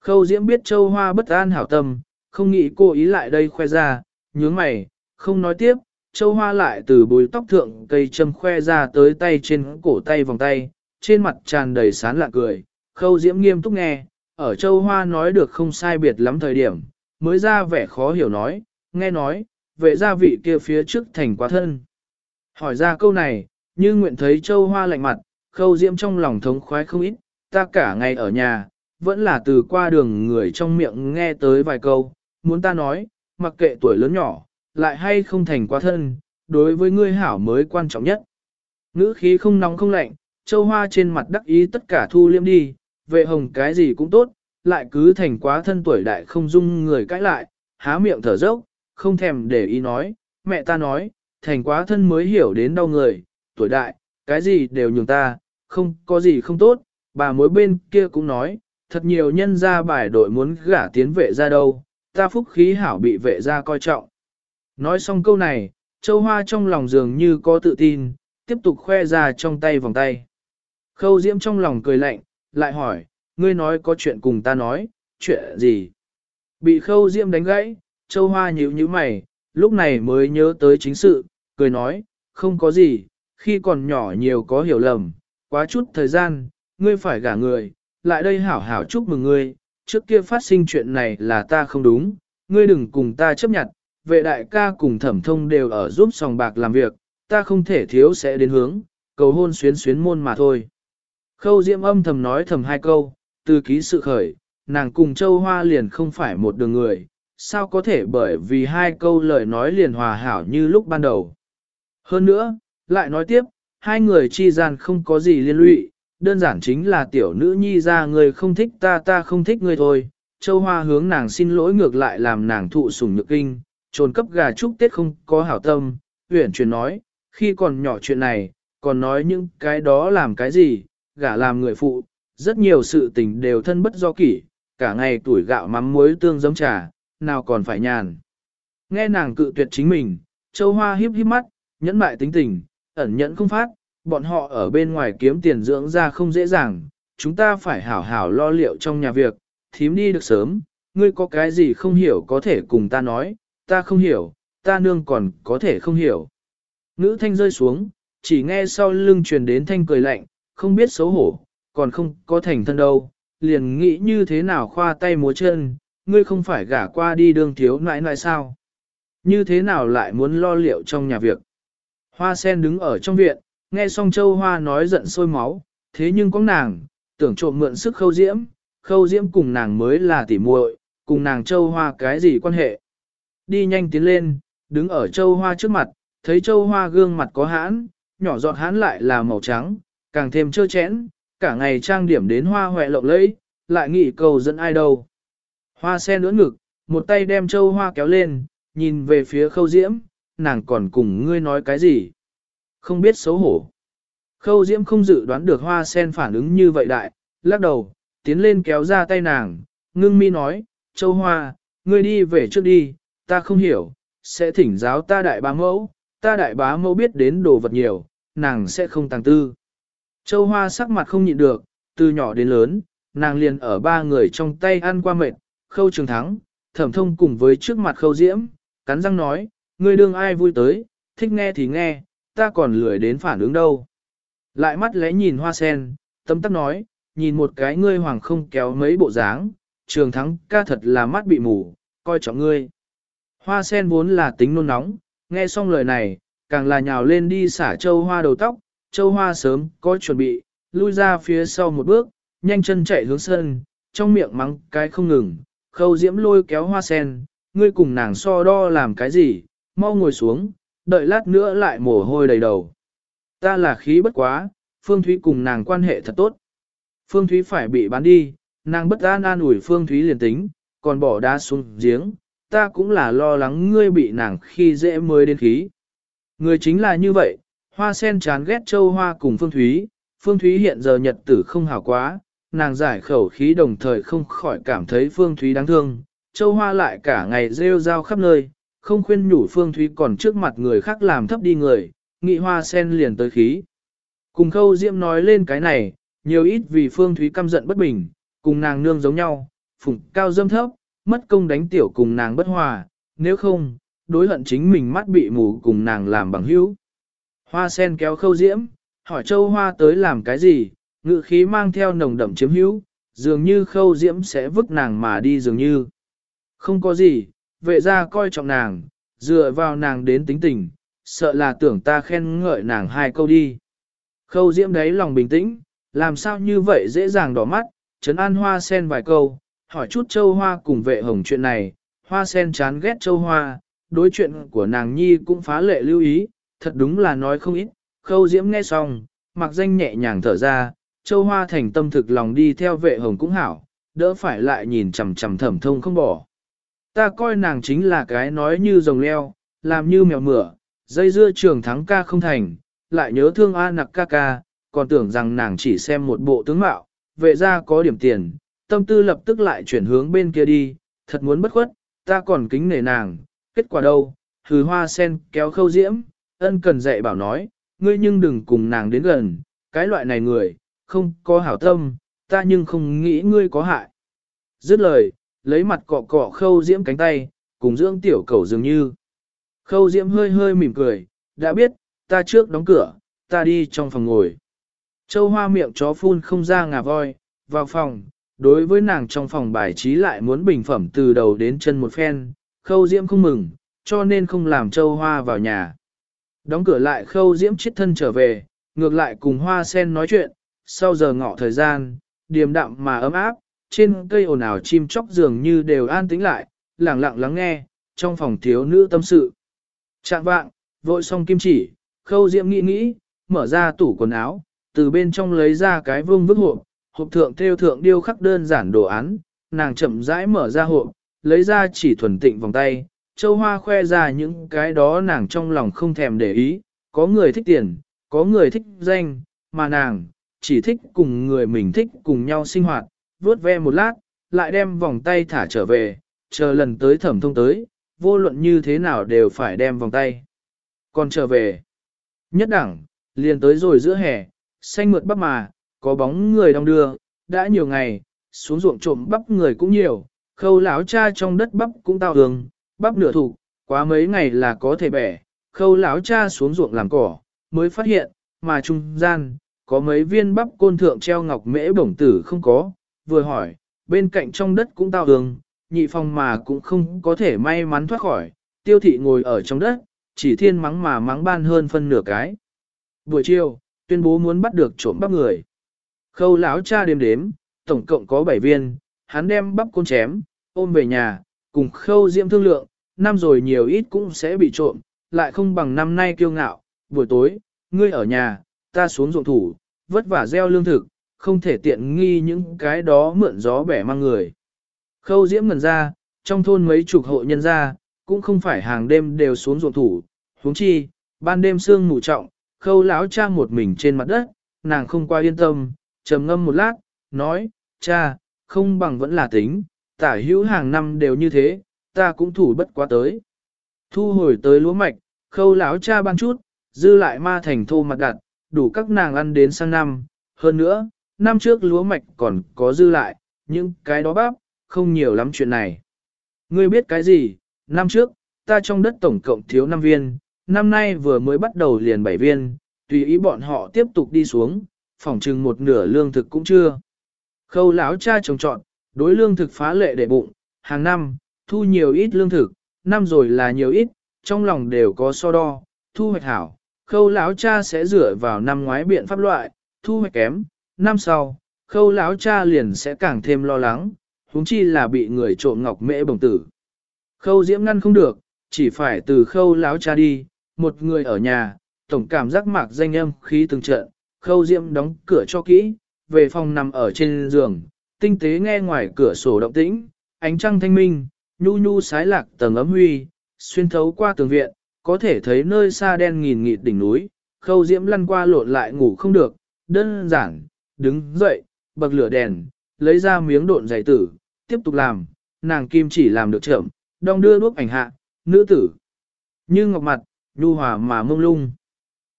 Khâu diễm biết châu hoa bất an hảo tâm, không nghĩ cô ý lại đây khoe ra, nhướng mày, không nói tiếp, châu hoa lại từ bùi tóc thượng cây châm khoe ra tới tay trên cổ tay vòng tay, trên mặt tràn đầy sán lạ cười, khâu diễm nghiêm túc nghe, ở châu hoa nói được không sai biệt lắm thời điểm, mới ra vẻ khó hiểu nói, nghe nói, vệ gia vị kia phía trước thành quá thân. Hỏi ra câu này, như nguyện thấy châu hoa lạnh mặt, khâu diễm trong lòng thống khoái không ít, ta cả ngày ở nhà, vẫn là từ qua đường người trong miệng nghe tới vài câu, muốn ta nói, mặc kệ tuổi lớn nhỏ, lại hay không thành quá thân, đối với ngươi hảo mới quan trọng nhất. Ngữ khí không nóng không lạnh, châu hoa trên mặt đắc ý tất cả thu liêm đi, vệ hồng cái gì cũng tốt, lại cứ thành quá thân tuổi đại không dung người cãi lại, há miệng thở dốc, không thèm để ý nói, mẹ ta nói, thành quá thân mới hiểu đến đau người, tuổi đại, cái gì đều nhường ta, không có gì không tốt, bà mối bên kia cũng nói, thật nhiều nhân gia bài đội muốn gả tiến vệ ra đâu, ta phúc khí hảo bị vệ ra coi trọng. Nói xong câu này, châu hoa trong lòng dường như có tự tin, tiếp tục khoe ra trong tay vòng tay. Khâu diễm trong lòng cười lạnh, lại hỏi, ngươi nói có chuyện cùng ta nói, chuyện gì? Bị khâu diễm đánh gãy, châu hoa nhíu nhíu mày, lúc này mới nhớ tới chính sự, cười nói, không có gì, khi còn nhỏ nhiều có hiểu lầm, quá chút thời gian, ngươi phải gả người, lại đây hảo hảo chúc mừng ngươi, trước kia phát sinh chuyện này là ta không đúng, ngươi đừng cùng ta chấp nhận, vệ đại ca cùng thẩm thông đều ở giúp sòng bạc làm việc, ta không thể thiếu sẽ đến hướng, cầu hôn xuyến xuyến môn mà thôi. Khâu Diễm âm thầm nói thầm hai câu, từ ký sự khởi, nàng cùng Châu Hoa liền không phải một đường người, sao có thể bởi vì hai câu lời nói liền hòa hảo như lúc ban đầu. Hơn nữa, lại nói tiếp, hai người chi gian không có gì liên lụy, đơn giản chính là tiểu nữ nhi ra người không thích ta ta không thích người thôi. Châu Hoa hướng nàng xin lỗi ngược lại làm nàng thụ sủng nhược kinh, trồn cấp gà chúc Tết không có hảo tâm, huyển chuyển nói, khi còn nhỏ chuyện này, còn nói những cái đó làm cái gì, gả làm người phụ, rất nhiều sự tình đều thân bất do kỷ, cả ngày tuổi gạo mắm muối tương giống trà, nào còn phải nhàn. Nghe nàng cự tuyệt chính mình, châu hoa hiếp hiếp mắt, nhẫn mại tính tình, ẩn nhẫn không phát, bọn họ ở bên ngoài kiếm tiền dưỡng ra không dễ dàng, chúng ta phải hảo hảo lo liệu trong nhà việc, thím đi được sớm, ngươi có cái gì không hiểu có thể cùng ta nói, ta không hiểu, ta nương còn có thể không hiểu. Ngữ thanh rơi xuống, chỉ nghe sau lưng truyền đến thanh cười lạnh, không biết xấu hổ, còn không có thành thân đâu, liền nghĩ như thế nào khoa tay múa chân, ngươi không phải gả qua đi đương thiếu nãi nãi sao. Như thế nào lại muốn lo liệu trong nhà việc. Hoa sen đứng ở trong viện, nghe xong châu hoa nói giận sôi máu, thế nhưng có nàng, tưởng trộm mượn sức khâu diễm, khâu diễm cùng nàng mới là tỉ muội, cùng nàng châu hoa cái gì quan hệ. Đi nhanh tiến lên, đứng ở châu hoa trước mặt, thấy châu hoa gương mặt có hãn, nhỏ giọt hãn lại là màu trắng, càng thêm trơ chẽn, cả ngày trang điểm đến hoa hoẹ lộng lẫy, lại nghĩ cầu dẫn ai đâu. Hoa sen ưỡn ngực, một tay đem châu hoa kéo lên, nhìn về phía khâu diễm, nàng còn cùng ngươi nói cái gì. Không biết xấu hổ. Khâu diễm không dự đoán được hoa sen phản ứng như vậy đại, lắc đầu, tiến lên kéo ra tay nàng, ngưng mi nói, châu hoa, ngươi đi về trước đi, ta không hiểu, sẽ thỉnh giáo ta đại bá mẫu, ta đại bá mẫu biết đến đồ vật nhiều, nàng sẽ không tàng tư. Châu Hoa sắc mặt không nhịn được, từ nhỏ đến lớn, nàng liền ở ba người trong tay ăn qua mệt, khâu trường thắng, thẩm thông cùng với trước mặt khâu diễm, cắn răng nói, ngươi đương ai vui tới, thích nghe thì nghe, ta còn lười đến phản ứng đâu. Lại mắt lẽ nhìn hoa sen, tâm tắc nói, nhìn một cái ngươi hoàng không kéo mấy bộ dáng, trường thắng ca thật là mắt bị mù, coi trọng ngươi. Hoa sen vốn là tính nôn nóng, nghe xong lời này, càng là nhào lên đi xả châu hoa đầu tóc, châu hoa sớm có chuẩn bị, lui ra phía sau một bước, nhanh chân chạy hướng sân, trong miệng mắng cái không ngừng, khâu diễm lôi kéo hoa sen, ngươi cùng nàng so đo làm cái gì, mau ngồi xuống, đợi lát nữa lại mồ hôi đầy đầu. Ta là khí bất quá, Phương Thúy cùng nàng quan hệ thật tốt. Phương Thúy phải bị bán đi, nàng bất an an ủi Phương Thúy liền tính, còn bỏ đá xuống giếng, ta cũng là lo lắng ngươi bị nàng khi dễ mới đến khí. Người chính là như vậy, hoa sen chán ghét châu hoa cùng phương thúy, phương thúy hiện giờ nhật tử không hảo quá, nàng giải khẩu khí đồng thời không khỏi cảm thấy phương thúy đáng thương, châu hoa lại cả ngày rêu rao khắp nơi, không khuyên nhủ phương thúy còn trước mặt người khác làm thấp đi người, nghị hoa sen liền tới khí. Cùng khâu diễm nói lên cái này, nhiều ít vì phương thúy căm giận bất bình, cùng nàng nương giống nhau, phụng cao dâm thấp, mất công đánh tiểu cùng nàng bất hòa, nếu không, đối hận chính mình mắt bị mù cùng nàng làm bằng hữu. Hoa sen kéo khâu diễm, hỏi châu hoa tới làm cái gì, ngự khí mang theo nồng đậm chiếm hữu, dường như khâu diễm sẽ vứt nàng mà đi dường như. Không có gì, vệ ra coi trọng nàng, dựa vào nàng đến tính tình, sợ là tưởng ta khen ngợi nàng hai câu đi. Khâu diễm đấy lòng bình tĩnh, làm sao như vậy dễ dàng đỏ mắt, trấn an hoa sen vài câu, hỏi chút châu hoa cùng vệ hồng chuyện này, hoa sen chán ghét châu hoa, đối chuyện của nàng nhi cũng phá lệ lưu ý, thật đúng là nói không ít, khâu diễm nghe xong, mặc danh nhẹ nhàng thở ra, châu hoa thành tâm thực lòng đi theo vệ hồng cũng hảo, đỡ phải lại nhìn chằm chằm thẩm thông không bỏ. Ta coi nàng chính là cái nói như rồng leo, làm như mèo mửa, dây dưa trường thắng ca không thành, lại nhớ thương A nặc ca ca, còn tưởng rằng nàng chỉ xem một bộ tướng mạo, vệ ra có điểm tiền, tâm tư lập tức lại chuyển hướng bên kia đi, thật muốn bất khuất, ta còn kính nể nàng, kết quả đâu, hừ hoa sen kéo khâu diễm, ân cần dạy bảo nói, ngươi nhưng đừng cùng nàng đến gần, cái loại này người, không có hảo tâm, ta nhưng không nghĩ ngươi có hại. Dứt lời, lấy mặt cọ cọ khâu diễm cánh tay, cùng dưỡng tiểu cầu dường như. Khâu diễm hơi hơi mỉm cười, đã biết, ta trước đóng cửa, ta đi trong phòng ngồi. Châu hoa miệng chó phun không ra ngà voi, vào phòng, đối với nàng trong phòng bài trí lại muốn bình phẩm từ đầu đến chân một phen, khâu diễm không mừng, cho nên không làm châu hoa vào nhà. Đóng cửa lại khâu diễm chết thân trở về, ngược lại cùng hoa sen nói chuyện, sau giờ ngọ thời gian, điềm đạm mà ấm áp, trên cây ồn ào chim chóc dường như đều an tĩnh lại, lặng lặng lắng nghe, trong phòng thiếu nữ tâm sự. Trạng vạng, vội xong kim chỉ, khâu diễm nghĩ nghĩ, mở ra tủ quần áo, từ bên trong lấy ra cái vương vức hộp, hộp thượng theo thượng điêu khắc đơn giản đồ án, nàng chậm rãi mở ra hộp, lấy ra chỉ thuần tịnh vòng tay, châu hoa khoe ra những cái đó nàng trong lòng không thèm để ý, có người thích tiền, có người thích danh, mà nàng, chỉ thích cùng người mình thích cùng nhau sinh hoạt, vuốt ve một lát, lại đem vòng tay thả trở về, chờ lần tới thẩm thông tới, vô luận như thế nào đều phải đem vòng tay. Còn trở về, nhất đẳng, liền tới rồi giữa hè, xanh mượt bắp mà, có bóng người đong đưa, đã nhiều ngày, xuống ruộng trộm bắp người cũng nhiều, khâu lão cha trong đất bắp cũng tao hương, bắp nửa thủ, quá mấy ngày là có thể bẻ, khâu lão cha xuống ruộng làm cỏ, mới phát hiện, mà trung gian, có mấy viên bắp côn thượng treo ngọc mễ bổng tử không có, vừa hỏi, bên cạnh trong đất cũng tao hương, nhị phong mà cũng không có thể may mắn thoát khỏi, tiêu thị ngồi ở trong đất, chỉ thiên mắng mà mắng ban hơn phân nửa cái. Buổi chiều, tuyên bố muốn bắt được trộm bắp người. Khâu lão cha đếm đếm, tổng cộng có 7 viên, hắn đem bắp côn chém, ôm về nhà, cùng khâu diễm thương lượng, năm rồi nhiều ít cũng sẽ bị trộm, lại không bằng năm nay kiêu ngạo, buổi tối, ngươi ở nhà, ta xuống ruộng thủ, vất vả gieo lương thực, không thể tiện nghi những cái đó mượn gió bẻ mang người. Khâu diễm ngần ra, trong thôn mấy chục hộ nhân ra, cũng không phải hàng đêm đều xuống ruộng thủ, huống chi, ban đêm sương mù trọng, khâu lão cha một mình trên mặt đất, nàng không qua yên tâm, trầm ngâm một lát, nói, cha, không bằng vẫn là tính, tả hữu hàng năm đều như thế, ta cũng thủ bất quá tới. Thu hồi tới lúa mạch, khâu lão cha ban chút, dư lại ma thành thô mặt đặt, đủ các nàng ăn đến sang năm, hơn nữa, năm trước lúa mạch còn có dư lại, nhưng cái đó bắp, không nhiều lắm chuyện này. Ngươi biết cái gì, năm trước, ta trong đất tổng cộng thiếu 5 viên, năm nay vừa mới bắt đầu liền 7 viên, tùy ý bọn họ tiếp tục đi xuống, phỏng chừng một nửa lương thực cũng chưa. Khâu lão cha trồng trọn, đối lương thực phá lệ để bụng, hàng năm, thu nhiều ít lương thực, năm rồi là nhiều ít, trong lòng đều có so đo, thu hoạch hảo, khâu lão cha sẽ dựa vào năm ngoái biện pháp loại, thu hoạch kém, năm sau, khâu lão cha liền sẽ càng thêm lo lắng, huống chi là bị người trộm ngọc mễ bồng tử. Khâu diễm ngăn không được, chỉ phải từ khâu lão cha đi, một người ở nhà, tổng cảm giác mạc danh âm khí từng trận, khâu diễm đóng cửa cho kỹ, về phòng nằm ở trên giường, tinh tế nghe ngoài cửa sổ động tĩnh, ánh trăng thanh minh, nhu nhu sái lạc tầng ấm huy, xuyên thấu qua tường viện, có thể thấy nơi xa đen nghìn nghịt đỉnh núi, khâu diễm lăn qua lộn lại ngủ không được, đơn giản, đứng dậy, bậc lửa đèn, lấy ra miếng độn giày tử, tiếp tục làm, nàng kim chỉ làm được chậm, đong đưa đuốc ảnh hạ, nữ tử. Như ngọc mặt, nhu hòa mà mông lung.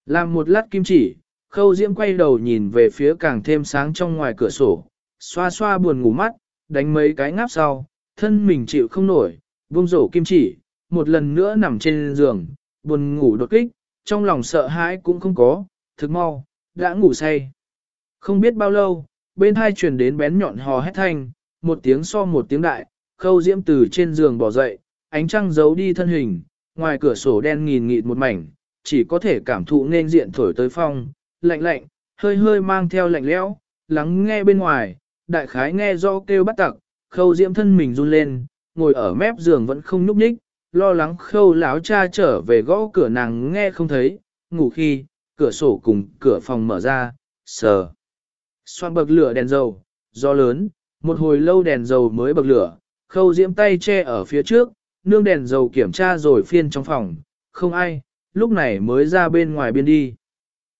Làm một lát kim chỉ, khâu diễm quay đầu nhìn về phía càng thêm sáng trong ngoài cửa sổ, xoa xoa buồn ngủ mắt, đánh mấy cái ngáp sau, thân mình chịu không nổi, buông rổ kim chỉ, một lần nữa nằm trên giường, buồn ngủ đột kích, trong lòng sợ hãi cũng không có, thực mau, đã ngủ say. Không biết bao lâu, bên hai truyền đến bén nhọn hò hét thanh, một tiếng so một tiếng đại, khâu diễm từ trên giường bỏ dậy, ánh trăng giấu đi thân hình, ngoài cửa sổ đen nghìn nghịt một mảnh, chỉ có thể cảm thụ nên diện thổi tới phong, lạnh lạnh, hơi hơi mang theo lạnh lẽo, lắng nghe bên ngoài, đại khái nghe do kêu bắt tặc, khâu diễm thân mình run lên, ngồi ở mép giường vẫn không nhúc nhích, lo lắng khâu láo cha trở về gõ cửa nàng nghe không thấy, ngủ khi, cửa sổ cùng cửa phòng mở ra, sờ. Xoan bậc lửa đèn dầu, gió lớn, một hồi lâu đèn dầu mới bậc lửa, khâu diễm tay che ở phía trước, nương đèn dầu kiểm tra rồi phiên trong phòng, không ai, lúc này mới ra bên ngoài biên đi.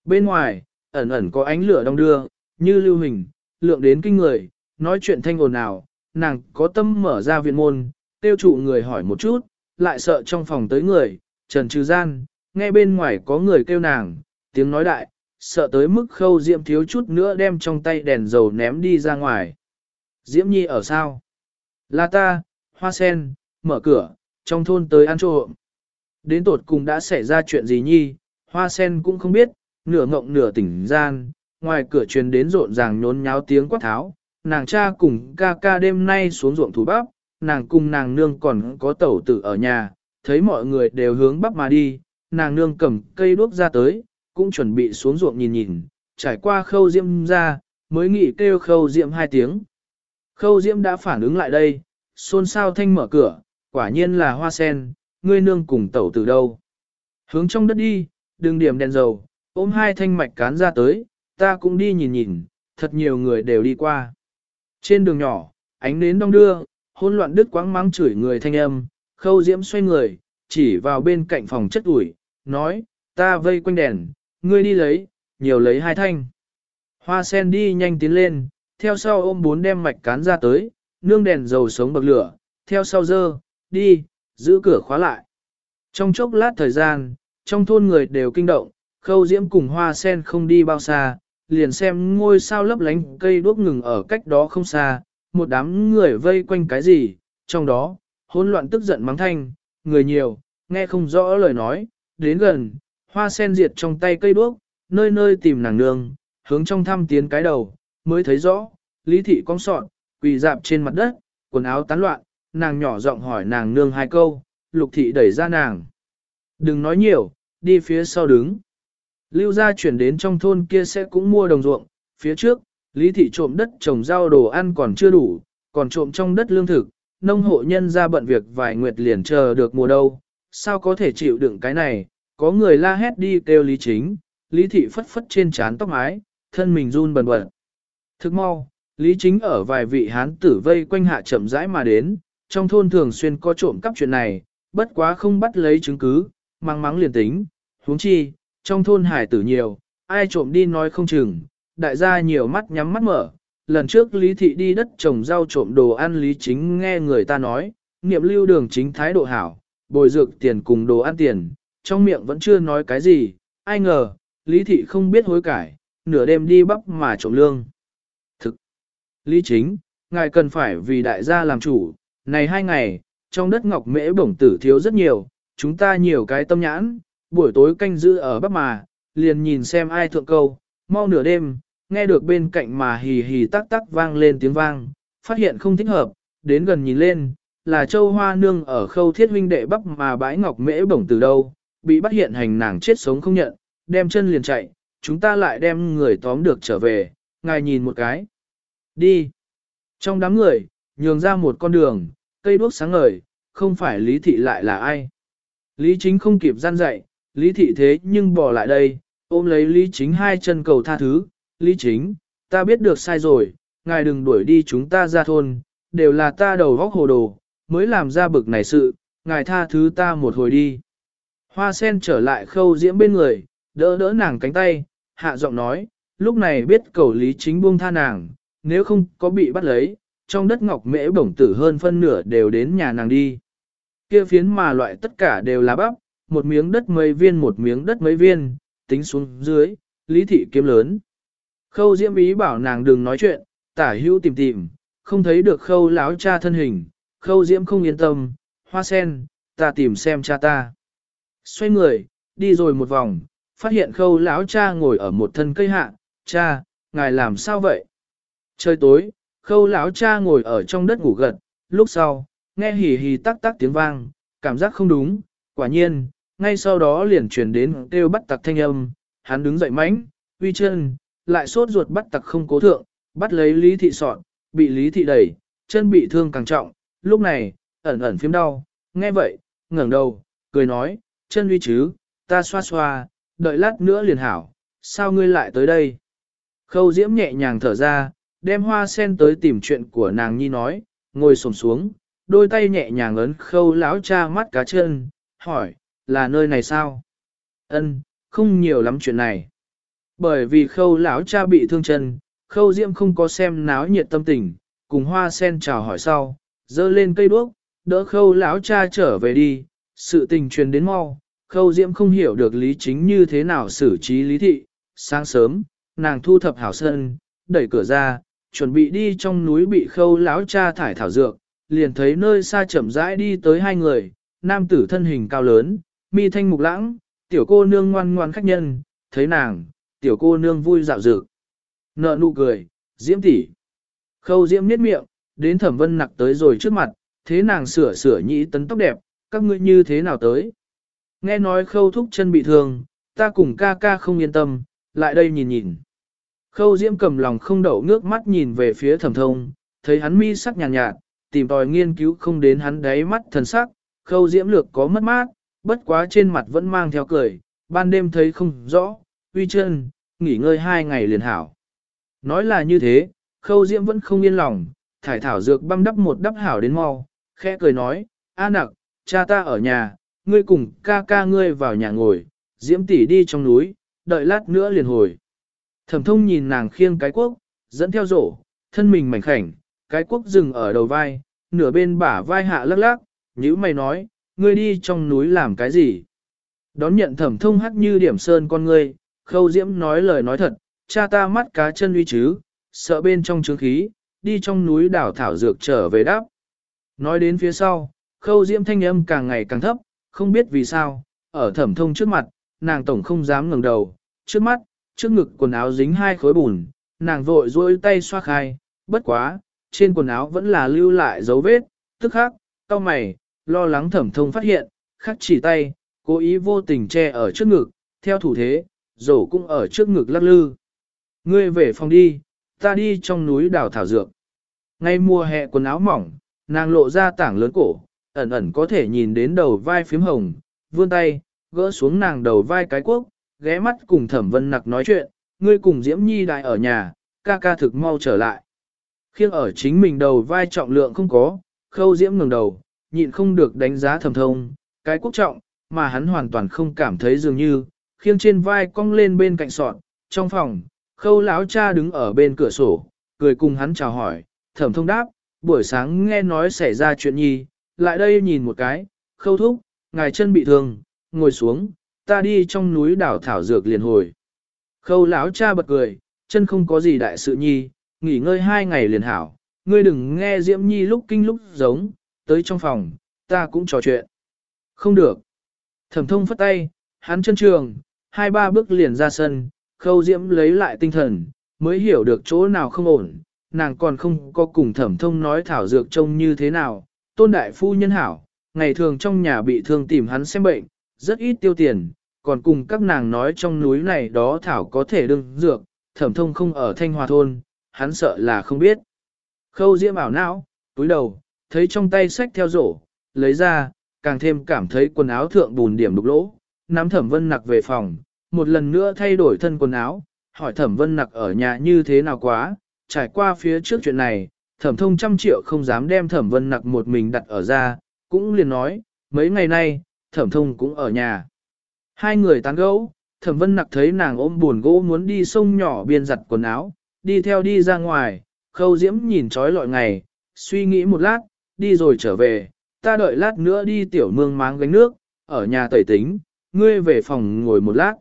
Bên ngoài, ẩn ẩn có ánh lửa đông đưa, như lưu hình, lượng đến kinh người, nói chuyện thanh ồn nào nàng có tâm mở ra viện môn, tiêu trụ người hỏi một chút, lại sợ trong phòng tới người, trần trừ gian, nghe bên ngoài có người kêu nàng, tiếng nói đại, sợ tới mức khâu diễm thiếu chút nữa đem trong tay đèn dầu ném đi ra ngoài. Diễm nhi ở sao? Là ta, hoa sen, mở cửa, trong thôn tới ăn trộm. Đến tột cùng đã xảy ra chuyện gì nhi, hoa sen cũng không biết, nửa ngộng nửa tỉnh gian, ngoài cửa truyền đến rộn ràng nhốn nháo tiếng quát tháo, nàng cha cùng ca ca đêm nay xuống ruộng thủ bắp, nàng cùng nàng nương còn có tẩu tử ở nhà, thấy mọi người đều hướng bắp mà đi, nàng nương cầm cây đuốc ra tới, cũng chuẩn bị xuống ruộng nhìn nhìn, trải qua khâu diễm ra, mới nghĩ kêu khâu diễm hai tiếng. Khâu diễm đã phản ứng lại đây, xôn xao thanh mở cửa, quả nhiên là hoa sen, ngươi nương cùng tẩu từ đâu. Hướng trong đất đi, đừng điểm đèn dầu, ôm hai thanh mạch cán ra tới, ta cũng đi nhìn nhìn, thật nhiều người đều đi qua. Trên đường nhỏ, ánh nến đông đưa, hôn loạn đứt quãng mắng chửi người thanh âm, khâu diễm xoay người, chỉ vào bên cạnh phòng chất ủi, nói, ta vây quanh đèn, ngươi đi lấy, nhiều lấy hai thanh. Hoa sen đi nhanh tiến lên, theo sau ôm bốn đem mạch cán ra tới, nương đèn dầu sống bậc lửa, theo sau dơ, đi, giữ cửa khóa lại. Trong chốc lát thời gian, trong thôn người đều kinh động, khâu diễm cùng hoa sen không đi bao xa, liền xem ngôi sao lấp lánh cây đuốc ngừng ở cách đó không xa, một đám người vây quanh cái gì, trong đó, hỗn loạn tức giận mắng thanh, người nhiều, nghe không rõ lời nói, đến gần, hoa sen diệt trong tay cây đuốc, nơi nơi tìm nàng nương, hướng trong thăm tiến cái đầu, mới thấy rõ, lý thị cong sọn, quỳ dạp trên mặt đất, quần áo tán loạn, nàng nhỏ giọng hỏi nàng nương hai câu, lục thị đẩy ra nàng. Đừng nói nhiều, đi phía sau đứng. Lưu gia chuyển đến trong thôn kia sẽ cũng mua đồng ruộng, phía trước, lý thị trộm đất trồng rau đồ ăn còn chưa đủ, còn trộm trong đất lương thực, nông hộ nhân ra bận việc vài nguyệt liền chờ được mùa đâu, sao có thể chịu đựng cái này, có người la hét đi kêu lý chính, lý thị phất phất trên trán tóc mái, thân mình run bần bật. Thức mau, lý chính ở vài vị hán tử vây quanh hạ chậm rãi mà đến, trong thôn thường xuyên có trộm cắp chuyện này, bất quá không bắt lấy chứng cứ, mang mắng liền tính, huống chi, trong thôn hải tử nhiều, ai trộm đi nói không chừng, đại gia nhiều mắt nhắm mắt mở. Lần trước Lý Thị đi đất trồng rau trộm đồ ăn Lý Chính nghe người ta nói, niệm lưu đường chính thái độ hảo, bồi dược tiền cùng đồ ăn tiền, trong miệng vẫn chưa nói cái gì, ai ngờ, Lý Thị không biết hối cải, nửa đêm đi bắp mà trộm lương. Thực, Lý Chính, ngài cần phải vì đại gia làm chủ, này hai ngày, trong đất ngọc mễ bổng tử thiếu rất nhiều, chúng ta nhiều cái tâm nhãn, buổi tối canh giữ ở bắp mà, liền nhìn xem ai thượng câu, mau nửa đêm, nghe được bên cạnh mà hì hì tắc tắc vang lên tiếng vang, phát hiện không thích hợp, đến gần nhìn lên, là châu hoa nương ở khâu thiết huynh đệ bắp mà bãi ngọc mễ bổng từ đâu, bị bắt hiện hành nàng chết sống không nhận, đem chân liền chạy, chúng ta lại đem người tóm được trở về, ngài nhìn một cái. Đi. Trong đám người, nhường ra một con đường, cây đuốc sáng ngời, không phải lý thị lại là ai. Lý chính không kịp gian dạy, lý thị thế nhưng bỏ lại đây, ôm lấy lý chính hai chân cầu tha thứ, lý chính, ta biết được sai rồi, ngài đừng đuổi đi chúng ta ra thôn, đều là ta đầu góc hồ đồ, mới làm ra bực này sự, ngài tha thứ ta một hồi đi. Hoa sen trở lại khâu diễm bên người, đỡ đỡ nàng cánh tay, hạ giọng nói, lúc này biết cầu lý chính buông tha nàng, nếu không có bị bắt lấy, trong đất ngọc mễ bổng tử hơn phân nửa đều đến nhà nàng đi. Kia phiến mà loại tất cả đều là bắp, một miếng đất mấy viên một miếng đất mấy viên, tính xuống dưới, lý thị kiếm lớn. Khâu diễm ý bảo nàng đừng nói chuyện, tả hữu tìm tìm, không thấy được khâu láo cha thân hình, khâu diễm không yên tâm, hoa sen, ta tìm xem cha ta. Xoay người, đi rồi một vòng, phát hiện khâu lão cha ngồi ở một thân cây hạ, cha, ngài làm sao vậy? Trời tối, khâu lão cha ngồi ở trong đất ngủ gật, lúc sau, nghe hì hì tắc tắc tiếng vang, cảm giác không đúng, quả nhiên, ngay sau đó liền truyền đến kêu bắt tặc thanh âm, hắn đứng dậy mánh, uy chân, lại sốt ruột bắt tặc không cố thượng, bắt lấy lý thị sọn, bị lý thị đẩy, chân bị thương càng trọng, lúc này, ẩn ẩn phím đau, nghe vậy, ngẩng đầu, cười nói, chân uy chứ, ta xoa xoa, đợi lát nữa liền hảo, sao ngươi lại tới đây? Khâu diễm nhẹ nhàng thở ra, đem hoa sen tới tìm chuyện của nàng nhi nói, ngồi sồm xuống, đôi tay nhẹ nhàng ấn khâu lão cha mắt cá chân, hỏi, là nơi này sao? Ân, không nhiều lắm chuyện này. Bởi vì khâu lão cha bị thương chân, khâu diễm không có xem náo nhiệt tâm tình, cùng hoa sen chào hỏi sau, dơ lên cây đuốc, đỡ khâu lão cha trở về đi, sự tình truyền đến mau, khâu diễm không hiểu được lý chính như thế nào xử trí lý thị, sáng sớm, nàng thu thập hảo sân, đẩy cửa ra, chuẩn bị đi trong núi bị khâu lão cha thải thảo dược, liền thấy nơi xa chậm rãi đi tới hai người, nam tử thân hình cao lớn, mi thanh mục lãng, tiểu cô nương ngoan ngoan khách nhân, thấy nàng, tiểu cô nương vui dạo dược. Nợ nụ cười, diễm tỷ. Khâu diễm niết miệng, đến thẩm vân nặc tới rồi trước mặt, thế nàng sửa sửa nhĩ tấn tóc đẹp, các ngươi như thế nào tới. Nghe nói khâu thúc chân bị thương, ta cùng ca ca không yên tâm, lại đây nhìn nhìn. Khâu diễm cầm lòng không đậu ngước mắt nhìn về phía thẩm thông, thấy hắn mi sắc nhàn nhạt, nhạt, tìm tòi nghiên cứu không đến hắn đáy mắt thần sắc, khâu diễm lược có mất mát, bất quá trên mặt vẫn mang theo cười, ban đêm thấy không rõ, uy chân, nghỉ ngơi hai ngày liền hảo. Nói là như thế, khâu diễm vẫn không yên lòng, thải thảo dược băm đắp một đắp hảo đến mau, khẽ cười nói, a nặc, cha ta ở nhà, ngươi cùng ca ca ngươi vào nhà ngồi, diễm tỷ đi trong núi, đợi lát nữa liền hồi. Thẩm thông nhìn nàng khiêng cái quốc, dẫn theo rổ, thân mình mảnh khảnh, cái quốc dừng ở đầu vai, nửa bên bả vai hạ lắc lắc, nhữ mày nói, ngươi đi trong núi làm cái gì? Đón nhận thẩm thông hắc như điểm sơn con ngươi, khâu diễm nói lời nói thật, cha ta mắt cá chân uy chứ, sợ bên trong trướng khí, đi trong núi đảo thảo dược trở về đáp. Nói đến phía sau, khâu diễm thanh âm càng ngày càng thấp, không biết vì sao, ở thẩm thông trước mặt, nàng tổng không dám ngẩng đầu, trước mắt, trước ngực quần áo dính hai khối bùn, nàng vội duỗi tay xoa khai, bất quá, trên quần áo vẫn là lưu lại dấu vết, tức khắc, cau mày, lo lắng thẩm thông phát hiện, khắc chỉ tay, cố ý vô tình che ở trước ngực, theo thủ thế, rổ cũng ở trước ngực lắc lư. Ngươi về phòng đi, ta đi trong núi đào thảo dược. Ngay mùa hè quần áo mỏng, nàng lộ ra tảng lớn cổ, ẩn ẩn có thể nhìn đến đầu vai phím hồng, vươn tay, gỡ xuống nàng đầu vai cái quốc, ghé mắt cùng thẩm vân nặc nói chuyện, ngươi cùng Diễm Nhi đại ở nhà, ca ca thực mau trở lại. Khiêng ở chính mình đầu vai trọng lượng không có, khâu Diễm ngừng đầu, nhịn không được đánh giá thẩm thông, cái quốc trọng, mà hắn hoàn toàn không cảm thấy dường như, khiêng trên vai cong lên bên cạnh sọn, trong phòng, khâu lão cha đứng ở bên cửa sổ, cười cùng hắn chào hỏi, thẩm thông đáp, buổi sáng nghe nói xảy ra chuyện nhi, lại đây nhìn một cái, khâu thúc, ngài chân bị thương, ngồi xuống, ta đi trong núi đảo thảo dược liền hồi. Khâu lão cha bật cười, chân không có gì đại sự nhi, nghỉ ngơi hai ngày liền hảo, ngươi đừng nghe Diễm Nhi lúc kinh lúc giống, tới trong phòng, ta cũng trò chuyện. Không được. Thẩm thông phất tay, hắn chân trường, hai ba bước liền ra sân, khâu Diễm lấy lại tinh thần, mới hiểu được chỗ nào không ổn, nàng còn không có cùng thẩm thông nói thảo dược trông như thế nào, tôn đại phu nhân hảo, ngày thường trong nhà bị thương tìm hắn xem bệnh, rất ít tiêu tiền, còn cùng các nàng nói trong núi này đó thảo có thể đương dược, thẩm thông không ở thanh hòa thôn, hắn sợ là không biết. Khâu diễm ảo não, túi đầu, thấy trong tay sách theo rổ, lấy ra, càng thêm cảm thấy quần áo thượng bùn điểm đục lỗ, nắm thẩm vân nặc về phòng, một lần nữa thay đổi thân quần áo, hỏi thẩm vân nặc ở nhà như thế nào quá, trải qua phía trước chuyện này, thẩm thông trăm triệu không dám đem thẩm vân nặc một mình đặt ở ra, cũng liền nói, mấy ngày nay, thẩm thông cũng ở nhà. Hai người tán gẫu, thẩm vân nặc thấy nàng ôm buồn gỗ muốn đi sông nhỏ biên giặt quần áo, đi theo đi ra ngoài, khâu diễm nhìn trói lọi ngày, suy nghĩ một lát, đi rồi trở về, ta đợi lát nữa đi tiểu mương máng gánh nước, ở nhà tẩy tính, ngươi về phòng ngồi một lát.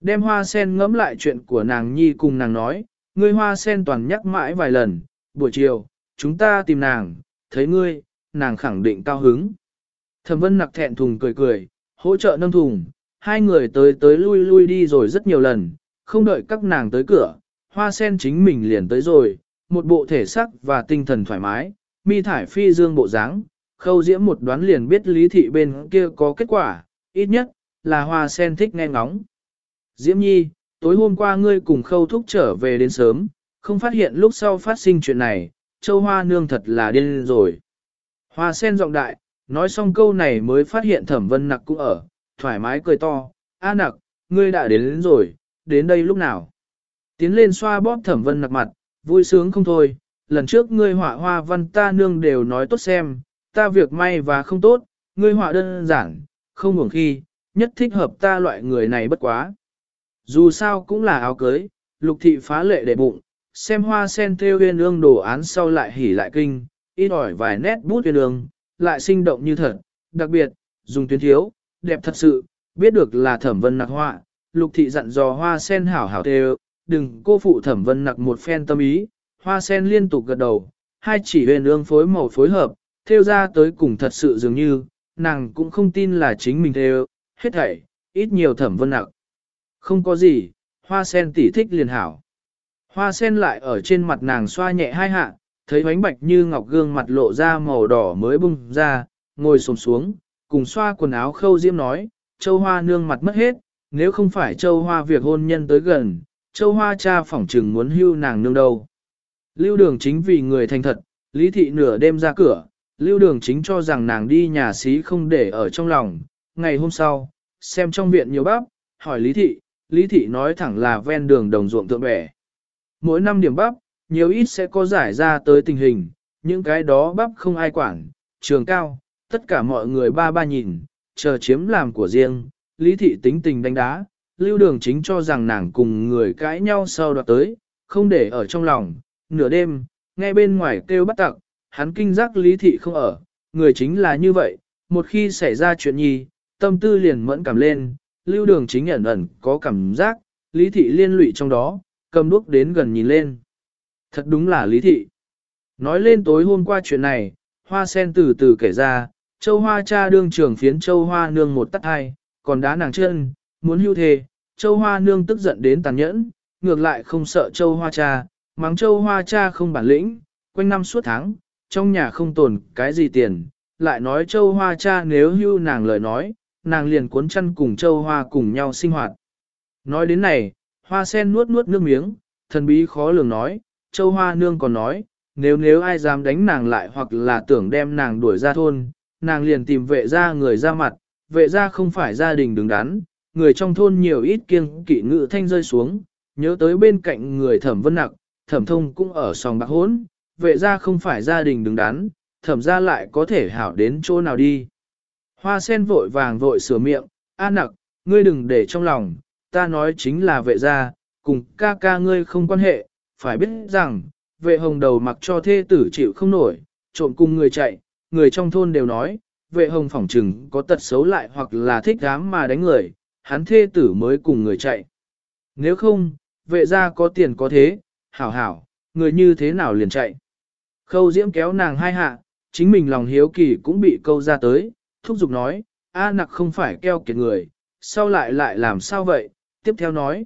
Đem hoa sen ngẫm lại chuyện của nàng nhi cùng nàng nói, ngươi hoa sen toàn nhắc mãi vài lần, buổi chiều, chúng ta tìm nàng, thấy ngươi, nàng khẳng định cao hứng. Thẩm vân nặc thẹn thùng cười cười, hỗ trợ nâng thùng, hai người tới tới lui lui đi rồi rất nhiều lần, không đợi các nàng tới cửa, hoa sen chính mình liền tới rồi, một bộ thể sắc và tinh thần thoải mái, mi thải phi dương bộ dáng, khâu diễm một đoán liền biết lý thị bên kia có kết quả, ít nhất, là hoa sen thích nghe ngóng. Diễm nhi, tối hôm qua ngươi cùng khâu thúc trở về đến sớm, không phát hiện lúc sau phát sinh chuyện này, châu hoa nương thật là điên rồi. Hoa sen giọng đại, nói xong câu này mới phát hiện thẩm vân nặc cũng ở, thoải mái cười to, a nặc, ngươi đã đến, đến rồi, đến đây lúc nào. Tiến lên xoa bóp thẩm vân nặc mặt, vui sướng không thôi, lần trước ngươi họa hoa văn ta nương đều nói tốt xem, ta việc may và không tốt, ngươi họa đơn giản, không ngủng khi, nhất thích hợp ta loại người này bất quá. Dù sao cũng là áo cưới, lục thị phá lệ để bụng, xem hoa sen theo huyên ương đồ án sau lại hỉ lại kinh, ít ỏi vài nét bút huyên ương, lại sinh động như thật, đặc biệt, dùng tuyến thiếu, đẹp thật sự, biết được là thẩm vân nặc họa, lục thị dặn dò hoa sen hảo hảo theo, đừng cô phụ thẩm vân nặc một phen tâm ý, hoa sen liên tục gật đầu, hai chỉ huyên ương phối màu phối hợp, theo ra tới cùng thật sự dường như, nàng cũng không tin là chính mình theo, hết thảy, ít nhiều thẩm vân nặc. Không có gì, hoa sen tỉ thích liền hảo. Hoa sen lại ở trên mặt nàng xoa nhẹ hai hạ, thấy bánh bạch như ngọc gương mặt lộ ra màu đỏ mới bung ra, ngồi xổm xuống, cùng xoa quần áo khâu diễm nói, châu hoa nương mặt mất hết, nếu không phải châu hoa việc hôn nhân tới gần, châu hoa cha phỏng trừng muốn hưu nàng nương đâu. Lưu đường chính vì người thành thật, lý thị nửa đêm ra cửa, lưu đường chính cho rằng nàng đi nhà xí không để ở trong lòng. Ngày hôm sau, xem trong viện nhiều bắp, hỏi lý thị, lý thị nói thẳng là ven đường đồng ruộng tượng bẻ. Mỗi năm điểm bắp, nhiều ít sẽ có giải ra tới tình hình, những cái đó bắp không ai quản, trường cao, tất cả mọi người ba ba nhìn, chờ chiếm làm của riêng, lý thị tính tình đánh đá, lưu đường chính cho rằng nàng cùng người cãi nhau sau đoạt tới, không để ở trong lòng, nửa đêm, nghe bên ngoài kêu bắt tặc, hắn kinh giác lý thị không ở, người chính là như vậy, một khi xảy ra chuyện nhi, tâm tư liền mẫn cảm lên, lưu đường chính ẩn ẩn có cảm giác, lý thị liên lụy trong đó, cầm đuốc đến gần nhìn lên. Thật đúng là lý thị. Nói lên tối hôm qua chuyện này, hoa sen từ từ kể ra, châu hoa cha đương trưởng phiến châu hoa nương một tắt hai, còn đá nàng chân, muốn hưu thề, châu hoa nương tức giận đến tàn nhẫn, ngược lại không sợ châu hoa cha, mắng châu hoa cha không bản lĩnh, quanh năm suốt tháng, trong nhà không tồn cái gì tiền, lại nói châu hoa cha nếu hưu nàng lời nói, nàng liền cuốn chăn cùng châu hoa cùng nhau sinh hoạt. Nói đến này, hoa sen nuốt nuốt nước miếng, thần bí khó lường nói, châu hoa nương còn nói, nếu nếu ai dám đánh nàng lại hoặc là tưởng đem nàng đuổi ra thôn, nàng liền tìm vệ ra người ra mặt, vệ ra không phải gia đình đứng đắn, người trong thôn nhiều ít kiêng kỵ ngự thanh rơi xuống, nhớ tới bên cạnh người thẩm vân nặc, thẩm thông cũng ở sòng bạc hốn, vệ ra không phải gia đình đứng đắn, thẩm ra lại có thể hảo đến chỗ nào đi. Hoa sen vội vàng vội sửa miệng, a nặc, ngươi đừng để trong lòng, ta nói chính là vệ gia, cùng ca ca ngươi không quan hệ, phải biết rằng, vệ hồng đầu mặc cho thê tử chịu không nổi, trộn cùng người chạy, người trong thôn đều nói, vệ hồng phỏng trừng có tật xấu lại hoặc là thích dám mà đánh người, hắn thê tử mới cùng người chạy. Nếu không, vệ gia có tiền có thế, hảo hảo, người như thế nào liền chạy. Khâu diễm kéo nàng hai hạ, chính mình lòng hiếu kỳ cũng bị câu ra tới, thúc giục nói, A nặc không phải keo kiệt người, sao lại lại làm sao vậy, tiếp theo nói.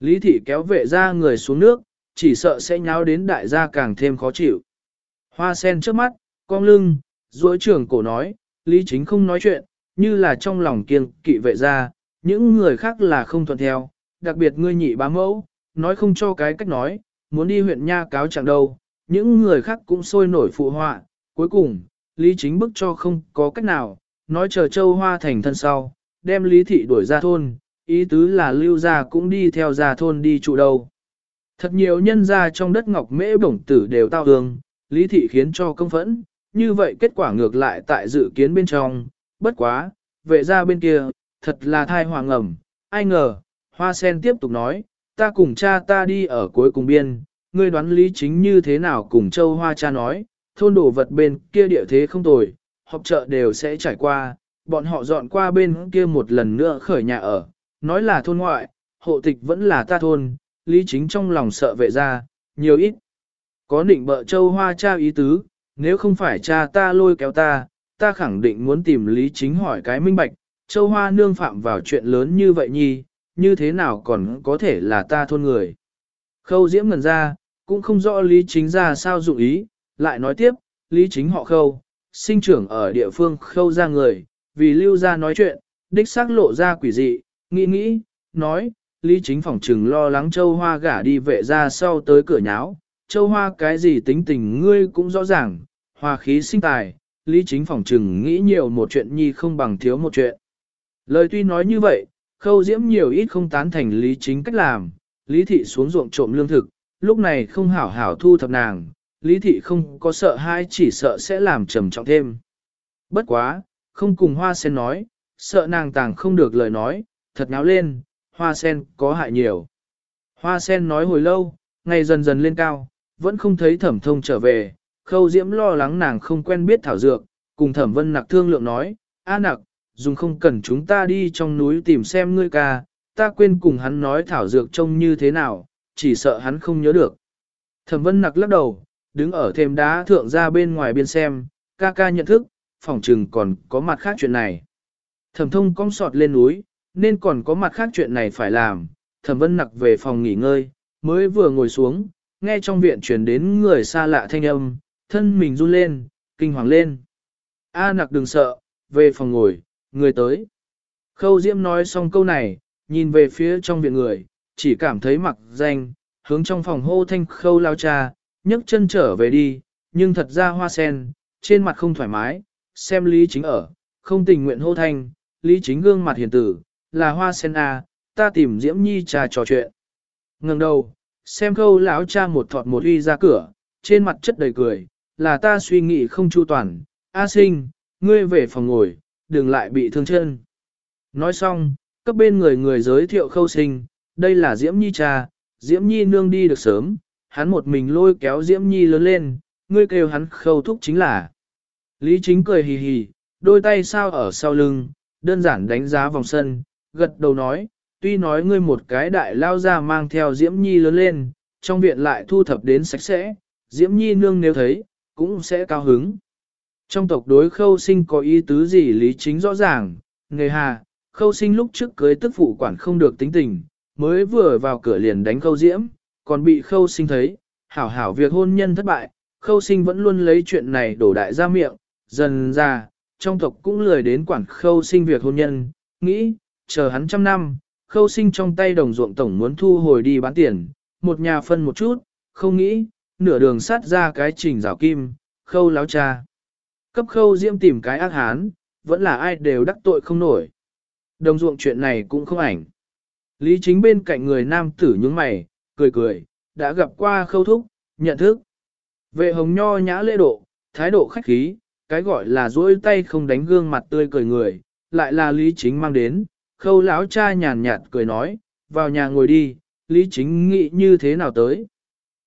Lý thị kéo vệ ra người xuống nước, chỉ sợ sẽ nháo đến đại gia càng thêm khó chịu. Hoa sen trước mắt, cong lưng, duỗi trưởng cổ nói, Lý chính không nói chuyện, như là trong lòng kiêng kỵ vệ ra, những người khác là không thuận theo, đặc biệt ngươi nhị bá mẫu, nói không cho cái cách nói, muốn đi huyện nha cáo chẳng đâu, những người khác cũng sôi nổi phụ họa, cuối cùng, Lý chính bức cho không có cách nào, nói chờ châu hoa thành thân sau, đem Lý thị đuổi ra thôn, ý tứ là lưu gia cũng đi theo ra thôn đi trụ đâu. Thật nhiều nhân gia trong đất ngọc mễ bổng tử đều tao hương, lý thị khiến cho công phẫn, như vậy kết quả ngược lại tại dự kiến bên trong, bất quá, vệ ra bên kia, thật là thai hoàng ẩm, ai ngờ, hoa sen tiếp tục nói, ta cùng cha ta đi ở cuối cùng biên, ngươi đoán lý chính như thế nào cùng châu hoa cha nói, thôn đổ vật bên kia địa thế không tồi, họp chợ đều sẽ trải qua, bọn họ dọn qua bên kia một lần nữa khởi nhà ở, nói là thôn ngoại, hộ tịch vẫn là ta thôn, lý chính trong lòng sợ vệ ra, nhiều ít. Có định bợ châu hoa cha ý tứ, nếu không phải cha ta lôi kéo ta, ta khẳng định muốn tìm lý chính hỏi cái minh bạch, châu hoa nương phạm vào chuyện lớn như vậy nhi, như thế nào còn có thể là ta thôn người. Khâu diễm ngần ra, cũng không rõ lý chính ra sao dụng ý, lại nói tiếp, lý chính họ khâu, sinh trưởng ở địa phương khâu ra người, vì lưu ra nói chuyện, đích xác lộ ra quỷ dị, nghĩ nghĩ, nói, lý chính phỏng trừng lo lắng châu hoa gả đi vệ ra sau tới cửa nháo, châu hoa cái gì tính tình ngươi cũng rõ ràng, hoa khí sinh tài, lý chính phỏng trừng nghĩ nhiều một chuyện nhi không bằng thiếu một chuyện. Lời tuy nói như vậy, khâu diễm nhiều ít không tán thành lý chính cách làm, lý thị xuống ruộng trộm lương thực, lúc này không hảo hảo thu thập nàng, lý thị không có sợ hai chỉ sợ sẽ làm trầm trọng thêm. Bất quá, không cùng hoa sen nói, sợ nàng tàng không được lời nói, thật náo lên, hoa sen có hại nhiều. Hoa sen nói hồi lâu, ngày dần dần lên cao, vẫn không thấy thẩm thông trở về, khâu diễm lo lắng nàng không quen biết thảo dược, cùng thẩm vân nặc thương lượng nói, a nặc, dùng không cần chúng ta đi trong núi tìm xem ngươi ca, ta quên cùng hắn nói thảo dược trông như thế nào, chỉ sợ hắn không nhớ được. Thẩm vân nặc lắc đầu, đứng ở thềm đá thượng ra bên ngoài biên xem, ca ca nhận thức, phòng trừng còn có mặt khác chuyện này. Thẩm thông cong sọt lên núi, nên còn có mặt khác chuyện này phải làm, thẩm vân nặc về phòng nghỉ ngơi, mới vừa ngồi xuống, nghe trong viện truyền đến người xa lạ thanh âm, thân mình run lên, kinh hoàng lên. A nặc đừng sợ, về phòng ngồi, người tới. Khâu Diễm nói xong câu này, nhìn về phía trong viện người, chỉ cảm thấy mặc danh, hướng trong phòng hô thanh khâu lao cha, nhấc chân trở về đi, nhưng thật ra hoa sen, trên mặt không thoải mái, xem Lý Chính ở, không tình nguyện hô thanh, Lý Chính gương mặt hiền tử, là hoa sen à, ta tìm Diễm Nhi trà trò chuyện. Ngừng đầu, xem khâu lão cha một thọt một uy ra cửa, trên mặt chất đầy cười, là ta suy nghĩ không chu toàn, A sinh, ngươi về phòng ngồi, đừng lại bị thương chân. Nói xong, cấp bên người người giới thiệu khâu sinh, đây là Diễm Nhi cha, Diễm Nhi nương đi được sớm, hắn một mình lôi kéo Diễm Nhi lớn lên, ngươi kêu hắn khâu thúc chính là. Lý chính cười hì hì, đôi tay sao ở sau lưng, đơn giản đánh giá vòng sân, gật đầu nói, tuy nói ngươi một cái đại lao ra mang theo Diễm Nhi lớn lên, trong viện lại thu thập đến sạch sẽ, Diễm Nhi nương nếu thấy, cũng sẽ cao hứng. Trong tộc đối khâu sinh có ý tứ gì lý chính rõ ràng, nghề hà, khâu sinh lúc trước cưới tức phụ quản không được tính tình, mới vừa vào cửa liền đánh khâu diễm, còn bị khâu sinh thấy, hảo hảo việc hôn nhân thất bại, khâu sinh vẫn luôn lấy chuyện này đổ đại ra miệng, dần ra, trong tộc cũng lười đến quản khâu sinh việc hôn nhân, nghĩ, chờ hắn trăm năm, khâu sinh trong tay đồng ruộng tổng muốn thu hồi đi bán tiền, một nhà phân một chút, không nghĩ, nửa đường sát ra cái trình rào kim, khâu láo cha. Cấp khâu diễm tìm cái ác hán, vẫn là ai đều đắc tội không nổi. Đồng ruộng chuyện này cũng không ảnh. Lý chính bên cạnh người nam tử nhướng mày, cười cười, đã gặp qua khâu thúc, nhận thức. Vệ hồng nho nhã lễ độ, thái độ khách khí, cái gọi là duỗi tay không đánh gương mặt tươi cười người, lại là lý chính mang đến, khâu lão cha nhàn nhạt cười nói, vào nhà ngồi đi, lý chính nghĩ như thế nào tới.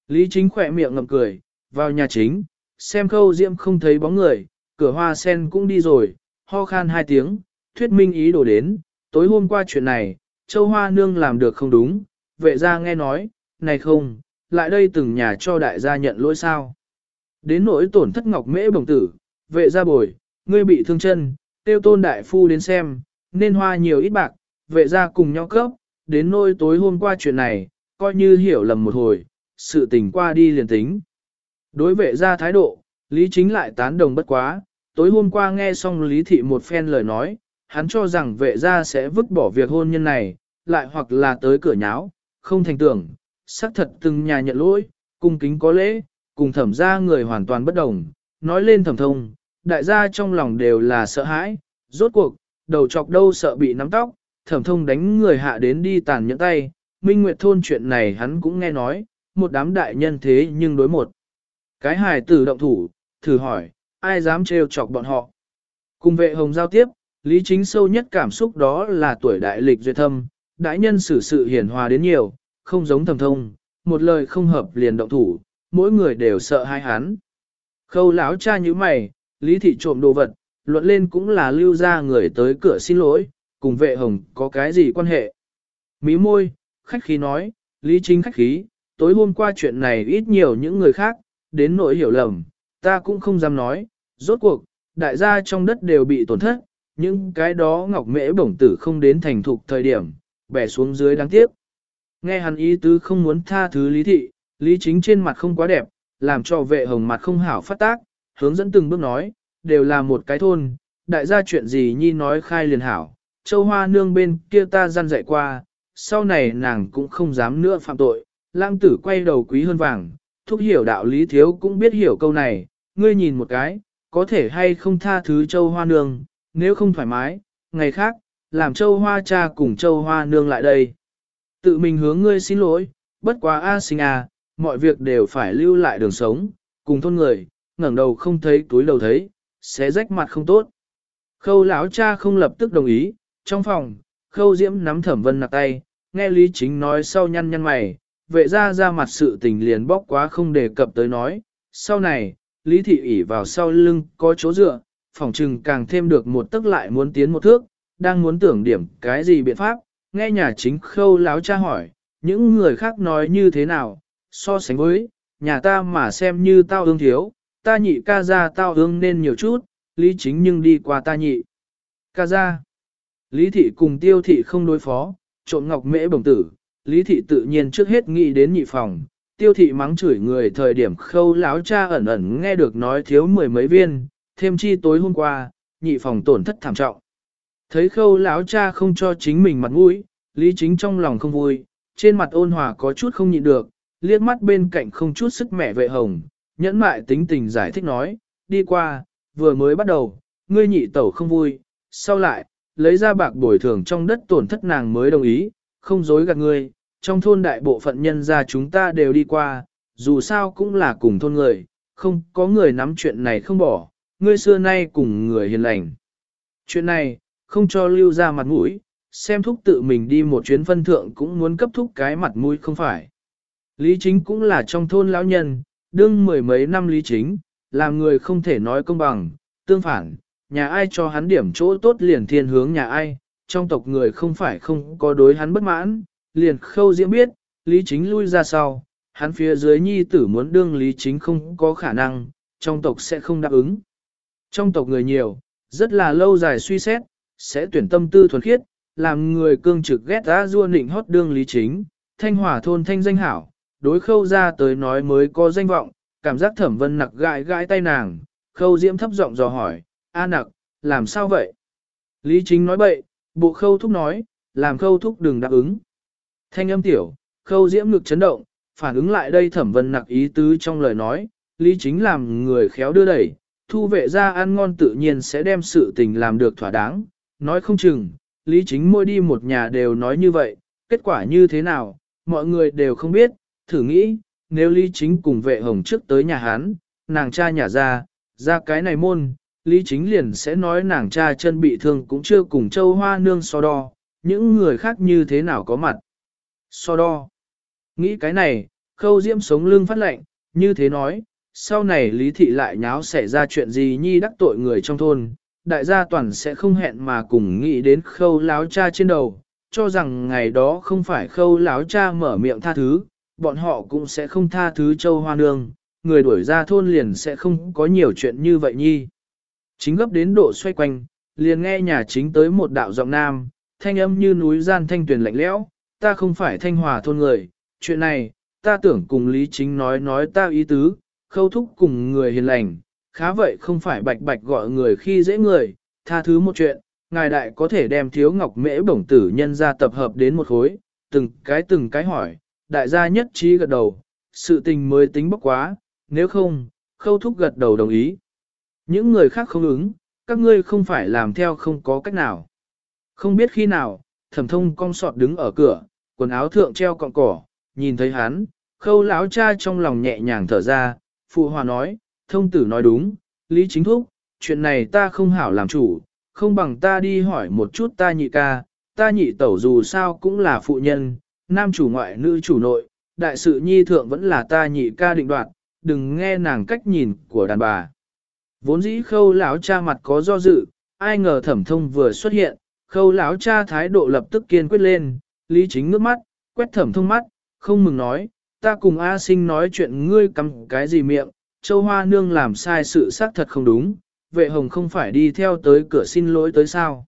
Lý chính khỏe miệng ngậm cười, vào nhà chính, xem khâu diễm không thấy bóng người, cửa hoa sen cũng đi rồi, ho khan hai tiếng, thuyết minh ý đồ đến, tối hôm qua chuyện này, châu hoa nương làm được không đúng, vệ gia nghe nói, này không, lại đây từng nhà cho đại gia nhận lỗi sao. Đến nỗi tổn thất ngọc mễ bồng tử, vệ gia bồi, ngươi bị thương chân, tiêu tôn đại phu đến xem, nên hoa nhiều ít bạc, vệ gia cùng nhau cấp, đến nôi tối hôm qua chuyện này, coi như hiểu lầm một hồi, sự tình qua đi liền tính. Đối vệ gia thái độ, Lý Chính lại tán đồng bất quá, tối hôm qua nghe xong Lý Thị một phen lời nói, hắn cho rằng vệ gia sẽ vứt bỏ việc hôn nhân này, lại hoặc là tới cửa nháo, không thành tưởng, xác thật từng nhà nhận lỗi, cung kính có lễ, cùng thẩm gia người hoàn toàn bất đồng, nói lên thẩm thông, đại gia trong lòng đều là sợ hãi, rốt cuộc, đầu chọc đâu sợ bị nắm tóc, thẩm thông đánh người hạ đến đi tàn nhẫn tay, Minh Nguyệt thôn chuyện này hắn cũng nghe nói, một đám đại nhân thế nhưng đối một. Cái hài tử động thủ, thử hỏi, ai dám trêu chọc bọn họ. Cùng vệ hồng giao tiếp, lý chính sâu nhất cảm xúc đó là tuổi đại lịch duyệt thâm, đại nhân xử sự hiển hòa đến nhiều, không giống thầm thông, một lời không hợp liền động thủ, mỗi người đều sợ hai hắn. Khâu lão cha như mày, lý thị trộm đồ vật, luận lên cũng là lưu ra người tới cửa xin lỗi, cùng vệ hồng có cái gì quan hệ. Mí môi, khách khí nói, lý chính khách khí, tối hôm qua chuyện này ít nhiều những người khác, đến nỗi hiểu lầm, ta cũng không dám nói, rốt cuộc, đại gia trong đất đều bị tổn thất, những cái đó ngọc mễ bổng tử không đến thành thục thời điểm, bẻ xuống dưới đáng tiếc. Nghe hắn ý tứ không muốn tha thứ lý thị, lý chính trên mặt không quá đẹp, làm cho vệ hồng mặt không hảo phát tác, hướng dẫn từng bước nói, đều là một cái thôn, đại gia chuyện gì nhi nói khai liền hảo, châu hoa nương bên kia ta gian dạy qua, sau này nàng cũng không dám nữa phạm tội, lang tử quay đầu quý hơn vàng, thúc hiểu đạo lý thiếu cũng biết hiểu câu này, ngươi nhìn một cái, có thể hay không tha thứ châu hoa nương, nếu không thoải mái, ngày khác, làm châu hoa cha cùng châu hoa nương lại đây. Tự mình hướng ngươi xin lỗi, bất quá a sinh à, mọi việc đều phải lưu lại đường sống, cùng thôn người, ngẩng đầu không thấy túi đầu thấy, sẽ rách mặt không tốt. Khâu lão cha không lập tức đồng ý, trong phòng, khâu diễm nắm thẩm vân nặc tay, nghe lý chính nói sau nhăn nhăn mày, vệ ra ra mặt sự tình liền bóc quá không đề cập tới nói, sau này, lý thị ỉ vào sau lưng có chỗ dựa, phòng trừng càng thêm được một tức lại muốn tiến một thước, đang muốn tưởng điểm cái gì biện pháp, nghe nhà chính khâu láo cha hỏi, những người khác nói như thế nào, so sánh với, nhà ta mà xem như tao ương thiếu, ta nhị ca ra tao hương nên nhiều chút, lý chính nhưng đi qua ta nhị. Ca ra, lý thị cùng tiêu thị không đối phó, trộn ngọc mễ bồng tử, lý thị tự nhiên trước hết nghĩ đến nhị phòng. Tiêu thị mắng chửi người thời điểm khâu láo cha ẩn ẩn nghe được nói thiếu mười mấy viên, thêm chi tối hôm qua, nhị phòng tổn thất thảm trọng. Thấy khâu Láo cha không cho chính mình mặt mũi, lý chính trong lòng không vui, trên mặt ôn hòa có chút không nhịn được, liếc mắt bên cạnh không chút sức mẻ vệ hồng, nhẫn mại tính tình giải thích nói, đi qua, vừa mới bắt đầu, ngươi nhị tẩu không vui, sau lại, lấy ra bạc bồi thường trong đất tổn thất nàng mới đồng ý, không dối gạt ngươi, trong thôn đại bộ phận nhân gia chúng ta đều đi qua, dù sao cũng là cùng thôn người, không có người nắm chuyện này không bỏ, ngươi xưa nay cùng người hiền lành. Chuyện này, không cho lưu ra mặt mũi, xem thúc tự mình đi một chuyến phân thượng cũng muốn cấp thúc cái mặt mũi không phải. Lý chính cũng là trong thôn lão nhân, đương mười mấy năm lý chính, làm người không thể nói công bằng, tương phản, nhà ai cho hắn điểm chỗ tốt liền thiên hướng nhà ai, trong tộc người không phải không có đối hắn bất mãn, liền khâu diễm biết, lý chính lui ra sau, hắn phía dưới nhi tử muốn đương lý chính không có khả năng, trong tộc sẽ không đáp ứng. Trong tộc người nhiều, rất là lâu dài suy xét, sẽ tuyển tâm tư thuần khiết, làm người cương trực ghét ra rua nịnh hót đương lý chính, thanh hỏa thôn thanh danh hảo, đối khâu ra tới nói mới có danh vọng, cảm giác thẩm vân nặc gãi gãi tay nàng, khâu diễm thấp giọng dò hỏi, a nặc, làm sao vậy? Lý chính nói bậy, bộ khâu thúc nói, làm khâu thúc đừng đáp ứng. Thanh âm tiểu, khâu diễm ngực chấn động, phản ứng lại đây thẩm vân nặc ý tứ trong lời nói, lý chính làm người khéo đưa đẩy, thu vệ ra ăn ngon tự nhiên sẽ đem sự tình làm được thỏa đáng, nói không chừng, lý chính môi đi một nhà đều nói như vậy, kết quả như thế nào, mọi người đều không biết, thử nghĩ, nếu lý chính cùng vệ hồng trước tới nhà Hán, nàng cha nhà ra, ra cái này môn, lý chính liền sẽ nói nàng cha chân bị thương cũng chưa cùng châu hoa nương so đo, những người khác như thế nào có mặt. So đo. Nghĩ cái này, khâu diễm sống lưng phát lệnh, như thế nói, sau này lý thị lại nháo xảy ra chuyện gì nhi đắc tội người trong thôn, đại gia toàn sẽ không hẹn mà cùng nghĩ đến khâu láo cha trên đầu, cho rằng ngày đó không phải khâu láo cha mở miệng tha thứ, bọn họ cũng sẽ không tha thứ châu hoa nương, người đuổi ra thôn liền sẽ không có nhiều chuyện như vậy nhi. Chính gấp đến độ xoay quanh, liền nghe nhà chính tới một đạo giọng nam, thanh âm như núi gian thanh tuyển lạnh lẽo, ta không phải thanh hòa thôn người, chuyện này, ta tưởng cùng Lý Chính nói nói ta ý tứ, khâu thúc cùng người hiền lành, khá vậy không phải bạch bạch gọi người khi dễ người, tha thứ một chuyện, ngài đại có thể đem thiếu ngọc mễ bổng tử nhân ra tập hợp đến một khối, từng cái từng cái hỏi, đại gia nhất trí gật đầu, sự tình mới tính bốc quá, nếu không, khâu thúc gật đầu đồng ý. Những người khác không ứng, các ngươi không phải làm theo không có cách nào. Không biết khi nào, thẩm thông cong sọt đứng ở cửa, quần áo thượng treo cọng cỏ, nhìn thấy hắn, khâu lão cha trong lòng nhẹ nhàng thở ra, Phụ hòa nói, thông tử nói đúng, Lý Chính Thúc, chuyện này ta không hảo làm chủ, không bằng ta đi hỏi một chút ta nhị ca, ta nhị tẩu dù sao cũng là phụ nhân, nam chủ ngoại nữ chủ nội, đại sự nhi thượng vẫn là ta nhị ca định đoạt, đừng nghe nàng cách nhìn của đàn bà. Vốn dĩ khâu lão cha mặt có do dự, ai ngờ thẩm thông vừa xuất hiện, khâu lão cha thái độ lập tức kiên quyết lên, lý chính ngước mắt, quét thẩm thông mắt, không mừng nói, ta cùng A sinh nói chuyện ngươi cắm cái gì miệng, châu hoa nương làm sai sự xác thật không đúng, vệ hồng không phải đi theo tới cửa xin lỗi tới sao.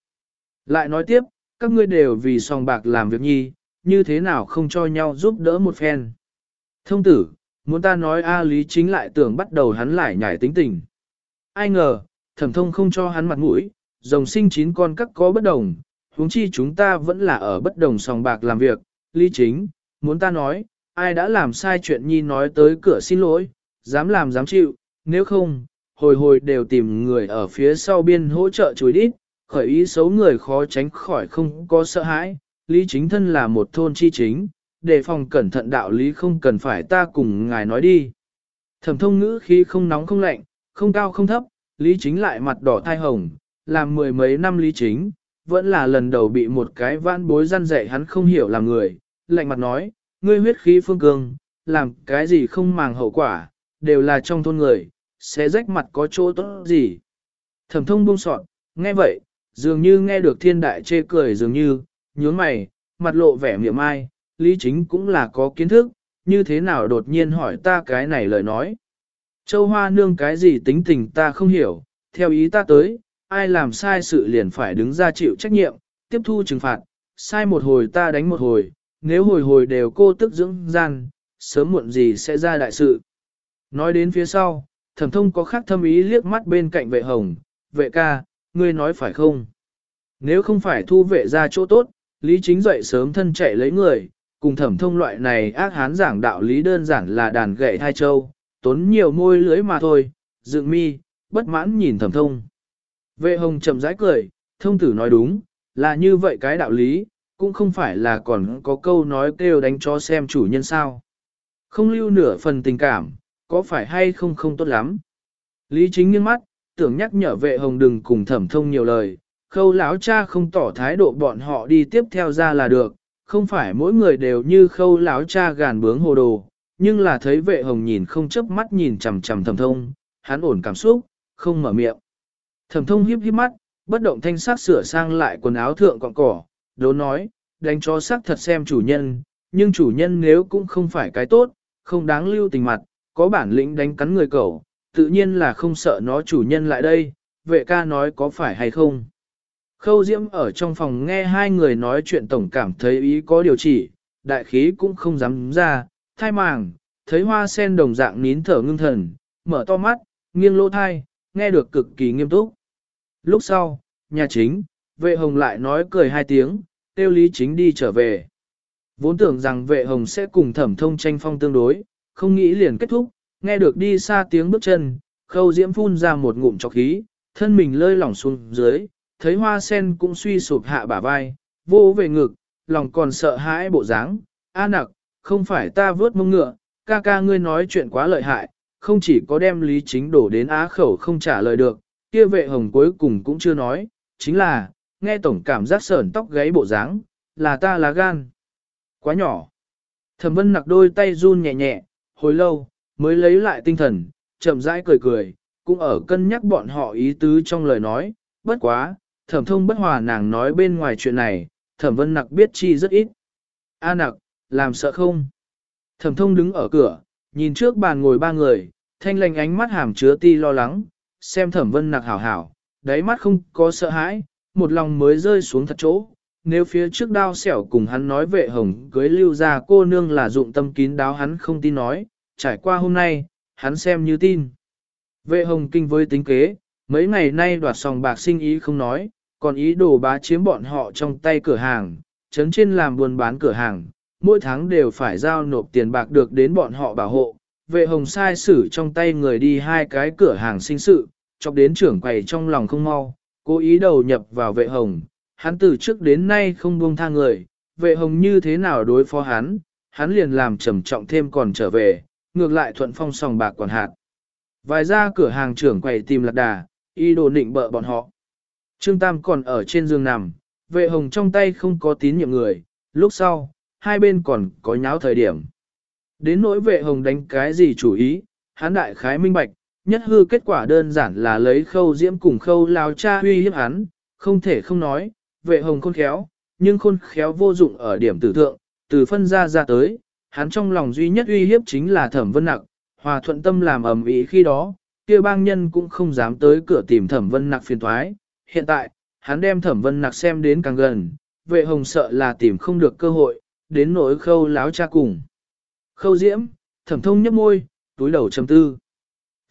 Lại nói tiếp, các ngươi đều vì song bạc làm việc nhi, như thế nào không cho nhau giúp đỡ một phen. Thông tử, muốn ta nói A lý chính lại tưởng bắt đầu hắn lại nhảy tính tình. Ai ngờ, thẩm thông không cho hắn mặt mũi, rồng sinh chín con các có bất đồng, huống chi chúng ta vẫn là ở bất đồng sòng bạc làm việc, lý chính, muốn ta nói, ai đã làm sai chuyện nhi nói tới cửa xin lỗi, dám làm dám chịu, nếu không, hồi hồi đều tìm người ở phía sau biên hỗ trợ chối đít, khởi ý xấu người khó tránh khỏi không có sợ hãi, lý chính thân là một thôn chi chính, đề phòng cẩn thận đạo lý không cần phải ta cùng ngài nói đi. Thẩm thông ngữ khi không nóng không lạnh, không cao không thấp, lý chính lại mặt đỏ thai hồng, làm mười mấy năm lý chính, vẫn là lần đầu bị một cái vãn bối gian dạy hắn không hiểu làm người, lạnh mặt nói, ngươi huyết khí phương cương, làm cái gì không màng hậu quả, đều là trong thôn người, sẽ rách mặt có chỗ tốt gì. Thẩm thông buông sọt, nghe vậy, dường như nghe được thiên đại chê cười dường như, nhướng mày, mặt lộ vẻ miệng ai, lý chính cũng là có kiến thức, như thế nào đột nhiên hỏi ta cái này lời nói. Châu Hoa nương cái gì tính tình ta không hiểu, theo ý ta tới, ai làm sai sự liền phải đứng ra chịu trách nhiệm, tiếp thu trừng phạt, sai một hồi ta đánh một hồi, nếu hồi hồi đều cô tức dưỡng gian, sớm muộn gì sẽ ra đại sự. Nói đến phía sau, thẩm thông có khác thâm ý liếc mắt bên cạnh vệ hồng, vệ ca, ngươi nói phải không? Nếu không phải thu vệ ra chỗ tốt, lý chính dậy sớm thân chạy lấy người, cùng thẩm thông loại này ác hán giảng đạo lý đơn giản là đàn gậy thai châu, tốn nhiều môi lưới mà thôi, dựng mi, bất mãn nhìn thẩm thông. Vệ hồng chậm rãi cười, thông tử nói đúng, là như vậy cái đạo lý, cũng không phải là còn có câu nói kêu đánh cho xem chủ nhân sao. Không lưu nửa phần tình cảm, có phải hay không không tốt lắm. Lý chính nghiêng mắt, tưởng nhắc nhở vệ hồng đừng cùng thẩm thông nhiều lời, khâu lão cha không tỏ thái độ bọn họ đi tiếp theo ra là được, không phải mỗi người đều như khâu lão cha gàn bướng hồ đồ, nhưng là thấy vệ hồng nhìn không chớp mắt nhìn chằm chằm thẩm thông, hắn ổn cảm xúc, không mở miệng. Thẩm thông hiếp hiếp mắt, bất động thanh sắc sửa sang lại quần áo thượng cọng cỏ, đố nói, đánh cho sắc thật xem chủ nhân, nhưng chủ nhân nếu cũng không phải cái tốt, không đáng lưu tình mặt, có bản lĩnh đánh cắn người cậu, tự nhiên là không sợ nó chủ nhân lại đây, vệ ca nói có phải hay không. Khâu Diễm ở trong phòng nghe hai người nói chuyện tổng cảm thấy ý có điều chỉ, đại khí cũng không dám ra, thai màng, thấy hoa sen đồng dạng nín thở ngưng thần, mở to mắt, nghiêng lỗ thai, nghe được cực kỳ nghiêm túc. Lúc sau, nhà chính, vệ hồng lại nói cười hai tiếng, tiêu lý chính đi trở về. Vốn tưởng rằng vệ hồng sẽ cùng thẩm thông tranh phong tương đối, không nghĩ liền kết thúc, nghe được đi xa tiếng bước chân, khâu diễm phun ra một ngụm chọc khí, thân mình lơi lỏng xuống dưới, thấy hoa sen cũng suy sụp hạ bả vai, vô về ngực, lòng còn sợ hãi bộ dáng. A nặc, không phải ta vớt mông ngựa, ca ca ngươi nói chuyện quá lợi hại, không chỉ có đem lý chính đổ đến á khẩu không trả lời được, kia vệ hồng cuối cùng cũng chưa nói, chính là, nghe tổng cảm giác sởn tóc gáy bộ dáng, là ta lá gan. Quá nhỏ. Thẩm vân nặc đôi tay run nhẹ nhẹ, hồi lâu, mới lấy lại tinh thần, chậm rãi cười cười, cũng ở cân nhắc bọn họ ý tứ trong lời nói, bất quá, thẩm thông bất hòa nàng nói bên ngoài chuyện này, thẩm vân nặc biết chi rất ít. A nặc, làm sợ không? Thẩm thông đứng ở cửa, nhìn trước bàn ngồi ba người, thanh lành ánh mắt hàm chứa ti lo lắng, xem thẩm vân nặc hảo hảo, đáy mắt không có sợ hãi, một lòng mới rơi xuống thật chỗ. Nếu phía trước đao xẻo cùng hắn nói vệ hồng cưới lưu ra cô nương là dụng tâm kín đáo hắn không tin nói, trải qua hôm nay, hắn xem như tin. Vệ hồng kinh với tính kế, mấy ngày nay đoạt sòng bạc sinh ý không nói, còn ý đồ bá chiếm bọn họ trong tay cửa hàng, chấn trên làm buôn bán cửa hàng, mỗi tháng đều phải giao nộp tiền bạc được đến bọn họ bảo hộ. Vệ hồng sai xử trong tay người đi hai cái cửa hàng sinh sự, chọc đến trưởng quầy trong lòng không mau, cố ý đầu nhập vào vệ hồng, hắn từ trước đến nay không buông tha người, vệ hồng như thế nào đối phó hắn, hắn liền làm trầm trọng thêm còn trở về, ngược lại thuận phong sòng bạc quản hạt. Vài ra cửa hàng trưởng quầy tìm lạc đà, y đồ định bợ bọn họ. Trương Tam còn ở trên giường nằm, vệ hồng trong tay không có tín nhiệm người, lúc sau, hai bên còn có nháo thời điểm. Đến nỗi vệ hồng đánh cái gì chủ ý, hắn đại khái minh bạch, nhất hư kết quả đơn giản là lấy khâu diễm cùng khâu lao cha huy hiếp hắn, không thể không nói, vệ hồng khôn khéo, nhưng khôn khéo vô dụng ở điểm tử thượng, từ phân ra ra tới, hắn trong lòng duy nhất uy hiếp chính là thẩm vân nặc, hòa thuận tâm làm ầm ĩ khi đó, kia bang nhân cũng không dám tới cửa tìm thẩm vân nặc phiền thoái, hiện tại, hắn đem thẩm vân nặc xem đến càng gần, vệ hồng sợ là tìm không được cơ hội, đến nỗi khâu láo cha cùng. Khâu diễm, thẩm thông nhấp môi, túi đầu chầm tư.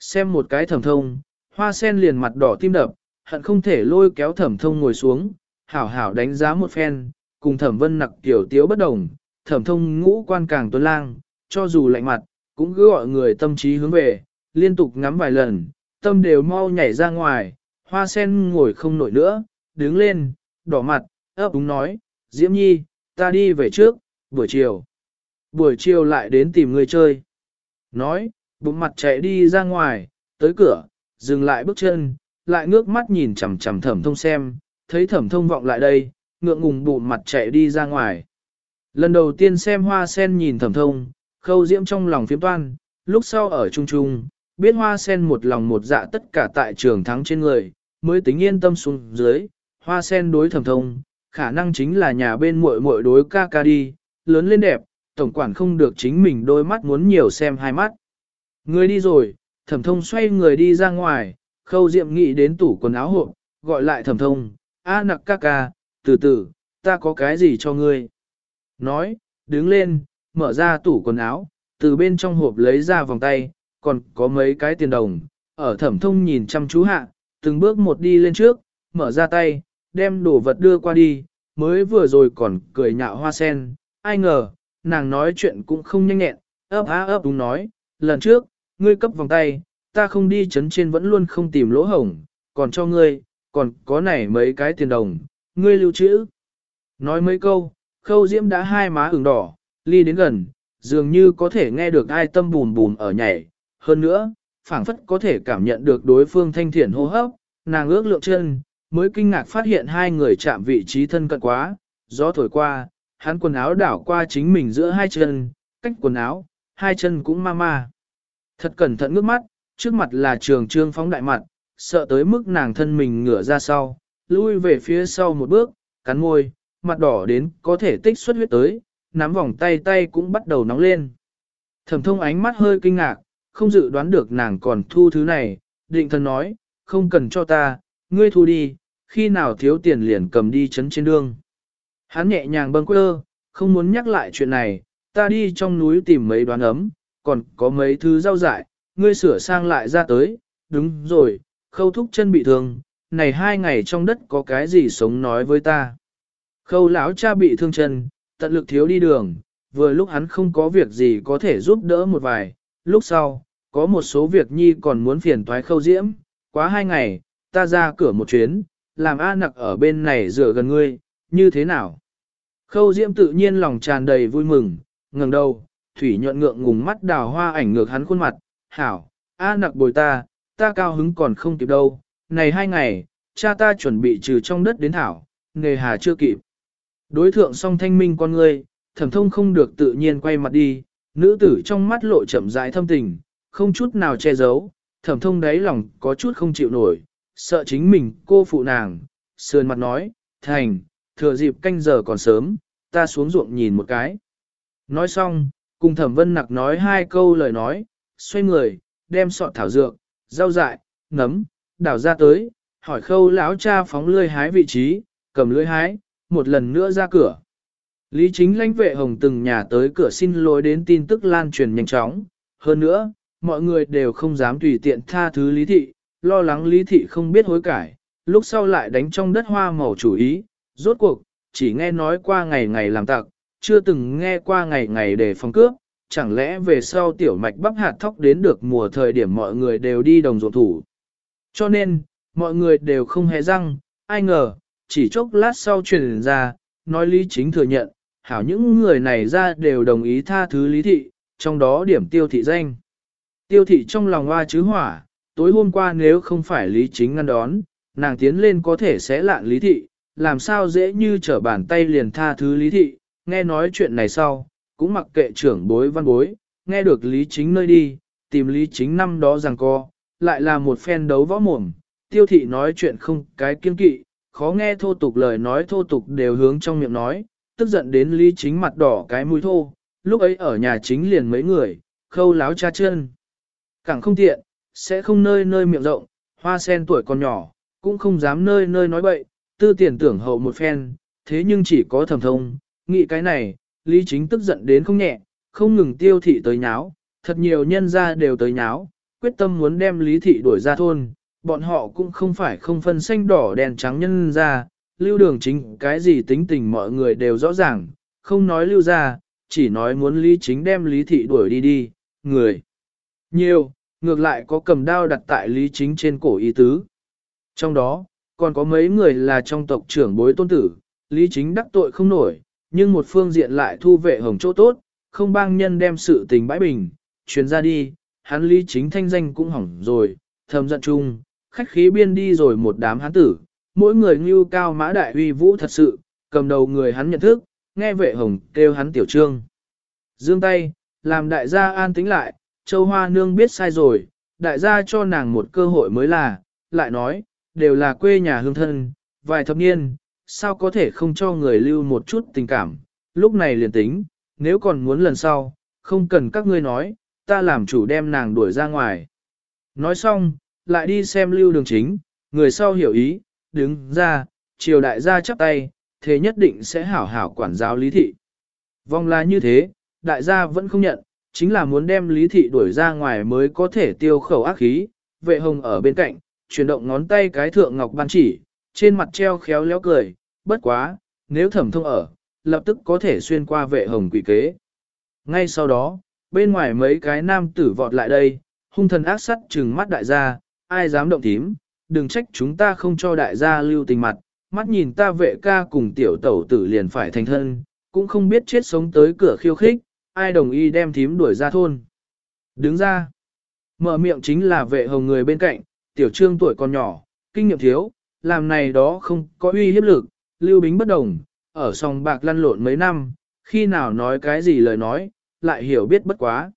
Xem một cái thẩm thông, hoa sen liền mặt đỏ tim đập, hận không thể lôi kéo thẩm thông ngồi xuống, hảo hảo đánh giá một phen, cùng thẩm vân nặc tiểu tiếu bất đồng, thẩm thông ngũ quan càng tuấn lang, cho dù lạnh mặt, cũng cứ gọi người tâm trí hướng về, liên tục ngắm vài lần, tâm đều mau nhảy ra ngoài, hoa sen ngồi không nổi nữa, đứng lên, đỏ mặt, ấp đúng nói, Diễm Nhi, ta đi về trước, buổi chiều. Buổi chiều lại đến tìm người chơi. Nói, bụng mặt chạy đi ra ngoài, tới cửa, dừng lại bước chân, lại ngước mắt nhìn chằm chằm thẩm thông xem, thấy thẩm thông vọng lại đây, ngượng ngùng bụng mặt chạy đi ra ngoài. Lần đầu tiên xem hoa sen nhìn thẩm thông, khâu diễm trong lòng phiếm toan, lúc sau ở trung trung, biết hoa sen một lòng một dạ tất cả tại trường thắng trên người, mới tính yên tâm xuống dưới, hoa sen đối thẩm thông, khả năng chính là nhà bên muội muội đối ca ca đi, lớn lên đẹp, tổng quản không được chính mình đôi mắt muốn nhiều xem hai mắt. Người đi rồi, thẩm thông xoay người đi ra ngoài, khâu diệm nghĩ đến tủ quần áo hộp, gọi lại thẩm thông, a nặc ca ca, từ từ, ta có cái gì cho ngươi. Nói, đứng lên, mở ra tủ quần áo, từ bên trong hộp lấy ra vòng tay, còn có mấy cái tiền đồng, ở thẩm thông nhìn chăm chú hạ, từng bước một đi lên trước, mở ra tay, đem đồ vật đưa qua đi, mới vừa rồi còn cười nhạo hoa sen, ai ngờ, nàng nói chuyện cũng không nhanh nhẹn, ấp á ấp đúng nói, lần trước, ngươi cấp vòng tay, ta không đi chấn trên vẫn luôn không tìm lỗ hổng, còn cho ngươi, còn có này mấy cái tiền đồng, ngươi lưu trữ. Nói mấy câu, khâu diễm đã hai má ửng đỏ, ly đến gần, dường như có thể nghe được ai tâm bùn bùn ở nhảy, hơn nữa, phảng phất có thể cảm nhận được đối phương thanh thiện hô hấp, nàng ước lượng chân, mới kinh ngạc phát hiện hai người chạm vị trí thân cận quá, gió thổi qua, hắn quần áo đảo qua chính mình giữa hai chân, cách quần áo, hai chân cũng ma ma. Thật cẩn thận ngước mắt, trước mặt là trường trương phóng đại mặt, sợ tới mức nàng thân mình ngửa ra sau, lui về phía sau một bước, cắn môi, mặt đỏ đến có thể tích xuất huyết tới, nắm vòng tay tay cũng bắt đầu nóng lên. Thẩm thông ánh mắt hơi kinh ngạc, không dự đoán được nàng còn thu thứ này, định thần nói, không cần cho ta, ngươi thu đi, khi nào thiếu tiền liền cầm đi chấn trên đường. Hắn nhẹ nhàng bâng quơ, không muốn nhắc lại chuyện này, ta đi trong núi tìm mấy đoán ấm, còn có mấy thứ rau dại, ngươi sửa sang lại ra tới, đúng rồi, khâu thúc chân bị thương, này hai ngày trong đất có cái gì sống nói với ta. Khâu lão cha bị thương chân, tận lực thiếu đi đường, vừa lúc hắn không có việc gì có thể giúp đỡ một vài, lúc sau, có một số việc nhi còn muốn phiền toái khâu diễm, quá hai ngày, ta ra cửa một chuyến, làm A nặc ở bên này rửa gần ngươi, như thế nào? Khâu diễm tự nhiên lòng tràn đầy vui mừng, ngẩng đầu, thủy nhuận ngượng ngùng mắt đào hoa ảnh ngược hắn khuôn mặt, hảo, A nặc bồi ta, ta cao hứng còn không kịp đâu, này hai ngày, cha ta chuẩn bị trừ trong đất đến thảo, nghề hà chưa kịp. Đối thượng song thanh minh con ngươi, thẩm thông không được tự nhiên quay mặt đi, nữ tử trong mắt lộ chậm rãi thâm tình, không chút nào che giấu, thẩm thông đáy lòng có chút không chịu nổi, sợ chính mình cô phụ nàng, sườn mặt nói, thành, thừa dịp canh giờ còn sớm, ta xuống ruộng nhìn một cái. Nói xong, cùng thẩm vân nặc nói hai câu lời nói, xoay người, đem sọt thảo dược, rau dại, nấm, đảo ra tới, hỏi khâu lão cha phóng lươi hái vị trí, cầm lưỡi hái, một lần nữa ra cửa. Lý chính lãnh vệ hồng từng nhà tới cửa xin lỗi đến tin tức lan truyền nhanh chóng. Hơn nữa, mọi người đều không dám tùy tiện tha thứ lý thị, lo lắng lý thị không biết hối cải, lúc sau lại đánh trong đất hoa màu chủ ý, rốt cuộc, chỉ nghe nói qua ngày ngày làm tặc, chưa từng nghe qua ngày ngày để phòng cướp, chẳng lẽ về sau tiểu mạch bắp hạt thóc đến được mùa thời điểm mọi người đều đi đồng ruộng thủ. Cho nên, mọi người đều không hề răng, ai ngờ, chỉ chốc lát sau truyền ra, nói lý chính thừa nhận, hảo những người này ra đều đồng ý tha thứ lý thị, trong đó điểm tiêu thị danh. Tiêu thị trong lòng hoa chứ hỏa, tối hôm qua nếu không phải lý chính ngăn đón, nàng tiến lên có thể sẽ lạn lý thị, làm sao dễ như trở bàn tay liền tha thứ lý thị, nghe nói chuyện này sau, cũng mặc kệ trưởng bối văn bối, nghe được lý chính nơi đi, tìm lý chính năm đó rằng co, lại là một phen đấu võ mồm, tiêu thị nói chuyện không cái kiên kỵ, khó nghe thô tục lời nói thô tục đều hướng trong miệng nói, tức giận đến lý chính mặt đỏ cái mũi thô, lúc ấy ở nhà chính liền mấy người, khâu láo cha chân. Càng không tiện, sẽ không nơi nơi miệng rộng, hoa sen tuổi còn nhỏ, cũng không dám nơi nơi nói bậy, tư tiền tưởng hậu một phen, thế nhưng chỉ có thầm thông, nghĩ cái này, lý chính tức giận đến không nhẹ, không ngừng tiêu thị tới nháo, thật nhiều nhân gia đều tới nháo, quyết tâm muốn đem lý thị đuổi ra thôn, bọn họ cũng không phải không phân xanh đỏ đèn trắng nhân ra, lưu đường chính cái gì tính tình mọi người đều rõ ràng, không nói lưu ra, chỉ nói muốn lý chính đem lý thị đuổi đi đi, người. Nhiều, ngược lại có cầm đao đặt tại lý chính trên cổ ý tứ. Trong đó, còn có mấy người là trong tộc trưởng bối tôn tử, lý chính đắc tội không nổi, nhưng một phương diện lại thu vệ hồng chỗ tốt, không bang nhân đem sự tình bãi bình, truyền ra đi, hắn lý chính thanh danh cũng hỏng rồi, thầm giận chung, khách khí biên đi rồi một đám hán tử, mỗi người ngưu cao mã đại uy vũ thật sự, cầm đầu người hắn nhận thức, nghe vệ hồng kêu hắn tiểu trương. Dương tay, làm đại gia an tính lại, châu hoa nương biết sai rồi, đại gia cho nàng một cơ hội mới là, lại nói, đều là quê nhà hương thân, vài thập niên, sao có thể không cho người lưu một chút tình cảm, lúc này liền tính, nếu còn muốn lần sau, không cần các ngươi nói, ta làm chủ đem nàng đuổi ra ngoài. Nói xong, lại đi xem lưu đường chính, người sau hiểu ý, đứng ra, triều đại gia chắp tay, thế nhất định sẽ hảo hảo quản giáo lý thị. Vòng là như thế, đại gia vẫn không nhận, chính là muốn đem lý thị đuổi ra ngoài mới có thể tiêu khẩu ác khí, vệ hồng ở bên cạnh, chuyển động ngón tay cái thượng ngọc ban chỉ, trên mặt treo khéo léo cười, bất quá, nếu thẩm thông ở, lập tức có thể xuyên qua vệ hồng quỷ kế. Ngay sau đó, bên ngoài mấy cái nam tử vọt lại đây, hung thần ác sắt trừng mắt đại gia, ai dám động thím, đừng trách chúng ta không cho đại gia lưu tình mặt, mắt nhìn ta vệ ca cùng tiểu tẩu tử liền phải thành thân, cũng không biết chết sống tới cửa khiêu khích, ai đồng ý đem thím đuổi ra thôn. Đứng ra, mở miệng chính là vệ hồng người bên cạnh, tiểu trương tuổi còn nhỏ, kinh nghiệm thiếu, làm này đó không có uy hiếp lực, lưu bính bất đồng, ở sòng bạc lăn lộn mấy năm, khi nào nói cái gì lời nói, lại hiểu biết bất quá.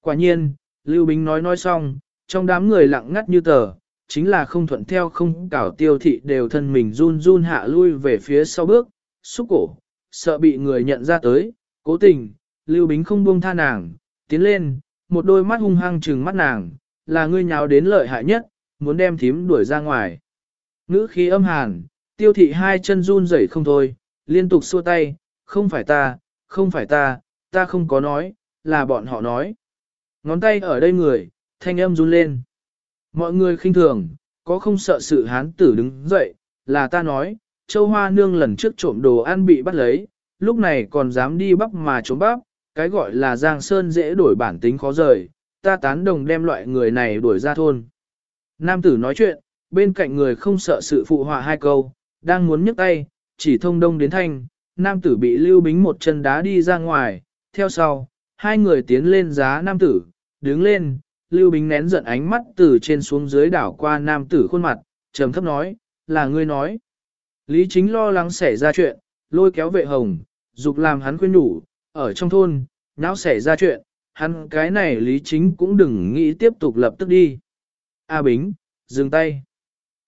Quả nhiên, lưu bính nói nói xong, trong đám người lặng ngắt như tờ, chính là không thuận theo không cảo tiêu thị đều thân mình run run hạ lui về phía sau bước, xúc cổ, sợ bị người nhận ra tới, cố tình, Lưu Bính không buông tha nàng, tiến lên, một đôi mắt hung hăng trừng mắt nàng, là ngươi nháo đến lợi hại nhất, muốn đem thím đuổi ra ngoài. Ngữ khí âm hàn, tiêu thị hai chân run rẩy không thôi, liên tục xua tay, không phải ta, không phải ta, ta không có nói, là bọn họ nói. Ngón tay ở đây người, thanh âm run lên. Mọi người khinh thường, có không sợ sự hán tử đứng dậy, là ta nói, châu hoa nương lần trước trộm đồ ăn bị bắt lấy, lúc này còn dám đi bắp mà trốn bắp, cái gọi là giang sơn dễ đổi bản tính khó rời, ta tán đồng đem loại người này đuổi ra thôn. Nam tử nói chuyện, bên cạnh người không sợ sự phụ họa hai câu, đang muốn nhấc tay, chỉ thông đông đến thanh, nam tử bị lưu bính một chân đá đi ra ngoài, theo sau, hai người tiến lên giá nam tử, đứng lên, Lưu Bính nén giận ánh mắt từ trên xuống dưới đảo qua nam tử khuôn mặt, trầm thấp nói, là ngươi nói. Lý chính lo lắng xảy ra chuyện, lôi kéo vệ hồng, dục làm hắn khuyên nhủ, ở trong thôn, não xảy ra chuyện, hắn cái này lý chính cũng đừng nghĩ tiếp tục lập tức đi. A Bính, dừng tay.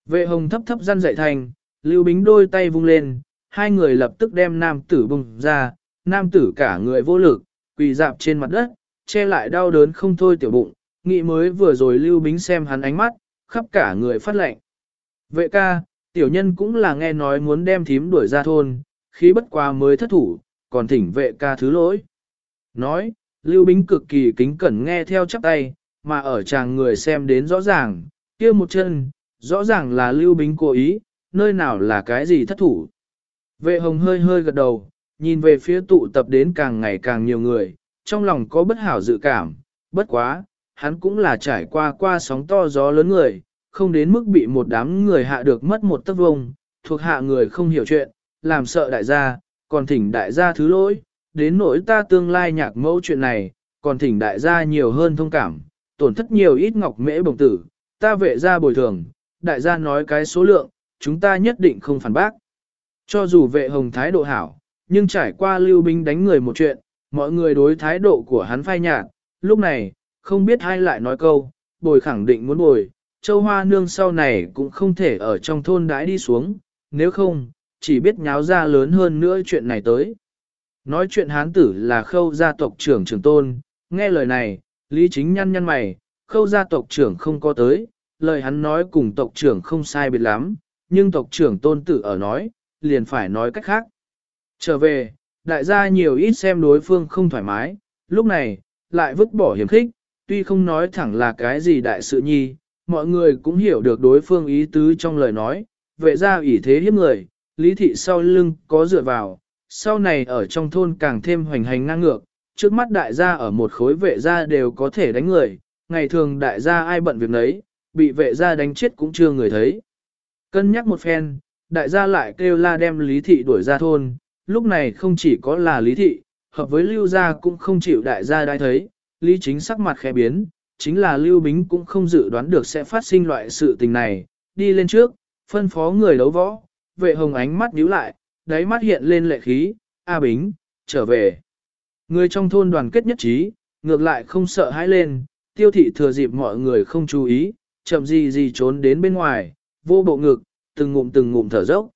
Vệ hồng thấp thấp răn dậy thành, Lưu Bính đôi tay vung lên, hai người lập tức đem nam tử bùng ra, nam tử cả người vô lực, quỳ dạp trên mặt đất, che lại đau đớn không thôi tiểu bụng, nghĩ mới vừa rồi Lưu Bính xem hắn ánh mắt, khắp cả người phát lệnh. Vệ ca, tiểu nhân cũng là nghe nói muốn đem thím đuổi ra thôn, khí bất quá mới thất thủ, còn thỉnh vệ ca thứ lỗi. Nói, Lưu Bính cực kỳ kính cẩn nghe theo chắp tay, mà ở chàng người xem đến rõ ràng, kia một chân, rõ ràng là Lưu Bính cố ý, nơi nào là cái gì thất thủ. Vệ hồng hơi hơi gật đầu, nhìn về phía tụ tập đến càng ngày càng nhiều người, trong lòng có bất hảo dự cảm, bất quá, hắn cũng là trải qua qua sóng to gió lớn người, không đến mức bị một đám người hạ được mất một tấc vông, thuộc hạ người không hiểu chuyện, làm sợ đại gia, còn thỉnh đại gia thứ lỗi, đến nỗi ta tương lai nhạc mẫu chuyện này, còn thỉnh đại gia nhiều hơn thông cảm, tổn thất nhiều ít ngọc mễ bồng tử, ta vệ ra bồi thường, đại gia nói cái số lượng, chúng ta nhất định không phản bác. Cho dù vệ hồng thái độ hảo, nhưng trải qua lưu binh đánh người một chuyện, mọi người đối thái độ của hắn phai nhạt, lúc này, không biết ai lại nói câu, bồi khẳng định muốn bồi, châu hoa nương sau này cũng không thể ở trong thôn đãi đi xuống, nếu không, chỉ biết nháo ra lớn hơn nữa chuyện này tới. Nói chuyện hán tử là khâu gia tộc trưởng trưởng tôn, nghe lời này, lý chính nhăn nhăn mày, khâu gia tộc trưởng không có tới, lời hắn nói cùng tộc trưởng không sai biệt lắm, nhưng tộc trưởng tôn tử ở nói, liền phải nói cách khác. Trở về, đại gia nhiều ít xem đối phương không thoải mái, lúc này, lại vứt bỏ hiểm khích, tuy không nói thẳng là cái gì đại sự nhi, mọi người cũng hiểu được đối phương ý tứ trong lời nói, vệ ra ủy thế hiếp người, lý thị sau lưng có dựa vào, sau này ở trong thôn càng thêm hoành hành ngang ngược, trước mắt đại gia ở một khối vệ gia đều có thể đánh người, ngày thường đại gia ai bận việc nấy, bị vệ gia đánh chết cũng chưa người thấy. Cân nhắc một phen, đại gia lại kêu la đem lý thị đuổi ra thôn, lúc này không chỉ có là lý thị, hợp với lưu gia cũng không chịu đại gia đai thấy, lý chính sắc mặt khẽ biến, chính là lưu bính cũng không dự đoán được sẽ phát sinh loại sự tình này, đi lên trước, phân phó người đấu võ, vệ hồng ánh mắt nhíu lại, đáy mắt hiện lên lệ khí, A Bính, trở về. Người trong thôn đoàn kết nhất trí, ngược lại không sợ hãi lên, tiêu thị thừa dịp mọi người không chú ý, chậm gì gì trốn đến bên ngoài, vô bộ ngực, từng ngụm từng ngụm thở dốc.